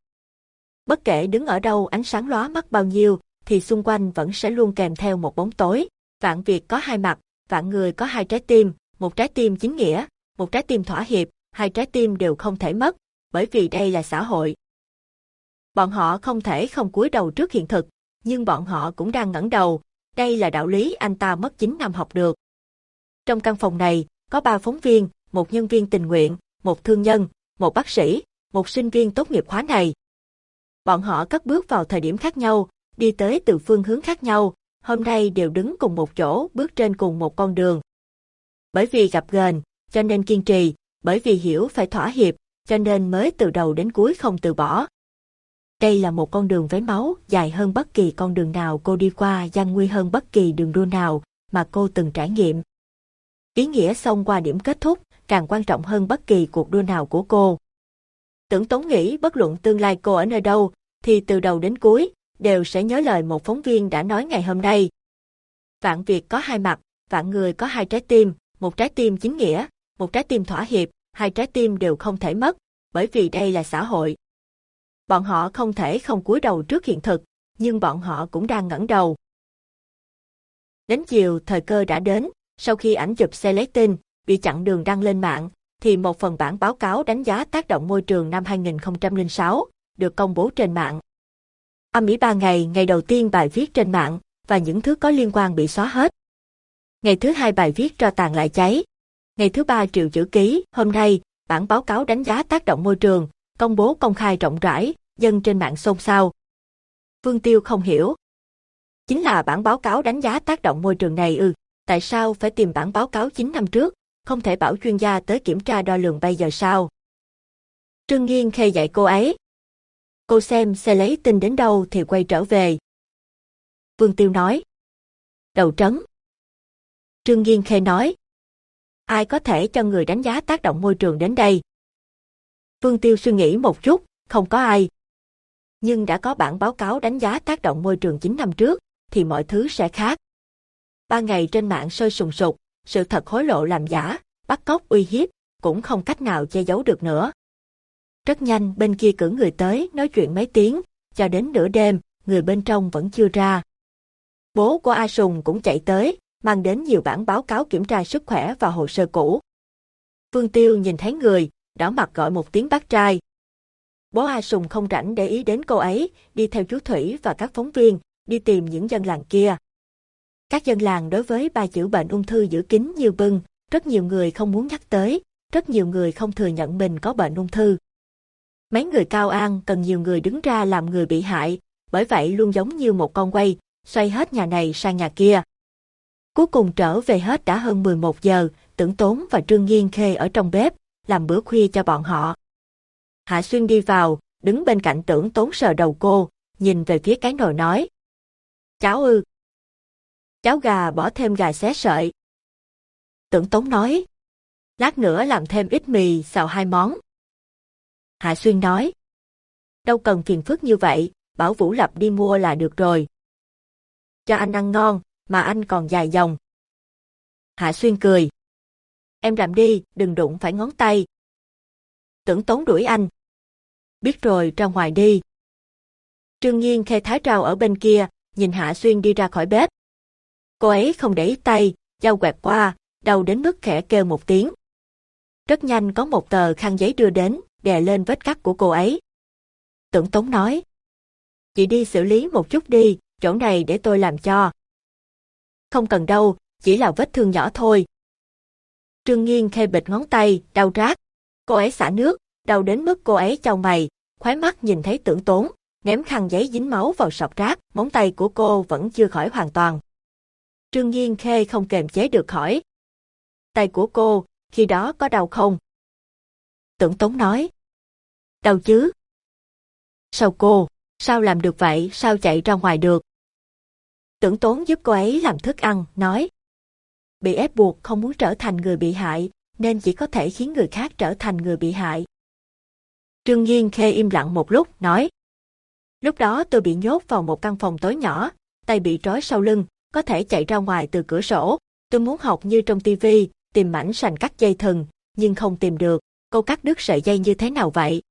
Bất kể đứng ở đâu ánh sáng lóa mắt bao nhiêu, thì xung quanh vẫn sẽ luôn kèm theo một bóng tối. Vạn việc có hai mặt, vạn người có hai trái tim, một trái tim chính nghĩa, một trái tim thỏa hiệp, hai trái tim đều không thể mất, bởi vì đây là xã hội. Bọn họ không thể không cúi đầu trước hiện thực, nhưng bọn họ cũng đang ngẩng đầu, đây là đạo lý anh ta mất 9 năm học được. Trong căn phòng này, có ba phóng viên, một nhân viên tình nguyện, một thương nhân, một bác sĩ, một sinh viên tốt nghiệp khóa này. Bọn họ cất bước vào thời điểm khác nhau, đi tới từ phương hướng khác nhau, hôm nay đều đứng cùng một chỗ, bước trên cùng một con đường. Bởi vì gặp gền, cho nên kiên trì, bởi vì hiểu phải thỏa hiệp, cho nên mới từ đầu đến cuối không từ bỏ. Đây là một con đường với máu, dài hơn bất kỳ con đường nào cô đi qua, gian nguy hơn bất kỳ đường đua nào mà cô từng trải nghiệm. Ý nghĩa xong qua điểm kết thúc, càng quan trọng hơn bất kỳ cuộc đua nào của cô. Tưởng Tống nghĩ bất luận tương lai cô ở nơi đâu, thì từ đầu đến cuối, đều sẽ nhớ lời một phóng viên đã nói ngày hôm nay. Vạn việc có hai mặt, vạn người có hai trái tim, một trái tim chính nghĩa, một trái tim thỏa hiệp, hai trái tim đều không thể mất, bởi vì đây là xã hội. Bọn họ không thể không cúi đầu trước hiện thực, nhưng bọn họ cũng đang ngẩng đầu. Đến chiều, thời cơ đã đến, sau khi ảnh chụp xe lấy tin, bị chặn đường đăng lên mạng, thì một phần bản báo cáo đánh giá tác động môi trường năm 2006 được công bố trên mạng. Âm ý ba ngày, ngày đầu tiên bài viết trên mạng và những thứ có liên quan bị xóa hết. Ngày thứ hai bài viết cho tàn lại cháy. Ngày thứ ba triệu chữ ký, hôm nay, bản báo cáo đánh giá tác động môi trường, công bố công khai rộng rãi, dân trên mạng xôn xao. Vương Tiêu không hiểu. Chính là bản báo cáo đánh giá tác động môi trường này ư. Tại sao phải tìm bản báo cáo 9 năm trước, không thể bảo chuyên gia tới kiểm tra đo lường bây giờ sao? Trương Nghiên khê dạy cô ấy. Cô xem xe lấy tin đến đâu thì quay trở về. Vương Tiêu nói. Đầu trấn. Trương Nghiên khê nói. Ai có thể cho người đánh giá tác động môi trường đến đây? Vương Tiêu suy nghĩ một chút, không có ai. Nhưng đã có bản báo cáo đánh giá tác động môi trường 9 năm trước, thì mọi thứ sẽ khác. Ba ngày trên mạng sôi sùng sục, sự thật hối lộ làm giả, bắt cóc uy hiếp, cũng không cách nào che giấu được nữa. Rất nhanh bên kia cử người tới nói chuyện mấy tiếng, cho đến nửa đêm, người bên trong vẫn chưa ra. Bố của A Sùng cũng chạy tới, mang đến nhiều bản báo cáo kiểm tra sức khỏe và hồ sơ cũ. Vương Tiêu nhìn thấy người, đỏ mặt gọi một tiếng bác trai. Bố A Sùng không rảnh để ý đến cô ấy, đi theo chú Thủy và các phóng viên, đi tìm những dân làng kia. Các dân làng đối với ba chữ bệnh ung thư giữ kín như bưng, rất nhiều người không muốn nhắc tới, rất nhiều người không thừa nhận mình có bệnh ung thư. Mấy người cao an cần nhiều người đứng ra làm người bị hại, bởi vậy luôn giống như một con quay, xoay hết nhà này sang nhà kia. Cuối cùng trở về hết đã hơn 11 giờ, tưởng tốn và Trương Nghiên Khê ở trong bếp, làm bữa khuya cho bọn họ. Hạ Xuyên đi vào, đứng bên cạnh tưởng tốn sờ đầu cô, nhìn về phía cái nồi nói. Cháu ư cháo gà bỏ thêm gà xé sợi. Tưởng Tống nói. Lát nữa làm thêm ít mì xào hai món. Hạ Xuyên nói. Đâu cần phiền phức như vậy, bảo Vũ Lập đi mua là được rồi. Cho anh ăn ngon, mà anh còn dài dòng. Hạ Xuyên cười. Em làm đi, đừng đụng phải ngón tay. Tưởng Tống đuổi anh. Biết rồi, ra ngoài đi. Trương Nhiên khe thái rau ở bên kia, nhìn Hạ Xuyên đi ra khỏi bếp. Cô ấy không để ý tay, dao quẹt qua, đau đến mức khẽ kêu một tiếng. Rất nhanh có một tờ khăn giấy đưa đến, đè lên vết cắt của cô ấy. Tưởng Tống nói. Chị đi xử lý một chút đi, chỗ này để tôi làm cho. Không cần đâu, chỉ là vết thương nhỏ thôi. Trương Nghiên khê bịch ngón tay, đau rát. Cô ấy xả nước, đau đến mức cô ấy chau mày, khóe mắt nhìn thấy tưởng tốn, ném khăn giấy dính máu vào sọt rác, móng tay của cô vẫn chưa khỏi hoàn toàn. Trương Nhiên khê không kềm chế được hỏi. Tay của cô, khi đó có đau không? Tưởng Tống nói. Đau chứ? Sao cô, sao làm được vậy, sao chạy ra ngoài được? Tưởng tốn giúp cô ấy làm thức ăn, nói. Bị ép buộc không muốn trở thành người bị hại, nên chỉ có thể khiến người khác trở thành người bị hại. Trương Nhiên Khê im lặng một lúc, nói. Lúc đó tôi bị nhốt vào một căn phòng tối nhỏ, tay bị trói sau lưng, có thể chạy ra ngoài từ cửa sổ. Tôi muốn học như trong tivi, tìm mảnh sành cắt dây thừng, nhưng không tìm được. Cô cắt đứt sợi dây như thế nào vậy?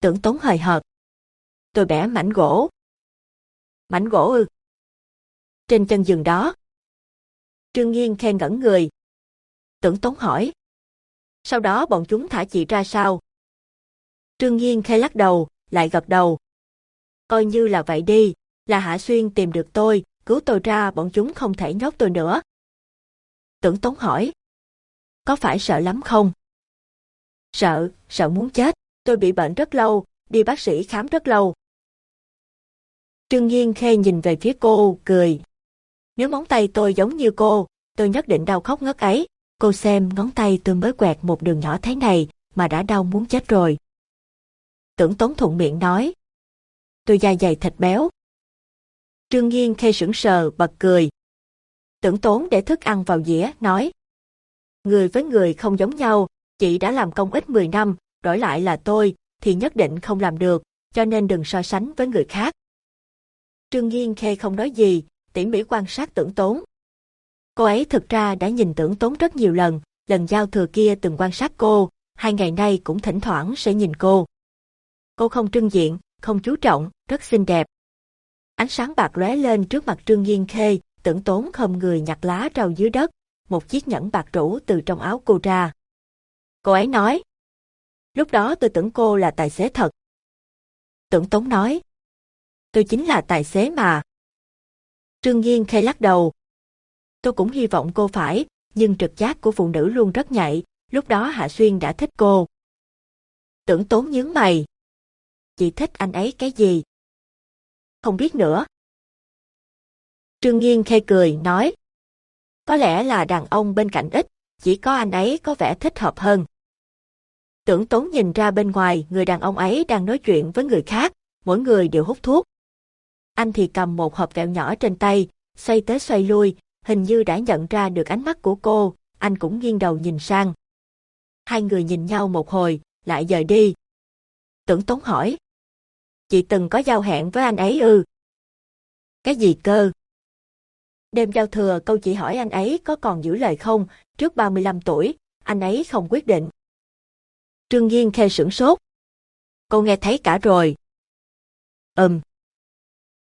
Tưởng tốn hời hợt. Tôi bẻ mảnh gỗ. Mảnh gỗ ư? Trên chân giường đó. Trương nghiên khen ngẩn người. Tưởng tốn hỏi. Sau đó bọn chúng thả chị ra sao? Trương nghiên khẽ lắc đầu, lại gật đầu. Coi như là vậy đi, là Hạ Xuyên tìm được tôi, cứu tôi ra bọn chúng không thể nhốt tôi nữa. Tưởng Tốn hỏi. Có phải sợ lắm không? Sợ, sợ muốn chết. Tôi bị bệnh rất lâu, đi bác sĩ khám rất lâu. Trương Nhiên Khê nhìn về phía cô, cười. Nếu móng tay tôi giống như cô, tôi nhất định đau khóc ngất ấy. Cô xem ngón tay tôi mới quẹt một đường nhỏ thế này mà đã đau muốn chết rồi. Tưởng Tốn thuận miệng nói. Tôi da dày thịt béo. Trương Nhiên Khê sững sờ, bật cười. Tưởng Tốn để thức ăn vào dĩa, nói. Người với người không giống nhau, chị đã làm công ít 10 năm, đổi lại là tôi, thì nhất định không làm được, cho nên đừng so sánh với người khác. Trương Nhiên Khê không nói gì, tỉ mỉ quan sát tưởng tốn. Cô ấy thực ra đã nhìn tưởng tốn rất nhiều lần, lần giao thừa kia từng quan sát cô, hai ngày nay cũng thỉnh thoảng sẽ nhìn cô. Cô không trưng diện, không chú trọng, rất xinh đẹp. Ánh sáng bạc lóe lên trước mặt Trương Nhiên Khê, tưởng tốn không người nhặt lá rau dưới đất, một chiếc nhẫn bạc rũ từ trong áo cô ra. Cô ấy nói. Lúc đó tôi tưởng cô là tài xế thật. Tưởng tốn nói. Tôi chính là tài xế mà. Trương Nhiên Khê lắc đầu. Tôi cũng hy vọng cô phải, nhưng trực giác của phụ nữ luôn rất nhạy, lúc đó Hạ Xuyên đã thích cô. Tưởng tốn nhướng mày. Chị thích anh ấy cái gì? Không biết nữa. Trương Nghiên khê cười, nói. Có lẽ là đàn ông bên cạnh ít, chỉ có anh ấy có vẻ thích hợp hơn. Tưởng tốn nhìn ra bên ngoài người đàn ông ấy đang nói chuyện với người khác, mỗi người đều hút thuốc. Anh thì cầm một hộp kẹo nhỏ trên tay, xoay tới xoay lui, hình như đã nhận ra được ánh mắt của cô, anh cũng nghiêng đầu nhìn sang. Hai người nhìn nhau một hồi, lại dời đi. Tưởng Tốn hỏi. Chị từng có giao hẹn với anh ấy ư? Cái gì cơ? Đêm giao thừa câu chị hỏi anh ấy có còn giữ lời không, trước 35 tuổi, anh ấy không quyết định. Trương Nghiên khe sửng sốt. Cô nghe thấy cả rồi. Ừm.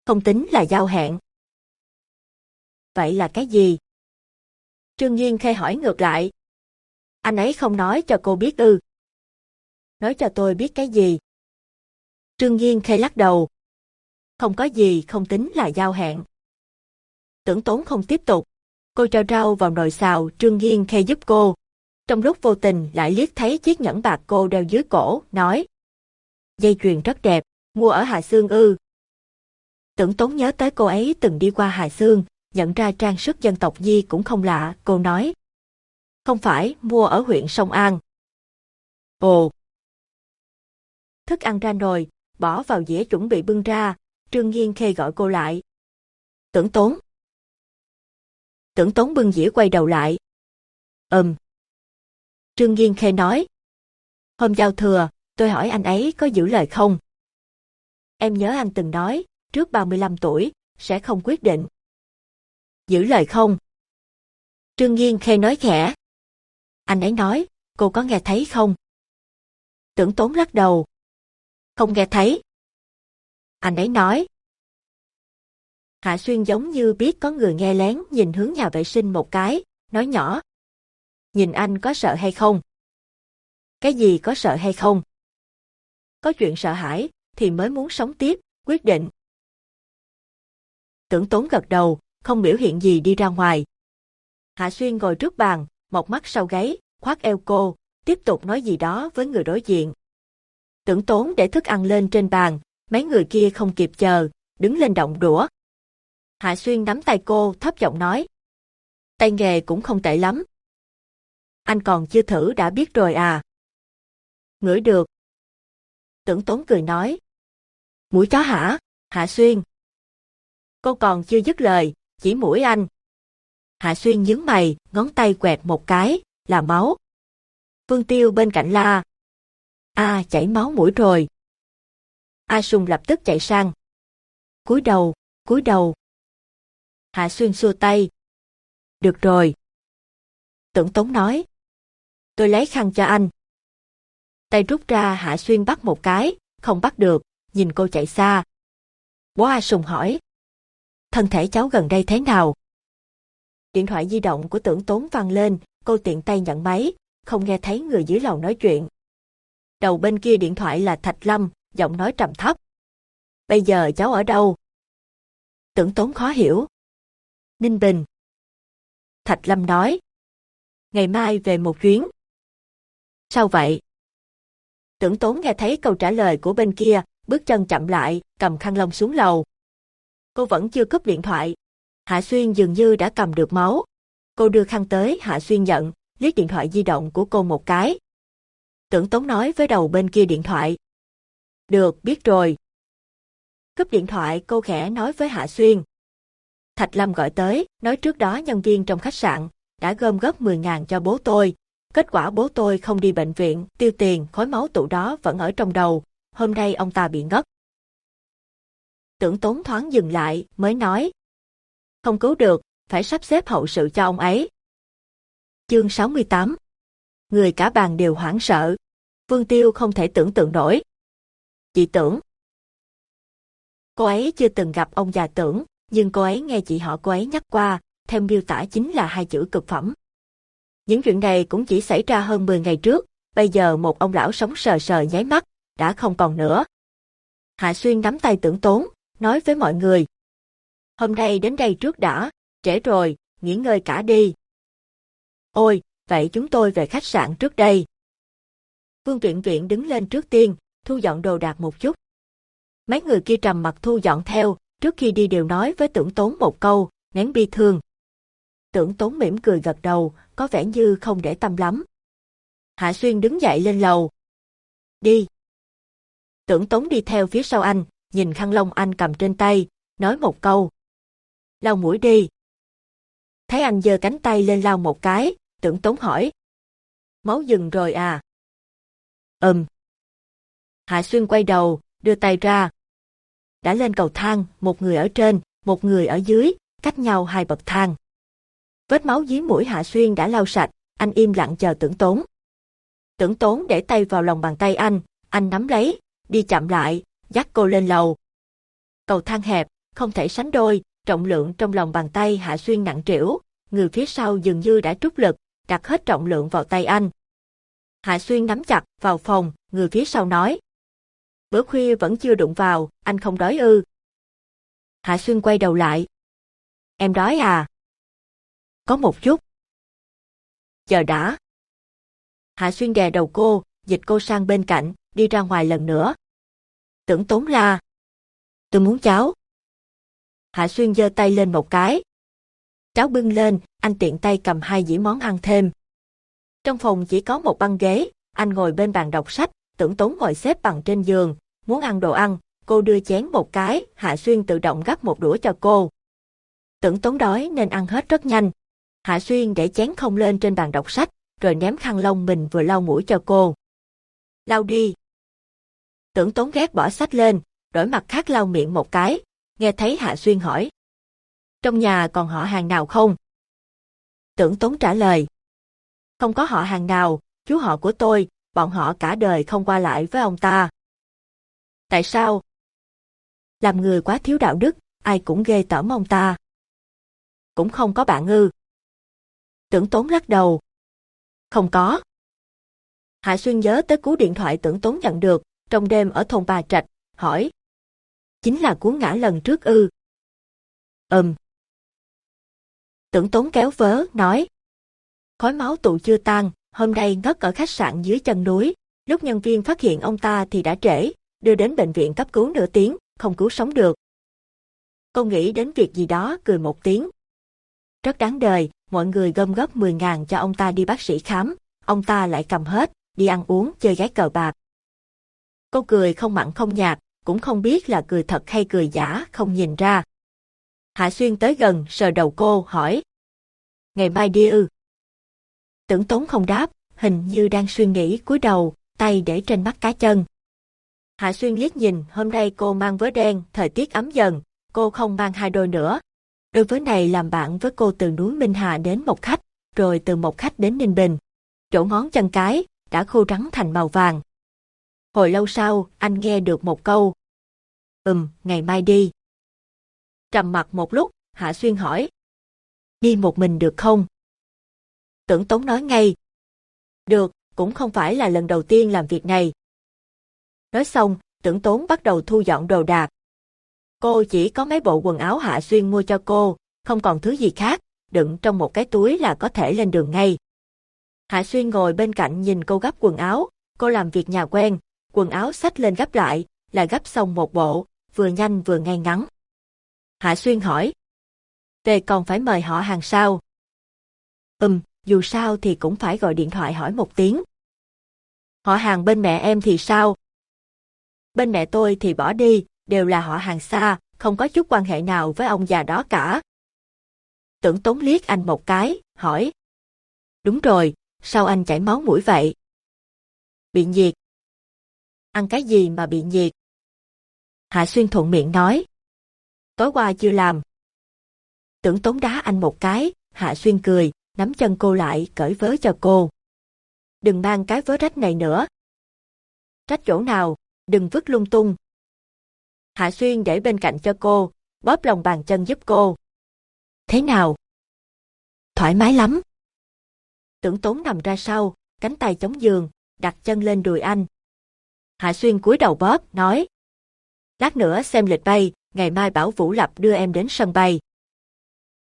Không tính là giao hẹn. Vậy là cái gì? Trương Nghiên khê hỏi ngược lại. Anh ấy không nói cho cô biết ư. Nói cho tôi biết cái gì? Trương Nghiên khẽ lắc đầu. Không có gì không tính là giao hẹn. Tưởng tốn không tiếp tục. Cô cho rau vào nồi xào, Trương Nghiên khe giúp cô. Trong lúc vô tình lại liếc thấy chiếc nhẫn bạc cô đeo dưới cổ, nói. Dây chuyền rất đẹp, mua ở Hà Sương ư. Tưởng tốn nhớ tới cô ấy từng đi qua Hà Sương, nhận ra trang sức dân tộc Di cũng không lạ, cô nói. Không phải, mua ở huyện Sông An. Ồ! Thức ăn ra nồi, bỏ vào dĩa chuẩn bị bưng ra, Trương Nghiên khê gọi cô lại. Tưởng tốn. Tưởng tốn bưng dĩa quay đầu lại. Ừm. Trương Nghiên khê nói. Hôm giao thừa, tôi hỏi anh ấy có giữ lời không? Em nhớ anh từng nói, trước 35 tuổi, sẽ không quyết định. Giữ lời không? Trương Nghiên khê nói khẽ. Anh ấy nói, cô có nghe thấy không? Tưởng tốn lắc đầu. Không nghe thấy. Anh ấy nói. Hạ Xuyên giống như biết có người nghe lén nhìn hướng nhà vệ sinh một cái, nói nhỏ. Nhìn anh có sợ hay không? Cái gì có sợ hay không? Có chuyện sợ hãi, thì mới muốn sống tiếp, quyết định. Tưởng tốn gật đầu, không biểu hiện gì đi ra ngoài. Hạ Xuyên ngồi trước bàn, một mắt sau gáy, khoác eo cô, tiếp tục nói gì đó với người đối diện. Tưởng tốn để thức ăn lên trên bàn, mấy người kia không kịp chờ, đứng lên động đũa. Hạ Xuyên nắm tay cô, thấp giọng nói. Tay nghề cũng không tệ lắm. Anh còn chưa thử đã biết rồi à. Ngửi được. Tưởng tốn cười nói. Mũi chó hả, Hạ Xuyên? Cô còn chưa dứt lời, chỉ mũi anh. Hạ Xuyên nhướng mày, ngón tay quẹt một cái, là máu. Vương Tiêu bên cạnh la. A chảy máu mũi rồi. A Sùng lập tức chạy sang. cúi đầu, cúi đầu. Hạ Xuyên xua tay. Được rồi. Tưởng Tống nói. Tôi lấy khăn cho anh. Tay rút ra Hạ Xuyên bắt một cái, không bắt được, nhìn cô chạy xa. Bố A Sùng hỏi thân thể cháu gần đây thế nào? Điện thoại di động của tưởng tốn vang lên, cô tiện tay nhận máy, không nghe thấy người dưới lầu nói chuyện. Đầu bên kia điện thoại là Thạch Lâm, giọng nói trầm thấp. Bây giờ cháu ở đâu? Tưởng tốn khó hiểu. Ninh Bình. Thạch Lâm nói. Ngày mai về một chuyến. Sao vậy? Tưởng tốn nghe thấy câu trả lời của bên kia, bước chân chậm lại, cầm khăn lông xuống lầu cô vẫn chưa cúp điện thoại. Hạ Xuyên dường như đã cầm được máu. Cô đưa khăn tới Hạ Xuyên nhận, liếc điện thoại di động của cô một cái. Tưởng Tống nói với đầu bên kia điện thoại. Được, biết rồi. Cúp điện thoại cô khẽ nói với Hạ Xuyên. Thạch Lâm gọi tới, nói trước đó nhân viên trong khách sạn đã gom góp 10.000 cho bố tôi. Kết quả bố tôi không đi bệnh viện, tiêu tiền, khối máu tụ đó vẫn ở trong đầu. Hôm nay ông ta bị ngất tưởng tốn thoáng dừng lại, mới nói. Không cứu được, phải sắp xếp hậu sự cho ông ấy. Chương 68 Người cả bàn đều hoảng sợ. Vương Tiêu không thể tưởng tượng nổi. Chị tưởng. Cô ấy chưa từng gặp ông già tưởng, nhưng cô ấy nghe chị họ cô ấy nhắc qua, thêm miêu tả chính là hai chữ cực phẩm. Những chuyện này cũng chỉ xảy ra hơn 10 ngày trước, bây giờ một ông lão sống sờ sờ nháy mắt, đã không còn nữa. Hạ Xuyên nắm tay tưởng tốn, nói với mọi người. Hôm nay đến đây trước đã, trễ rồi, nghỉ ngơi cả đi. Ôi, vậy chúng tôi về khách sạn trước đây. Vương truyện truyện đứng lên trước tiên, thu dọn đồ đạc một chút. Mấy người kia trầm mặt thu dọn theo, trước khi đi đều nói với tưởng tốn một câu, nén bi thương. Tưởng tốn mỉm cười gật đầu, có vẻ như không để tâm lắm. Hạ Xuyên đứng dậy lên lầu. Đi. Tưởng tốn đi theo phía sau anh, nhìn khăn lông anh cầm trên tay, nói một câu. Lau mũi đi. Thấy anh giơ cánh tay lên lau một cái, tưởng tốn hỏi. Máu dừng rồi à? Ừm. Hạ Xuyên quay đầu, đưa tay ra. Đã lên cầu thang, một người ở trên, một người ở dưới, cách nhau hai bậc thang. Vết máu dưới mũi Hạ Xuyên đã lau sạch, anh im lặng chờ tưởng tốn. Tưởng tốn để tay vào lòng bàn tay anh, anh nắm lấy, đi chậm lại, dắt cô lên lầu. Cầu thang hẹp, không thể sánh đôi, trọng lượng trong lòng bàn tay Hạ Xuyên nặng trĩu, người phía sau dường như đã trút lực, đặt hết trọng lượng vào tay anh. Hạ Xuyên nắm chặt vào phòng, người phía sau nói. Bữa khuya vẫn chưa đụng vào, anh không đói ư. Hạ Xuyên quay đầu lại. Em đói à? Có một chút. Chờ đã. Hạ Xuyên đè đầu cô, dịch cô sang bên cạnh, đi ra ngoài lần nữa. Tưởng tốn la. Tôi muốn cháo. Hạ Xuyên giơ tay lên một cái. Cháo bưng lên, anh tiện tay cầm hai dĩ món ăn thêm. Trong phòng chỉ có một băng ghế, anh ngồi bên bàn đọc sách, tưởng tốn ngồi xếp bằng trên giường, muốn ăn đồ ăn, cô đưa chén một cái, Hạ Xuyên tự động gắp một đũa cho cô. Tưởng tốn đói nên ăn hết rất nhanh. Hạ Xuyên để chén không lên trên bàn đọc sách, rồi ném khăn lông mình vừa lau mũi cho cô. Lau đi. Tưởng tốn ghét bỏ sách lên, đổi mặt khác lau miệng một cái, nghe thấy Hạ Xuyên hỏi. Trong nhà còn họ hàng nào không? Tưởng tốn trả lời. Không có họ hàng nào, chú họ của tôi, bọn họ cả đời không qua lại với ông ta. Tại sao? Làm người quá thiếu đạo đức, ai cũng ghê tởm ông ta. Cũng không có bạn ư. Tưởng tốn lắc đầu. Không có. Hạ Xuyên nhớ tới cú điện thoại tưởng tốn nhận được, trong đêm ở thôn Bà Trạch, hỏi. Chính là cú ngã lần trước ư. Ừm. Tưởng tốn kéo vớ, nói. Khói máu tụ chưa tan, hôm nay ngất ở khách sạn dưới chân núi. Lúc nhân viên phát hiện ông ta thì đã trễ, đưa đến bệnh viện cấp cứu nửa tiếng, không cứu sống được. Cô nghĩ đến việc gì đó cười một tiếng. Rất đáng đời, mọi người gom góp 10 ngàn cho ông ta đi bác sĩ khám, ông ta lại cầm hết, đi ăn uống, chơi gái cờ bạc. Cô cười không mặn không nhạt, cũng không biết là cười thật hay cười giả, không nhìn ra. Hạ Xuyên tới gần, sờ đầu cô, hỏi. Ngày mai đi ư? Tưởng tốn không đáp, hình như đang suy nghĩ cúi đầu, tay để trên mắt cá chân. Hạ Xuyên liếc nhìn, hôm nay cô mang vớ đen, thời tiết ấm dần, cô không mang hai đôi nữa. Đôi vớ này làm bạn với cô từ núi Minh Hà đến Mộc Khách, rồi từ Mộc Khách đến Ninh Bình. Chỗ ngón chân cái, đã khô trắng thành màu vàng. Hồi lâu sau, anh nghe được một câu. Ừm, ngày mai đi. Trầm mặt một lúc, Hạ Xuyên hỏi. Đi một mình được không? Tưởng Tống nói ngay. Được, cũng không phải là lần đầu tiên làm việc này. Nói xong, tưởng Tốn bắt đầu thu dọn đồ đạc. Cô chỉ có mấy bộ quần áo Hạ Xuyên mua cho cô, không còn thứ gì khác, đựng trong một cái túi là có thể lên đường ngay. Hạ Xuyên ngồi bên cạnh nhìn cô gấp quần áo, cô làm việc nhà quen, quần áo xách lên gấp lại, là gấp xong một bộ, vừa nhanh vừa ngay ngắn. Hạ Xuyên hỏi. Về còn phải mời họ hàng sao? Ừm, dù sao thì cũng phải gọi điện thoại hỏi một tiếng. Họ hàng bên mẹ em thì sao? Bên mẹ tôi thì bỏ đi, đều là họ hàng xa, không có chút quan hệ nào với ông già đó cả. Tưởng tốn liếc anh một cái, hỏi. Đúng rồi, sao anh chảy máu mũi vậy? Bị nhiệt. Ăn cái gì mà bị nhiệt? Hạ Xuyên thuận miệng nói. Tối qua chưa làm. Tưởng tốn đá anh một cái, Hạ Xuyên cười, nắm chân cô lại, cởi vớ cho cô. Đừng mang cái vớ rách này nữa. Rách chỗ nào, đừng vứt lung tung. Hạ Xuyên để bên cạnh cho cô, bóp lòng bàn chân giúp cô. Thế nào? Thoải mái lắm. Tưởng tốn nằm ra sau, cánh tay chống giường, đặt chân lên đùi anh. Hạ Xuyên cúi đầu bóp, nói. Lát nữa xem lịch bay, ngày mai bảo Vũ Lập đưa em đến sân bay.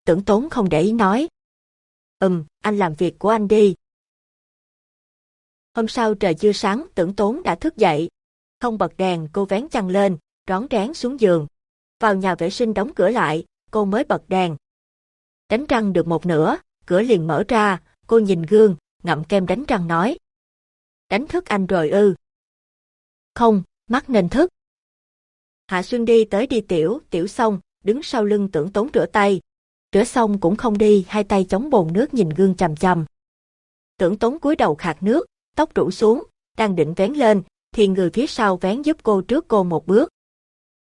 Tưởng tốn không để ý nói. Ừm, anh làm việc của anh đi. Hôm sau trời chưa sáng, tưởng tốn đã thức dậy. Không bật đèn, cô vén chăn lên, rón rén xuống giường. Vào nhà vệ sinh đóng cửa lại, cô mới bật đèn. Đánh răng được một nửa, cửa liền mở ra, cô nhìn gương, ngậm kem đánh răng nói. Đánh thức anh rồi ư. Không, mắt nên thức. Hạ Xuân đi tới đi tiểu, tiểu xong, đứng sau lưng tưởng tốn rửa tay. Rửa xong cũng không đi, hai tay chống bồn nước nhìn gương chằm chằm. Tưởng tốn cúi đầu khạc nước, tóc rủ xuống, đang định vén lên, thì người phía sau vén giúp cô trước cô một bước.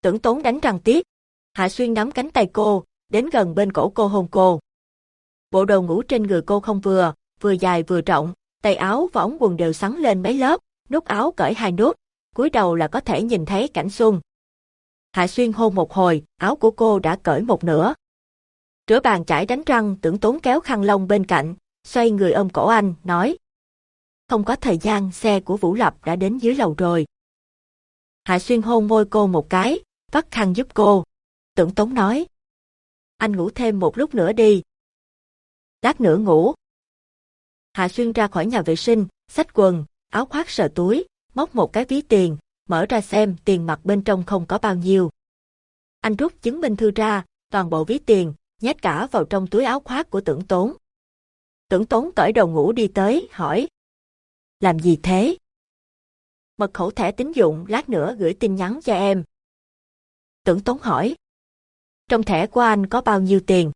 Tưởng tốn đánh răng tiếc. Hạ Xuyên nắm cánh tay cô, đến gần bên cổ cô hôn cô. Bộ đồ ngủ trên người cô không vừa, vừa dài vừa rộng, tay áo và ống quần đều sắn lên mấy lớp, nút áo cởi hai nút, cúi đầu là có thể nhìn thấy cảnh xuân. Hạ Xuyên hôn một hồi, áo của cô đã cởi một nửa. Rửa bàn chải đánh răng, tưởng tốn kéo khăn lông bên cạnh, xoay người ôm cổ anh, nói. Không có thời gian, xe của Vũ Lập đã đến dưới lầu rồi. Hạ Xuyên hôn môi cô một cái, vắt khăn giúp cô. Tưởng tốn nói. Anh ngủ thêm một lúc nữa đi. Lát nữa ngủ. Hạ Xuyên ra khỏi nhà vệ sinh, xách quần, áo khoác sờ túi, móc một cái ví tiền, mở ra xem tiền mặt bên trong không có bao nhiêu. Anh rút chứng minh thư ra, toàn bộ ví tiền, nhét cả vào trong túi áo khoác của tưởng tốn. Tưởng tốn cởi đầu ngủ đi tới, hỏi. Làm gì thế? Mật khẩu thẻ tín dụng lát nữa gửi tin nhắn cho em. Tưởng tốn hỏi. Trong thẻ của anh có bao nhiêu tiền?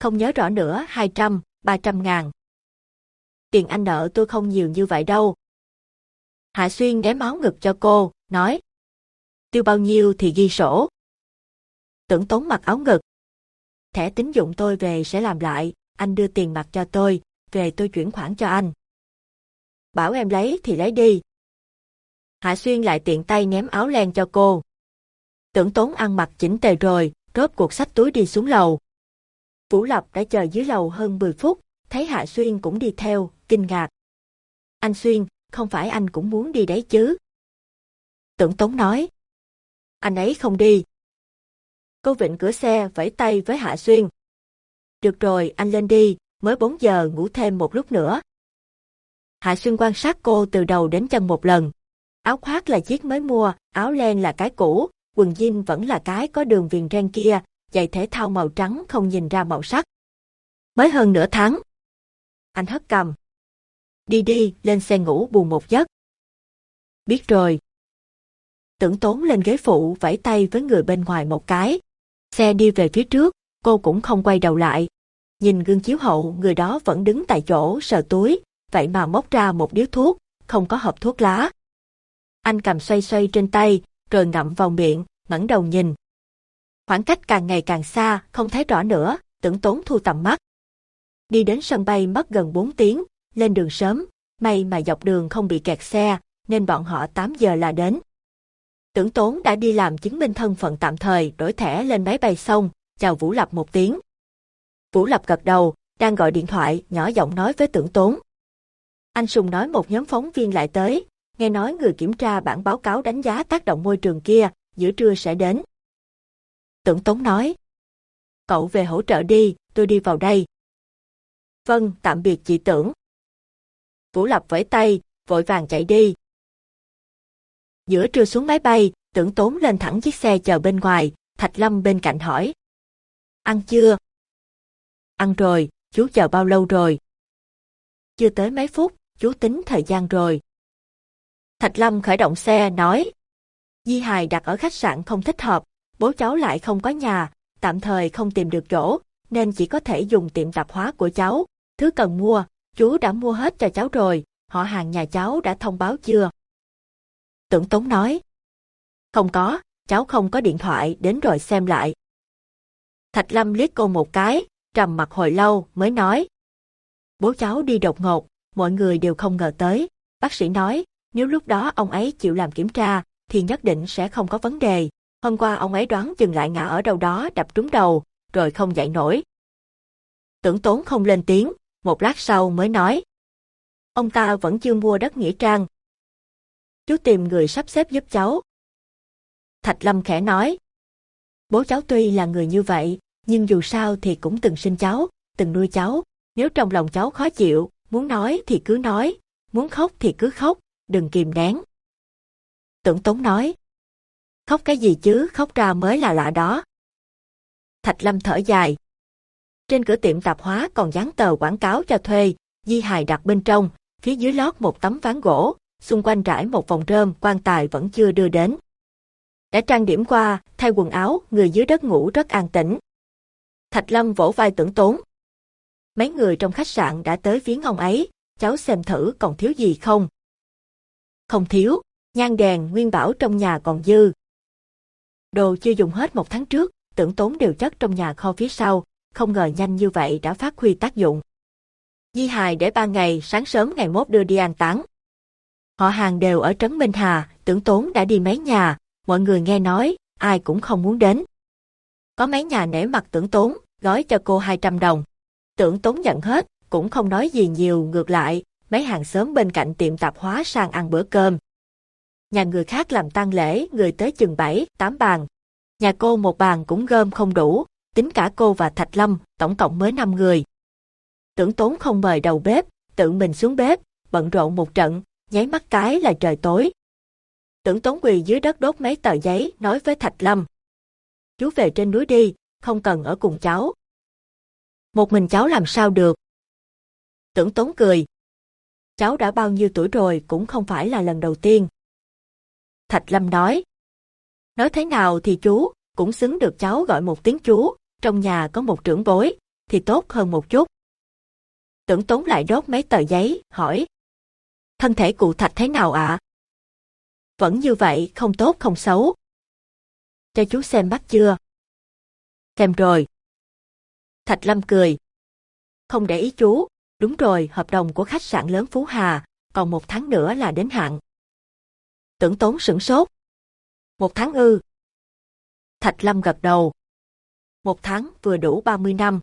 Không nhớ rõ nữa, 200, 300 ngàn. Tiền anh nợ tôi không nhiều như vậy đâu. Hạ Xuyên ghé máu ngực cho cô, nói. Tiêu bao nhiêu thì ghi sổ. Tưởng tốn mặc áo ngực. Thẻ tín dụng tôi về sẽ làm lại, anh đưa tiền mặt cho tôi, về tôi chuyển khoản cho anh. Bảo em lấy thì lấy đi. Hạ Xuyên lại tiện tay ném áo len cho cô. Tưởng tốn ăn mặc chỉnh tề rồi, rốt cuộc sách túi đi xuống lầu. Vũ Lập đã chờ dưới lầu hơn 10 phút, thấy Hạ Xuyên cũng đi theo, kinh ngạc. Anh Xuyên, không phải anh cũng muốn đi đấy chứ? Tưởng Tống nói. Anh ấy không đi. Cô vịnh cửa xe vẫy tay với Hạ Xuyên. Được rồi, anh lên đi, mới 4 giờ ngủ thêm một lúc nữa. Hạ Xuyên quan sát cô từ đầu đến chân một lần. Áo khoác là chiếc mới mua, áo len là cái cũ, quần jean vẫn là cái có đường viền ren kia, giày thể thao màu trắng không nhìn ra màu sắc. Mới hơn nửa tháng. Anh hất cầm. Đi đi, lên xe ngủ buồn một giấc. Biết rồi. Tưởng tốn lên ghế phụ vẫy tay với người bên ngoài một cái. Xe đi về phía trước, cô cũng không quay đầu lại. Nhìn gương chiếu hậu, người đó vẫn đứng tại chỗ sờ túi, vậy mà móc ra một điếu thuốc, không có hộp thuốc lá. Anh cầm xoay xoay trên tay, rồi ngậm vào miệng, ngẩng đầu nhìn. Khoảng cách càng ngày càng xa, không thấy rõ nữa, tưởng tốn thu tầm mắt. Đi đến sân bay mất gần 4 tiếng, lên đường sớm, may mà dọc đường không bị kẹt xe, nên bọn họ 8 giờ là đến. Tưởng tốn đã đi làm chứng minh thân phận tạm thời, đổi thẻ lên máy bay xong, chào Vũ Lập một tiếng. Vũ Lập gật đầu, đang gọi điện thoại, nhỏ giọng nói với tưởng tốn. Anh Sùng nói một nhóm phóng viên lại tới, nghe nói người kiểm tra bản báo cáo đánh giá tác động môi trường kia, giữa trưa sẽ đến. Tưởng Tốn nói. Cậu về hỗ trợ đi, tôi đi vào đây. Vâng, tạm biệt chị Tưởng. Vũ Lập vẫy tay, vội vàng chạy đi. Giữa trưa xuống máy bay, Tưởng Tốn lên thẳng chiếc xe chờ bên ngoài, Thạch Lâm bên cạnh hỏi. Ăn chưa? Ăn rồi, chú chờ bao lâu rồi? Chưa tới mấy phút, chú tính thời gian rồi. Thạch Lâm khởi động xe, nói. Di hài đặt ở khách sạn không thích hợp, bố cháu lại không có nhà, tạm thời không tìm được chỗ, nên chỉ có thể dùng tiệm tạp hóa của cháu. Thứ cần mua, chú đã mua hết cho cháu rồi, họ hàng nhà cháu đã thông báo chưa? Tưởng Tống nói. Không có, cháu không có điện thoại, đến rồi xem lại. Thạch Lâm liếc cô một cái, trầm mặt hồi lâu mới nói. Bố cháu đi đột ngột, mọi người đều không ngờ tới. Bác sĩ nói, nếu lúc đó ông ấy chịu làm kiểm tra, thì nhất định sẽ không có vấn đề. Hôm qua ông ấy đoán chừng lại ngã ở đâu đó đập trúng đầu, rồi không dậy nổi. Tưởng tốn không lên tiếng, một lát sau mới nói. Ông ta vẫn chưa mua đất nghĩa trang. Chú tìm người sắp xếp giúp cháu. Thạch Lâm khẽ nói. Bố cháu tuy là người như vậy, nhưng dù sao thì cũng từng sinh cháu, từng nuôi cháu. Nếu trong lòng cháu khó chịu, muốn nói thì cứ nói, muốn khóc thì cứ khóc, đừng kìm nén. Tưởng Tống nói. Khóc cái gì chứ, khóc ra mới là lạ đó. Thạch Lâm thở dài. Trên cửa tiệm tạp hóa còn dán tờ quảng cáo cho thuê, di hài đặt bên trong, phía dưới lót một tấm ván gỗ, xung quanh trải một vòng rơm quan tài vẫn chưa đưa đến. Đã trang điểm qua, thay quần áo, người dưới đất ngủ rất an tĩnh. Thạch Lâm vỗ vai tưởng tốn. Mấy người trong khách sạn đã tới viếng ông ấy, cháu xem thử còn thiếu gì không. Không thiếu, nhang đèn nguyên bảo trong nhà còn dư. Đồ chưa dùng hết một tháng trước, tưởng tốn đều chất trong nhà kho phía sau, không ngờ nhanh như vậy đã phát huy tác dụng. Di hài để ba ngày, sáng sớm ngày mốt đưa đi an táng. Họ hàng đều ở Trấn Minh Hà, tưởng tốn đã đi mấy nhà, mọi người nghe nói, ai cũng không muốn đến. Có mấy nhà nể mặt tưởng tốn, gói cho cô 200 đồng. Tưởng tốn nhận hết, cũng không nói gì nhiều ngược lại, mấy hàng xóm bên cạnh tiệm tạp hóa sang ăn bữa cơm. Nhà người khác làm tang lễ, người tới chừng 7, 8 bàn. Nhà cô một bàn cũng gom không đủ, tính cả cô và Thạch Lâm, tổng cộng mới 5 người. Tưởng tốn không mời đầu bếp, tự mình xuống bếp, bận rộn một trận, nháy mắt cái là trời tối. Tưởng tốn quỳ dưới đất đốt mấy tờ giấy, nói với Thạch Lâm. Chú về trên núi đi, không cần ở cùng cháu. Một mình cháu làm sao được? Tưởng tốn cười. Cháu đã bao nhiêu tuổi rồi cũng không phải là lần đầu tiên. Thạch Lâm nói. Nói thế nào thì chú, cũng xứng được cháu gọi một tiếng chú, trong nhà có một trưởng bối, thì tốt hơn một chút. Tưởng tốn lại đốt mấy tờ giấy, hỏi. Thân thể cụ Thạch thế nào ạ? Vẫn như vậy, không tốt không xấu. Cho chú xem mắt chưa? Xem rồi. Thạch Lâm cười. Không để ý chú, đúng rồi, hợp đồng của khách sạn lớn Phú Hà, còn một tháng nữa là đến hạn. Tưởng tốn sửng sốt. Một tháng ư. Thạch Lâm gật đầu. Một tháng vừa đủ 30 năm.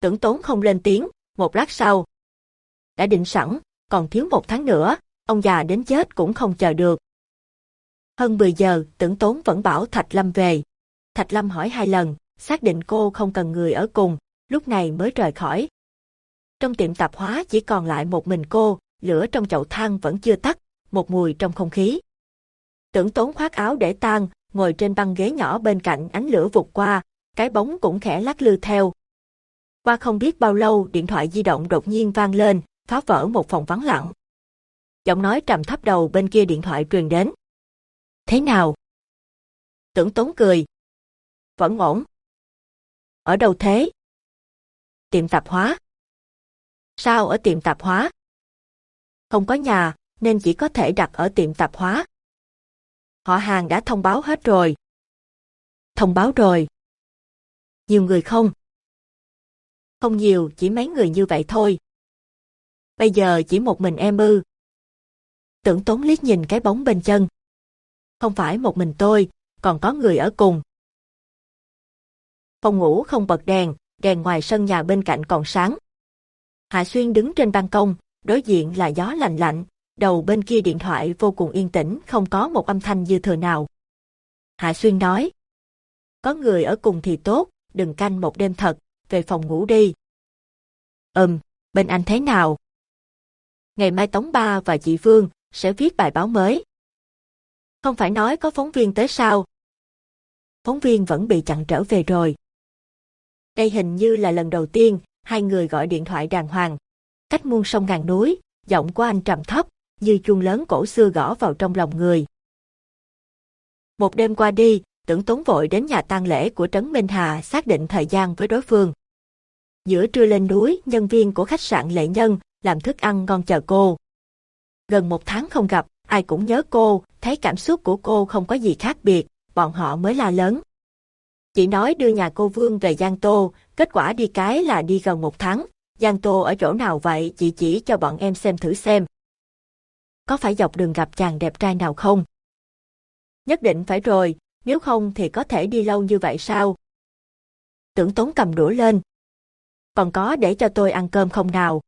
Tưởng tốn không lên tiếng, một lát sau. Đã định sẵn, còn thiếu một tháng nữa, ông già đến chết cũng không chờ được. Hơn 10 giờ, tưởng tốn vẫn bảo Thạch Lâm về. Thạch Lâm hỏi hai lần, xác định cô không cần người ở cùng, lúc này mới rời khỏi. Trong tiệm tạp hóa chỉ còn lại một mình cô, lửa trong chậu than vẫn chưa tắt, một mùi trong không khí. Tưởng tốn khoác áo để tan, ngồi trên băng ghế nhỏ bên cạnh ánh lửa vụt qua, cái bóng cũng khẽ lắc lư theo. Qua không biết bao lâu điện thoại di động đột nhiên vang lên, phá vỡ một phòng vắng lặng. Giọng nói trầm thấp đầu bên kia điện thoại truyền đến. Thế nào? Tưởng tốn cười. Vẫn ổn. Ở đâu thế? Tiệm tạp hóa. Sao ở tiệm tạp hóa? Không có nhà, nên chỉ có thể đặt ở tiệm tạp hóa. Họ hàng đã thông báo hết rồi. Thông báo rồi. Nhiều người không? Không nhiều, chỉ mấy người như vậy thôi. Bây giờ chỉ một mình em ư. Tưởng tốn liếc nhìn cái bóng bên chân. Không phải một mình tôi, còn có người ở cùng. Phòng ngủ không bật đèn, đèn ngoài sân nhà bên cạnh còn sáng. Hạ Xuyên đứng trên ban công, đối diện là gió lạnh lạnh, đầu bên kia điện thoại vô cùng yên tĩnh, không có một âm thanh dư thừa nào. Hạ Xuyên nói, có người ở cùng thì tốt, đừng canh một đêm thật, về phòng ngủ đi. Ừm, bên anh thế nào? Ngày mai Tống Ba và chị Vương sẽ viết bài báo mới. Không phải nói có phóng viên tới sao? Phóng viên vẫn bị chặn trở về rồi. Đây hình như là lần đầu tiên hai người gọi điện thoại đàng hoàng. Cách muôn sông ngàn núi, giọng của anh trầm thấp, như chuông lớn cổ xưa gõ vào trong lòng người. Một đêm qua đi, tưởng tốn vội đến nhà tang lễ của Trấn Minh Hà xác định thời gian với đối phương. Giữa trưa lên núi, nhân viên của khách sạn Lệ Nhân làm thức ăn ngon chờ cô. Gần một tháng không gặp, ai cũng nhớ cô, thấy cảm xúc của cô không có gì khác biệt, bọn họ mới la lớn. Chị nói đưa nhà cô Vương về Giang Tô, kết quả đi cái là đi gần một tháng. Giang Tô ở chỗ nào vậy chị chỉ cho bọn em xem thử xem. Có phải dọc đường gặp chàng đẹp trai nào không? Nhất định phải rồi, nếu không thì có thể đi lâu như vậy sao? Tưởng tốn cầm đũa lên. Còn có để cho tôi ăn cơm không nào?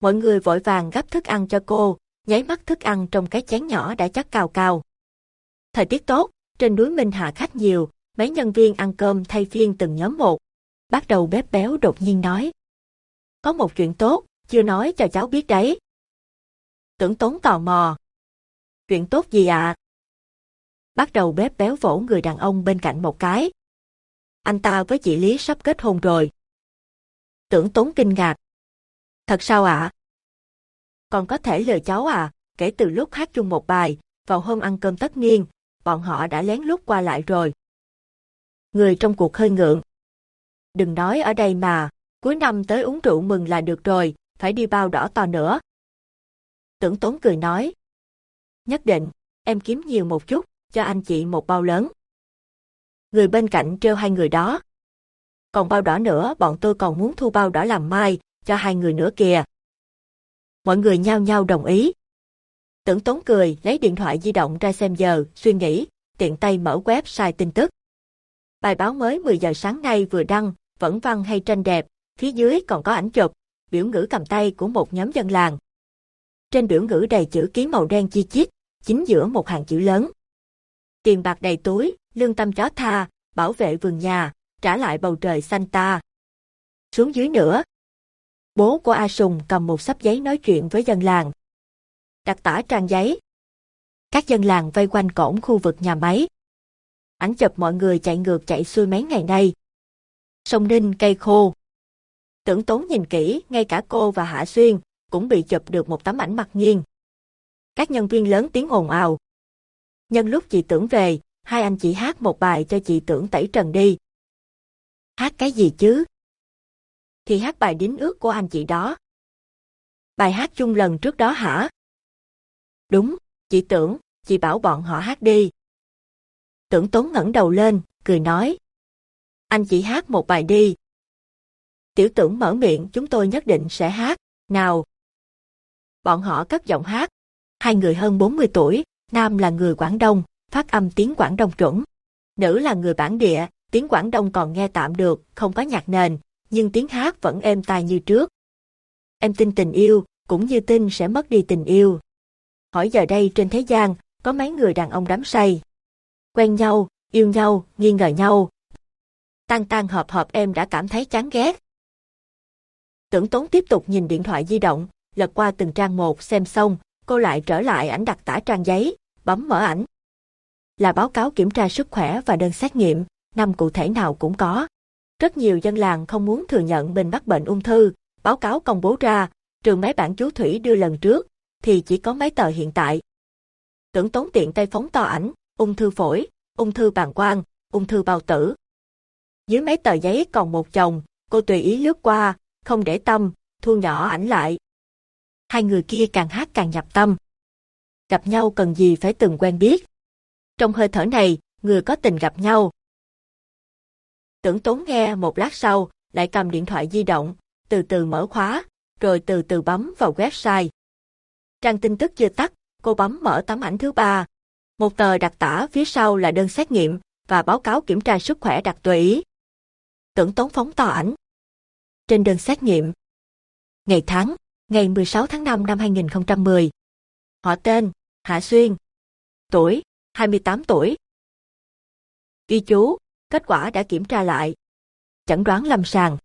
Mọi người vội vàng gấp thức ăn cho cô, nháy mắt thức ăn trong cái chén nhỏ đã chắc cao cao. Thời tiết tốt, trên núi Minh Hạ khách nhiều, mấy nhân viên ăn cơm thay phiên từng nhóm một. Bắt đầu bếp béo đột nhiên nói. Có một chuyện tốt, chưa nói cho cháu biết đấy. Tưởng tốn tò mò. Chuyện tốt gì ạ? À? Bắt đầu bếp béo vỗ người đàn ông bên cạnh một cái. anh ta với chị Lý sắp kết hôn rồi. Tưởng tốn kinh ngạc. Thật sao ạ? Còn có thể lời cháu à, kể từ lúc hát chung một bài, vào hôm ăn cơm tất niên, bọn họ đã lén lút qua lại rồi. Người trong cuộc hơi ngượng. Đừng nói ở đây mà, cuối năm tới uống rượu mừng là được rồi, phải đi bao đỏ to nữa. Tưởng tốn cười nói. Nhất định, em kiếm nhiều một chút, cho anh chị một bao lớn. Người bên cạnh treo hai người đó. Còn bao đỏ nữa bọn tôi còn muốn thu bao đỏ làm mai, cho hai người nữa kìa. Mọi người nhao nhao đồng ý. Tưởng tốn cười, lấy điện thoại di động ra xem giờ, suy nghĩ, tiện tay mở website tin tức. Bài báo mới 10 giờ sáng nay vừa đăng, vẫn văn hay tranh đẹp, phía dưới còn có ảnh chụp, biểu ngữ cầm tay của một nhóm dân làng. Trên biểu ngữ đầy chữ ký màu đen chi chít, chính giữa một hàng chữ lớn. Tiền bạc đầy túi, lương tâm chó tha, bảo vệ vườn nhà, trả lại bầu trời xanh ta. Xuống dưới nữa. Bố của A Sùng cầm một sắp giấy nói chuyện với dân làng. Đặt tả trang giấy. Các dân làng vây quanh cổng khu vực nhà máy. Ảnh chụp mọi người chạy ngược chạy xuôi mấy ngày nay. Sông Ninh cây khô. Tưởng tốn nhìn kỹ, ngay cả cô và Hạ Xuyên cũng bị chụp được một tấm ảnh mặt nghiêng. Các nhân viên lớn tiếng ồn ào. Nhân lúc chị tưởng về, hai anh chị hát một bài cho chị tưởng tẩy trần đi. Hát cái gì chứ? Thì hát bài đính ước của anh chị đó. Bài hát chung lần trước đó hả? Đúng, chị tưởng, chị bảo bọn họ hát đi. Tưởng tốn ngẩng đầu lên, cười nói. Anh chị hát một bài đi. Tiểu tưởng mở miệng chúng tôi nhất định sẽ hát, nào. Bọn họ cất giọng hát. Hai người hơn 40 tuổi, nam là người Quảng Đông, phát âm tiếng Quảng Đông chuẩn. Nữ là người bản địa, tiếng Quảng Đông còn nghe tạm được, không có nhạc nền, nhưng tiếng hát vẫn êm tai như trước. Em tin tình yêu, cũng như tin sẽ mất đi tình yêu. Hỏi giờ đây trên thế gian, có mấy người đàn ông đắm say. Quen nhau, yêu nhau, nghi ngờ nhau. Tan tan hợp hợp em đã cảm thấy chán ghét. Tưởng tốn tiếp tục nhìn điện thoại di động, lật qua từng trang một xem xong, cô lại trở lại ảnh đặc tả trang giấy, bấm mở ảnh. Là báo cáo kiểm tra sức khỏe và đơn xét nghiệm, năm cụ thể nào cũng có. Rất nhiều dân làng không muốn thừa nhận mình mắc bệnh ung thư, báo cáo công bố ra, trừ mấy bản chú thủy đưa lần trước, thì chỉ có mấy tờ hiện tại. Tưởng tốn tiện tay phóng to ảnh, ung thư phổi, ung thư bàng quang, ung thư bao tử. Dưới mấy tờ giấy còn một chồng, cô tùy ý lướt qua, không để tâm, thu nhỏ ảnh lại. Hai người kia càng hát càng nhập tâm. Gặp nhau cần gì phải từng quen biết. Trong hơi thở này, người có tình gặp nhau. Tưởng tốn nghe một lát sau, lại cầm điện thoại di động, từ từ mở khóa, rồi từ từ bấm vào website. Trang tin tức chưa tắt, cô bấm mở tấm ảnh thứ ba. Một tờ đặc tả phía sau là đơn xét nghiệm và báo cáo kiểm tra sức khỏe đặc tùy Tưởng tốn phóng to ảnh. Trên đơn xét nghiệm. Ngày tháng, ngày 16 tháng 5 năm 2010. Họ tên, Hạ Xuyên. Tuổi, 28 tuổi. Ghi chú, kết quả đã kiểm tra lại. Chẩn đoán lâm sàng.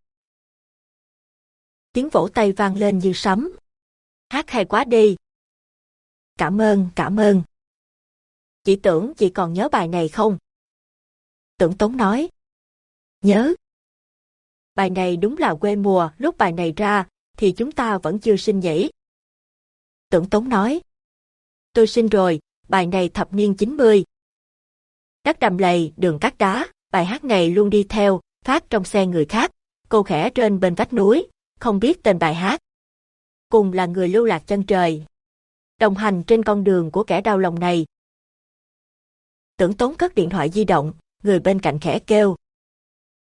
Tiếng vỗ tay vang lên như sấm. Hát hay quá đi. Cảm ơn, cảm ơn. Chị tưởng chị còn nhớ bài này không? Tưởng Tống nói. Nhớ. Bài này đúng là quê mùa, lúc bài này ra, thì chúng ta vẫn chưa sinh nhỉ. Tưởng Tống nói. Tôi sinh rồi, bài này thập niên 90. Đất đầm lầy, đường cắt đá, bài hát này luôn đi theo, phát trong xe người khác, cô khẽ trên bên vách núi, không biết tên bài hát. Cùng là người lưu lạc chân trời. Đồng hành trên con đường của kẻ đau lòng này. Tưởng tốn cất điện thoại di động, người bên cạnh khẽ kêu.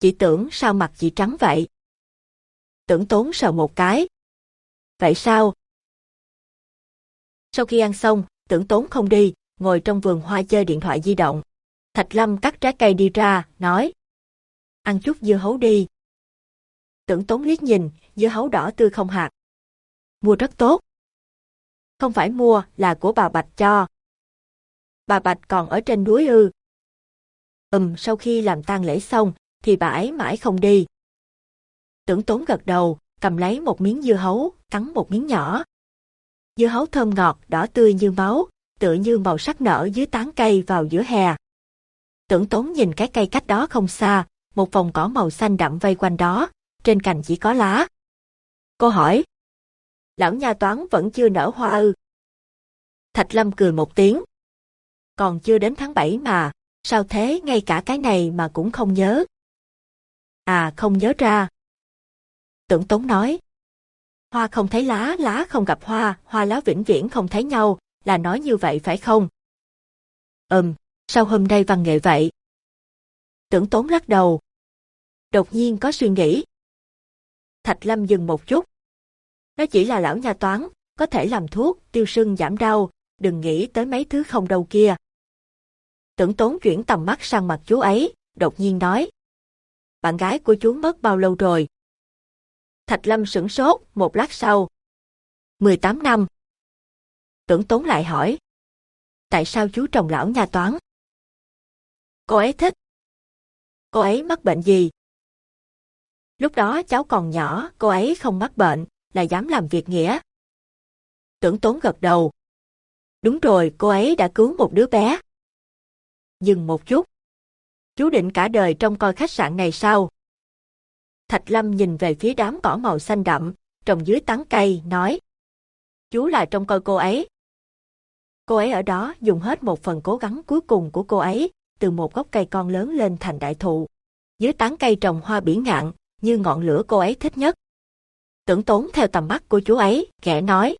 Chị tưởng sao mặt chị trắng vậy? Tưởng tốn sờ một cái. Vậy sao? Sau khi ăn xong, tưởng tốn không đi, ngồi trong vườn hoa chơi điện thoại di động. Thạch Lâm cắt trái cây đi ra, nói. Ăn chút dưa hấu đi. Tưởng tốn liếc nhìn, dưa hấu đỏ tươi không hạt. Mua rất tốt. Không phải mua, là của bà Bạch cho. Bà Bạch còn ở trên núi ư. Ừm, sau khi làm tang lễ xong, thì bà ấy mãi không đi. Tưởng tốn gật đầu, cầm lấy một miếng dưa hấu, cắn một miếng nhỏ. Dưa hấu thơm ngọt, đỏ tươi như máu, tựa như màu sắc nở dưới tán cây vào giữa hè. Tưởng tốn nhìn cái cây cách đó không xa, một vòng cỏ màu xanh đậm vây quanh đó, trên cành chỉ có lá. Cô hỏi. Lão nha toán vẫn chưa nở hoa ư. Thạch Lâm cười một tiếng. Còn chưa đến tháng 7 mà, sao thế ngay cả cái này mà cũng không nhớ. À không nhớ ra. Tưởng Tống nói. Hoa không thấy lá, lá không gặp hoa, hoa lá vĩnh viễn không thấy nhau, là nói như vậy phải không? Ừm, sao hôm nay văn nghệ vậy? Tưởng Tốn lắc đầu. Đột nhiên có suy nghĩ. Thạch Lâm dừng một chút. Nó chỉ là lão nhà toán, có thể làm thuốc, tiêu sưng giảm đau, đừng nghĩ tới mấy thứ không đâu kia. Tưởng tốn chuyển tầm mắt sang mặt chú ấy, đột nhiên nói. Bạn gái của chú mất bao lâu rồi? Thạch Lâm sửng sốt, một lát sau. 18 năm. Tưởng tốn lại hỏi. Tại sao chú trồng lão nhà toán? Cô ấy thích. Cô ấy mắc bệnh gì? Lúc đó cháu còn nhỏ, cô ấy không mắc bệnh, là dám làm việc nghĩa. Tưởng tốn gật đầu. Đúng rồi, cô ấy đã cứu một đứa bé. Dừng một chút. Chú định cả đời trong coi khách sạn này sao? Thạch Lâm nhìn về phía đám cỏ màu xanh đậm, trồng dưới tán cây, nói. Chú là trông coi cô ấy. Cô ấy ở đó dùng hết một phần cố gắng cuối cùng của cô ấy, từ một gốc cây con lớn lên thành đại thụ. Dưới tán cây trồng hoa biển ngạn, như ngọn lửa cô ấy thích nhất. Tưởng tốn theo tầm mắt của chú ấy, kẻ nói.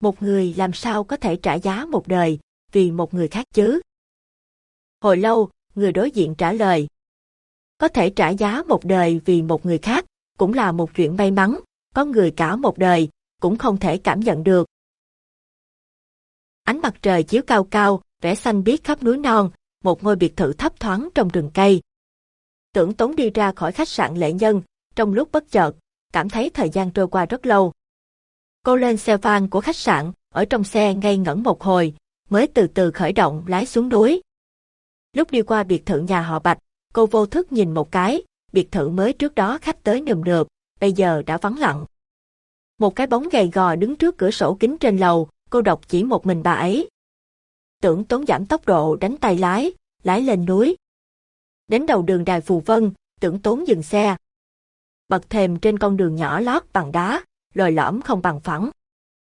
Một người làm sao có thể trả giá một đời, vì một người khác chứ? Hồi lâu, người đối diện trả lời. Có thể trả giá một đời vì một người khác, cũng là một chuyện may mắn, có người cả một đời, cũng không thể cảm nhận được. Ánh mặt trời chiếu cao cao, vẽ xanh biếc khắp núi non, một ngôi biệt thự thấp thoáng trong rừng cây. Tưởng Tống đi ra khỏi khách sạn lệ nhân, trong lúc bất chợt, cảm thấy thời gian trôi qua rất lâu. Cô lên xe van của khách sạn, ở trong xe ngây ngẩn một hồi, mới từ từ khởi động lái xuống núi. Lúc đi qua biệt thự nhà họ Bạch, cô vô thức nhìn một cái, biệt thự mới trước đó khách tới nườm nượp, bây giờ đã vắng lặng. Một cái bóng gầy gò đứng trước cửa sổ kính trên lầu, cô độc chỉ một mình bà ấy. Tưởng tốn giảm tốc độ đánh tay lái, lái lên núi. Đến đầu đường đài Phù Vân, tưởng tốn dừng xe. Bật thềm trên con đường nhỏ lót bằng đá, lồi lõm không bằng phẳng.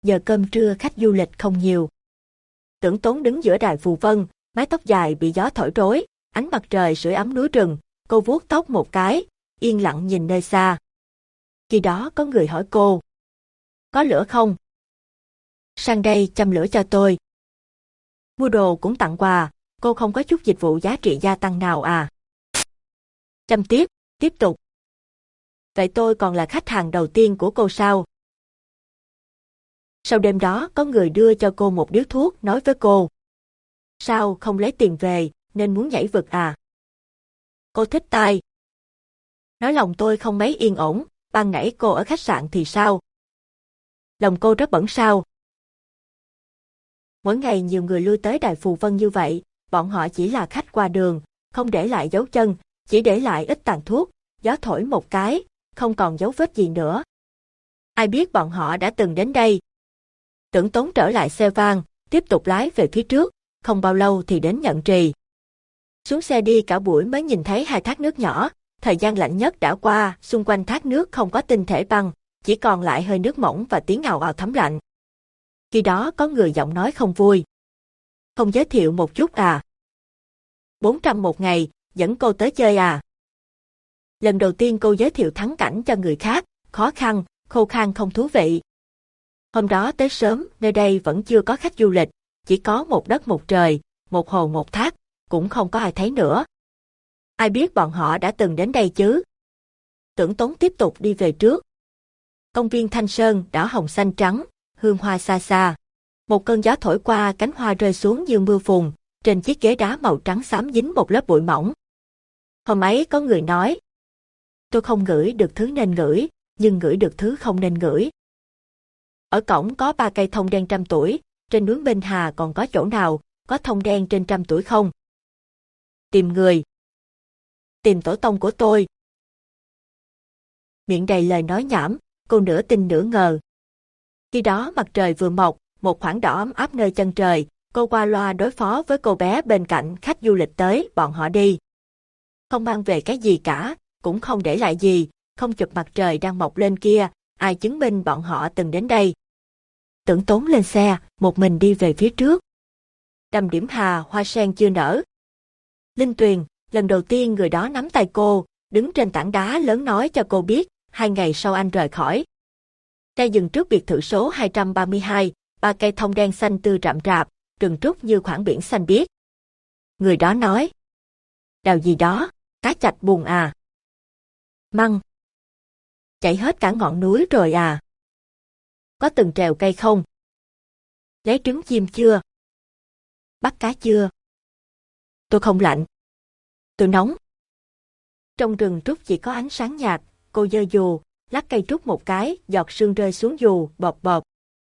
Giờ cơm trưa khách du lịch không nhiều. Tưởng tốn đứng giữa đài Phù Vân, mái tóc dài bị gió thổi rối, ánh mặt trời sưởi ấm núi rừng, cô vuốt tóc một cái, yên lặng nhìn nơi xa. Khi đó có người hỏi cô. Có lửa không? Sang đây châm lửa cho tôi. Mua đồ cũng tặng quà, cô không có chút dịch vụ giá trị gia tăng nào à? Châm tiếp, tiếp tục. Vậy tôi còn là khách hàng đầu tiên của cô sao? Sau đêm đó có người đưa cho cô một điếu thuốc nói với cô. Sao không lấy tiền về, nên muốn nhảy vực à? Cô thích tai. Nói lòng tôi không mấy yên ổn, ban nãy cô ở khách sạn thì sao? Lòng cô rất bẩn sao? Mỗi ngày nhiều người lui tới Đài Phù Vân như vậy, bọn họ chỉ là khách qua đường, không để lại dấu chân, chỉ để lại ít tàn thuốc, gió thổi một cái, không còn dấu vết gì nữa. Ai biết bọn họ đã từng đến đây. Tưởng tốn trở lại xe van, tiếp tục lái về phía trước, không bao lâu thì đến nhận trì. Xuống xe đi cả buổi mới nhìn thấy hai thác nước nhỏ, thời gian lạnh nhất đã qua, xung quanh thác nước không có tinh thể băng, chỉ còn lại hơi nước mỏng và tiếng ào ào thấm lạnh. Khi đó có người giọng nói không vui. Không giới thiệu một chút à? 400 một ngày, dẫn cô tới chơi à? Lần đầu tiên cô giới thiệu thắng cảnh cho người khác, khó khăn, khô khan không thú vị. Hôm đó tới sớm, nơi đây vẫn chưa có khách du lịch, chỉ có một đất một trời, một hồ một thác, cũng không có ai thấy nữa. Ai biết bọn họ đã từng đến đây chứ? Tưởng Tống tiếp tục đi về trước. Công viên Thanh Sơn đỏ hồng xanh trắng, hương hoa xa xa. Một cơn gió thổi qua cánh hoa rơi xuống như mưa phùn, trên chiếc ghế đá màu trắng xám dính một lớp bụi mỏng. Hôm ấy có người nói, tôi không ngửi được thứ nên ngửi, nhưng ngửi được thứ không nên ngửi. Ở cổng có ba cây thông đen trăm tuổi, trên núi Bên Hà còn có chỗ nào, có thông đen trên trăm tuổi không? Tìm người. Tìm tổ tông của tôi. Miệng đầy lời nói nhảm, cô nửa tin nửa ngờ. Khi đó mặt trời vừa mọc, một khoảng đỏ ấm áp nơi chân trời, cô qua loa đối phó với cô bé bên cạnh khách du lịch tới, bọn họ đi. không mang về cái gì cả, cũng không để lại gì, không chụp mặt trời đang mọc lên kia, ai chứng minh bọn họ từng đến đây. Tưởng tốn lên xe, một mình đi về phía trước. Đầm điểm hà hoa sen chưa nở. Linh Tuyền, lần đầu tiên người đó nắm tay cô, đứng trên tảng đá lớn nói cho cô biết, hai ngày sau anh rời khỏi. Xe dừng trước biệt thự số 232, ba cây thông đen xanh tươi rậm rạp, rừng trúc như khoảng biển xanh biếc. Người đó nói. Đào gì đó, cá chạch buồn à. Măng. Chạy hết cả ngọn núi rồi à. Có từng trèo cây không? Lấy trứng chim chưa? Bắt cá chưa? Tôi không lạnh. Tôi nóng. Trong rừng trúc chỉ có ánh sáng nhạt, cô dơ dù, lắc cây trúc một cái, giọt sương rơi xuống dù, bọt bọt.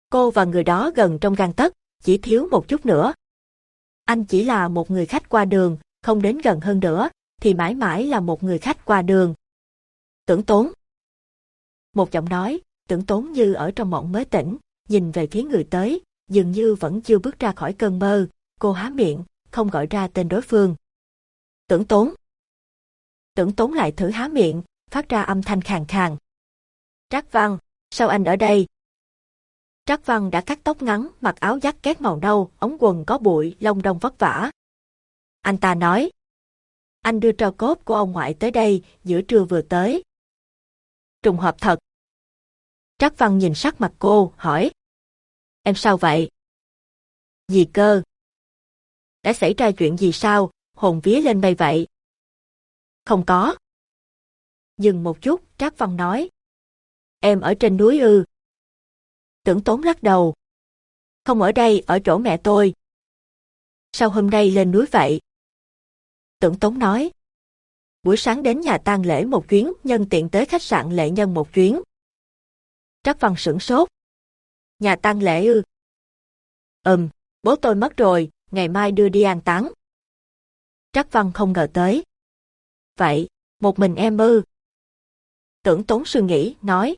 Cô và người đó gần trong gang tấc, chỉ thiếu một chút nữa. Anh chỉ là một người khách qua đường, không đến gần hơn nữa, thì mãi mãi là một người khách qua đường. Tưởng tốn. Một giọng nói, tưởng tốn như ở trong mộng mới tỉnh, nhìn về phía người tới, dường như vẫn chưa bước ra khỏi cơn mơ, cô há miệng, không gọi ra tên đối phương. Tưởng tốn. Tưởng tốn lại thử há miệng, phát ra âm thanh khàn khàn. Trác Văn, sao anh ở đây? Trác Văn đã cắt tóc ngắn, mặc áo giắt két màu nâu, ống quần có bụi, lông đông vất vả. Anh ta nói, anh đưa trò cốt của ông ngoại tới đây, giữa trưa vừa tới. Trùng hợp thật. Trác Văn nhìn sắc mặt cô, hỏi. Em sao vậy? Gì cơ? Đã xảy ra chuyện gì sao, hồn vía lên bay vậy? Không có. Dừng một chút, Trác Văn nói. Em ở trên núi ư. Tưởng tốn lắc đầu. Không ở đây, ở chỗ mẹ tôi. Sao hôm nay lên núi vậy? Tưởng tốn nói. Buổi sáng đến nhà tang lễ một chuyến, nhân tiện tới khách sạn lệ nhân một chuyến. Trác Văn sửng sốt. Nhà tang lễ ư? Ừm, bố tôi mất rồi, ngày mai đưa đi an táng. Trác Văn không ngờ tới. Vậy, một mình em ư? Tưởng tốn suy nghĩ, nói.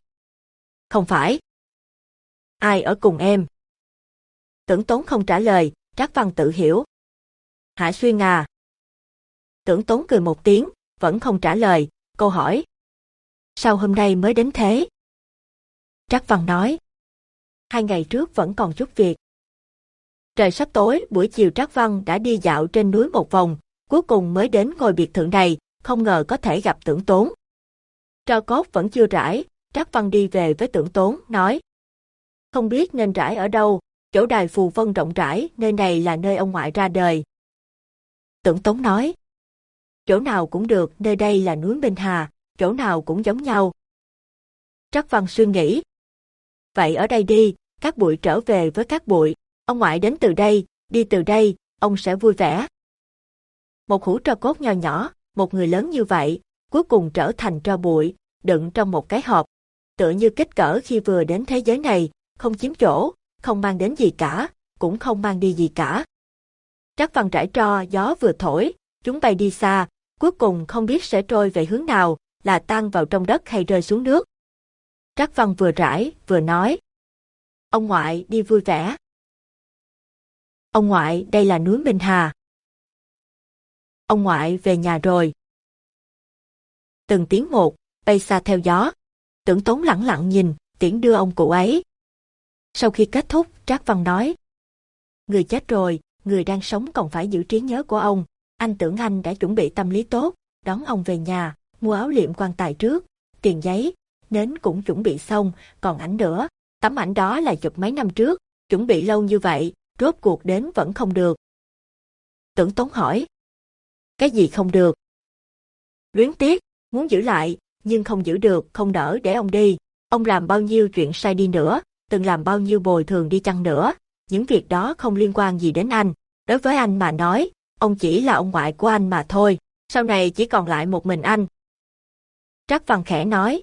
Không phải. Ai ở cùng em? Tưởng tốn không trả lời, Trác Văn tự hiểu. Hạ Xuyên à? Tưởng tốn cười một tiếng, vẫn không trả lời, câu hỏi. Sao hôm nay mới đến thế? Trác Văn nói. Hai ngày trước vẫn còn chút việc. Trời sắp tối, buổi chiều Trác Văn đã đi dạo trên núi một vòng, cuối cùng mới đến ngôi biệt thự này, không ngờ có thể gặp tưởng tốn. Tro cốt vẫn chưa rải, Trác Văn đi về với tưởng tốn, nói. Không biết nên rải ở đâu, chỗ đài phù vân rộng rãi, nơi này là nơi ông ngoại ra đời. Tưởng tốn nói. Chỗ nào cũng được, nơi đây là núi Minh Hà, chỗ nào cũng giống nhau. Trác Văn suy nghĩ. Vậy ở đây đi, các bụi trở về với các bụi, ông ngoại đến từ đây, đi từ đây, ông sẽ vui vẻ. Một hũ tro cốt nho nhỏ, một người lớn như vậy, cuối cùng trở thành tro bụi, đựng trong một cái hộp. Tựa như kích cỡ khi vừa đến thế giới này, không chiếm chỗ, không mang đến gì cả, cũng không mang đi gì cả. Trắc văn trải tro gió vừa thổi, chúng bay đi xa, cuối cùng không biết sẽ trôi về hướng nào, là tan vào trong đất hay rơi xuống nước. Trắc văn vừa rải, vừa nói. Ông ngoại đi vui vẻ. Ông ngoại, đây là núi Minh Hà. Ông ngoại về nhà rồi. Từng tiếng một, bay xa theo gió. Tưởng tốn lẳng lặng nhìn, tiễn đưa ông cụ ấy. Sau khi kết thúc, Trác Văn nói. Người chết rồi, người đang sống còn phải giữ trí nhớ của ông. Anh tưởng anh đã chuẩn bị tâm lý tốt, đón ông về nhà, mua áo liệm quan tài trước, tiền giấy, nến cũng chuẩn bị xong, còn ảnh nữa. Tấm ảnh đó là chụp mấy năm trước, chuẩn bị lâu như vậy, rốt cuộc đến vẫn không được. Tưởng Tống hỏi. Cái gì không được? Luyến tiếc, muốn giữ lại, nhưng không giữ được, không đỡ để ông đi. Ông làm bao nhiêu chuyện sai đi nữa, từng làm bao nhiêu bồi thường đi chăng nữa, những việc đó không liên quan gì đến anh. Đối với anh mà nói, ông chỉ là ông ngoại của anh mà thôi, sau này chỉ còn lại một mình anh. Trác Văn khẽ nói.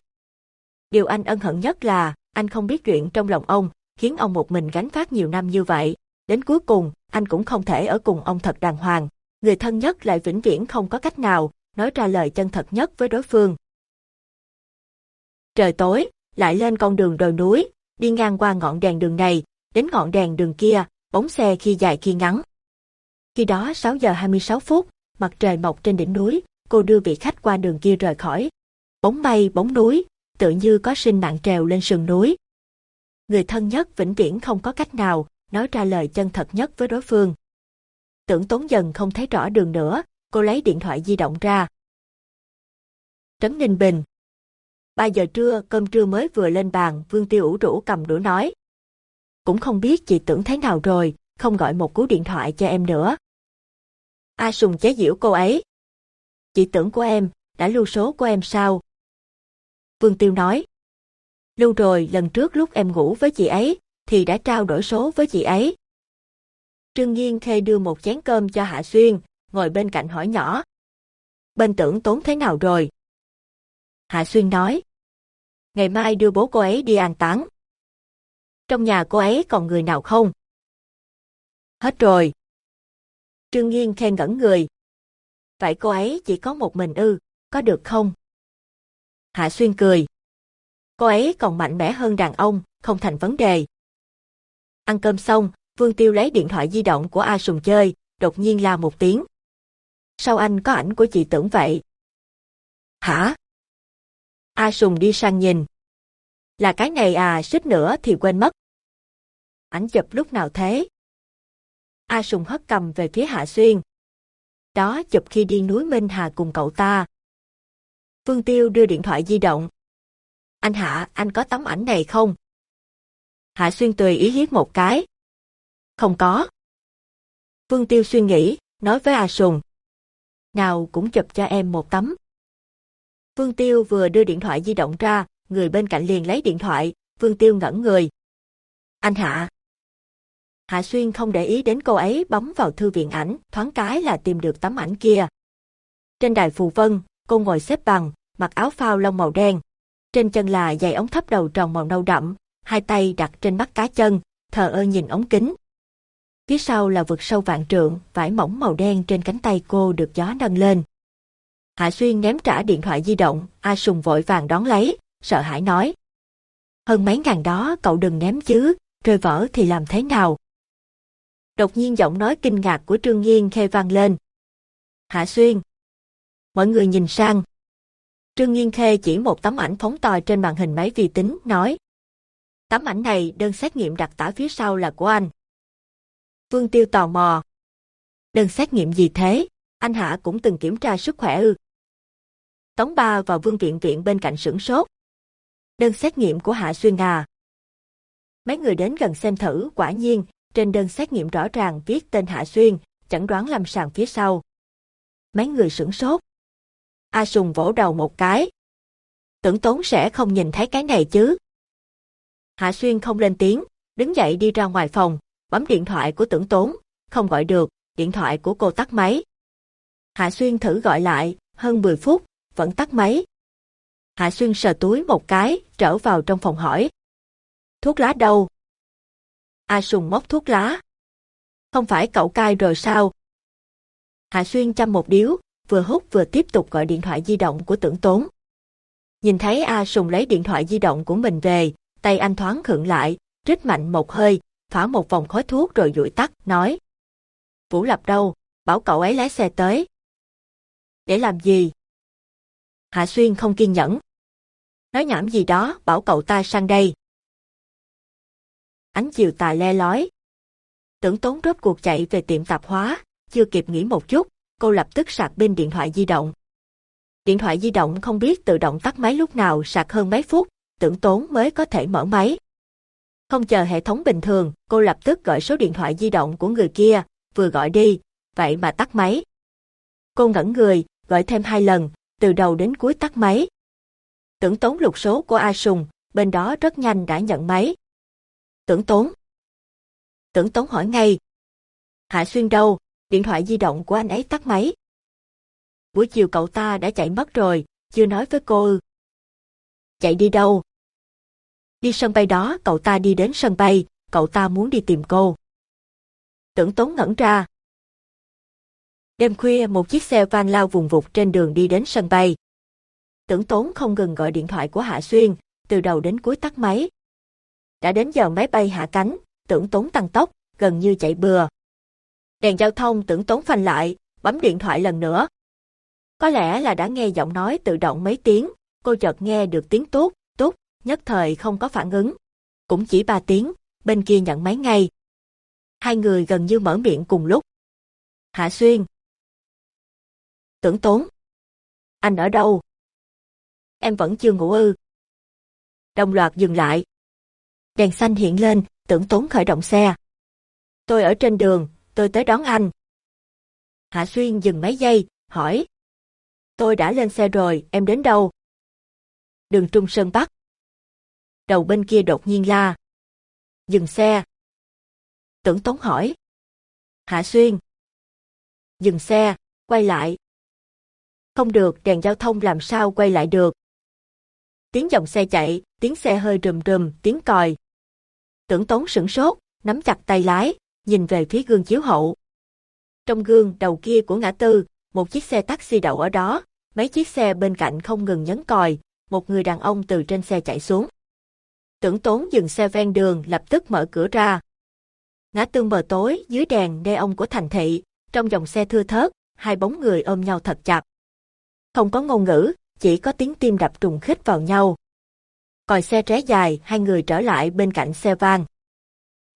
Điều anh ân hận nhất là, anh không biết chuyện trong lòng ông, khiến ông một mình gánh phát nhiều năm như vậy. Đến cuối cùng, anh cũng không thể ở cùng ông thật đàng hoàng. Người thân nhất lại vĩnh viễn không có cách nào, nói ra lời chân thật nhất với đối phương. Trời tối, lại lên con đường đồi núi, đi ngang qua ngọn đèn đường này, đến ngọn đèn đường kia, bóng xe khi dài khi ngắn. Khi đó 6 giờ 26 phút, mặt trời mọc trên đỉnh núi, cô đưa vị khách qua đường kia rời khỏi. Bóng bay bóng núi, tự như có sinh mạng trèo lên sườn núi. Người thân nhất vĩnh viễn không có cách nào nói ra lời chân thật nhất với đối phương. Tưởng tốn dần không thấy rõ đường nữa, cô lấy điện thoại di động ra. Trấn Ninh Bình Ba giờ trưa, cơm trưa mới vừa lên bàn, Vương Tiêu ủ rũ cầm đũa nói. Cũng không biết chị tưởng thế nào rồi, không gọi một cú điện thoại cho em nữa. A Sùng chế giễu cô ấy. Chị tưởng của em, đã lưu số của em sao? Vương Tiêu nói. Lưu rồi, lần trước lúc em ngủ với chị ấy, thì đã trao đổi số với chị ấy. Trương Nhiên Khê đưa một chén cơm cho Hạ Xuyên, ngồi bên cạnh hỏi nhỏ. Bên tưởng tốn thế nào rồi? Hạ Xuyên nói. Ngày mai đưa bố cô ấy đi an táng. Trong nhà cô ấy còn người nào không? Hết rồi. Trương Nhiên khen ngẩn người. Vậy cô ấy chỉ có một mình ư, có được không? Hạ Xuyên cười. Cô ấy còn mạnh mẽ hơn đàn ông, không thành vấn đề. Ăn cơm xong, Vương Tiêu lấy điện thoại di động của A Sùng chơi, đột nhiên la một tiếng. Sao anh có ảnh của chị tưởng vậy? Hả? A Sùng đi sang nhìn. Là cái này à, xích nữa thì quên mất. Ảnh chụp lúc nào thế? A Sùng hất cầm về phía Hạ Xuyên. Đó chụp khi đi núi Minh Hà cùng cậu ta. Vương Tiêu đưa điện thoại di động. Anh Hạ, anh có tấm ảnh này không? Hạ Xuyên tùy ý hiếp một cái. Không có. Vương Tiêu suy nghĩ, nói với A Sùng. Nào cũng chụp cho em một tấm. Vương Tiêu vừa đưa điện thoại di động ra, người bên cạnh liền lấy điện thoại, Vương Tiêu ngẩn người. Anh Hạ. Hạ Xuyên không để ý đến cô ấy bấm vào thư viện ảnh, thoáng cái là tìm được tấm ảnh kia. Trên đài phù vân, cô ngồi xếp bằng, mặc áo phao lông màu đen. Trên chân là giày ống thấp đầu tròn màu nâu đậm, hai tay đặt trên mắt cá chân, thờ ơ nhìn ống kính. Phía sau là vực sâu vạn trượng, vải mỏng màu đen trên cánh tay cô được gió nâng lên. Hạ Xuyên ném trả điện thoại di động, A Sùng vội vàng đón lấy, sợ hãi nói. Hơn mấy ngàn đó cậu đừng ném chứ, rơi vỡ thì làm thế nào? Đột nhiên giọng nói kinh ngạc của Trương Nhiên khê vang lên. Hạ Xuyên. Mọi người nhìn sang. Trương Nhiên Khê chỉ một tấm ảnh phóng to trên màn hình máy vi tính, nói. Tấm ảnh này đơn xét nghiệm đặc tả phía sau là của anh. Vương Tiêu tò mò. Đơn xét nghiệm gì thế? Anh Hạ cũng từng kiểm tra sức khỏe ư. Tống Ba và Vương Viện Viện bên cạnh sửng sốt. Đơn xét nghiệm của Hạ Xuyên à. Mấy người đến gần xem thử, quả nhiên, trên đơn xét nghiệm rõ ràng viết tên Hạ Xuyên, chẩn đoán lâm sàng phía sau. Mấy người sửng sốt. A Sùng vỗ đầu một cái. Tưởng tốn sẽ không nhìn thấy cái này chứ. Hạ Xuyên không lên tiếng, đứng dậy đi ra ngoài phòng, bấm điện thoại của tưởng tốn, không gọi được, điện thoại của cô tắt máy. Hạ Xuyên thử gọi lại, hơn 10 phút, vẫn tắt máy. Hạ Xuyên sờ túi một cái, trở vào trong phòng hỏi. Thuốc lá đâu? A Sùng móc thuốc lá. Không phải cậu cai rồi sao? Hạ Xuyên chăm một điếu, vừa hút vừa tiếp tục gọi điện thoại di động của tưởng tốn. Nhìn thấy A Sùng lấy điện thoại di động của mình về, tay anh thoáng khựng lại, trích mạnh một hơi, phả một vòng khói thuốc rồi dụi tắt, nói. Vũ Lập đâu, bảo cậu ấy lái xe tới. Để làm gì? Hạ Xuyên không kiên nhẫn. Nói nhảm gì đó, bảo cậu ta sang đây. Ánh chiều tà le lói. Tưởng tốn rốt cuộc chạy về tiệm tạp hóa, chưa kịp nghĩ một chút, cô lập tức sạc pin điện thoại di động. Điện thoại di động không biết tự động tắt máy lúc nào sạc hơn mấy phút, tưởng tốn mới có thể mở máy. Không chờ hệ thống bình thường, cô lập tức gọi số điện thoại di động của người kia, vừa gọi đi, vậy mà tắt máy. Cô ngẩn người, gọi thêm hai lần, từ đầu đến cuối tắt máy. Tưởng tốn lục số của A Sùng, bên đó rất nhanh đã nhận máy. Tưởng tốn. Tưởng tốn hỏi ngay. Hạ Xuyên đâu, điện thoại di động của anh ấy tắt máy. Buổi chiều cậu ta đã chạy mất rồi, chưa nói với cô ư. Chạy đi đâu? Đi sân bay đó, cậu ta đi đến sân bay, cậu ta muốn đi tìm cô. Tưởng tốn ngẩn ra. Đêm khuya một chiếc xe van lao vùng vụt trên đường đi đến sân bay. Tưởng tốn không ngừng gọi điện thoại của Hạ Xuyên, từ đầu đến cuối tắt máy. Đã đến giờ máy bay hạ cánh, tưởng tốn tăng tốc, gần như chạy bừa. Đèn giao thông tưởng tốn phanh lại, bấm điện thoại lần nữa. Có lẽ là đã nghe giọng nói tự động mấy tiếng, cô chợt nghe được tiếng tốt, tốt, nhất thời không có phản ứng. Cũng chỉ ba tiếng, bên kia nhận máy ngay. Hai người gần như mở miệng cùng lúc. Hạ Xuyên. Tưởng tốn. Anh ở đâu? Em vẫn chưa ngủ ư. Đồng loạt dừng lại. Đèn xanh hiện lên, tưởng tốn khởi động xe. Tôi ở trên đường, tôi tới đón anh. Hạ Xuyên dừng mấy giây, hỏi. Tôi đã lên xe rồi, em đến đâu? Đường Trung Sơn Bắc. Đầu bên kia đột nhiên la. Dừng xe. Tưởng Tốn hỏi. Hạ Xuyên. Dừng xe, quay lại. Không được, đèn giao thông làm sao quay lại được. Tiếng dòng xe chạy, tiếng xe hơi rùm rùm, tiếng còi. Tưởng Tốn sửng sốt, nắm chặt tay lái, nhìn về phía gương chiếu hậu. Trong gương đầu kia của ngã tư, một chiếc xe taxi đậu ở đó, mấy chiếc xe bên cạnh không ngừng nhấn còi, một người đàn ông từ trên xe chạy xuống. Tưởng tốn dừng xe ven đường lập tức mở cửa ra. Ngã tư mờ tối dưới đèn ông của thành thị, trong dòng xe thưa thớt, hai bóng người ôm nhau thật chặt. Không có ngôn ngữ, chỉ có tiếng tim đập trùng khích vào nhau. Còi xe tré dài, hai người trở lại bên cạnh xe van.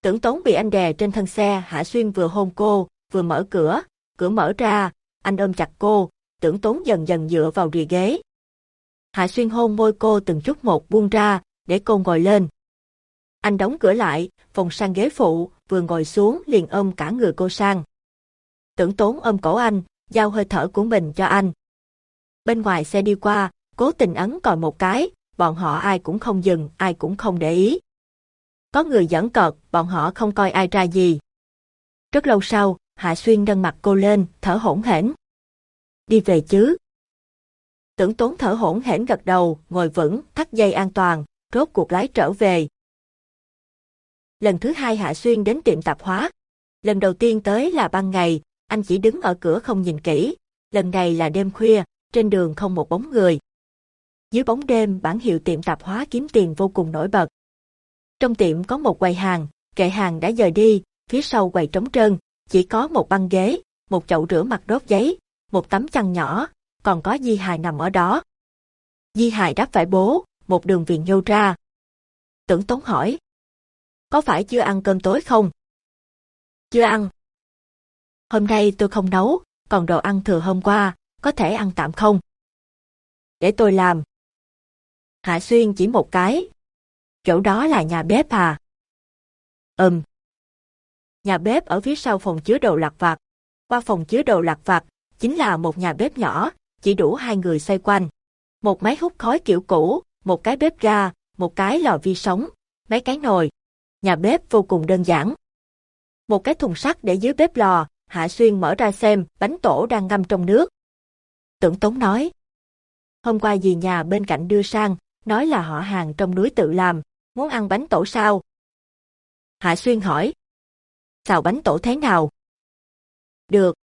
Tưởng tốn bị anh đè trên thân xe, Hạ Xuyên vừa hôn cô, vừa mở cửa, cửa mở ra, anh ôm chặt cô, tưởng tốn dần dần dựa vào rìa ghế. Hạ Xuyên hôn môi cô từng chút một buông ra, để cô ngồi lên. Anh đóng cửa lại, phòng sang ghế phụ, vừa ngồi xuống liền ôm cả người cô sang. Tưởng tốn ôm cổ anh, giao hơi thở của mình cho anh. Bên ngoài xe đi qua, cố tình ấn còi một cái, bọn họ ai cũng không dừng, ai cũng không để ý. Có người dẫn cợt, bọn họ không coi ai ra gì. Rất lâu sau, Hạ Xuyên nâng mặt cô lên, thở hỗn hển. Đi về chứ. Tưởng tốn thở hỗn hển gật đầu, ngồi vững, thắt dây an toàn, rốt cuộc lái trở về. Lần thứ hai Hạ Xuyên đến tiệm tạp hóa. Lần đầu tiên tới là ban ngày, anh chỉ đứng ở cửa không nhìn kỹ. Lần này là đêm khuya, trên đường không một bóng người. Dưới bóng đêm bản hiệu tiệm tạp hóa kiếm tiền vô cùng nổi bật. Trong tiệm có một quầy hàng, kệ hàng đã dời đi, phía sau quầy trống trơn, chỉ có một băng ghế, một chậu rửa mặt đốt giấy, một tấm chăn nhỏ, còn có Di Hài nằm ở đó. Di Hài đáp phải bố, một đường viền nhô ra. Tưởng Tống hỏi. Có phải chưa ăn cơm tối không? Chưa ăn. Hôm nay tôi không nấu, còn đồ ăn thừa hôm qua, có thể ăn tạm không? Để tôi làm. Hạ Xuyên chỉ một cái. Chỗ đó là nhà bếp à? Ừm. Nhà bếp ở phía sau phòng chứa đồ lặt vặt. Qua phòng chứa đồ lặt vặt, chính là một nhà bếp nhỏ, chỉ đủ hai người xoay quanh. Một máy hút khói kiểu cũ, một cái bếp ga, một cái lò vi sóng, mấy cái nồi. Nhà bếp vô cùng đơn giản. Một cái thùng sắt để dưới bếp lò, Hạ Xuyên mở ra xem bánh tổ đang ngâm trong nước. Tưởng Tống nói. Hôm qua dì nhà bên cạnh đưa sang, nói là họ hàng trong núi tự làm, muốn ăn bánh tổ sao? Hạ Xuyên hỏi. Xào bánh tổ thế nào? Được.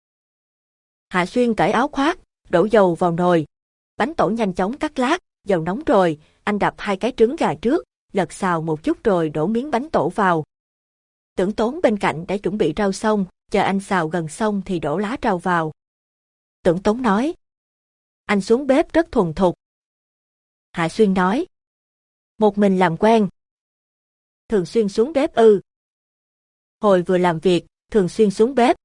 Hạ Xuyên cởi áo khoác, đổ dầu vào nồi. Bánh tổ nhanh chóng cắt lát, dầu nóng rồi, anh đập hai cái trứng gà trước, lật xào một chút rồi đổ miếng bánh tổ vào. Tưởng tốn bên cạnh đã chuẩn bị rau xong, chờ anh xào gần xong thì đổ lá rau vào. Tưởng tốn nói. Anh xuống bếp rất thuần thục. Hạ Xuyên nói. Một mình làm quen. Thường xuyên xuống bếp ư. Hồi vừa làm việc, thường xuyên xuống bếp.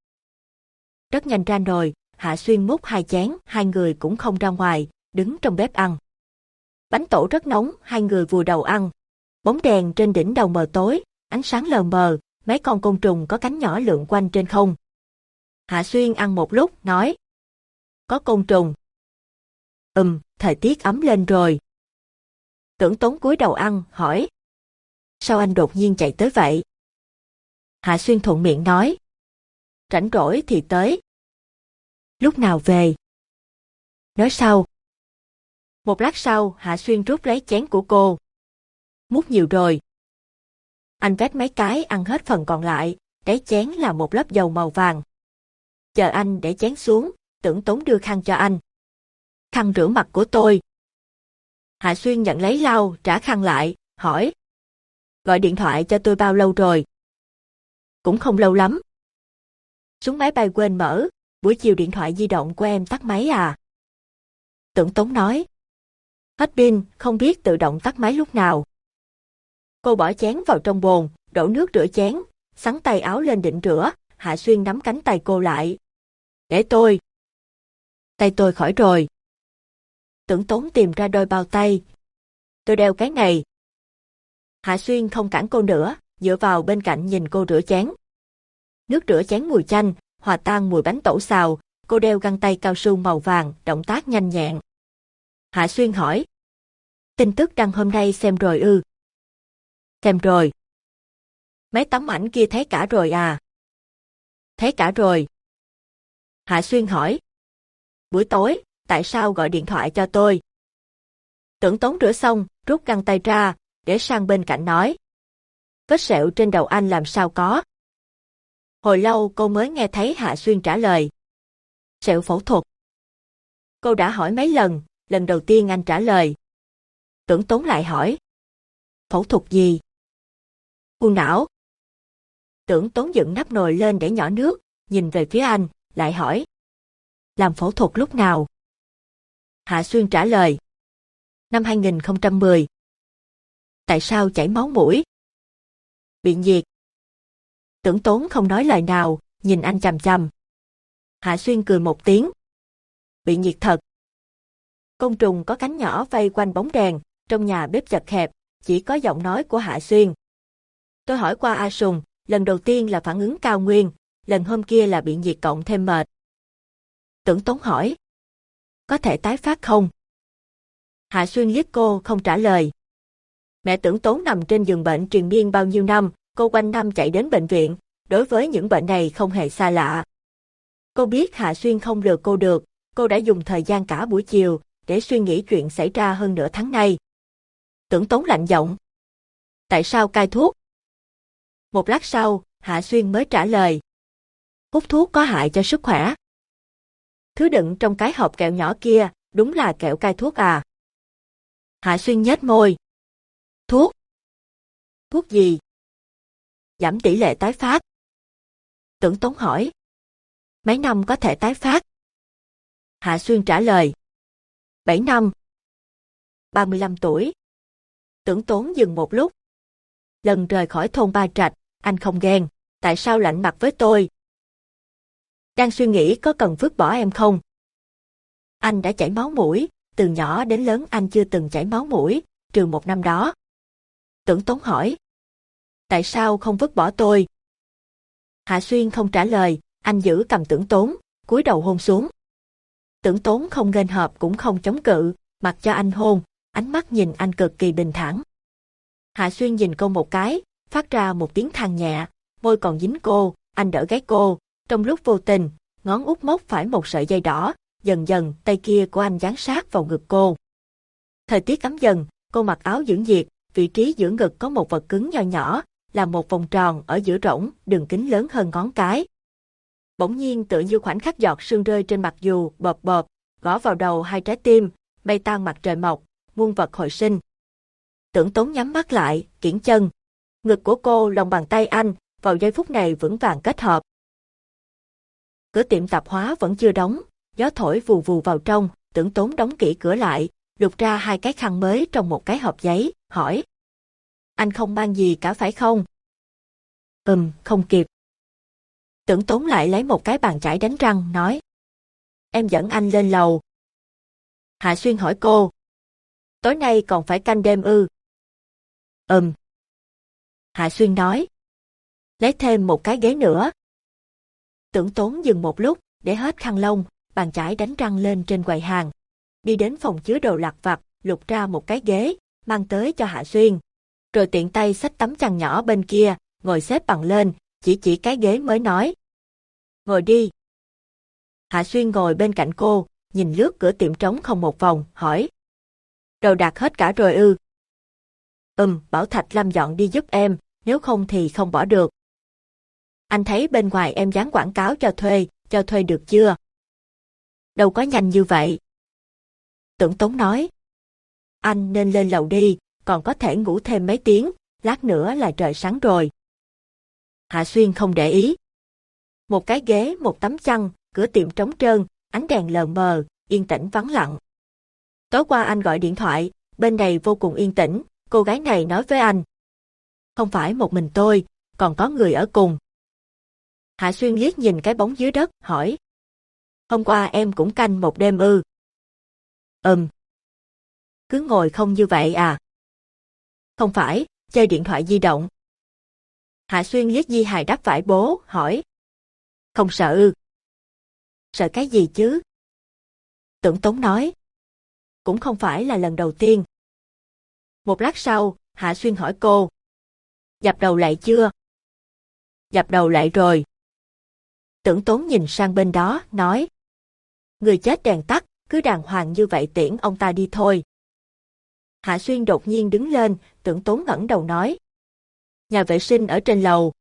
Rất nhanh ra nồi, Hạ Xuyên múc hai chén, hai người cũng không ra ngoài, đứng trong bếp ăn. Bánh tổ rất nóng, hai người vùi đầu ăn. Bóng đèn trên đỉnh đầu mờ tối, ánh sáng lờ mờ, mấy con côn trùng có cánh nhỏ lượn quanh trên không. Hạ Xuyên ăn một lúc, nói. Có côn trùng. Ừm, thời tiết ấm lên rồi. Tưởng tốn cúi đầu ăn, hỏi. Sao anh đột nhiên chạy tới vậy? Hạ Xuyên thuận miệng nói. Rảnh rỗi thì tới. Lúc nào về? Nói sau. Một lát sau, Hạ Xuyên rút lấy chén của cô. Mút nhiều rồi. Anh vét mấy cái ăn hết phần còn lại, đáy chén là một lớp dầu màu vàng. Chờ anh để chén xuống, tưởng tốn đưa khăn cho anh. Khăn rửa mặt của tôi. Hạ Xuyên nhận lấy lau, trả khăn lại, hỏi. Gọi điện thoại cho tôi bao lâu rồi? Cũng không lâu lắm. Xuống máy bay quên mở, buổi chiều điện thoại di động của em tắt máy à? Tưởng Tống nói. Hết pin, không biết tự động tắt máy lúc nào. Cô bỏ chén vào trong bồn, đổ nước rửa chén, sắn tay áo lên định rửa, Hạ Xuyên nắm cánh tay cô lại. Để tôi. Tay tôi khỏi rồi. Tưởng Tốn tìm ra đôi bao tay. Tôi đeo cái này. Hạ Xuyên không cản cô nữa, dựa vào bên cạnh nhìn cô rửa chén. Nước rửa chén mùi chanh, hòa tan mùi bánh tổ xào, cô đeo găng tay cao su màu vàng, động tác nhanh nhẹn. Hạ Xuyên hỏi. Tin tức đăng hôm nay xem rồi ư. Xem rồi. Mấy tấm ảnh kia thấy cả rồi à? Thấy cả rồi. Hạ Xuyên hỏi. Buổi tối, tại sao gọi điện thoại cho tôi? Tưởng tốn rửa xong, rút găng tay ra, để sang bên cạnh nói. Vết sẹo trên đầu anh làm sao có? Hồi lâu cô mới nghe thấy Hạ Xuyên trả lời. Sẹo phẫu thuật. Cô đã hỏi mấy lần, lần đầu tiên anh trả lời. Tưởng tốn lại hỏi. Phẫu thuật gì? U não. Tưởng tốn dựng nắp nồi lên để nhỏ nước, nhìn về phía anh, lại hỏi. Làm phẫu thuật lúc nào? Hạ Xuyên trả lời. Năm 2010. Tại sao chảy máu mũi? Bị nhiệt. Tưởng tốn không nói lời nào, nhìn anh chằm chằm. Hạ Xuyên cười một tiếng. Bị nhiệt thật. Côn trùng có cánh nhỏ vây quanh bóng đèn, trong nhà bếp chật hẹp, chỉ có giọng nói của Hạ Xuyên. Tôi hỏi qua A Sùng, lần đầu tiên là phản ứng cao nguyên, lần hôm kia là bị nhiệt cộng thêm mệt. Tưởng Tốn hỏi. Có thể tái phát không? Hạ Xuyên liếc cô không trả lời. Mẹ tưởng Tốn nằm trên giường bệnh truyền miên bao nhiêu năm, cô quanh năm chạy đến bệnh viện, đối với những bệnh này không hề xa lạ. Cô biết Hạ Xuyên không lừa cô được, cô đã dùng thời gian cả buổi chiều để suy nghĩ chuyện xảy ra hơn nửa tháng nay. Tưởng Tốn lạnh giọng. Tại sao cai thuốc? Một lát sau, Hạ Xuyên mới trả lời. Hút thuốc có hại cho sức khỏe. Thứ đựng trong cái hộp kẹo nhỏ kia, đúng là kẹo cai thuốc à? Hạ Xuyên nhếch môi. Thuốc? Thuốc gì? Giảm tỷ lệ tái phát. Tưởng Tốn hỏi. Mấy năm có thể tái phát? Hạ Xuyên trả lời. 7 năm. 35 tuổi. Tưởng Tốn dừng một lúc. Lần rời khỏi thôn Ba Trạch, anh không ghen. Tại sao lạnh mặt với tôi? Đang suy nghĩ có cần vứt bỏ em không? Anh đã chảy máu mũi, từ nhỏ đến lớn anh chưa từng chảy máu mũi, trừ một năm đó. Tưởng Tốn hỏi. Tại sao không vứt bỏ tôi? Hạ Xuyên không trả lời, anh giữ cầm tưởng tốn, cúi đầu hôn xuống. Tưởng tốn không nghênh hợp cũng không chống cự, mặc cho anh hôn, ánh mắt nhìn anh cực kỳ bình thản. Hạ Xuyên nhìn cô một cái, phát ra một tiếng than nhẹ, môi còn dính cô, anh đỡ gáy cô, trong lúc vô tình, ngón út móc phải một sợi dây đỏ, dần dần tay kia của anh dán sát vào ngực cô. Thời tiết ấm dần, cô mặc áo dưỡng nhiệt, vị trí giữa ngực có một vật cứng nho nhỏ, là một vòng tròn ở giữa rỗng, đường kính lớn hơn ngón cái. Bỗng nhiên tự như khoảnh khắc giọt sương rơi trên mặt dù, bợp bợp, gõ vào đầu hai trái tim, bay tan mặt trời mọc, muôn vật hồi sinh. Tưởng tốn nhắm mắt lại, kiển chân. Ngực của cô lòng bàn tay anh, vào giây phút này vững vàng kết hợp. Cửa tiệm tạp hóa vẫn chưa đóng, gió thổi vù vù vào trong, tưởng tốn đóng kỹ cửa lại, lục ra hai cái khăn mới trong một cái hộp giấy, hỏi. Anh không mang gì cả phải không? Ừm, không kịp. Tưởng tốn lại lấy một cái bàn chải đánh răng, nói. Em dẫn anh lên lầu. Hạ Xuyên hỏi cô. Tối nay còn phải canh đêm ư? Ừm. Hạ Xuyên nói. Lấy thêm một cái ghế nữa. Tưởng tốn dừng một lúc, để hết khăn lông, bàn chải đánh răng lên trên quầy hàng. Đi đến phòng chứa đồ lặt vặt, lục ra một cái ghế, mang tới cho Hạ Xuyên. Rồi tiện tay xách tấm chăn nhỏ bên kia, ngồi xếp bằng lên, chỉ chỉ cái ghế mới nói. Ngồi đi. Hạ Xuyên ngồi bên cạnh cô, nhìn lướt cửa tiệm trống không một vòng, hỏi. Đồ đạc hết cả rồi ư. Ừm, bảo Thạch Lâm dọn đi giúp em, nếu không thì không bỏ được. Anh thấy bên ngoài em dán quảng cáo cho thuê, cho thuê được chưa? Đâu có nhanh như vậy. Tưởng Tống nói. Anh nên lên lầu đi, còn có thể ngủ thêm mấy tiếng, lát nữa là trời sáng rồi. Hạ Xuyên không để ý. Một cái ghế, một tấm chăn, cửa tiệm trống trơn, ánh đèn lờ mờ, yên tĩnh vắng lặng. Tối qua anh gọi điện thoại, bên này vô cùng yên tĩnh, cô gái này nói với anh. Không phải một mình tôi, còn có người ở cùng. Hạ Xuyên liếc nhìn cái bóng dưới đất, hỏi. Hôm qua em cũng canh một đêm ư. Ừm. Cứ ngồi không như vậy à? Không phải, chơi điện thoại di động. Hạ Xuyên liếc Di Hài đáp vải bố, hỏi. Không sợ ư? Sợ cái gì chứ? Tưởng Tống nói. Cũng không phải là lần đầu tiên. Một lát sau, Hạ Xuyên hỏi cô. Dập đầu lại chưa? Dập đầu lại rồi. Tưởng Tốn nhìn sang bên đó, nói. Người chết đèn tắt, cứ đàng hoàng như vậy tiễn ông ta đi thôi. Hạ Xuyên đột nhiên đứng lên, tưởng Tốn ngẩng đầu nói. Nhà vệ sinh ở trên lầu.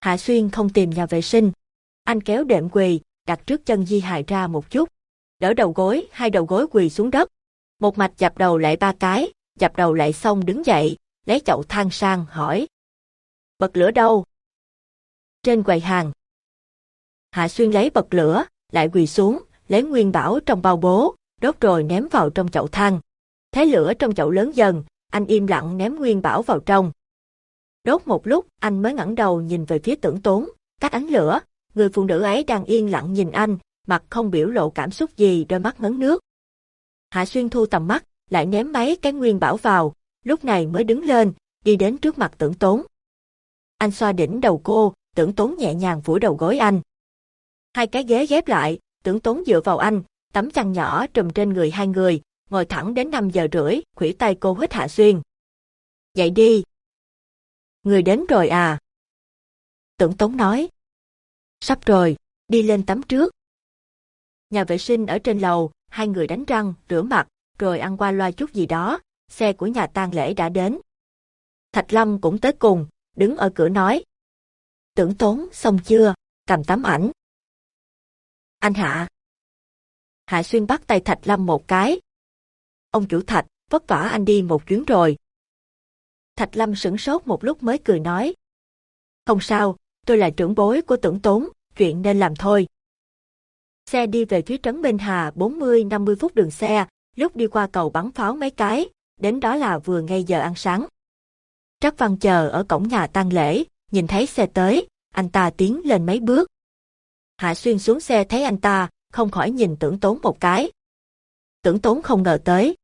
Hạ Xuyên không tìm nhà vệ sinh. Anh kéo đệm quỳ, đặt trước chân Di Hải ra một chút. Đỡ đầu gối, hai đầu gối quỳ xuống đất. Một mạch chập đầu lại ba cái, chập đầu lại xong đứng dậy, lấy chậu than sang, hỏi. Bật lửa đâu? Trên quầy hàng. Hạ Xuyên lấy bật lửa, lại quỳ xuống, lấy nguyên bảo trong bao bố, đốt rồi ném vào trong chậu than. Thấy lửa trong chậu lớn dần, anh im lặng ném nguyên bảo vào trong. Đốt một lúc, anh mới ngẩng đầu nhìn về phía tưởng tốn, cách ánh lửa, người phụ nữ ấy đang yên lặng nhìn anh, mặt không biểu lộ cảm xúc gì đôi mắt ngấn nước. Hạ Xuyên thu tầm mắt, lại ném mấy cái nguyên bảo vào, lúc này mới đứng lên, đi đến trước mặt tưởng tốn. Anh xoa đỉnh đầu cô, tưởng tốn nhẹ nhàng vũi đầu gối anh. Hai cái ghế ghép lại, tưởng tốn dựa vào anh, tấm chăn nhỏ trùm trên người hai người, ngồi thẳng đến 5 giờ rưỡi, khủy tay cô hít Hạ Xuyên. Dậy đi. Người đến rồi à? Tưởng Tống nói. Sắp rồi, đi lên tắm trước. Nhà vệ sinh ở trên lầu, hai người đánh răng, rửa mặt, rồi ăn qua loa chút gì đó, xe của nhà tang lễ đã đến. Thạch Lâm cũng tới cùng, đứng ở cửa nói. Tưởng Tốn xong chưa, cầm tấm ảnh. Anh Hạ. Hạ Xuyên bắt tay Thạch Lâm một cái. Ông chủ Thạch, vất vả anh đi một chuyến rồi. Thạch Lâm sửng sốt một lúc mới cười nói. Không sao, tôi là trưởng bối của tưởng tốn, chuyện nên làm thôi. Xe đi về phía trấn Minh Hà 40-50 phút đường xe, lúc đi qua cầu bắn pháo mấy cái, đến đó là vừa ngay giờ ăn sáng. Trắc Văn chờ ở cổng nhà tang lễ, nhìn thấy xe tới, anh ta tiến lên mấy bước. Hạ Xuyên xuống xe thấy anh ta, không khỏi nhìn tưởng tốn một cái. Tưởng tốn không ngờ tới.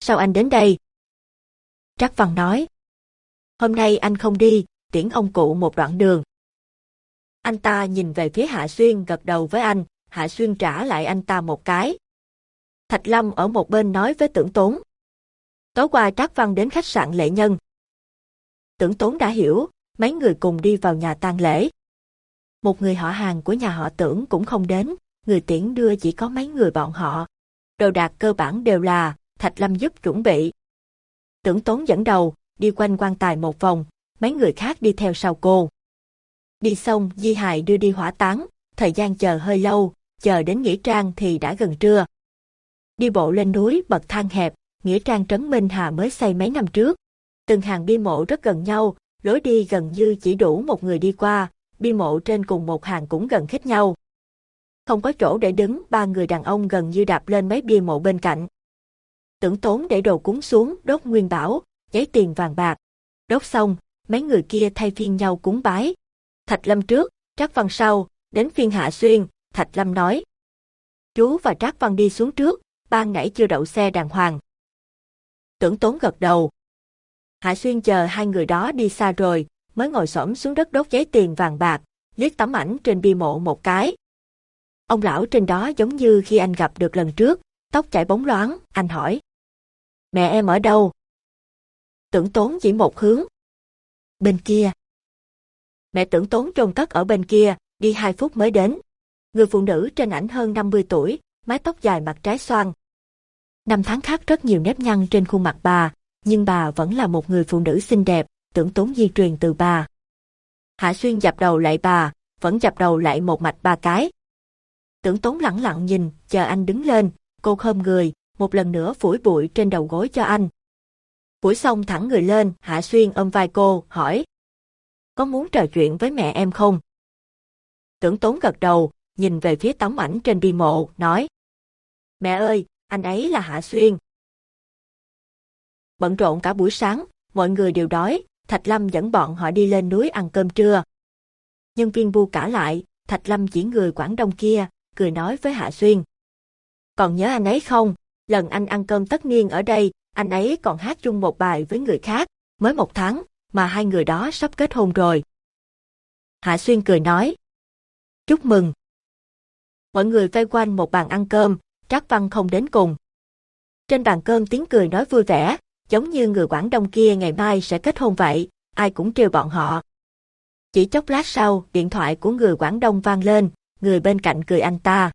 Sao anh đến đây? Trác Văn nói. Hôm nay anh không đi, tiễn ông cụ một đoạn đường. Anh ta nhìn về phía Hạ Xuyên gật đầu với anh, Hạ Xuyên trả lại anh ta một cái. Thạch Lâm ở một bên nói với tưởng tốn. Tối qua Trác Văn đến khách sạn lệ nhân. Tưởng tốn đã hiểu, mấy người cùng đi vào nhà tang lễ. Một người họ hàng của nhà họ tưởng cũng không đến, người tiễn đưa chỉ có mấy người bọn họ. Đồ đạc cơ bản đều là, Thạch Lâm giúp chuẩn bị. Tưởng tốn dẫn đầu, đi quanh quan tài một vòng, mấy người khác đi theo sau cô. Đi xong, Di Hải đưa đi hỏa táng, thời gian chờ hơi lâu, chờ đến Nghĩa Trang thì đã gần trưa. Đi bộ lên núi bậc thang hẹp, Nghĩa Trang Trấn Minh Hà mới xây mấy năm trước. Từng hàng bia mộ rất gần nhau, lối đi gần như chỉ đủ một người đi qua, bia mộ trên cùng một hàng cũng gần khít nhau. Không có chỗ để đứng, ba người đàn ông gần như đạp lên mấy bia mộ bên cạnh. Tưởng tốn để đồ cúng xuống, đốt nguyên bảo, giấy tiền vàng bạc. Đốt xong, mấy người kia thay phiên nhau cúng bái. Thạch Lâm trước, Trác Văn sau, đến phiên Hạ Xuyên, Thạch Lâm nói. Chú và Trác Văn đi xuống trước, ban nãy chưa đậu xe đàng hoàng. Tưởng tốn gật đầu. Hạ Xuyên chờ hai người đó đi xa rồi, mới ngồi xổm xuống đất đốt giấy tiền vàng bạc, liếc tấm ảnh trên bi mộ một cái. Ông lão trên đó giống như khi anh gặp được lần trước, tóc chảy bóng loáng, anh hỏi. Mẹ em ở đâu? Tưởng tốn chỉ một hướng. Bên kia. Mẹ tưởng tốn trồng cất ở bên kia, đi hai phút mới đến. Người phụ nữ trên ảnh hơn 50 tuổi, mái tóc dài mặt trái xoan. Năm tháng khác rất nhiều nếp nhăn trên khuôn mặt bà, nhưng bà vẫn là một người phụ nữ xinh đẹp, tưởng tốn di truyền từ bà. Hạ Xuyên dập đầu lại bà, vẫn dập đầu lại một mạch ba cái. Tưởng tốn lẳng lặng nhìn, chờ anh đứng lên, cô khom người, một lần nữa phủi bụi trên đầu gối cho anh. Phủi xong thẳng người lên, Hạ Xuyên ôm vai cô, hỏi. Có muốn trò chuyện với mẹ em không? Tưởng tốn gật đầu, nhìn về phía tấm ảnh trên bi mộ, nói. Mẹ ơi, anh ấy là Hạ Xuyên. Bận rộn cả buổi sáng, mọi người đều đói, Thạch Lâm dẫn bọn họ đi lên núi ăn cơm trưa. Nhân viên bu cả lại, Thạch Lâm chỉ người Quảng Đông kia, cười nói với Hạ Xuyên. Còn nhớ anh ấy không? Lần anh ăn cơm tất niên ở đây, anh ấy còn hát chung một bài với người khác, mới một tháng, mà hai người đó sắp kết hôn rồi. Hạ Xuyên cười nói. Chúc mừng. Mọi người vây quanh một bàn ăn cơm, Trác Văn không đến cùng. Trên bàn cơm tiếng cười nói vui vẻ, giống như người Quảng Đông kia ngày mai sẽ kết hôn vậy, ai cũng trêu bọn họ. Chỉ chốc lát sau, điện thoại của người Quảng Đông vang lên, người bên cạnh cười anh ta.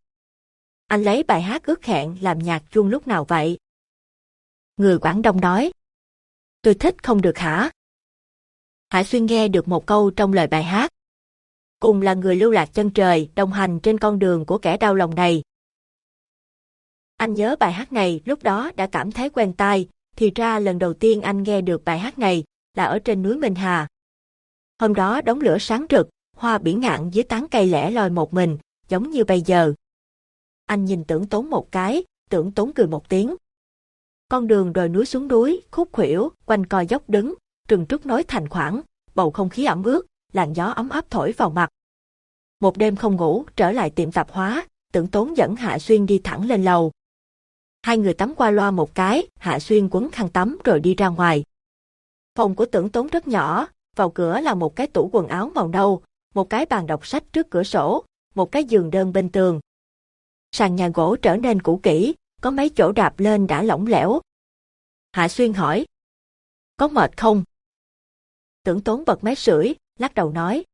Anh lấy bài hát ước hẹn làm nhạc chuông lúc nào vậy? Người Quảng Đông nói. Tôi thích không được hả? Hải Xuyên nghe được một câu trong lời bài hát. Cùng là người lưu lạc chân trời, đồng hành trên con đường của kẻ đau lòng này. Anh nhớ bài hát này lúc đó đã cảm thấy quen tai, thì ra lần đầu tiên anh nghe được bài hát này là ở trên núi Minh Hà. Hôm đó đống lửa sáng rực, hoa biển ngạn dưới tán cây lẻ loi một mình, giống như bây giờ. Anh nhìn tưởng tốn một cái, tưởng tốn cười một tiếng. Con đường đồi núi xuống núi, khúc khuỷu, quanh co dốc đứng, rừng trúc nối thành khoảng, bầu không khí ẩm ướt, làn gió ấm áp thổi vào mặt. Một đêm không ngủ, trở lại tiệm tạp hóa, tưởng tốn dẫn Hạ Xuyên đi thẳng lên lầu. Hai người tắm qua loa một cái, Hạ Xuyên quấn khăn tắm rồi đi ra ngoài. Phòng của tưởng tốn rất nhỏ, vào cửa là một cái tủ quần áo màu nâu, một cái bàn đọc sách trước cửa sổ, một cái giường đơn bên tường. Sàn nhà gỗ trở nên cũ kỹ, có mấy chỗ đạp lên đã lỏng lẻo. Hạ Xuyên hỏi. Có mệt không? Tưởng tốn bật máy sưởi, lắc đầu nói.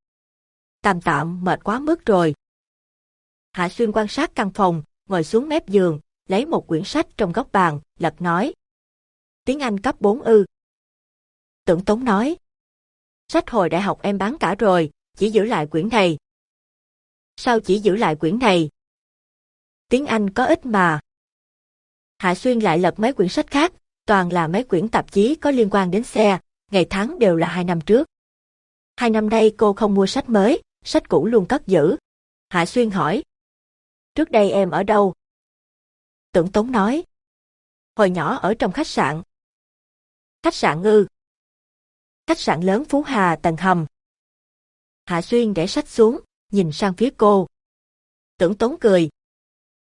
Tạm tạm mệt quá mức rồi. Hạ Xuyên quan sát căn phòng, ngồi xuống mép giường, lấy một quyển sách trong góc bàn, lật nói. Tiếng Anh cấp 4 ư. Tưởng Tống nói. Sách hồi đại học em bán cả rồi, chỉ giữ lại quyển này. Sao chỉ giữ lại quyển này? Tiếng Anh có ít mà. Hạ Xuyên lại lật mấy quyển sách khác, toàn là mấy quyển tạp chí có liên quan đến xe, ngày tháng đều là hai năm trước. Hai năm nay cô không mua sách mới, sách cũ luôn cất giữ. Hạ Xuyên hỏi. Trước đây em ở đâu? Tưởng Tống nói. Hồi nhỏ ở trong khách sạn. Khách sạn ngư. Khách sạn lớn Phú Hà tầng hầm. Hạ Xuyên để sách xuống, nhìn sang phía cô. Tưởng Tống cười.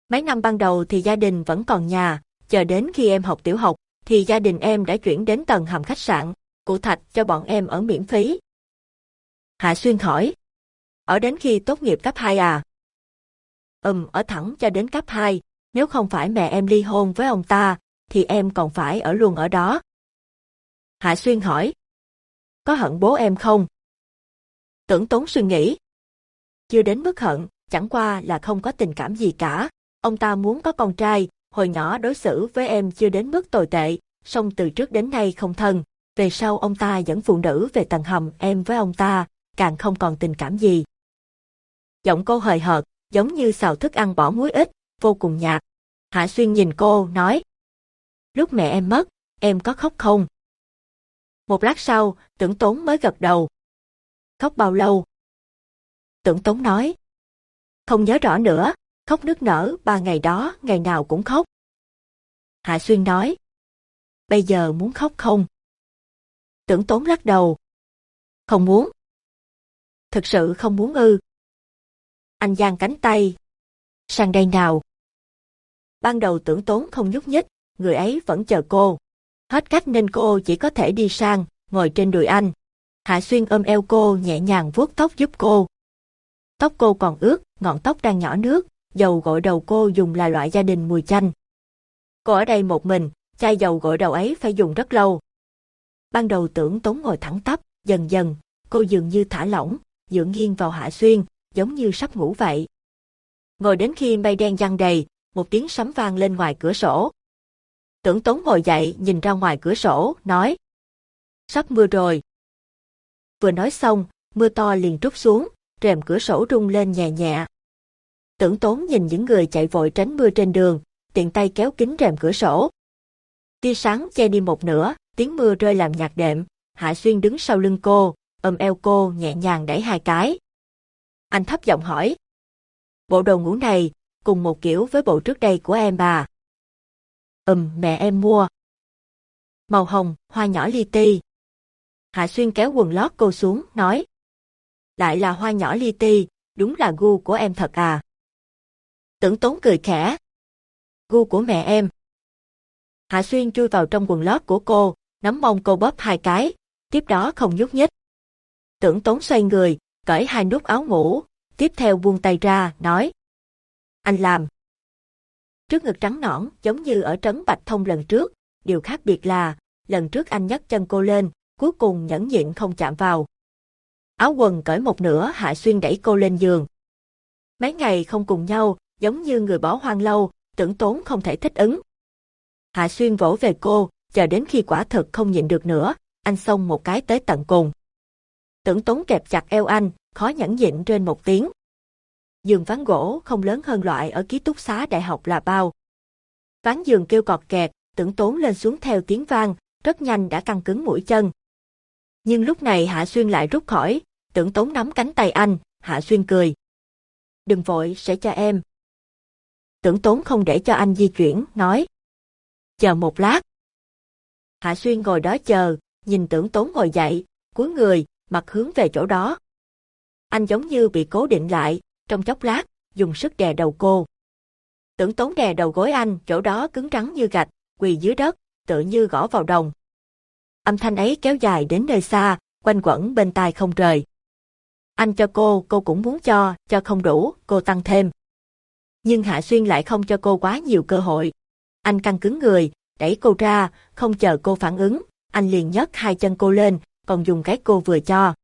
Mấy năm ban đầu thì gia đình vẫn còn nhà, chờ đến khi em học tiểu học, thì gia đình em đã chuyển đến tầng hầm khách sạn, cụ thạch cho bọn em ở miễn phí. Hạ Xuyên hỏi. Ở đến khi tốt nghiệp cấp 2 à? Ừm, ở thẳng cho đến cấp 2, nếu không phải mẹ em ly hôn với ông ta, thì em còn phải ở luôn ở đó. Hạ Xuyên hỏi. Có hận bố em không? Tưởng tốn suy nghĩ. Chưa đến mức hận, chẳng qua là không có tình cảm gì cả. Ông ta muốn có con trai, hồi nhỏ đối xử với em chưa đến mức tồi tệ, song từ trước đến nay không thân. Về sau ông ta dẫn phụ nữ về tầng hầm em với ông ta, càng không còn tình cảm gì. Giọng cô hời hợt, giống như xào thức ăn bỏ muối ít, vô cùng nhạt. Hạ Xuyên nhìn cô, nói. Lúc mẹ em mất, em có khóc không? Một lát sau, tưởng tốn mới gật đầu. Khóc bao lâu? Tưởng tốn nói. Không nhớ rõ nữa, khóc nức nở ba ngày đó, ngày nào cũng khóc. Hạ Xuyên nói. Bây giờ muốn khóc không? Tưởng tốn lắc đầu. Không muốn. Thực sự không muốn ư. Anh giang cánh tay. Sang đây nào. Ban đầu tưởng tốn không nhúc nhích, người ấy vẫn chờ cô. Hết cách nên cô chỉ có thể đi sang, ngồi trên đùi anh. Hạ Xuyên ôm eo cô nhẹ nhàng vuốt tóc giúp cô. Tóc cô còn ướt, ngọn tóc đang nhỏ nước, dầu gội đầu cô dùng là loại gia đình mùi chanh. Cô ở đây một mình, chai dầu gội đầu ấy phải dùng rất lâu. Ban đầu tưởng tống ngồi thẳng tắp, dần dần, cô dường như thả lỏng, dựa nghiêng vào Hạ Xuyên, giống như sắp ngủ vậy. Ngồi đến khi mây đen giăng đầy, một tiếng sấm vang lên ngoài cửa sổ. Tưởng tống ngồi dậy nhìn ra ngoài cửa sổ, nói. Sắp mưa rồi. Vừa nói xong, mưa to liền trút xuống, rèm cửa sổ rung lên nhẹ nhẹ. Tưởng Tốn nhìn những người chạy vội tránh mưa trên đường, tiện tay kéo kính rèm cửa sổ. Tia sáng che đi một nửa, tiếng mưa rơi làm nhạt đệm, Hạ Xuyên đứng sau lưng cô, ôm eo cô nhẹ nhàng đẩy hai cái. Anh thấp giọng hỏi. Bộ đồ ngủ này, cùng một kiểu với bộ trước đây của em bà. Ừm, mẹ em mua. Màu hồng, hoa nhỏ li ti. Hạ Xuyên kéo quần lót cô xuống, nói. Lại là hoa nhỏ li ti, đúng là gu của em thật à. Tưởng tốn cười khẽ. Gu của mẹ em. Hạ Xuyên chui vào trong quần lót của cô, nắm mông cô bóp hai cái, tiếp đó không nhúc nhích. Tưởng tốn xoay người, cởi hai nút áo ngủ, tiếp theo buông tay ra, nói. Anh làm. Trước ngực trắng nõn, giống như ở trấn Bạch Thông lần trước, điều khác biệt là, lần trước anh nhấc chân cô lên, cuối cùng nhẫn nhịn không chạm vào. Áo quần cởi một nửa Hạ Xuyên đẩy cô lên giường. Mấy ngày không cùng nhau, giống như người bỏ hoang lâu, tưởng tốn không thể thích ứng. Hạ Xuyên vỗ về cô, chờ đến khi quả thực không nhịn được nữa, anh xông một cái tới tận cùng. Tưởng tốn kẹp chặt eo anh, khó nhẫn nhịn trên một tiếng. Giường ván gỗ không lớn hơn loại ở ký túc xá đại học là bao. Ván giường kêu cọt kẹt, tưởng tốn lên xuống theo tiếng vang, rất nhanh đã căng cứng mũi chân. Nhưng lúc này Hạ Xuyên lại rút khỏi, tưởng tốn nắm cánh tay anh, Hạ Xuyên cười. Đừng vội, sẽ cho em. Tưởng tốn không để cho anh di chuyển, nói. Chờ một lát. Hạ Xuyên ngồi đó chờ, nhìn tưởng tốn ngồi dậy, cúi người, mặt hướng về chỗ đó. Anh giống như bị cố định lại, trong chốc lát, dùng sức đè đầu cô. Tưởng tốn đè đầu gối anh, chỗ đó cứng trắng như gạch, quỳ dưới đất, tựa như gõ vào đồng. Âm thanh ấy kéo dài đến nơi xa, quanh quẩn bên tai không rời. Anh cho cô, cô cũng muốn cho, cho không đủ, cô tăng thêm. Nhưng Hạ Xuyên lại không cho cô quá nhiều cơ hội. Anh căng cứng người, đẩy cô ra, không chờ cô phản ứng, anh liền nhấc hai chân cô lên, còn dùng cái cô vừa cho.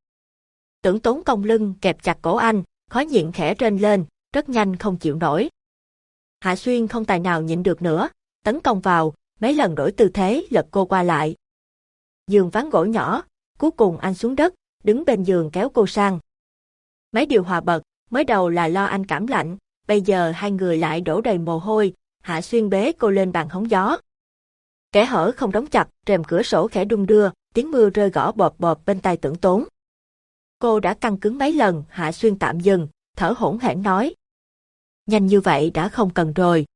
Tưởng tốn cong lưng kẹp chặt cổ anh, khó nhịn khẽ trên lên, rất nhanh không chịu nổi. Hạ Xuyên không tài nào nhịn được nữa, tấn công vào, mấy lần đổi tư thế lật cô qua lại. Giường ván gỗ nhỏ, cuối cùng anh xuống đất, đứng bên giường kéo cô sang. Mấy điều hòa bật, mới đầu là lo anh cảm lạnh, bây giờ hai người lại đổ đầy mồ hôi, Hạ Xuyên bế cô lên bàn hóng gió. Kẻ hở không đóng chặt, rèm cửa sổ khẽ đung đưa, tiếng mưa rơi gõ bọt bọt bên tai tưởng tốn. Cô đã căng cứng mấy lần, Hạ Xuyên tạm dừng, thở hỗn hển nói. Nhanh như vậy đã không cần rồi.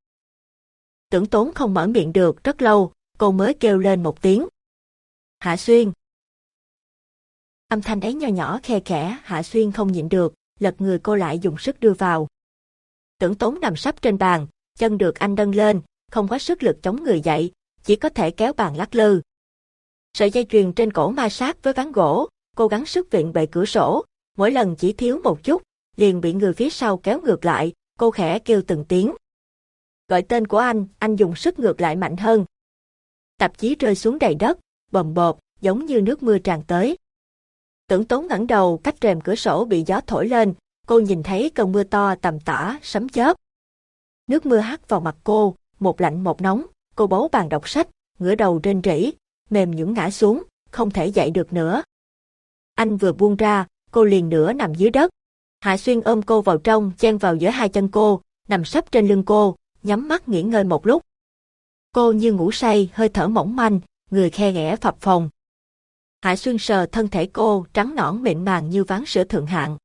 Tưởng tốn không mở miệng được rất lâu, cô mới kêu lên một tiếng. Hạ Xuyên. Âm thanh ấy nhỏ nhỏ khe khẽ, Hạ Xuyên không nhịn được, lật người cô lại dùng sức đưa vào. Tưởng tốn nằm sắp trên bàn, chân được anh nâng lên, không có sức lực chống người dậy, chỉ có thể kéo bàn lắc lư. Sợi dây chuyền trên cổ ma sát với ván gỗ, cố gắng sức viện bệ cửa sổ, mỗi lần chỉ thiếu một chút, liền bị người phía sau kéo ngược lại, cô khẽ kêu từng tiếng. Gọi tên của anh, anh dùng sức ngược lại mạnh hơn. Tạp chí rơi xuống đầy đất, bầm bột, giống như nước mưa tràn tới. Tưởng tốn ngẩng đầu cách rèm cửa sổ bị gió thổi lên, cô nhìn thấy cơn mưa to tầm tã, sấm chớp. Nước mưa hắt vào mặt cô, một lạnh một nóng, cô bấu bàn đọc sách, ngửa đầu trên rỉ, mềm nhũn ngã xuống, không thể dậy được nữa. Anh vừa buông ra, cô liền nửa nằm dưới đất. Hạ Xuyên ôm cô vào trong, chen vào giữa hai chân cô, nằm sấp trên lưng cô, nhắm mắt nghỉ ngơi một lúc. Cô như ngủ say, hơi thở mỏng manh, người khe ghẻ phập phồng. Hạ Xuyên sờ thân thể cô, trắng nõn mịn màng như ván sữa thượng hạng.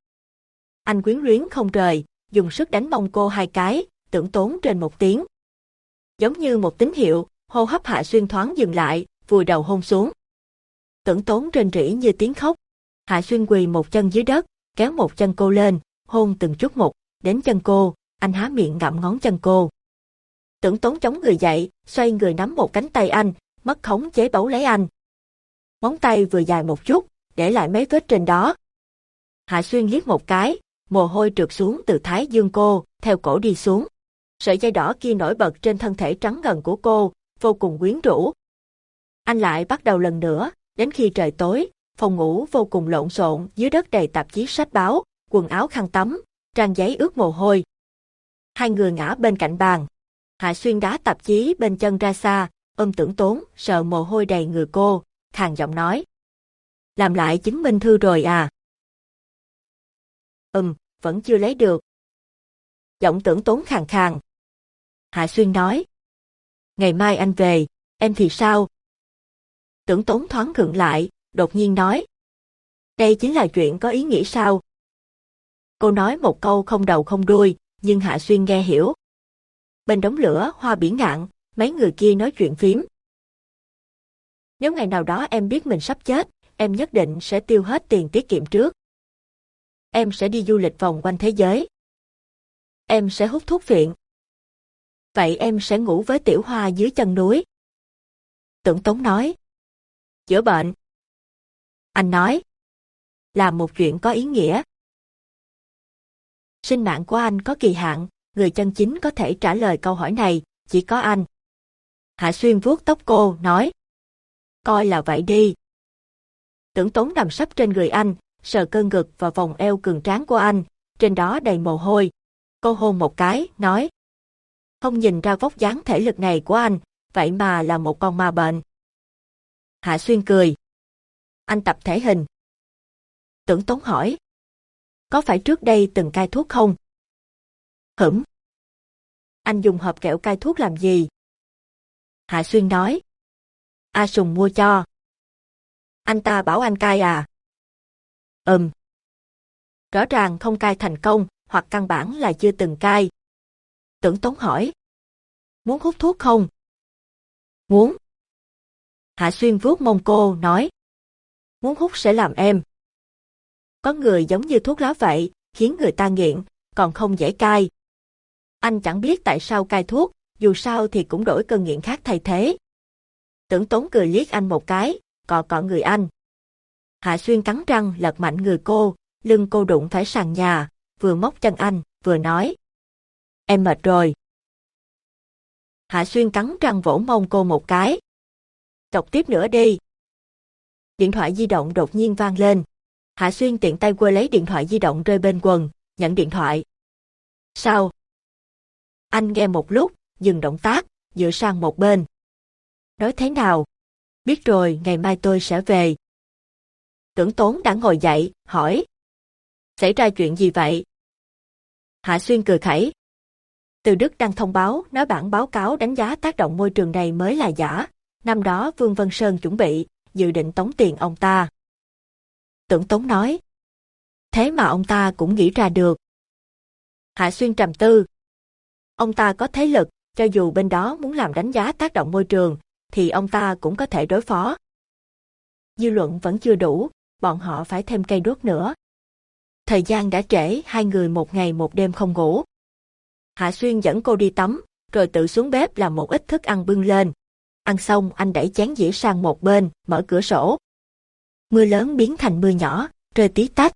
Anh quyến luyến không rời, dùng sức đánh mông cô hai cái, tưởng tốn trên một tiếng. Giống như một tín hiệu, hô hấp Hạ Xuyên thoáng dừng lại, vùi đầu hôn xuống. Tưởng tốn trên rỉ như tiếng khóc. Hạ Xuyên quỳ một chân dưới đất, kéo một chân cô lên, hôn từng chút một, đến chân cô, anh há miệng ngậm ngón chân cô. Tưởng tốn chống người dậy, xoay người nắm một cánh tay anh, mất khống chế bấu lấy anh. Móng tay vừa dài một chút, để lại mấy vết trên đó. Hạ Xuyên liếc một cái, mồ hôi trượt xuống từ thái dương cô, theo cổ đi xuống. Sợi dây đỏ kia nổi bật trên thân thể trắng ngần của cô, vô cùng quyến rũ. Anh lại bắt đầu lần nữa, đến khi trời tối, phòng ngủ vô cùng lộn xộn, dưới đất đầy tạp chí sách báo, quần áo khăn tắm, trang giấy ướt mồ hôi. Hai người ngã bên cạnh bàn. Hạ Xuyên đá tạp chí bên chân ra xa, ôm tưởng tốn, sợ mồ hôi đầy người cô, khàn giọng nói. Làm lại chứng minh thư rồi à? Ừm, vẫn chưa lấy được. Giọng tưởng tốn khàn khàn. Hạ Xuyên nói. Ngày mai anh về, em thì sao? Tưởng tốn thoáng khựng lại, đột nhiên nói. Đây chính là chuyện có ý nghĩa sao? Cô nói một câu không đầu không đuôi, nhưng Hạ Xuyên nghe hiểu. Bên đống lửa hoa biển ngạn, mấy người kia nói chuyện phím. Nếu ngày nào đó em biết mình sắp chết, em nhất định sẽ tiêu hết tiền tiết kiệm trước. Em sẽ đi du lịch vòng quanh thế giới. Em sẽ hút thuốc phiện. Vậy em sẽ ngủ với tiểu hoa dưới chân núi. Tưởng Tống nói. Chữa bệnh. Anh nói. Làm một chuyện có ý nghĩa. Sinh mạng của anh có kỳ hạn, người chân chính có thể trả lời câu hỏi này, chỉ có anh. Hạ Xuyên vuốt tóc cô, nói. Coi là vậy đi. Tưởng Tống nằm sấp trên người anh, sờ cơn ngực và vòng eo cường tráng của anh, trên đó đầy mồ hôi. Cô hôn một cái, nói. Không nhìn ra vóc dáng thể lực này của anh, vậy mà là một con ma bệnh. Hạ Xuyên cười. Anh tập thể hình. Tưởng Tống hỏi. Có phải trước đây từng cai thuốc không? Hửm. Anh dùng hộp kẹo cai thuốc làm gì? Hạ Xuyên nói. A Sùng mua cho. Anh ta bảo anh cai à? Ừm. Rõ ràng không cai thành công, hoặc căn bản là chưa từng cai. Tưởng Tống hỏi. Muốn hút thuốc không? Muốn. Hạ Xuyên vuốt mông cô, nói. Muốn hút sẽ làm em. Có người giống như thuốc lá vậy, khiến người ta nghiện, còn không dễ cai. Anh chẳng biết tại sao cai thuốc, dù sao thì cũng đổi cơn nghiện khác thay thế. Tưởng tốn cười liếc anh một cái, cọ cọ người anh. Hạ Xuyên cắn răng lật mạnh người cô, lưng cô đụng phải sàn nhà, vừa móc chân anh, vừa nói. Em mệt rồi. Hạ Xuyên cắn răng vỗ mông cô một cái. Đọc tiếp nữa đi. Điện thoại di động đột nhiên vang lên. Hạ Xuyên tiện tay quơ lấy điện thoại di động rơi bên quần, nhận điện thoại. Sao? Anh nghe một lúc, dừng động tác, dựa sang một bên. Nói thế nào? Biết rồi, ngày mai tôi sẽ về. Tưởng tốn đã ngồi dậy, hỏi. Xảy ra chuyện gì vậy? Hạ Xuyên cười khẩy. Từ Đức đang thông báo, nói bản báo cáo đánh giá tác động môi trường này mới là giả. Năm đó Vương Vân Sơn chuẩn bị, dự định tống tiền ông ta. Tưởng Tốn nói. Thế mà ông ta cũng nghĩ ra được. Hạ Xuyên trầm tư. Ông ta có thế lực, cho dù bên đó muốn làm đánh giá tác động môi trường, thì ông ta cũng có thể đối phó. Dư luận vẫn chưa đủ, bọn họ phải thêm cây đốt nữa. Thời gian đã trễ, hai người một ngày một đêm không ngủ. Hạ Xuyên dẫn cô đi tắm, rồi tự xuống bếp làm một ít thức ăn bưng lên. Ăn xong anh đẩy chén dĩa sang một bên, mở cửa sổ. Mưa lớn biến thành mưa nhỏ, rơi tí tách.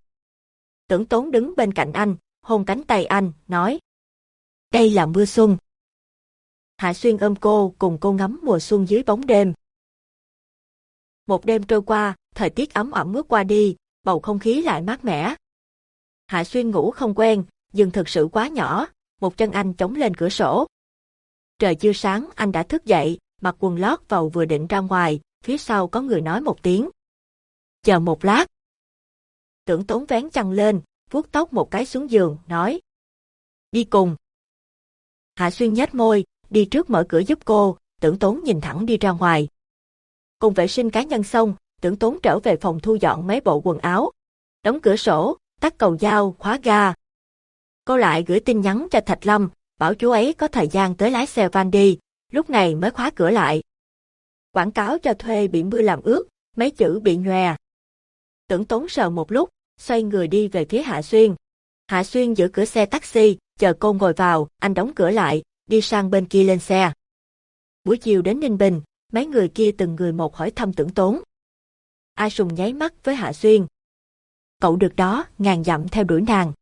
Tưởng tốn đứng bên cạnh anh, hôn cánh tay anh, nói. Đây là mưa xuân. Hạ Xuyên ôm cô cùng cô ngắm mùa xuân dưới bóng đêm. Một đêm trôi qua, thời tiết ấm ẩm bước qua đi, bầu không khí lại mát mẻ. Hạ Xuyên ngủ không quen, giường thực sự quá nhỏ, một chân anh chống lên cửa sổ. Trời chưa sáng anh đã thức dậy, mặc quần lót vào vừa định ra ngoài, phía sau có người nói một tiếng. Chờ một lát. Tưởng tốn vén chăn lên, vuốt tóc một cái xuống giường, nói. Đi cùng. Hạ Xuyên nhếch môi, đi trước mở cửa giúp cô, tưởng tốn nhìn thẳng đi ra ngoài. Cùng vệ sinh cá nhân xong, tưởng tốn trở về phòng thu dọn mấy bộ quần áo. Đóng cửa sổ, tắt cầu dao, khóa ga. Cô lại gửi tin nhắn cho Thạch Lâm, bảo chú ấy có thời gian tới lái xe van đi, lúc này mới khóa cửa lại. Quảng cáo cho thuê bị mưa làm ướt, mấy chữ bị nhòe. Tưởng tốn sờ một lúc, xoay người đi về phía Hạ Xuyên. Hạ Xuyên giữ cửa xe taxi, chờ cô ngồi vào, anh đóng cửa lại, đi sang bên kia lên xe. Buổi chiều đến Ninh Bình, mấy người kia từng người một hỏi thăm tưởng tốn. A Sùng nháy mắt với Hạ Xuyên. Cậu được đó, ngàn dặm theo đuổi nàng.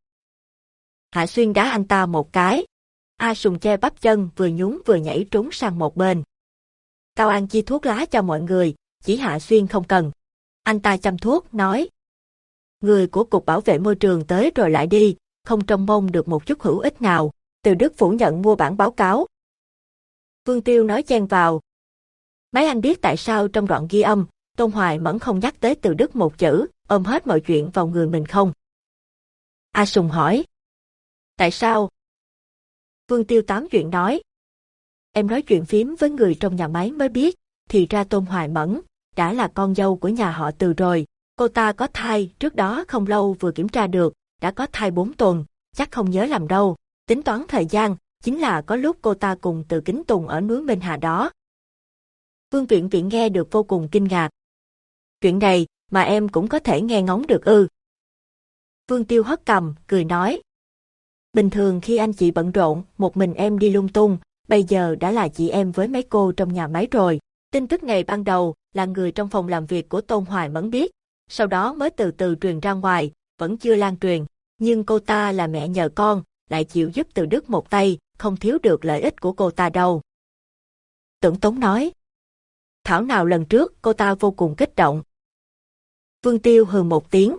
Hạ Xuyên đá anh ta một cái. A Sùng che bắp chân vừa nhún vừa nhảy trốn sang một bên. Cao An chia thuốc lá cho mọi người, chỉ Hạ Xuyên không cần. Anh ta chăm thuốc, nói. Người của Cục Bảo vệ Môi trường tới rồi lại đi, không trông mong được một chút hữu ích nào. Từ Đức phủ nhận mua bản báo cáo. Vương Tiêu nói chen vào. Mấy anh biết tại sao trong đoạn ghi âm, Tôn Hoài Mẫn không nhắc tới từ Đức một chữ, ôm hết mọi chuyện vào người mình không? A Sùng hỏi. Tại sao? Vương Tiêu tám chuyện nói. Em nói chuyện phím với người trong nhà máy mới biết, thì ra Tôn Hoài Mẫn, đã là con dâu của nhà họ từ rồi. Cô ta có thai, trước đó không lâu vừa kiểm tra được, đã có thai 4 tuần, chắc không nhớ làm đâu. Tính toán thời gian, chính là có lúc cô ta cùng từ kính tùng ở núi Minh Hà đó. Vương Viện Viện nghe được vô cùng kinh ngạc. Chuyện này mà em cũng có thể nghe ngóng được ư. Vương Tiêu hất cầm, cười nói. Bình thường khi anh chị bận rộn, một mình em đi lung tung, bây giờ đã là chị em với mấy cô trong nhà máy rồi. Tin tức ngày ban đầu là người trong phòng làm việc của Tôn Hoài Mẫn biết, sau đó mới từ từ truyền ra ngoài, vẫn chưa lan truyền. Nhưng cô ta là mẹ nhờ con, lại chịu giúp từ Đức một tay, không thiếu được lợi ích của cô ta đâu. Tưởng Tống nói. Thảo nào lần trước cô ta vô cùng kích động. Vương Tiêu hừ một tiếng.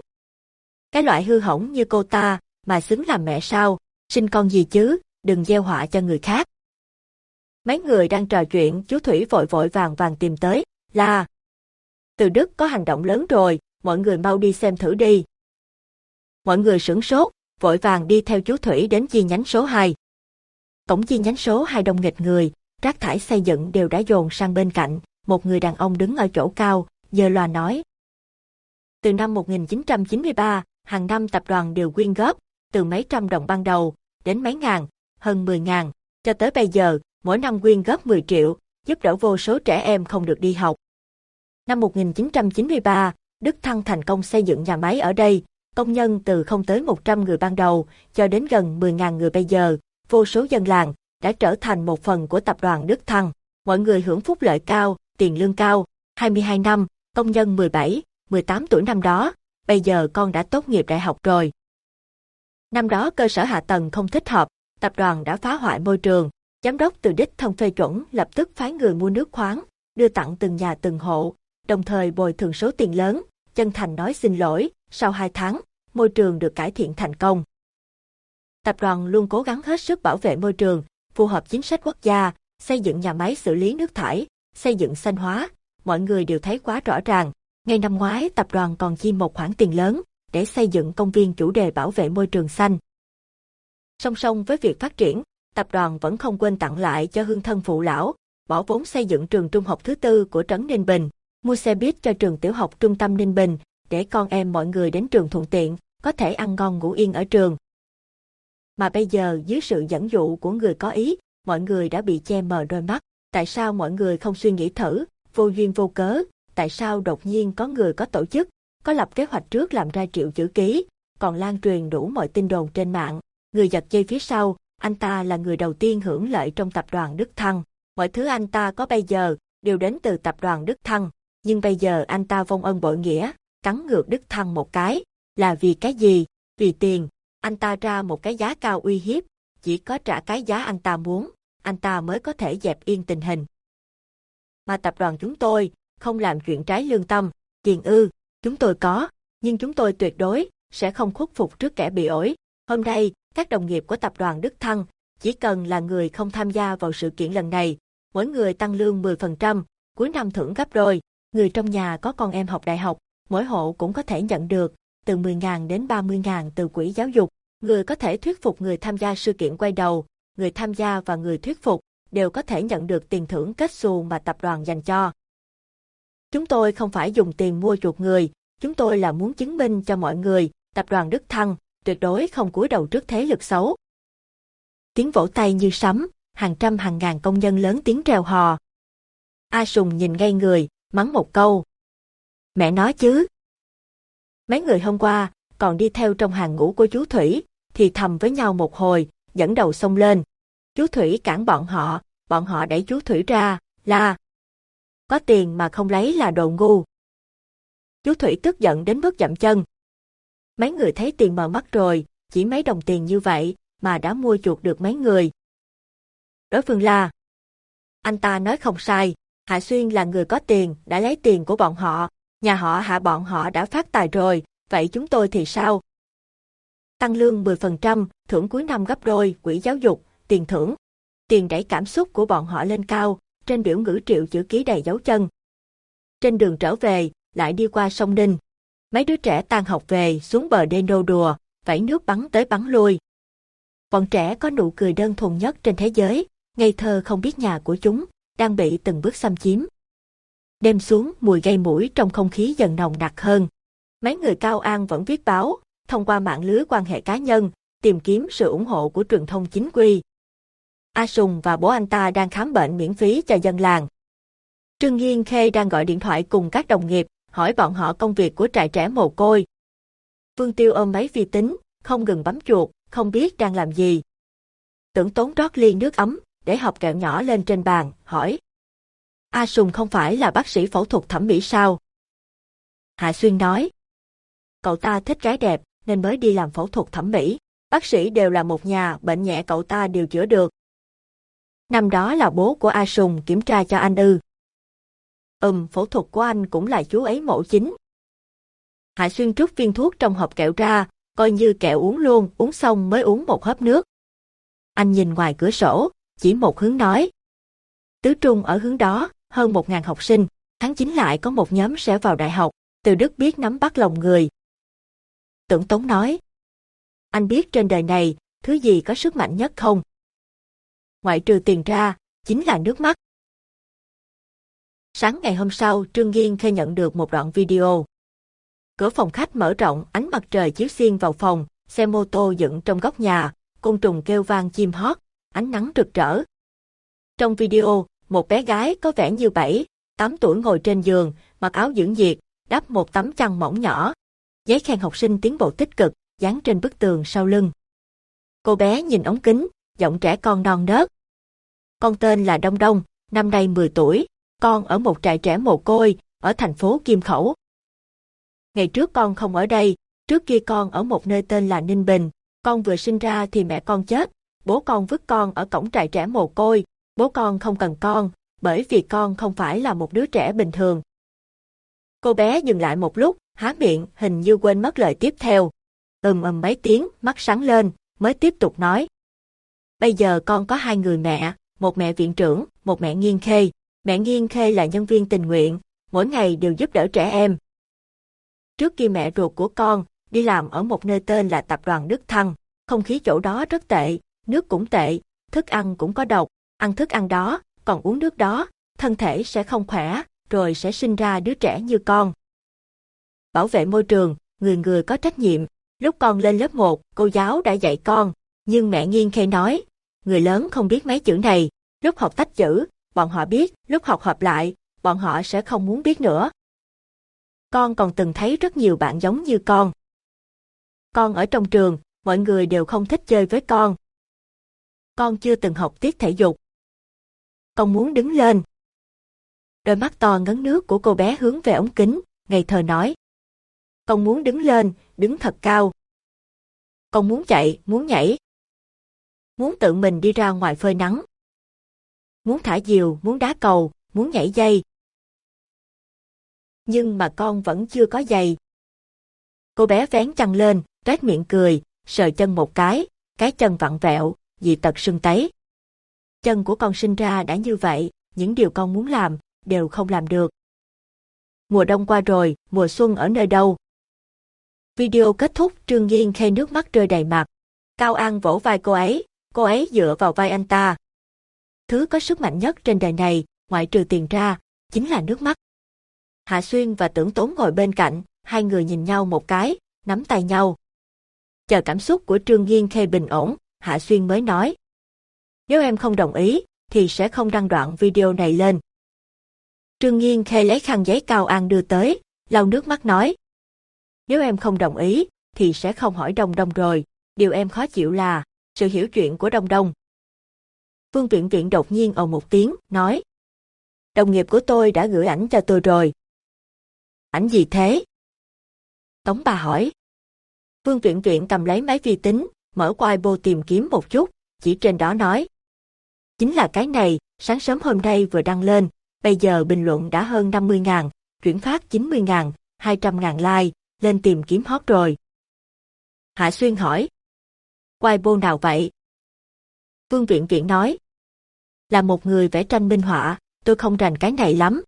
Cái loại hư hỏng như cô ta, mà xứng làm mẹ sao, sinh con gì chứ, đừng gieo họa cho người khác. Mấy người đang trò chuyện, chú Thủy vội vội vàng vàng tìm tới, là Từ Đức có hành động lớn rồi, mọi người mau đi xem thử đi. Mọi người sửng sốt, vội vàng đi theo chú Thủy đến chi nhánh số 2. Tổng chi nhánh số 2 đông nghịch người, rác thải xây dựng đều đã dồn sang bên cạnh, một người đàn ông đứng ở chỗ cao, giờ loà nói. Từ năm 1993, hàng năm tập đoàn đều quyên góp, từ mấy trăm đồng ban đầu, đến mấy ngàn, hơn 10 ngàn, cho tới bây giờ, mỗi năm quyên góp 10 triệu, giúp đỡ vô số trẻ em không được đi học. Năm 1993, Đức Thăng thành công xây dựng nhà máy ở đây, công nhân từ không tới 100 người ban đầu, cho đến gần 10.000 người bây giờ, vô số dân làng, đã trở thành một phần của tập đoàn Đức Thăng. Mọi người hưởng phúc lợi cao, tiền lương cao, 22 năm, công nhân 17, 18 tuổi năm đó, bây giờ con đã tốt nghiệp đại học rồi. Năm đó cơ sở hạ tầng không thích hợp, tập đoàn đã phá hoại môi trường, giám đốc từ đích thông phê chuẩn lập tức phái người mua nước khoáng, đưa tặng từng nhà từng hộ, đồng thời bồi thường số tiền lớn, chân thành nói xin lỗi, sau 2 tháng, môi trường được cải thiện thành công. Tập đoàn luôn cố gắng hết sức bảo vệ môi trường, phù hợp chính sách quốc gia, xây dựng nhà máy xử lý nước thải, xây dựng xanh hóa, mọi người đều thấy quá rõ ràng. Ngay năm ngoái tập đoàn còn chi một khoản tiền lớn để xây dựng công viên chủ đề bảo vệ môi trường xanh. Song song với việc phát triển, tập đoàn vẫn không quên tặng lại cho hương thân phụ lão, bỏ vốn xây dựng trường trung học thứ tư của Trấn Ninh Bình, mua xe buýt cho trường tiểu học trung tâm Ninh Bình, để con em mọi người đến trường thuận tiện, có thể ăn ngon ngủ yên ở trường. Mà bây giờ dưới sự dẫn dụ của người có ý, mọi người đã bị che mờ đôi mắt. Tại sao mọi người không suy nghĩ thử, vô duyên vô cớ, tại sao đột nhiên có người có tổ chức, có lập kế hoạch trước làm ra triệu chữ ký, còn lan truyền đủ mọi tin đồn trên mạng. Người giật dây phía sau, anh ta là người đầu tiên hưởng lợi trong tập đoàn Đức Thăng. Mọi thứ anh ta có bây giờ đều đến từ tập đoàn Đức Thăng, nhưng bây giờ anh ta vong ân bội nghĩa, cắn ngược Đức Thăng một cái. Là vì cái gì? Vì tiền. Anh ta ra một cái giá cao uy hiếp, chỉ có trả cái giá anh ta muốn, anh ta mới có thể dẹp yên tình hình. Mà tập đoàn chúng tôi, không làm chuyện trái lương tâm, tiền ư, chúng tôi có, nhưng chúng tôi tuyệt đối sẽ không khuất phục trước kẻ bị ổi. Hôm nay, các đồng nghiệp của tập đoàn Đức Thăng chỉ cần là người không tham gia vào sự kiện lần này, mỗi người tăng lương 10%, cuối năm thưởng gấp đôi, người trong nhà có con em học đại học, mỗi hộ cũng có thể nhận được từ 10.000 đến 30.000 từ quỹ giáo dục. Người có thể thuyết phục người tham gia sự kiện quay đầu, người tham gia và người thuyết phục đều có thể nhận được tiền thưởng kết xù mà tập đoàn dành cho. Chúng tôi không phải dùng tiền mua chuộc người, chúng tôi là muốn chứng minh cho mọi người, tập đoàn Đức Thăng tuyệt đối không cúi đầu trước thế lực xấu. Tiếng vỗ tay như sấm, hàng trăm hàng ngàn công nhân lớn tiếng reo hò. A Sùng nhìn ngay người, mắng một câu. Mẹ nói chứ. Mấy người hôm qua, còn đi theo trong hàng ngũ của chú Thủy, thì thầm với nhau một hồi, dẫn đầu xông lên. Chú Thủy cản bọn họ, bọn họ đẩy chú Thủy ra, là Có tiền mà không lấy là đồ ngu. Chú Thủy tức giận đến mức dậm chân. Mấy người thấy tiền mờ mắt rồi, chỉ mấy đồng tiền như vậy mà đã mua chuột được mấy người. Đối phương là Anh ta nói không sai, Hạ Xuyên là người có tiền, đã lấy tiền của bọn họ, nhà họ hạ bọn họ đã phát tài rồi, vậy chúng tôi thì sao? Tăng lương 10%, thưởng cuối năm gấp đôi, quỹ giáo dục, tiền thưởng. Tiền đẩy cảm xúc của bọn họ lên cao, trên biểu ngữ triệu chữ ký đầy dấu chân. Trên đường trở về, lại đi qua sông Ninh. Mấy đứa trẻ tan học về xuống bờ đê nô đùa, vẫy nước bắn tới bắn lui. Bọn trẻ có nụ cười đơn thuần nhất trên thế giới, ngây thơ không biết nhà của chúng, đang bị từng bước xâm chiếm. Đêm xuống mùi gây mũi trong không khí dần nồng nặc hơn. Mấy người cao an vẫn viết báo, thông qua mạng lưới quan hệ cá nhân, tìm kiếm sự ủng hộ của truyền thông chính quy. A Sùng và bố anh ta đang khám bệnh miễn phí cho dân làng. Trương Nghiên Khê đang gọi điện thoại cùng các đồng nghiệp, hỏi bọn họ công việc của trại trẻ mồ côi. Vương Tiêu ôm máy vi tính, không ngừng bấm chuột, không biết đang làm gì. Tưởng tốn rót ly nước ấm, để hộp kẹo nhỏ lên trên bàn, hỏi. A Sùng không phải là bác sĩ phẫu thuật thẩm mỹ sao? Hạ Xuyên nói. Cậu ta thích gái đẹp, nên mới đi làm phẫu thuật thẩm mỹ. Bác sĩ đều là một nhà, bệnh nhẹ cậu ta đều chữa được. Năm đó là bố của A Sùng kiểm tra cho anh ư. Ừm, phẫu thuật của anh cũng là chú ấy mẫu chính. Hạ Xuyên rút viên thuốc trong hộp kẹo ra, coi như kẹo uống luôn, uống xong mới uống một hớp nước. Anh nhìn ngoài cửa sổ, chỉ một hướng nói. Tứ trung ở hướng đó, hơn một ngàn học sinh, tháng 9 lại có một nhóm sẽ vào đại học, từ Đức biết nắm bắt lòng người. Tưởng Tống nói. Anh biết trên đời này, thứ gì có sức mạnh nhất không? Ngoại trừ tiền ra, chính là nước mắt. Sáng ngày hôm sau, Trương Nghiên khai nhận được một đoạn video. Cửa phòng khách mở rộng, ánh mặt trời chiếu xiên vào phòng, xe mô tô dựng trong góc nhà, côn trùng kêu vang chim hót, ánh nắng rực rỡ. Trong video, một bé gái có vẻ như 7, 8 tuổi ngồi trên giường, mặc áo dưỡng nhiệt, đắp một tấm chăn mỏng nhỏ. Giấy khen học sinh tiến bộ tích cực, dán trên bức tường sau lưng. Cô bé nhìn ống kính, giọng trẻ con non nớt. Con tên là Đông Đông, năm nay 10 tuổi, con ở một trại trẻ mồ côi, ở thành phố Kim Khẩu. Ngày trước con không ở đây, trước kia con ở một nơi tên là Ninh Bình, con vừa sinh ra thì mẹ con chết, bố con vứt con ở cổng trại trẻ mồ côi, bố con không cần con, bởi vì con không phải là một đứa trẻ bình thường. Cô bé dừng lại một lúc, há miệng, hình như quên mất lời tiếp theo ầm ầm mấy tiếng, mắt sáng lên, mới tiếp tục nói. Bây giờ con có hai người mẹ, một mẹ viện trưởng, một mẹ nghiên khê. Mẹ nghiên khê là nhân viên tình nguyện, mỗi ngày đều giúp đỡ trẻ em. Trước khi mẹ ruột của con, đi làm ở một nơi tên là Tập đoàn Đức Thăng, không khí chỗ đó rất tệ, nước cũng tệ, thức ăn cũng có độc, ăn thức ăn đó, còn uống nước đó, thân thể sẽ không khỏe, rồi sẽ sinh ra đứa trẻ như con. Bảo vệ môi trường, người người có trách nhiệm. Lúc con lên lớp 1, cô giáo đã dạy con, nhưng mẹ nghiêng khê nói, người lớn không biết mấy chữ này, lúc học tách chữ, bọn họ biết, lúc học hợp lại, bọn họ sẽ không muốn biết nữa. Con còn từng thấy rất nhiều bạn giống như con. Con ở trong trường, mọi người đều không thích chơi với con. Con chưa từng học tiết thể dục. Con muốn đứng lên. Đôi mắt to ngấn nước của cô bé hướng về ống kính, ngày thờ nói. Con muốn đứng lên, đứng thật cao. Con muốn chạy, muốn nhảy. Muốn tự mình đi ra ngoài phơi nắng. Muốn thả diều, muốn đá cầu, muốn nhảy dây. Nhưng mà con vẫn chưa có giày. Cô bé vén chăn lên, rét miệng cười, sờ chân một cái, cái chân vặn vẹo, dị tật sưng tấy. Chân của con sinh ra đã như vậy, những điều con muốn làm, đều không làm được. Mùa đông qua rồi, mùa xuân ở nơi đâu? Video kết thúc Trương Nghiên khe nước mắt rơi đầy mặt. Cao An vỗ vai cô ấy, cô ấy dựa vào vai anh ta. Thứ có sức mạnh nhất trên đời này, ngoại trừ tiền ra, chính là nước mắt. Hạ Xuyên và Tưởng Tốn ngồi bên cạnh, hai người nhìn nhau một cái, nắm tay nhau. Chờ cảm xúc của Trương Nghiên Khê bình ổn, Hạ Xuyên mới nói. Nếu em không đồng ý, thì sẽ không đăng đoạn video này lên. Trương Nghiên Khê lấy khăn giấy Cao An đưa tới, lau nước mắt nói. Nếu em không đồng ý, thì sẽ không hỏi Đông Đông rồi. Điều em khó chịu là, sự hiểu chuyện của Đông Đông. Vương Viện Viện đột nhiên ồ một tiếng, nói. Đồng nghiệp của tôi đã gửi ảnh cho tôi rồi. Ảnh gì thế? Tống bà hỏi. Vương Viện Viện cầm lấy máy vi tính, mở qua Weibo tìm kiếm một chút, chỉ trên đó nói. Chính là cái này, sáng sớm hôm nay vừa đăng lên, bây giờ bình luận đã hơn 50.000, chuyển phát 90.000, 200.000 like, lên tìm kiếm hot rồi. Hạ Xuyên hỏi. Weibo nào vậy? Vương Viện Viện nói. Là một người vẽ tranh minh họa, tôi không rành cái này lắm.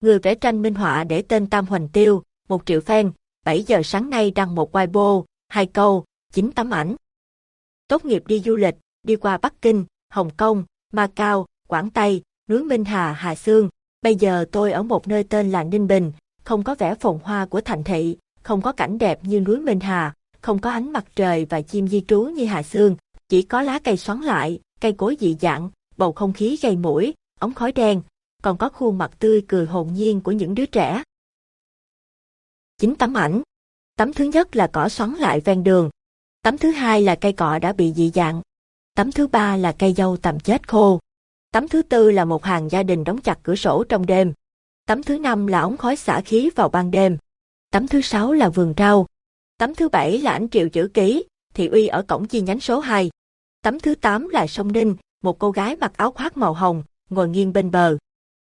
Người vẽ tranh minh họa để tên Tam Hoành Tiêu, một triệu fan, 7 giờ sáng nay đăng một Weibo, hai câu, 9 tấm ảnh. Tốt nghiệp đi du lịch, đi qua Bắc Kinh, Hồng Kông, Macau, Quảng Tây, núi Minh Hà, Hà Sương. Bây giờ tôi ở một nơi tên là Ninh Bình, không có vẻ phồn hoa của thành thị, không có cảnh đẹp như núi Minh Hà, không có ánh mặt trời và chim di trú như Hà Sương, chỉ có lá cây xoắn lại, cây cối dị dạng, bầu không khí gây mũi, ống khói đen, còn có khuôn mặt tươi cười hồn nhiên của những đứa trẻ. Chính tấm ảnh. Tấm thứ nhất là cỏ xoắn lại ven đường. Tấm thứ hai là cây cọ đã bị dị dạng. Tấm thứ ba là cây dâu tầm chết khô. Tấm thứ tư là một hàng gia đình đóng chặt cửa sổ trong đêm. Tấm thứ năm là ống khói xả khí vào ban đêm. Tấm thứ sáu là vườn rau. Tấm thứ bảy là ảnh triệu chữ ký, thị uy ở cổng chi nhánh số 2. Tấm thứ tám là sông Ninh, một cô gái mặc áo khoác màu hồng, ngồi nghiêng bên bờ.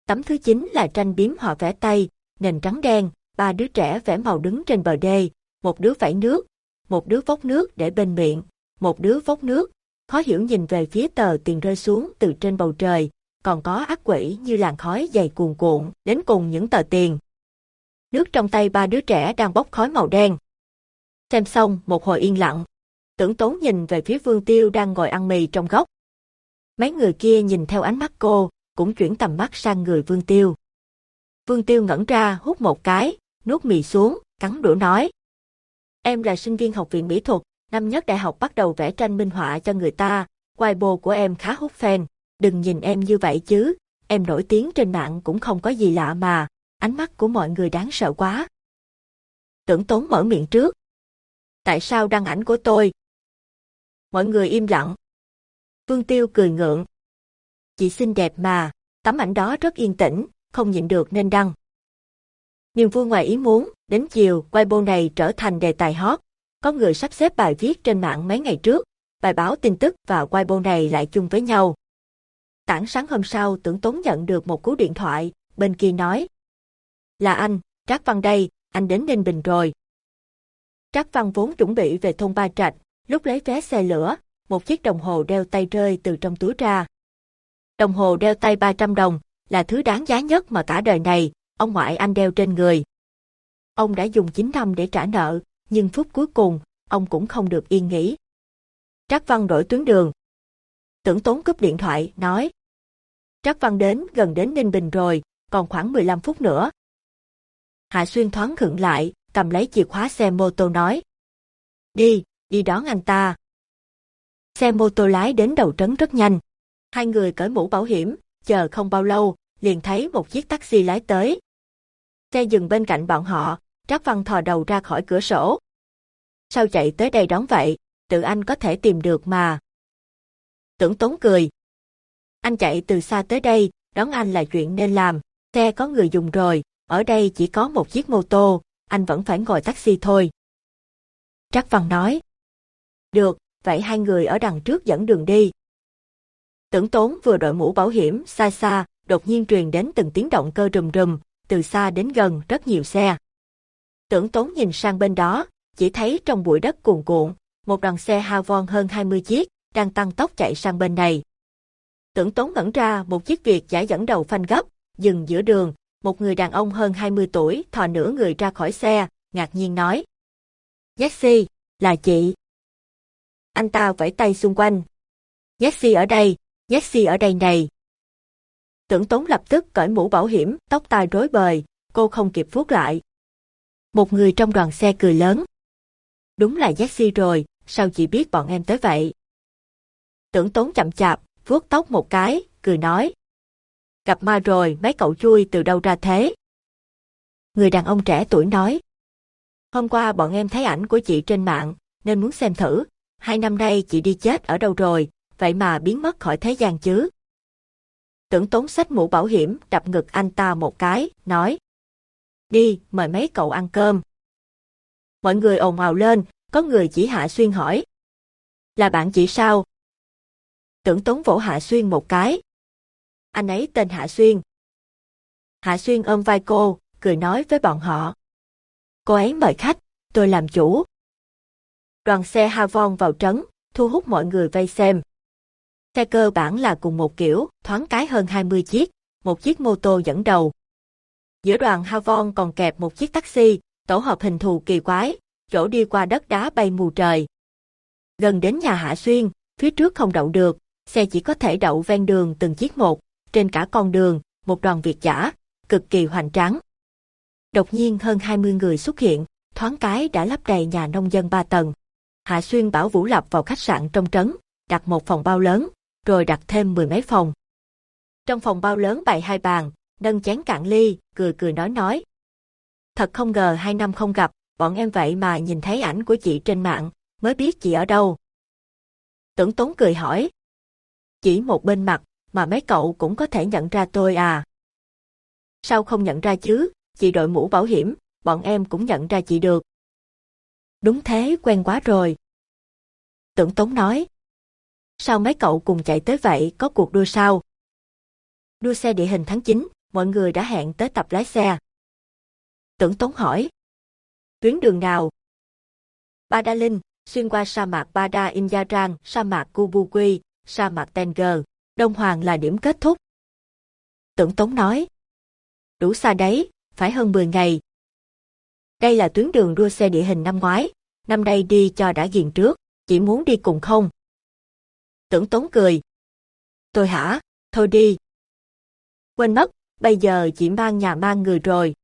Tấm thứ chín là tranh biếm họa vẽ tay, nền trắng đen, ba đứa trẻ vẽ màu đứng trên bờ đê, một đứa vẫy nước, một đứa vốc nước để bên miệng, một đứa vốc nước, khó hiểu nhìn về phía tờ tiền rơi xuống từ trên bầu trời, còn có ác quỷ như làn khói dày cuồn cuộn đến cùng những tờ tiền. Nước trong tay ba đứa trẻ đang bốc khói màu đen. Xem xong một hồi yên lặng, tưởng tốn nhìn về phía Vương Tiêu đang ngồi ăn mì trong góc. Mấy người kia nhìn theo ánh mắt cô, cũng chuyển tầm mắt sang người Vương Tiêu. Vương Tiêu ngẩn ra hút một cái, nuốt mì xuống, cắn đũa nói. Em là sinh viên học viện mỹ thuật, năm nhất đại học bắt đầu vẽ tranh minh họa cho người ta, Weibo của em khá hút fan, đừng nhìn em như vậy chứ, em nổi tiếng trên mạng cũng không có gì lạ mà, ánh mắt của mọi người đáng sợ quá. Tưởng tốn mở miệng trước. Tại sao đăng ảnh của tôi? Mọi người im lặng. Vương Tiêu cười ngượng. Chị xinh đẹp mà, tấm ảnh đó rất yên tĩnh, không nhịn được nên đăng. Niềm vui ngoài ý muốn, đến chiều, Weibo này trở thành đề tài hot. Có người sắp xếp bài viết trên mạng mấy ngày trước, bài báo tin tức và Weibo này lại chung với nhau. Tảng sáng hôm sau tưởng tốn nhận được một cú điện thoại, bên kia nói. Là anh, Trác Văn đây, anh đến Ninh Bình rồi. Trác Văn vốn chuẩn bị về thôn Ba Trạch, lúc lấy vé xe lửa, một chiếc đồng hồ đeo tay rơi từ trong túi ra. Đồng hồ đeo tay 300 đồng, là thứ đáng giá nhất mà cả đời này, ông ngoại anh đeo trên người. Ông đã dùng 9 năm để trả nợ, nhưng phút cuối cùng, ông cũng không được yên nghỉ. Trác Văn đổi tuyến đường. Tưởng tốn cúp điện thoại, nói. Trác Văn đến gần đến Ninh Bình rồi, còn khoảng 15 phút nữa. Hạ Xuyên thoáng khựng lại, cầm lấy chìa khóa xe mô tô nói. Đi, đi đón anh ta. Xe mô tô lái đến đầu trấn rất nhanh. Hai người cởi mũ bảo hiểm, chờ không bao lâu, liền thấy một chiếc taxi lái tới. Xe dừng bên cạnh bọn họ, Trác Văn thò đầu ra khỏi cửa sổ. Sao chạy tới đây đón vậy, tự anh có thể tìm được mà. Tưởng tốn cười. Anh chạy từ xa tới đây, đón anh là chuyện nên làm, xe có người dùng rồi, ở đây chỉ có một chiếc mô tô, anh vẫn phải ngồi taxi thôi. Trác Văn nói. Được, vậy hai người ở đằng trước dẫn đường đi. Tưởng tốn vừa đội mũ bảo hiểm xa xa, đột nhiên truyền đến từng tiếng động cơ rùm rùm, từ xa đến gần rất nhiều xe. Tưởng tốn nhìn sang bên đó, chỉ thấy trong bụi đất cuồn cuộn, một đoàn xe Havon hơn 20 chiếc, đang tăng tốc chạy sang bên này. Tưởng tốn ngẩn ra một chiếc Việt giải dẫn đầu phanh gấp, dừng giữa đường, một người đàn ông hơn 20 tuổi thò nửa người ra khỏi xe, ngạc nhiên nói. Jesse, là chị. Anh ta vẫy tay xung quanh. Jesse ở đây, Jesse ở đây này. Tưởng tốn lập tức cởi mũ bảo hiểm, tóc tai rối bời, cô không kịp vuốt lại. Một người trong đoàn xe cười lớn. Đúng là Jesse rồi, sao chị biết bọn em tới vậy? Tưởng tốn chậm chạp, vuốt tóc một cái, cười nói. Gặp ma rồi, mấy cậu chui từ đâu ra thế? Người đàn ông trẻ tuổi nói. Hôm qua bọn em thấy ảnh của chị trên mạng, nên muốn xem thử. Hai năm nay chị đi chết ở đâu rồi, vậy mà biến mất khỏi thế gian chứ? Tưởng tốn sách mũ bảo hiểm, đập ngực anh ta một cái, nói. Đi, mời mấy cậu ăn cơm. Mọi người ồn ào lên, có người chỉ Hạ Xuyên hỏi. Là bạn chị sao? Tưởng tốn vỗ Hạ Xuyên một cái. Anh ấy tên Hạ Xuyên. Hạ Xuyên ôm vai cô, cười nói với bọn họ. Cô ấy mời khách, tôi làm chủ. Đoàn xe Havon vào trấn, thu hút mọi người vây xem. Xe cơ bản là cùng một kiểu, thoáng cái hơn 20 chiếc, một chiếc mô tô dẫn đầu. Giữa đoàn Havon còn kẹp một chiếc taxi, tổ hợp hình thù kỳ quái, chỗ đi qua đất đá bay mù trời. Gần đến nhà Hạ Xuyên, phía trước không đậu được, xe chỉ có thể đậu ven đường từng chiếc một, trên cả con đường, một đoàn việt giả, cực kỳ hoành tráng. Đột nhiên hơn 20 người xuất hiện, thoáng cái đã lắp đầy nhà nông dân ba tầng. Hạ Xuyên bảo Vũ Lập vào khách sạn trong trấn, đặt một phòng bao lớn, rồi đặt thêm mười mấy phòng. Trong phòng bao lớn bày hai bàn, nâng chén cạn ly, cười cười nói nói. Thật không ngờ hai năm không gặp, bọn em vậy mà nhìn thấy ảnh của chị trên mạng, mới biết chị ở đâu. Tưởng Tốn cười hỏi. Chỉ một bên mặt, mà mấy cậu cũng có thể nhận ra tôi à. Sao không nhận ra chứ, chị đội mũ bảo hiểm, bọn em cũng nhận ra chị được. Đúng thế, quen quá rồi. Tưởng Tống nói. Sao mấy cậu cùng chạy tới vậy, có cuộc đua sao? Đua xe địa hình tháng 9, mọi người đã hẹn tới tập lái xe. Tưởng Tống hỏi. Tuyến đường nào? Ba Đa Linh, xuyên qua sa mạc Ba Đa Inyaran, sa mạc Kubuki, sa mạc Tenger, Đông Hoàng là điểm kết thúc. Tưởng Tống nói. Đủ xa đấy, phải hơn 10 ngày. Đây là tuyến đường đua xe địa hình năm ngoái, năm nay đi cho đã ghiền trước, chỉ muốn đi cùng không? Tưởng Tống cười. Tôi hả? Thôi đi. Quên mất, bây giờ chỉ mang nhà mang người rồi.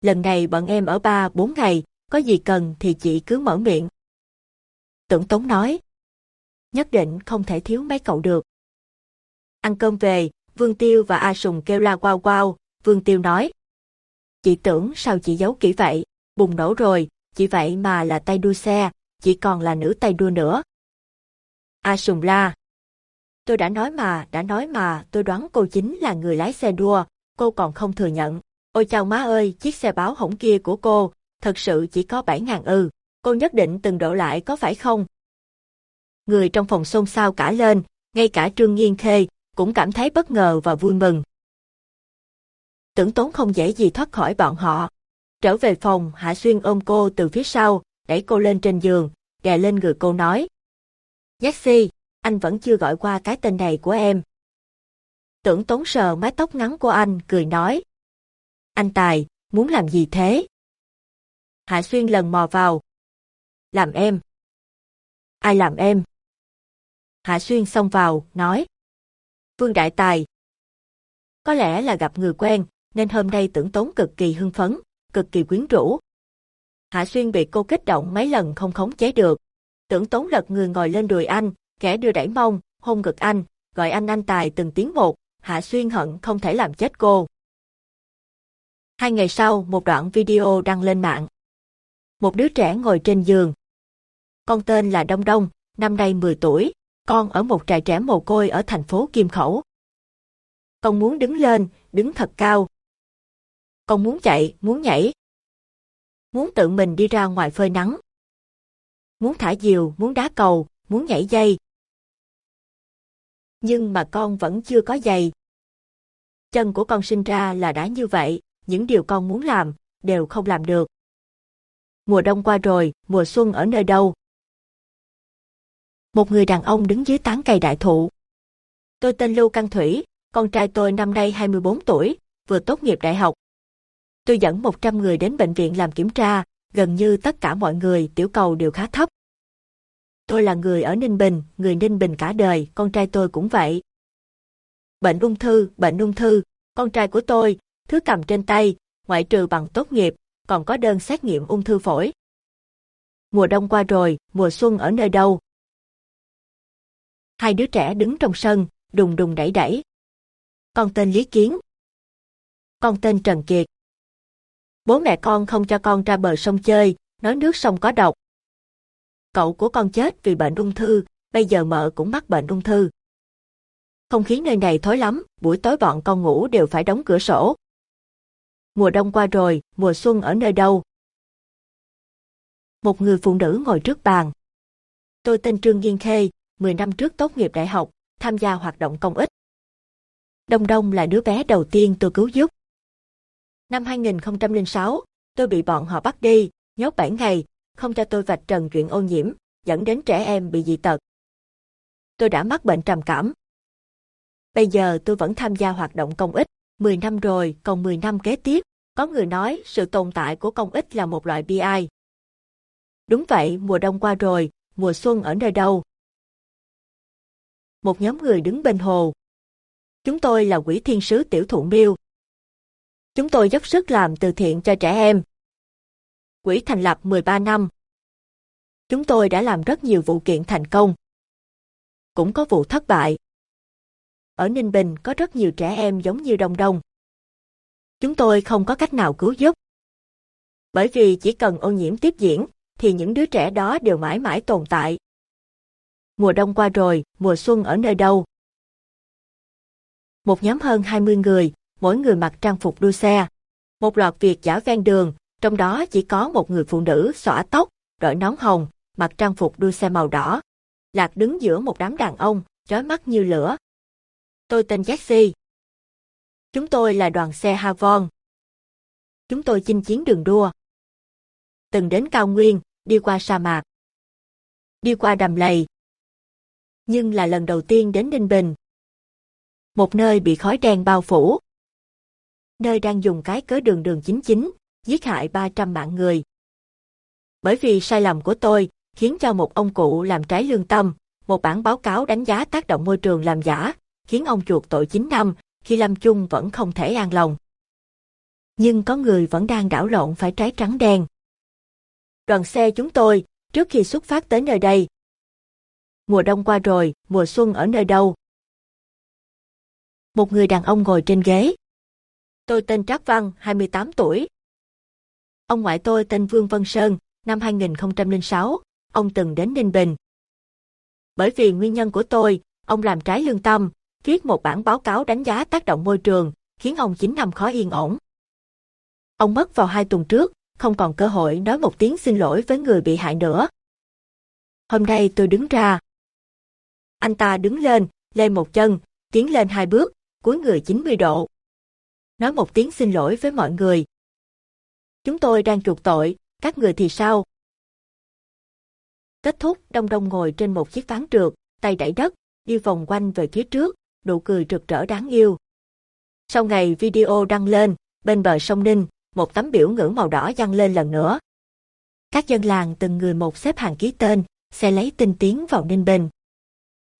Lần này bọn em ở ba bốn ngày, có gì cần thì chị cứ mở miệng. Tưởng Tống nói. Nhất định không thể thiếu mấy cậu được. Ăn cơm về, Vương Tiêu và A Sùng kêu la quao quao, Vương Tiêu nói. Chị tưởng sao chị giấu kỹ vậy, bùng nổ rồi, chỉ vậy mà là tay đua xe, chỉ còn là nữ tay đua nữa. A Sùng la. Tôi đã nói mà, đã nói mà, tôi đoán cô chính là người lái xe đua, cô còn không thừa nhận. Ôi chào má ơi, chiếc xe báo hỏng kia của cô, thật sự chỉ có 7.000 ư, cô nhất định từng độ lại có phải không? Người trong phòng xôn xao cả lên, ngay cả Trương Nghiên Khê cũng cảm thấy bất ngờ và vui mừng. Tưởng tốn không dễ gì thoát khỏi bọn họ. Trở về phòng, Hạ Xuyên ôm cô từ phía sau, đẩy cô lên trên giường, đè lên người cô nói. Jessie, anh vẫn chưa gọi qua cái tên này của em. Tưởng tốn sờ mái tóc ngắn của anh, cười nói. Anh Tài, muốn làm gì thế? Hạ Xuyên lần mò vào. Làm em. Ai làm em? Hạ Xuyên xông vào, nói. Vương Đại Tài. Có lẽ là gặp người quen, nên hôm nay tưởng tốn cực kỳ hưng phấn, cực kỳ quyến rũ. Hạ Xuyên bị cô kích động mấy lần không khống chế được. Tưởng tốn lật người ngồi lên đùi anh, kẻ đưa đẩy mông, hôn ngực anh, gọi anh anh Tài từng tiếng một, Hạ Xuyên hận không thể làm chết cô. Hai ngày sau, một đoạn video đăng lên mạng. Một đứa trẻ ngồi trên giường. Con tên là Đông Đông, năm nay 10 tuổi, con ở một trại trẻ mồ côi ở thành phố Kim Khẩu. Con muốn đứng lên, đứng thật cao. Con muốn chạy, muốn nhảy. Muốn tự mình đi ra ngoài phơi nắng. Muốn thả diều, muốn đá cầu, muốn nhảy dây. Nhưng mà con vẫn chưa có giày. Chân của con sinh ra là đã như vậy, những điều con muốn làm, đều không làm được. Mùa đông qua rồi, mùa xuân ở nơi đâu? Một người đàn ông đứng dưới tán cây đại thụ. Tôi tên Lưu Căn Thủy, con trai tôi năm nay 24 tuổi, vừa tốt nghiệp đại học. Tôi dẫn 100 người đến bệnh viện làm kiểm tra, gần như tất cả mọi người tiểu cầu đều khá thấp. Tôi là người ở Ninh Bình, người Ninh Bình cả đời, con trai tôi cũng vậy. Bệnh ung thư, bệnh ung thư, con trai của tôi, thứ cầm trên tay, ngoại trừ bằng tốt nghiệp, còn có đơn xét nghiệm ung thư phổi. Mùa đông qua rồi, mùa xuân ở nơi đâu? Hai đứa trẻ đứng trong sân, đùng đùng đẩy đẩy. Con tên Lý Kiến. Con tên Trần Kiệt. Bố mẹ con không cho con ra bờ sông chơi, nói nước sông có độc. Cậu của con chết vì bệnh ung thư, bây giờ mợ cũng mắc bệnh ung thư. Không khí nơi này thối lắm, buổi tối bọn con ngủ đều phải đóng cửa sổ. Mùa đông qua rồi, mùa xuân ở nơi đâu? Một người phụ nữ ngồi trước bàn. Tôi tên Trương duyên Khê, 10 năm trước tốt nghiệp đại học, tham gia hoạt động công ích. Đông Đông là đứa bé đầu tiên tôi cứu giúp. Năm 2006, tôi bị bọn họ bắt đi, nhốt 7 ngày, không cho tôi vạch trần chuyện ô nhiễm, dẫn đến trẻ em bị dị tật. Tôi đã mắc bệnh trầm cảm. Bây giờ tôi vẫn tham gia hoạt động công ích, 10 năm rồi, còn 10 năm kế tiếp, có người nói sự tồn tại của công ích là một loại bi ai. Đúng vậy, mùa đông qua rồi, mùa xuân ở nơi đâu? Một nhóm người đứng bên hồ. Chúng tôi là quỹ thiên sứ tiểu thụ miêu. Chúng tôi dốc sức làm từ thiện cho trẻ em. Quỹ thành lập 13 năm. Chúng tôi đã làm rất nhiều vụ kiện thành công. cũng có vụ thất bại. Ở Ninh Bình có rất nhiều trẻ em giống như Đông Đông. Chúng tôi không có cách nào cứu giúp. Bởi vì chỉ cần ô nhiễm tiếp diễn, thì những đứa trẻ đó đều mãi mãi tồn tại. Mùa đông qua rồi, mùa xuân ở nơi đâu? Một nhóm hơn 20 người, mỗi người mặc trang phục đua xe. Một loạt việc giả ven đường, trong đó chỉ có một người phụ nữ xõa tóc, đội nón hồng, mặc trang phục đua xe màu đỏ. Lạc đứng giữa một đám đàn ông, chói mắt như lửa. Tôi tên Jesse. Chúng tôi là đoàn xe Havon. Chúng tôi chinh chiến đường đua. Từng đến cao nguyên, đi qua sa mạc. Đi qua đầm lầy. Nhưng là lần đầu tiên đến Ninh Bình. Một nơi bị khói đen bao phủ. Nơi đang dùng cái cớ đường đường chính chính, giết hại 300 mạng người. Bởi vì sai lầm của tôi, khiến cho một ông cụ làm trái lương tâm, một bản báo cáo đánh giá tác động môi trường làm giả, khiến ông chuột tội 9 năm, khi Lâm Chung vẫn không thể an lòng. Nhưng có người vẫn đang đảo lộn phải trái trắng đen. Đoàn xe chúng tôi, trước khi xuất phát tới nơi đây. Mùa đông qua rồi, mùa xuân ở nơi đâu? Một người đàn ông ngồi trên ghế. Tôi tên Trác Văn, 28 tuổi. Ông ngoại tôi tên Vương Văn Sơn, năm 2006, ông từng đến Ninh Bình. Bởi vì nguyên nhân của tôi, ông làm trái lương tâm, viết một bản báo cáo đánh giá tác động môi trường, khiến ông 9 năm khó yên ổn. Ông mất vào hai tuần trước, không còn cơ hội nói một tiếng xin lỗi với người bị hại nữa. Hôm nay tôi đứng ra. Anh ta đứng lên, lên một chân, tiến lên hai bước, cúi người 90 độ. Nói một tiếng xin lỗi với mọi người. Chúng tôi đang chuộc tội, các người thì sao? Kết thúc, Đông Đông ngồi trên một chiếc ván trượt, tay đẩy đất, đi vòng quanh về phía trước, nụ cười rực rỡ đáng yêu. Sau ngày video đăng lên, bên bờ sông Ninh, một tấm biểu ngữ màu đỏ dăng lên lần nữa. Các dân làng từng người một xếp hàng ký tên, sẽ lấy tin tiến vào Ninh Bình.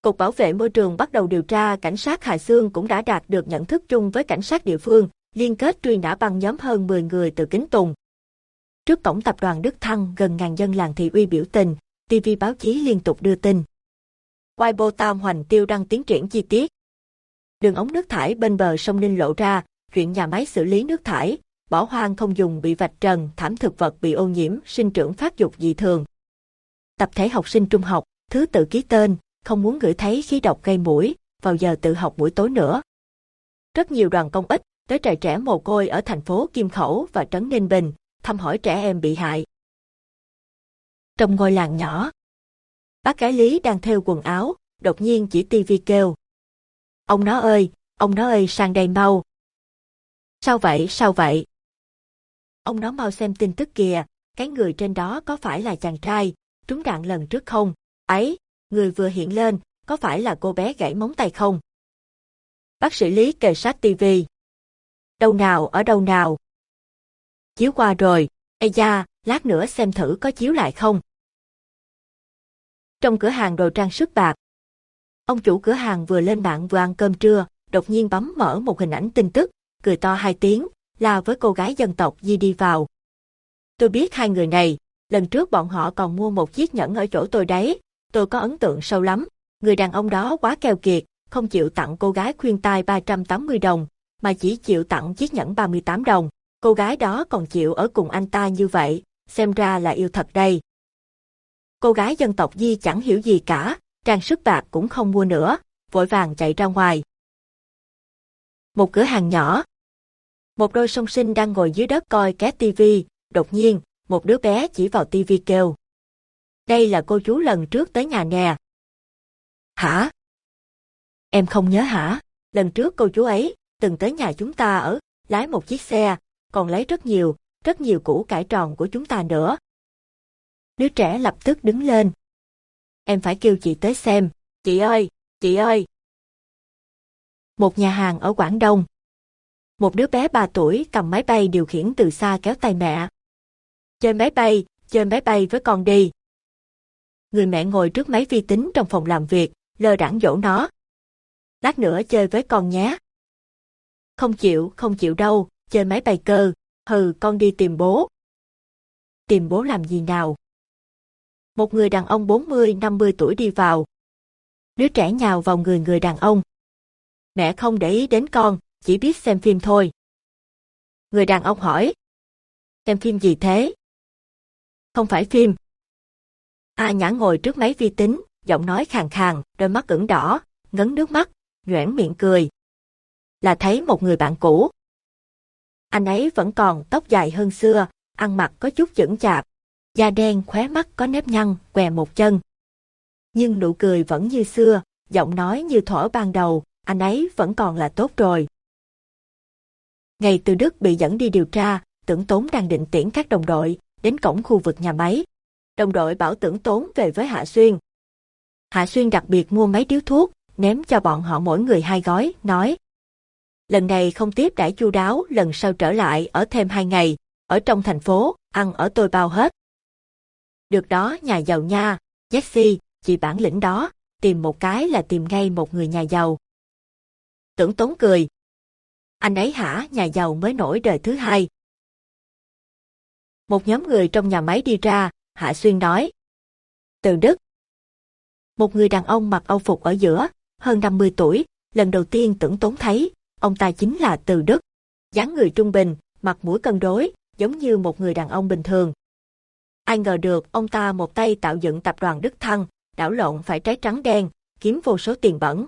Cục Bảo vệ môi trường bắt đầu điều tra, cảnh sát Hà Sương cũng đã đạt được nhận thức chung với cảnh sát địa phương, liên kết truy nã băng nhóm hơn 10 người từ Kính Tùng. Trước cổng tập đoàn Đức Thăng gần ngàn dân làng thị uy biểu tình, TV báo chí liên tục đưa tin. Weibo Tam Hoành Tiêu đăng tiến triển chi tiết. Đường ống nước thải bên bờ sông Ninh lộ ra, chuyện nhà máy xử lý nước thải, bỏ hoang không dùng bị vạch trần, thảm thực vật bị ô nhiễm, sinh trưởng phát dục dị thường. Tập thể học sinh trung học, thứ tự ký tên, không muốn gửi thấy khí độc gây mũi, vào giờ tự học buổi tối nữa. Rất nhiều đoàn công ích, tới trại trẻ mồ côi ở thành phố Kim Khẩu và Trấn Ninh Bình, thăm hỏi trẻ em bị hại. Trong ngôi làng nhỏ, bác gái Lý đang theo quần áo, đột nhiên chỉ tivi kêu. Ông nó ơi, ông nó ơi sang đây mau. Sao vậy, sao vậy? Ông nó mau xem tin tức kìa, cái người trên đó có phải là chàng trai, trúng đạn lần trước không? Ấy, người vừa hiện lên, có phải là cô bé gãy móng tay không? Bác sĩ Lý kề sát tv Đâu nào, ở đâu nào? Chiếu qua rồi, ây da, lát nữa xem thử có chiếu lại không? Trong cửa hàng đồ trang sức bạc, ông chủ cửa hàng vừa lên mạng vừa ăn cơm trưa, đột nhiên bấm mở một hình ảnh tin tức, cười to hai tiếng, là với cô gái dân tộc Di đi vào. Tôi biết hai người này, lần trước bọn họ còn mua một chiếc nhẫn ở chỗ tôi đấy, tôi có ấn tượng sâu lắm. Người đàn ông đó quá keo kiệt, không chịu tặng cô gái khuyên tai 380 đồng, mà chỉ chịu tặng chiếc nhẫn 38 đồng. Cô gái đó còn chịu ở cùng anh ta như vậy, xem ra là yêu thật đây. Cô gái dân tộc Di chẳng hiểu gì cả, trang sức bạc cũng không mua nữa, vội vàng chạy ra ngoài. Một cửa hàng nhỏ. Một đôi song sinh đang ngồi dưới đất coi ké tivi, đột nhiên, một đứa bé chỉ vào tivi kêu. Đây là cô chú lần trước tới nhà nè. Hả? Em không nhớ hả? Lần trước cô chú ấy, từng tới nhà chúng ta ở, lái một chiếc xe, còn lấy rất nhiều, rất nhiều củ cải tròn của chúng ta nữa. Đứa trẻ lập tức đứng lên. Em phải kêu chị tới xem. Chị ơi, chị ơi. Một nhà hàng ở Quảng Đông. Một đứa bé 3 tuổi cầm máy bay điều khiển từ xa kéo tay mẹ. Chơi máy bay, chơi máy bay với con đi. Người mẹ ngồi trước máy vi tính trong phòng làm việc, lơ đãng dỗ nó. Lát nữa chơi với con nhé. Không chịu, không chịu đâu, chơi máy bài cơ, hừ con đi tìm bố. Tìm bố làm gì nào? Một người đàn ông 40-50 tuổi đi vào. Đứa trẻ nhào vào người người đàn ông. Mẹ không để ý đến con, chỉ biết xem phim thôi. Người đàn ông hỏi. Xem phim gì thế? Không phải phim. A nhã ngồi trước máy vi tính, giọng nói khàn khàn, đôi mắt ửng đỏ, ngấn nước mắt, nhoẻn miệng cười. Là thấy một người bạn cũ. Anh ấy vẫn còn tóc dài hơn xưa, ăn mặc có chút chững chạc, da đen khóe mắt có nếp nhăn, què một chân. Nhưng nụ cười vẫn như xưa, giọng nói như thuở ban đầu, anh ấy vẫn còn là tốt rồi. Ngày từ Đức bị dẫn đi điều tra, tưởng tốn đang định tiễn các đồng đội, đến cổng khu vực nhà máy. Đồng đội bảo tưởng tốn về với Hạ Xuyên. Hạ Xuyên đặc biệt mua mấy điếu thuốc, ném cho bọn họ mỗi người hai gói, nói. Lần này không tiếp đãi chu đáo, lần sau trở lại ở thêm hai ngày, ở trong thành phố, ăn ở tôi bao hết. Được đó nhà giàu nha, Jesse, chị bản lĩnh đó, tìm một cái là tìm ngay một người nhà giàu. Tưởng tốn cười. Anh ấy hả, nhà giàu mới nổi đời thứ hai. Một nhóm người trong nhà máy đi ra, Hạ Xuyên nói. Từ Đức. Một người đàn ông mặc âu phục ở giữa, hơn 50 tuổi, lần đầu tiên tưởng tốn thấy, ông ta chính là Từ Đức. dáng người trung bình, mặt mũi cân đối, giống như một người đàn ông bình thường. Ai ngờ được ông ta một tay tạo dựng tập đoàn Đức Thăng, đảo lộn phải trái trắng đen, kiếm vô số tiền bẩn.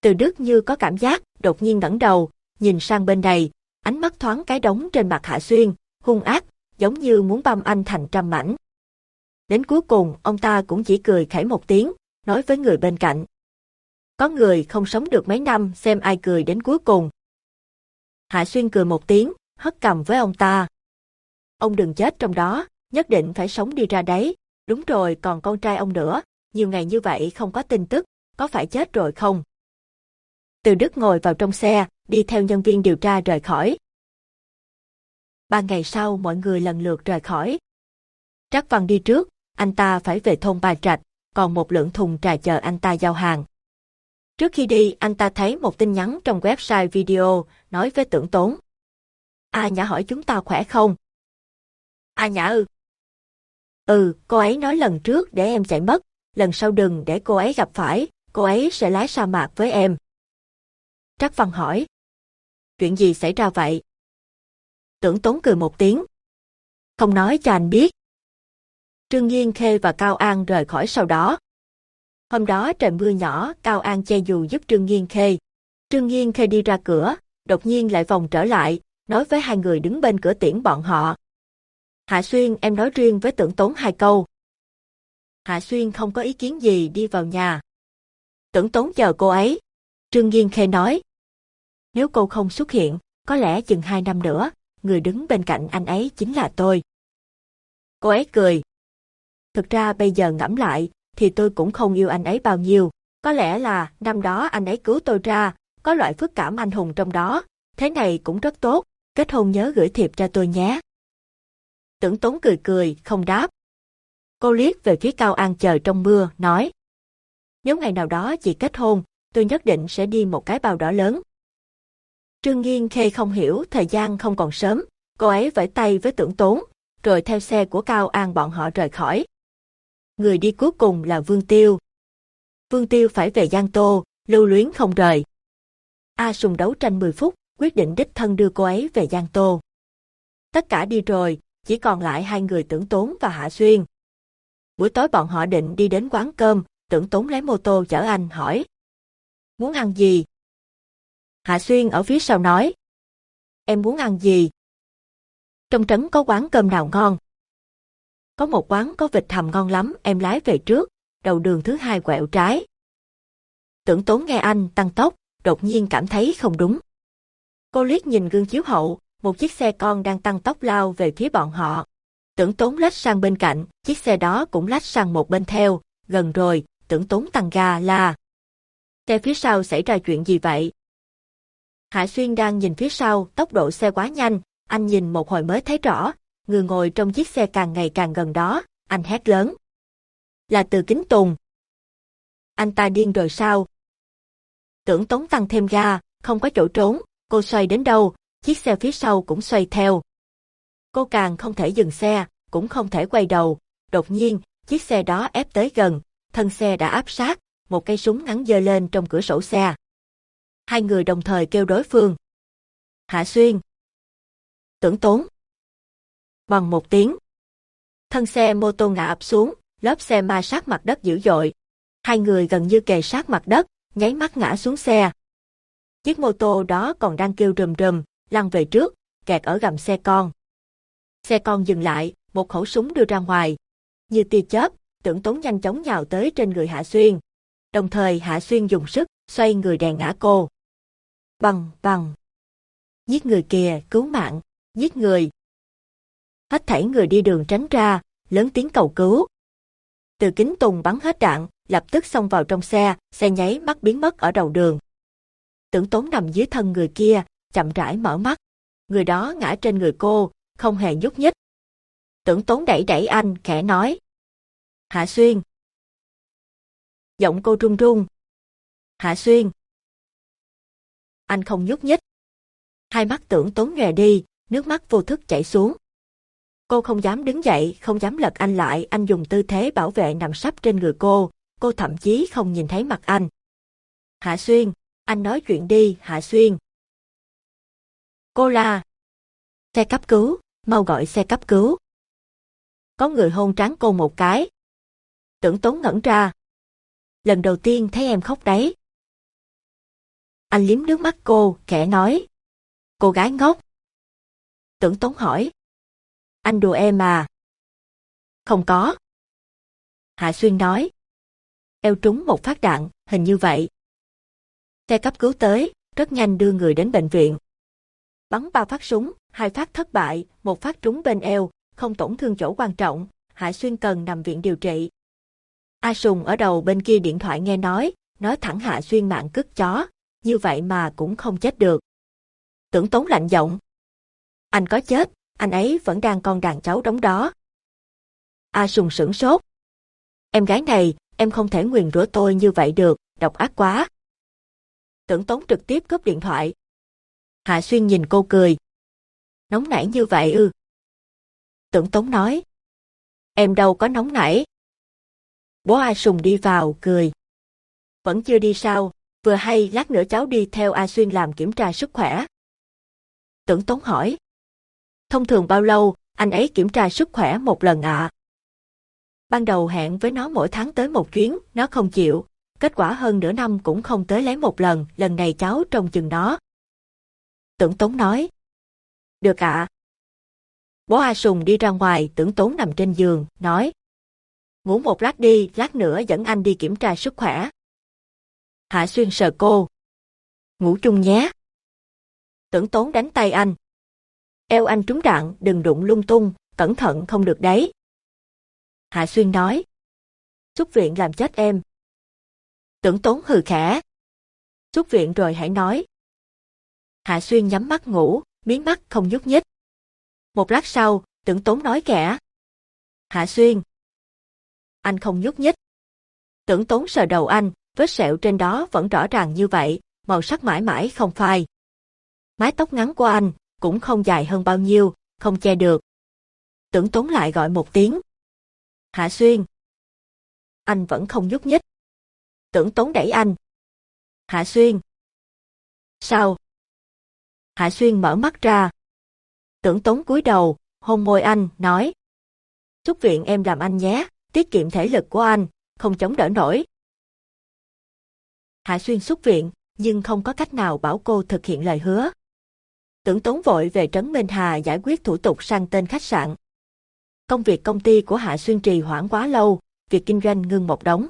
Từ Đức như có cảm giác, đột nhiên ngẩng đầu, nhìn sang bên này, ánh mắt thoáng cái đống trên mặt Hạ Xuyên, hung ác, giống như muốn băm anh thành trăm mảnh. Đến cuối cùng, ông ta cũng chỉ cười khẩy một tiếng, nói với người bên cạnh. Có người không sống được mấy năm xem ai cười đến cuối cùng. Hạ Xuyên cười một tiếng, hất cầm với ông ta. Ông đừng chết trong đó, nhất định phải sống đi ra đấy. Đúng rồi, còn con trai ông nữa, nhiều ngày như vậy không có tin tức, có phải chết rồi không? Từ Đức ngồi vào trong xe, đi theo nhân viên điều tra rời khỏi. Ba ngày sau mọi người lần lượt rời khỏi. Trác Văn đi trước, anh ta phải về thôn Bà Trạch, còn một lượng thùng trà chờ anh ta giao hàng. Trước khi đi, anh ta thấy một tin nhắn trong website video nói với tưởng tốn. A Nhã hỏi chúng ta khỏe không? A Nhã ư? Ừ, cô ấy nói lần trước để em chạy mất, lần sau đừng để cô ấy gặp phải, cô ấy sẽ lái sa mạc với em. Trác Văn hỏi. Chuyện gì xảy ra vậy? Tưởng tốn cười một tiếng. Không nói cho anh biết. Trương Nhiên Khê và Cao An rời khỏi sau đó. Hôm đó trời mưa nhỏ, Cao An che dù giúp Trương Nhiên Khê. Trương Nhiên Khê đi ra cửa, đột nhiên lại vòng trở lại, nói với hai người đứng bên cửa tiễn bọn họ. Hạ Xuyên em nói riêng với tưởng tốn hai câu. Hạ Xuyên không có ý kiến gì đi vào nhà. Tưởng tốn chờ cô ấy. Trương Nhiên Khê nói. Nếu cô không xuất hiện, có lẽ chừng hai năm nữa, người đứng bên cạnh anh ấy chính là tôi. Cô ấy cười. Thực ra bây giờ ngẫm lại, thì tôi cũng không yêu anh ấy bao nhiêu. Có lẽ là năm đó anh ấy cứu tôi ra, có loại phức cảm anh hùng trong đó. Thế này cũng rất tốt, kết hôn nhớ gửi thiệp cho tôi nhé. Tưởng tốn cười cười, không đáp. Cô liếc về phía Cao An chờ trong mưa, nói. Nếu ngày nào đó chị kết hôn, tôi nhất định sẽ đi một cái bao đỏ lớn. Trương Nghiên Khê không hiểu thời gian không còn sớm, cô ấy vẫy tay với tưởng tốn, rồi theo xe của Cao An bọn họ rời khỏi. Người đi cuối cùng là Vương Tiêu. Vương Tiêu phải về Giang Tô, lưu luyến không rời. A Sùng đấu tranh 10 phút, quyết định đích thân đưa cô ấy về Giang Tô. Tất cả đi rồi, chỉ còn lại hai người tưởng tốn và Hạ Xuyên. Buổi tối bọn họ định đi đến quán cơm, tưởng tốn lấy mô tô chở anh hỏi. Muốn ăn gì? Hạ Xuyên ở phía sau nói. Em muốn ăn gì? Trong trấn có quán cơm nào ngon? Có một quán có vịt hầm ngon lắm, em lái về trước, đầu đường thứ hai quẹo trái. Tưởng tốn nghe anh tăng tốc, đột nhiên cảm thấy không đúng. Cô liếc nhìn gương chiếu hậu, một chiếc xe con đang tăng tốc lao về phía bọn họ. Tưởng tốn lách sang bên cạnh, chiếc xe đó cũng lách sang một bên theo, gần rồi, tưởng tốn tăng ga là Xe phía sau xảy ra chuyện gì vậy? Hạ Xuyên đang nhìn phía sau, tốc độ xe quá nhanh, anh nhìn một hồi mới thấy rõ, người ngồi trong chiếc xe càng ngày càng gần đó, anh hét lớn. Là từ kính tùng. Anh ta điên rồi sao? Tưởng tống tăng thêm ga, không có chỗ trốn, cô xoay đến đâu, chiếc xe phía sau cũng xoay theo. Cô càng không thể dừng xe, cũng không thể quay đầu, đột nhiên, chiếc xe đó ép tới gần, thân xe đã áp sát, một cây súng ngắn giơ lên trong cửa sổ xe. Hai người đồng thời kêu đối phương. Hạ Xuyên. Tưởng tốn. Bằng một tiếng. Thân xe mô tô ngã ập xuống, lớp xe ma sát mặt đất dữ dội. Hai người gần như kề sát mặt đất, nháy mắt ngã xuống xe. Chiếc mô tô đó còn đang kêu rùm rùm, lăn về trước, kẹt ở gầm xe con. Xe con dừng lại, một khẩu súng đưa ra ngoài. Như tia chớp, tưởng tốn nhanh chóng nhào tới trên người Hạ Xuyên. Đồng thời Hạ Xuyên dùng sức, xoay người đè ngã cô. Bằng, bằng. Giết người kìa, cứu mạng, giết người. Hết thảy người đi đường tránh ra, lớn tiếng cầu cứu. Từ kính tùng bắn hết đạn, lập tức xông vào trong xe, xe nháy mắt biến mất ở đầu đường. Tưởng tốn nằm dưới thân người kia, chậm rãi mở mắt. Người đó ngã trên người cô, không hề nhúc nhích. Tưởng tốn đẩy đẩy anh, khẽ nói. Hạ Xuyên. Giọng cô run run. Hạ Xuyên. Anh không nhúc nhích. Hai mắt tưởng tốn nhòe đi, nước mắt vô thức chảy xuống. Cô không dám đứng dậy, không dám lật anh lại, anh dùng tư thế bảo vệ nằm sắp trên người cô, cô thậm chí không nhìn thấy mặt anh. Hạ Xuyên, anh nói chuyện đi, Hạ Xuyên. Cô là... Xe cấp cứu, mau gọi xe cấp cứu. Có người hôn trán cô một cái. Tưởng tốn ngẩn ra. Lần đầu tiên thấy em khóc đấy. Anh liếm nước mắt cô, khẽ nói. Cô gái ngốc. Tưởng tốn hỏi. Anh đùa em à? Không có. Hạ Xuyên nói. Eo trúng một phát đạn, hình như vậy. Xe cấp cứu tới, rất nhanh đưa người đến bệnh viện. Bắn ba phát súng, hai phát thất bại, một phát trúng bên eo, không tổn thương chỗ quan trọng, Hạ Xuyên cần nằm viện điều trị. A Sùng ở đầu bên kia điện thoại nghe nói, nói thẳng Hạ Xuyên mạng cứt chó, như vậy mà cũng không chết được. Tưởng tốn lạnh giọng. Anh có chết, anh ấy vẫn đang con đàn cháu đóng đó. A Sùng sửng sốt. Em gái này, em không thể nguyền rủa tôi như vậy được, độc ác quá. Tưởng Tống trực tiếp cướp điện thoại. Hạ Xuyên nhìn cô cười. Nóng nảy như vậy ư. Tưởng Tống nói. Em đâu có nóng nảy. Bố A Sùng đi vào, cười. Vẫn chưa đi sao, vừa hay lát nữa cháu đi theo A Xuyên làm kiểm tra sức khỏe. Tưởng Tống hỏi. Thông thường bao lâu, anh ấy kiểm tra sức khỏe một lần ạ? Ban đầu hẹn với nó mỗi tháng tới một chuyến, nó không chịu. Kết quả hơn nửa năm cũng không tới lấy một lần, lần này cháu trông chừng nó. Tưởng Tốn nói. Được ạ. Bố A Sùng đi ra ngoài, tưởng Tốn nằm trên giường, nói. Ngủ một lát đi, lát nữa dẫn anh đi kiểm tra sức khỏe. Hạ Xuyên sờ cô. Ngủ chung nhé. Tưởng Tốn đánh tay anh. Eo anh trúng đạn, đừng đụng lung tung, cẩn thận không được đấy. Hạ Xuyên nói. Xuất viện làm chết em. Tưởng tốn hừ khẽ. Xuất viện rồi hãy nói. Hạ Xuyên nhắm mắt ngủ, miếng mắt không nhúc nhích. Một lát sau, tưởng tốn nói kẻ. Hạ Xuyên. Anh không nhúc nhích. Tưởng tốn sờ đầu anh, vết sẹo trên đó vẫn rõ ràng như vậy, màu sắc mãi mãi không phai. Mái tóc ngắn của anh, cũng không dài hơn bao nhiêu, không che được. Tưởng tốn lại gọi một tiếng. Hạ Xuyên. Anh vẫn không nhúc nhích. Tưởng tốn đẩy anh. Hạ Xuyên. Sao? Hạ Xuyên mở mắt ra. Tưởng tốn cúi đầu, hôn môi anh, nói. Xuất viện em làm anh nhé, tiết kiệm thể lực của anh, không chống đỡ nổi. Hạ Xuyên xuất viện, nhưng không có cách nào bảo cô thực hiện lời hứa. Tưởng tốn vội về Trấn Minh Hà giải quyết thủ tục sang tên khách sạn. Công việc công ty của Hạ Xuyên trì hoãn quá lâu, việc kinh doanh ngưng một đống.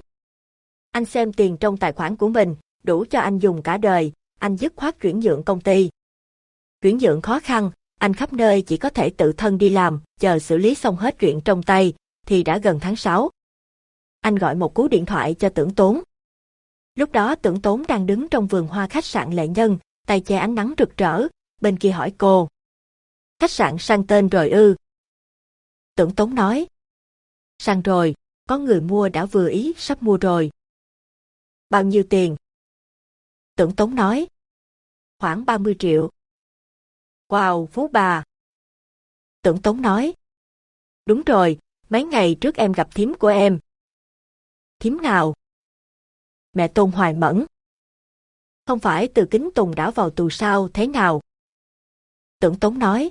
Anh xem tiền trong tài khoản của mình, đủ cho anh dùng cả đời, anh dứt khoát chuyển nhượng công ty. Chuyển nhượng khó khăn, anh khắp nơi chỉ có thể tự thân đi làm, chờ xử lý xong hết chuyện trong tay, thì đã gần tháng 6. Anh gọi một cú điện thoại cho tưởng tốn. Lúc đó tưởng tốn đang đứng trong vườn hoa khách sạn lệ nhân, tay che ánh nắng rực rỡ, bên kia hỏi cô. Khách sạn sang tên rồi ư, Tưởng Tống nói. Sang rồi, có người mua đã vừa ý sắp mua rồi. Bao nhiêu tiền? Tưởng Tống nói. Khoảng 30 triệu. Wow, phú bà. Tưởng Tống nói. Đúng rồi, mấy ngày trước em gặp thím của em. Thím nào? mẹ Tôn Hoài Mẫn. Không phải từ kính Tùng đã vào tù sao thế nào? Tưởng Tốn nói.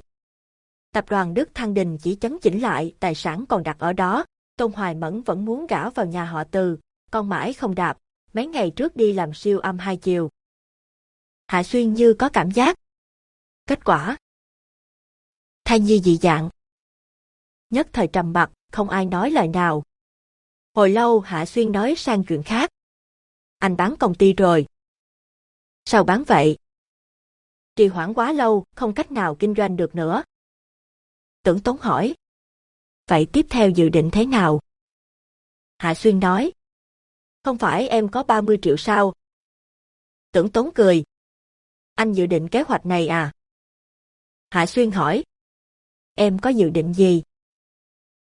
Tập đoàn Đức Thăng Đình chỉ chấn chỉnh lại tài sản còn đặt ở đó. Tôn Hoài Mẫn vẫn muốn gả vào nhà họ từ, con mãi không đạp, mấy ngày trước đi làm siêu âm hai chiều. Hạ Xuyên như có cảm giác. Kết quả. Thai nhi dị dạng. Nhất thời trầm mặc, không ai nói lời nào. Hồi lâu Hạ Xuyên nói sang chuyện khác. Anh bán công ty rồi. Sao bán vậy? Trì hoãn quá lâu, không cách nào kinh doanh được nữa. Tưởng Tốn hỏi. Vậy tiếp theo dự định thế nào? Hạ Xuyên nói. Không phải em có 30 triệu sao? Tưởng Tốn cười. Anh dự định kế hoạch này à? Hạ Xuyên hỏi. Em có dự định gì?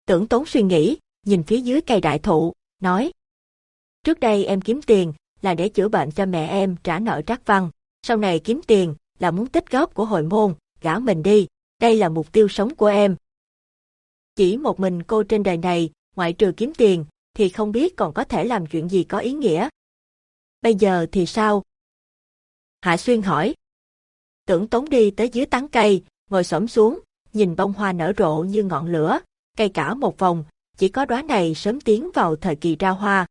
Tưởng Tốn suy nghĩ, nhìn phía dưới cây đại thụ, nói. Trước đây em kiếm tiền là để chữa bệnh cho mẹ em trả nợ trác văn. Sau này kiếm tiền là muốn tích góp của hội môn, gả mình đi. Đây là mục tiêu sống của em. Chỉ một mình cô trên đời này, ngoại trừ kiếm tiền, thì không biết còn có thể làm chuyện gì có ý nghĩa. Bây giờ thì sao? Hạ Xuyên hỏi. Tưởng Tống đi tới dưới tán cây, ngồi xổm xuống, nhìn bông hoa nở rộ như ngọn lửa, cây cả một vòng, chỉ có đóa này sớm tiến vào thời kỳ ra hoa.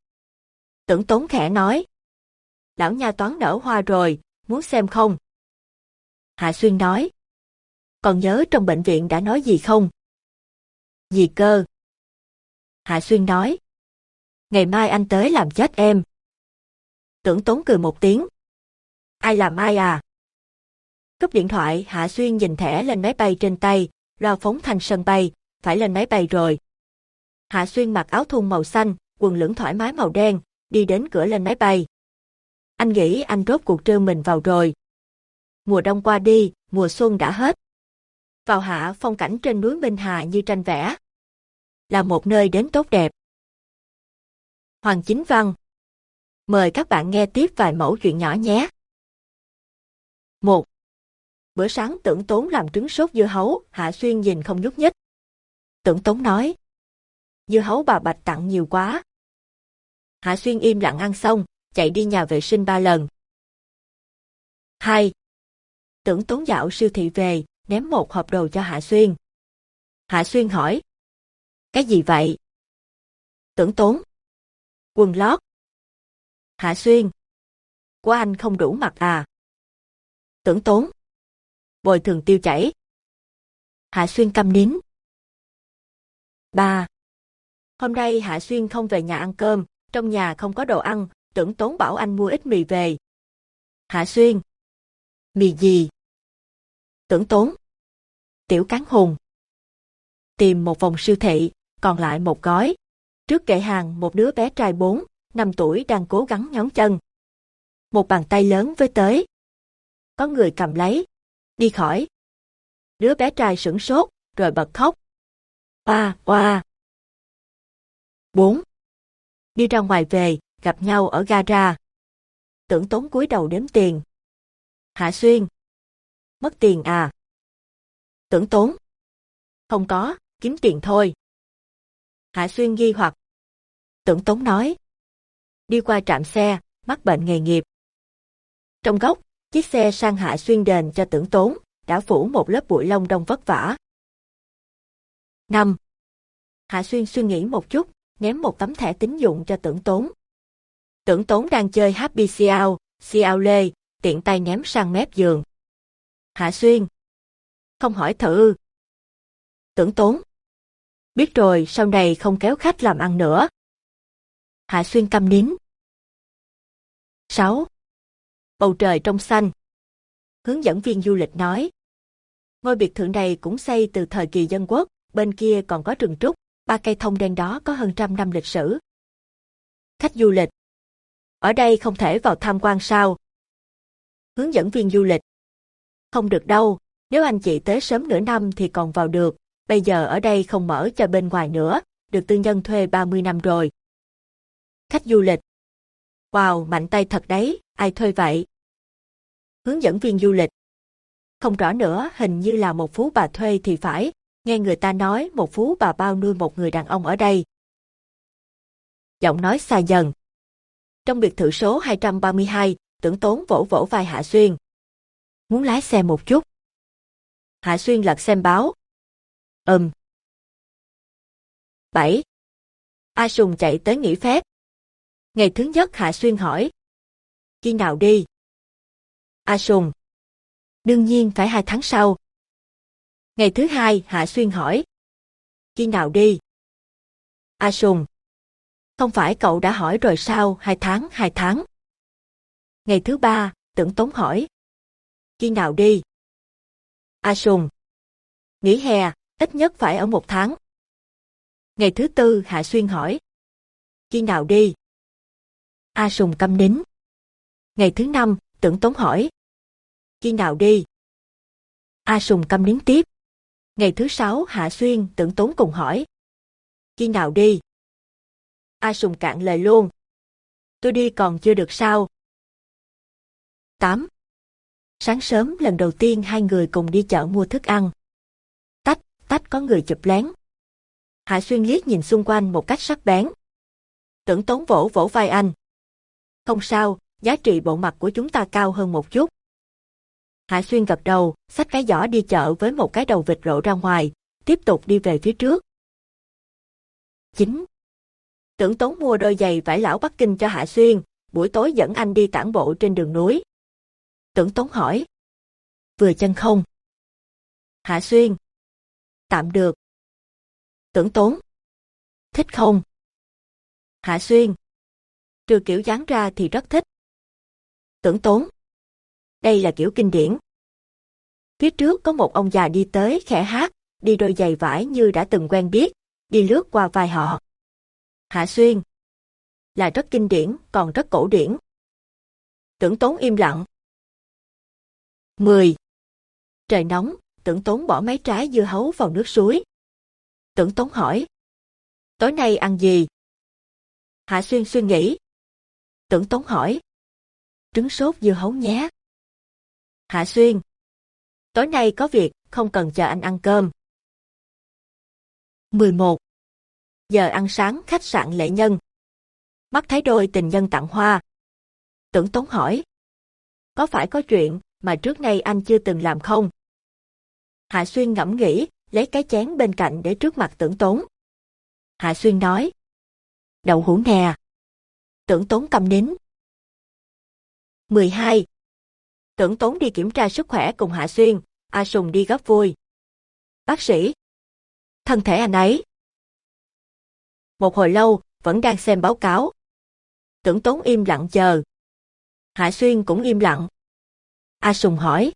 Tưởng Tống khẽ nói. Lão nha toán nở hoa rồi, muốn xem không? Hạ Xuyên nói. Còn nhớ trong bệnh viện đã nói gì không? Gì cơ? Hạ Xuyên nói. Ngày mai anh tới làm chết em. Tưởng tốn cười một tiếng. Ai làm ai à? Cúp điện thoại Hạ Xuyên nhìn thẻ lên máy bay trên tay, loa phóng thanh sân bay, phải lên máy bay rồi. Hạ Xuyên mặc áo thun màu xanh, quần lửng thoải mái màu đen, đi đến cửa lên máy bay. Anh nghĩ anh rốt cuộc trêu mình vào rồi. Mùa đông qua đi, mùa xuân đã hết. Vào hạ phong cảnh trên núi Minh Hà như tranh vẽ. Là một nơi đến tốt đẹp. Hoàng Chính Văn Mời các bạn nghe tiếp vài mẫu chuyện nhỏ nhé. 1. Bữa sáng tưởng tốn làm trứng sốt dưa hấu, Hạ Xuyên nhìn không nhúc nhích. Tưởng tốn nói. Dưa hấu bà Bạch tặng nhiều quá. Hạ Xuyên im lặng ăn xong, chạy đi nhà vệ sinh ba lần. 2. Tưởng tốn dạo siêu thị về, ném một hộp đồ cho Hạ Xuyên. Hạ Xuyên hỏi. Cái gì vậy? Tưởng tốn. Quần lót. Hạ Xuyên. Của anh không đủ mặt à? Tưởng tốn. Bồi thường tiêu chảy. Hạ Xuyên câm nín. 3. Hôm nay Hạ Xuyên không về nhà ăn cơm, trong nhà không có đồ ăn, tưởng tốn bảo anh mua ít mì về. Hạ Xuyên. Mì gì? Tưởng tốn. Tiểu cán hùng. Tìm một vòng siêu thị, còn lại một gói. Trước kệ hàng một đứa bé trai 4, 5 tuổi đang cố gắng nhón chân. Một bàn tay lớn với tới. Có người cầm lấy. Đi khỏi. Đứa bé trai sửng sốt, rồi bật khóc. Oa, oa. 4. Đi ra ngoài về, gặp nhau ở gara. Tưởng tốn cúi đầu đếm tiền. Hạ Xuyên. Mất tiền à? Tưởng tốn. Không có, kiếm tiền thôi. Hạ Xuyên ghi hoặc. Tưởng tốn nói. Đi qua trạm xe, mắc bệnh nghề nghiệp. Trong góc, chiếc xe sang Hạ Xuyên đền cho tưởng tốn, đã phủ một lớp bụi lông đông vất vả. 5. Hạ Xuyên suy nghĩ một chút, ném một tấm thẻ tín dụng cho tưởng tốn. Tưởng tốn đang chơi Happy Xiao, Xiao Lê, tiện tay ném sang mép giường. Hạ Xuyên. Không hỏi thử. Tưởng tốn. Biết rồi, sau này không kéo khách làm ăn nữa. Hạ Xuyên câm nín. 6. Bầu trời trong xanh. Hướng dẫn viên du lịch nói. Ngôi biệt thự này cũng xây từ thời kỳ dân quốc, bên kia còn có rừng trúc, ba cây thông đen đó có hơn trăm năm lịch sử. Khách du lịch. Ở đây không thể vào tham quan sao? Hướng dẫn viên du lịch. Không được đâu, nếu anh chị tới sớm nửa năm thì còn vào được, bây giờ ở đây không mở cho bên ngoài nữa, được tư nhân thuê 30 năm rồi. Khách du lịch. Wow, mạnh tay thật đấy, ai thuê vậy? Hướng dẫn viên du lịch. Không rõ nữa, hình như là một phú bà thuê thì phải, nghe người ta nói một phú bà bao nuôi một người đàn ông ở đây. Giọng nói xa dần. Trong biệt thự số 232, tưởng tốn vỗ vỗ vai Hạ Xuyên. Muốn lái xe một chút. Hạ Xuyên lật xem báo. Ừm. 7. A Sùng chạy tới nghỉ phép. Ngày thứ nhất Hạ Xuyên hỏi. Khi nào đi? A Sùng. Đương nhiên phải hai tháng sau. Ngày thứ hai Hạ Xuyên hỏi. Khi nào đi? A Sùng. Không phải cậu đã hỏi rồi sao, hai tháng, hai tháng. Ngày thứ ba, tưởng tốn hỏi. Khi nào đi? A Sùng. Nghỉ hè, ít nhất phải ở một tháng. Ngày thứ tư Hạ Xuyên hỏi. Khi nào đi? A Sùng câm nín. Ngày thứ năm, tưởng tốn hỏi. Khi nào đi? A Sùng câm nín tiếp. Ngày thứ sáu Hạ Xuyên tưởng tốn cùng hỏi. Khi nào đi? A Sùng cạn lời luôn. Tôi đi còn chưa được sao? 8. Sáng sớm lần đầu tiên hai người cùng đi chợ mua thức ăn. Tách, tách có người chụp lén. Hạ Xuyên liếc nhìn xung quanh một cách sắc bén. Tưởng tốn vỗ vỗ vai anh. Không sao, giá trị bộ mặt của chúng ta cao hơn một chút. Hạ Xuyên gật đầu, xách cái giỏ đi chợ với một cái đầu vịt lộ ra ngoài, tiếp tục đi về phía trước. 9. Tưởng tốn mua đôi giày vải lão Bắc Kinh cho Hạ Xuyên, buổi tối dẫn anh đi tản bộ trên đường núi. Tưởng tốn hỏi. Vừa chân không? Hạ Xuyên. Tạm được. Tưởng tốn. Thích không? Hạ Xuyên. Trừ kiểu dáng ra thì rất thích. Tưởng tốn. Đây là kiểu kinh điển. Phía trước có một ông già đi tới khẽ hát, đi đôi giày vải như đã từng quen biết, đi lướt qua vai họ. Hạ Xuyên. Là rất kinh điển, còn rất cổ điển. Tưởng tốn im lặng. 10. Trời nóng, tưởng tốn bỏ mấy trái dưa hấu vào nước suối. Tưởng tốn hỏi. Tối nay ăn gì? Hạ Xuyên suy nghĩ. Tưởng tốn hỏi. Trứng sốt dưa hấu nhé. Hạ Xuyên. Tối nay có việc, không cần chờ anh ăn cơm. 11. Giờ ăn sáng khách sạn Lệ Nhân. Mắt thấy đôi tình nhân tặng hoa. Tưởng Tốn hỏi. Có phải có chuyện mà trước nay anh chưa từng làm không? Hạ Xuyên ngẫm nghĩ, lấy cái chén bên cạnh để trước mặt tưởng tốn. Hạ Xuyên nói. Đậu hũ nè. Tưởng tốn cầm nín. 12. Tưởng tốn đi kiểm tra sức khỏe cùng Hạ Xuyên, A Sùng đi gấp vui. Bác sĩ. Thân thể anh ấy. Một hồi lâu, vẫn đang xem báo cáo. Tưởng tốn im lặng chờ. Hạ Xuyên cũng im lặng. A Sùng hỏi.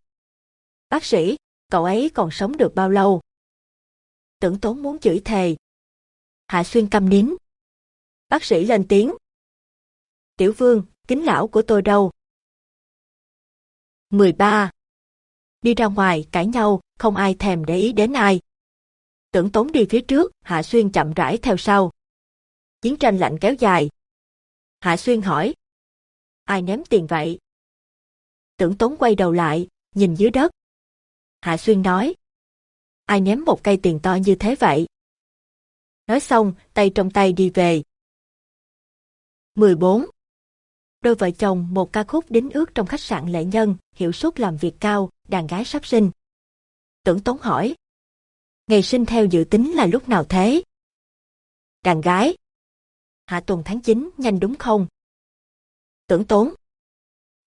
Bác sĩ, cậu ấy còn sống được bao lâu? Tưởng tốn muốn chửi thề. Hạ Xuyên câm nín. Bác sĩ lên tiếng. Tiểu vương, kính lão của tôi đâu? 13. Đi ra ngoài, cãi nhau, không ai thèm để ý đến ai. Tưởng tốn đi phía trước, Hạ Xuyên chậm rãi theo sau. Chiến tranh lạnh kéo dài. Hạ Xuyên hỏi. Ai ném tiền vậy? Tưởng tốn quay đầu lại, nhìn dưới đất. Hạ Xuyên nói. Ai ném một cây tiền to như thế vậy? Nói xong, tay trong tay đi về. 14. Đôi vợ chồng một ca khúc đính ước trong khách sạn lệ nhân, hiệu suất làm việc cao, đàn gái sắp sinh. Tưởng Tốn hỏi. Ngày sinh theo dự tính là lúc nào thế? Đàn gái. Hạ tuần tháng 9, nhanh đúng không? Tưởng Tốn.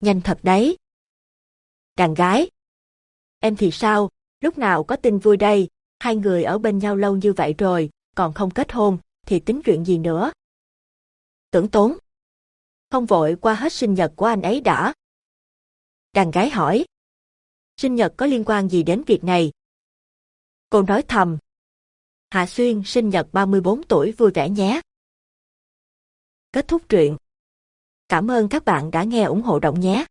Nhanh thật đấy. Đàn gái. Em thì sao, lúc nào có tin vui đây, hai người ở bên nhau lâu như vậy rồi, còn không kết hôn, thì tính chuyện gì nữa? Tưởng Tốn không vội qua hết sinh nhật của anh ấy đã. Đàn gái hỏi. Sinh nhật có liên quan gì đến việc này? Cô nói thầm. Hạ Xuyên sinh nhật 34 tuổi vui vẻ nhé. Kết thúc truyện. Cảm ơn các bạn đã nghe ủng hộ động nhé.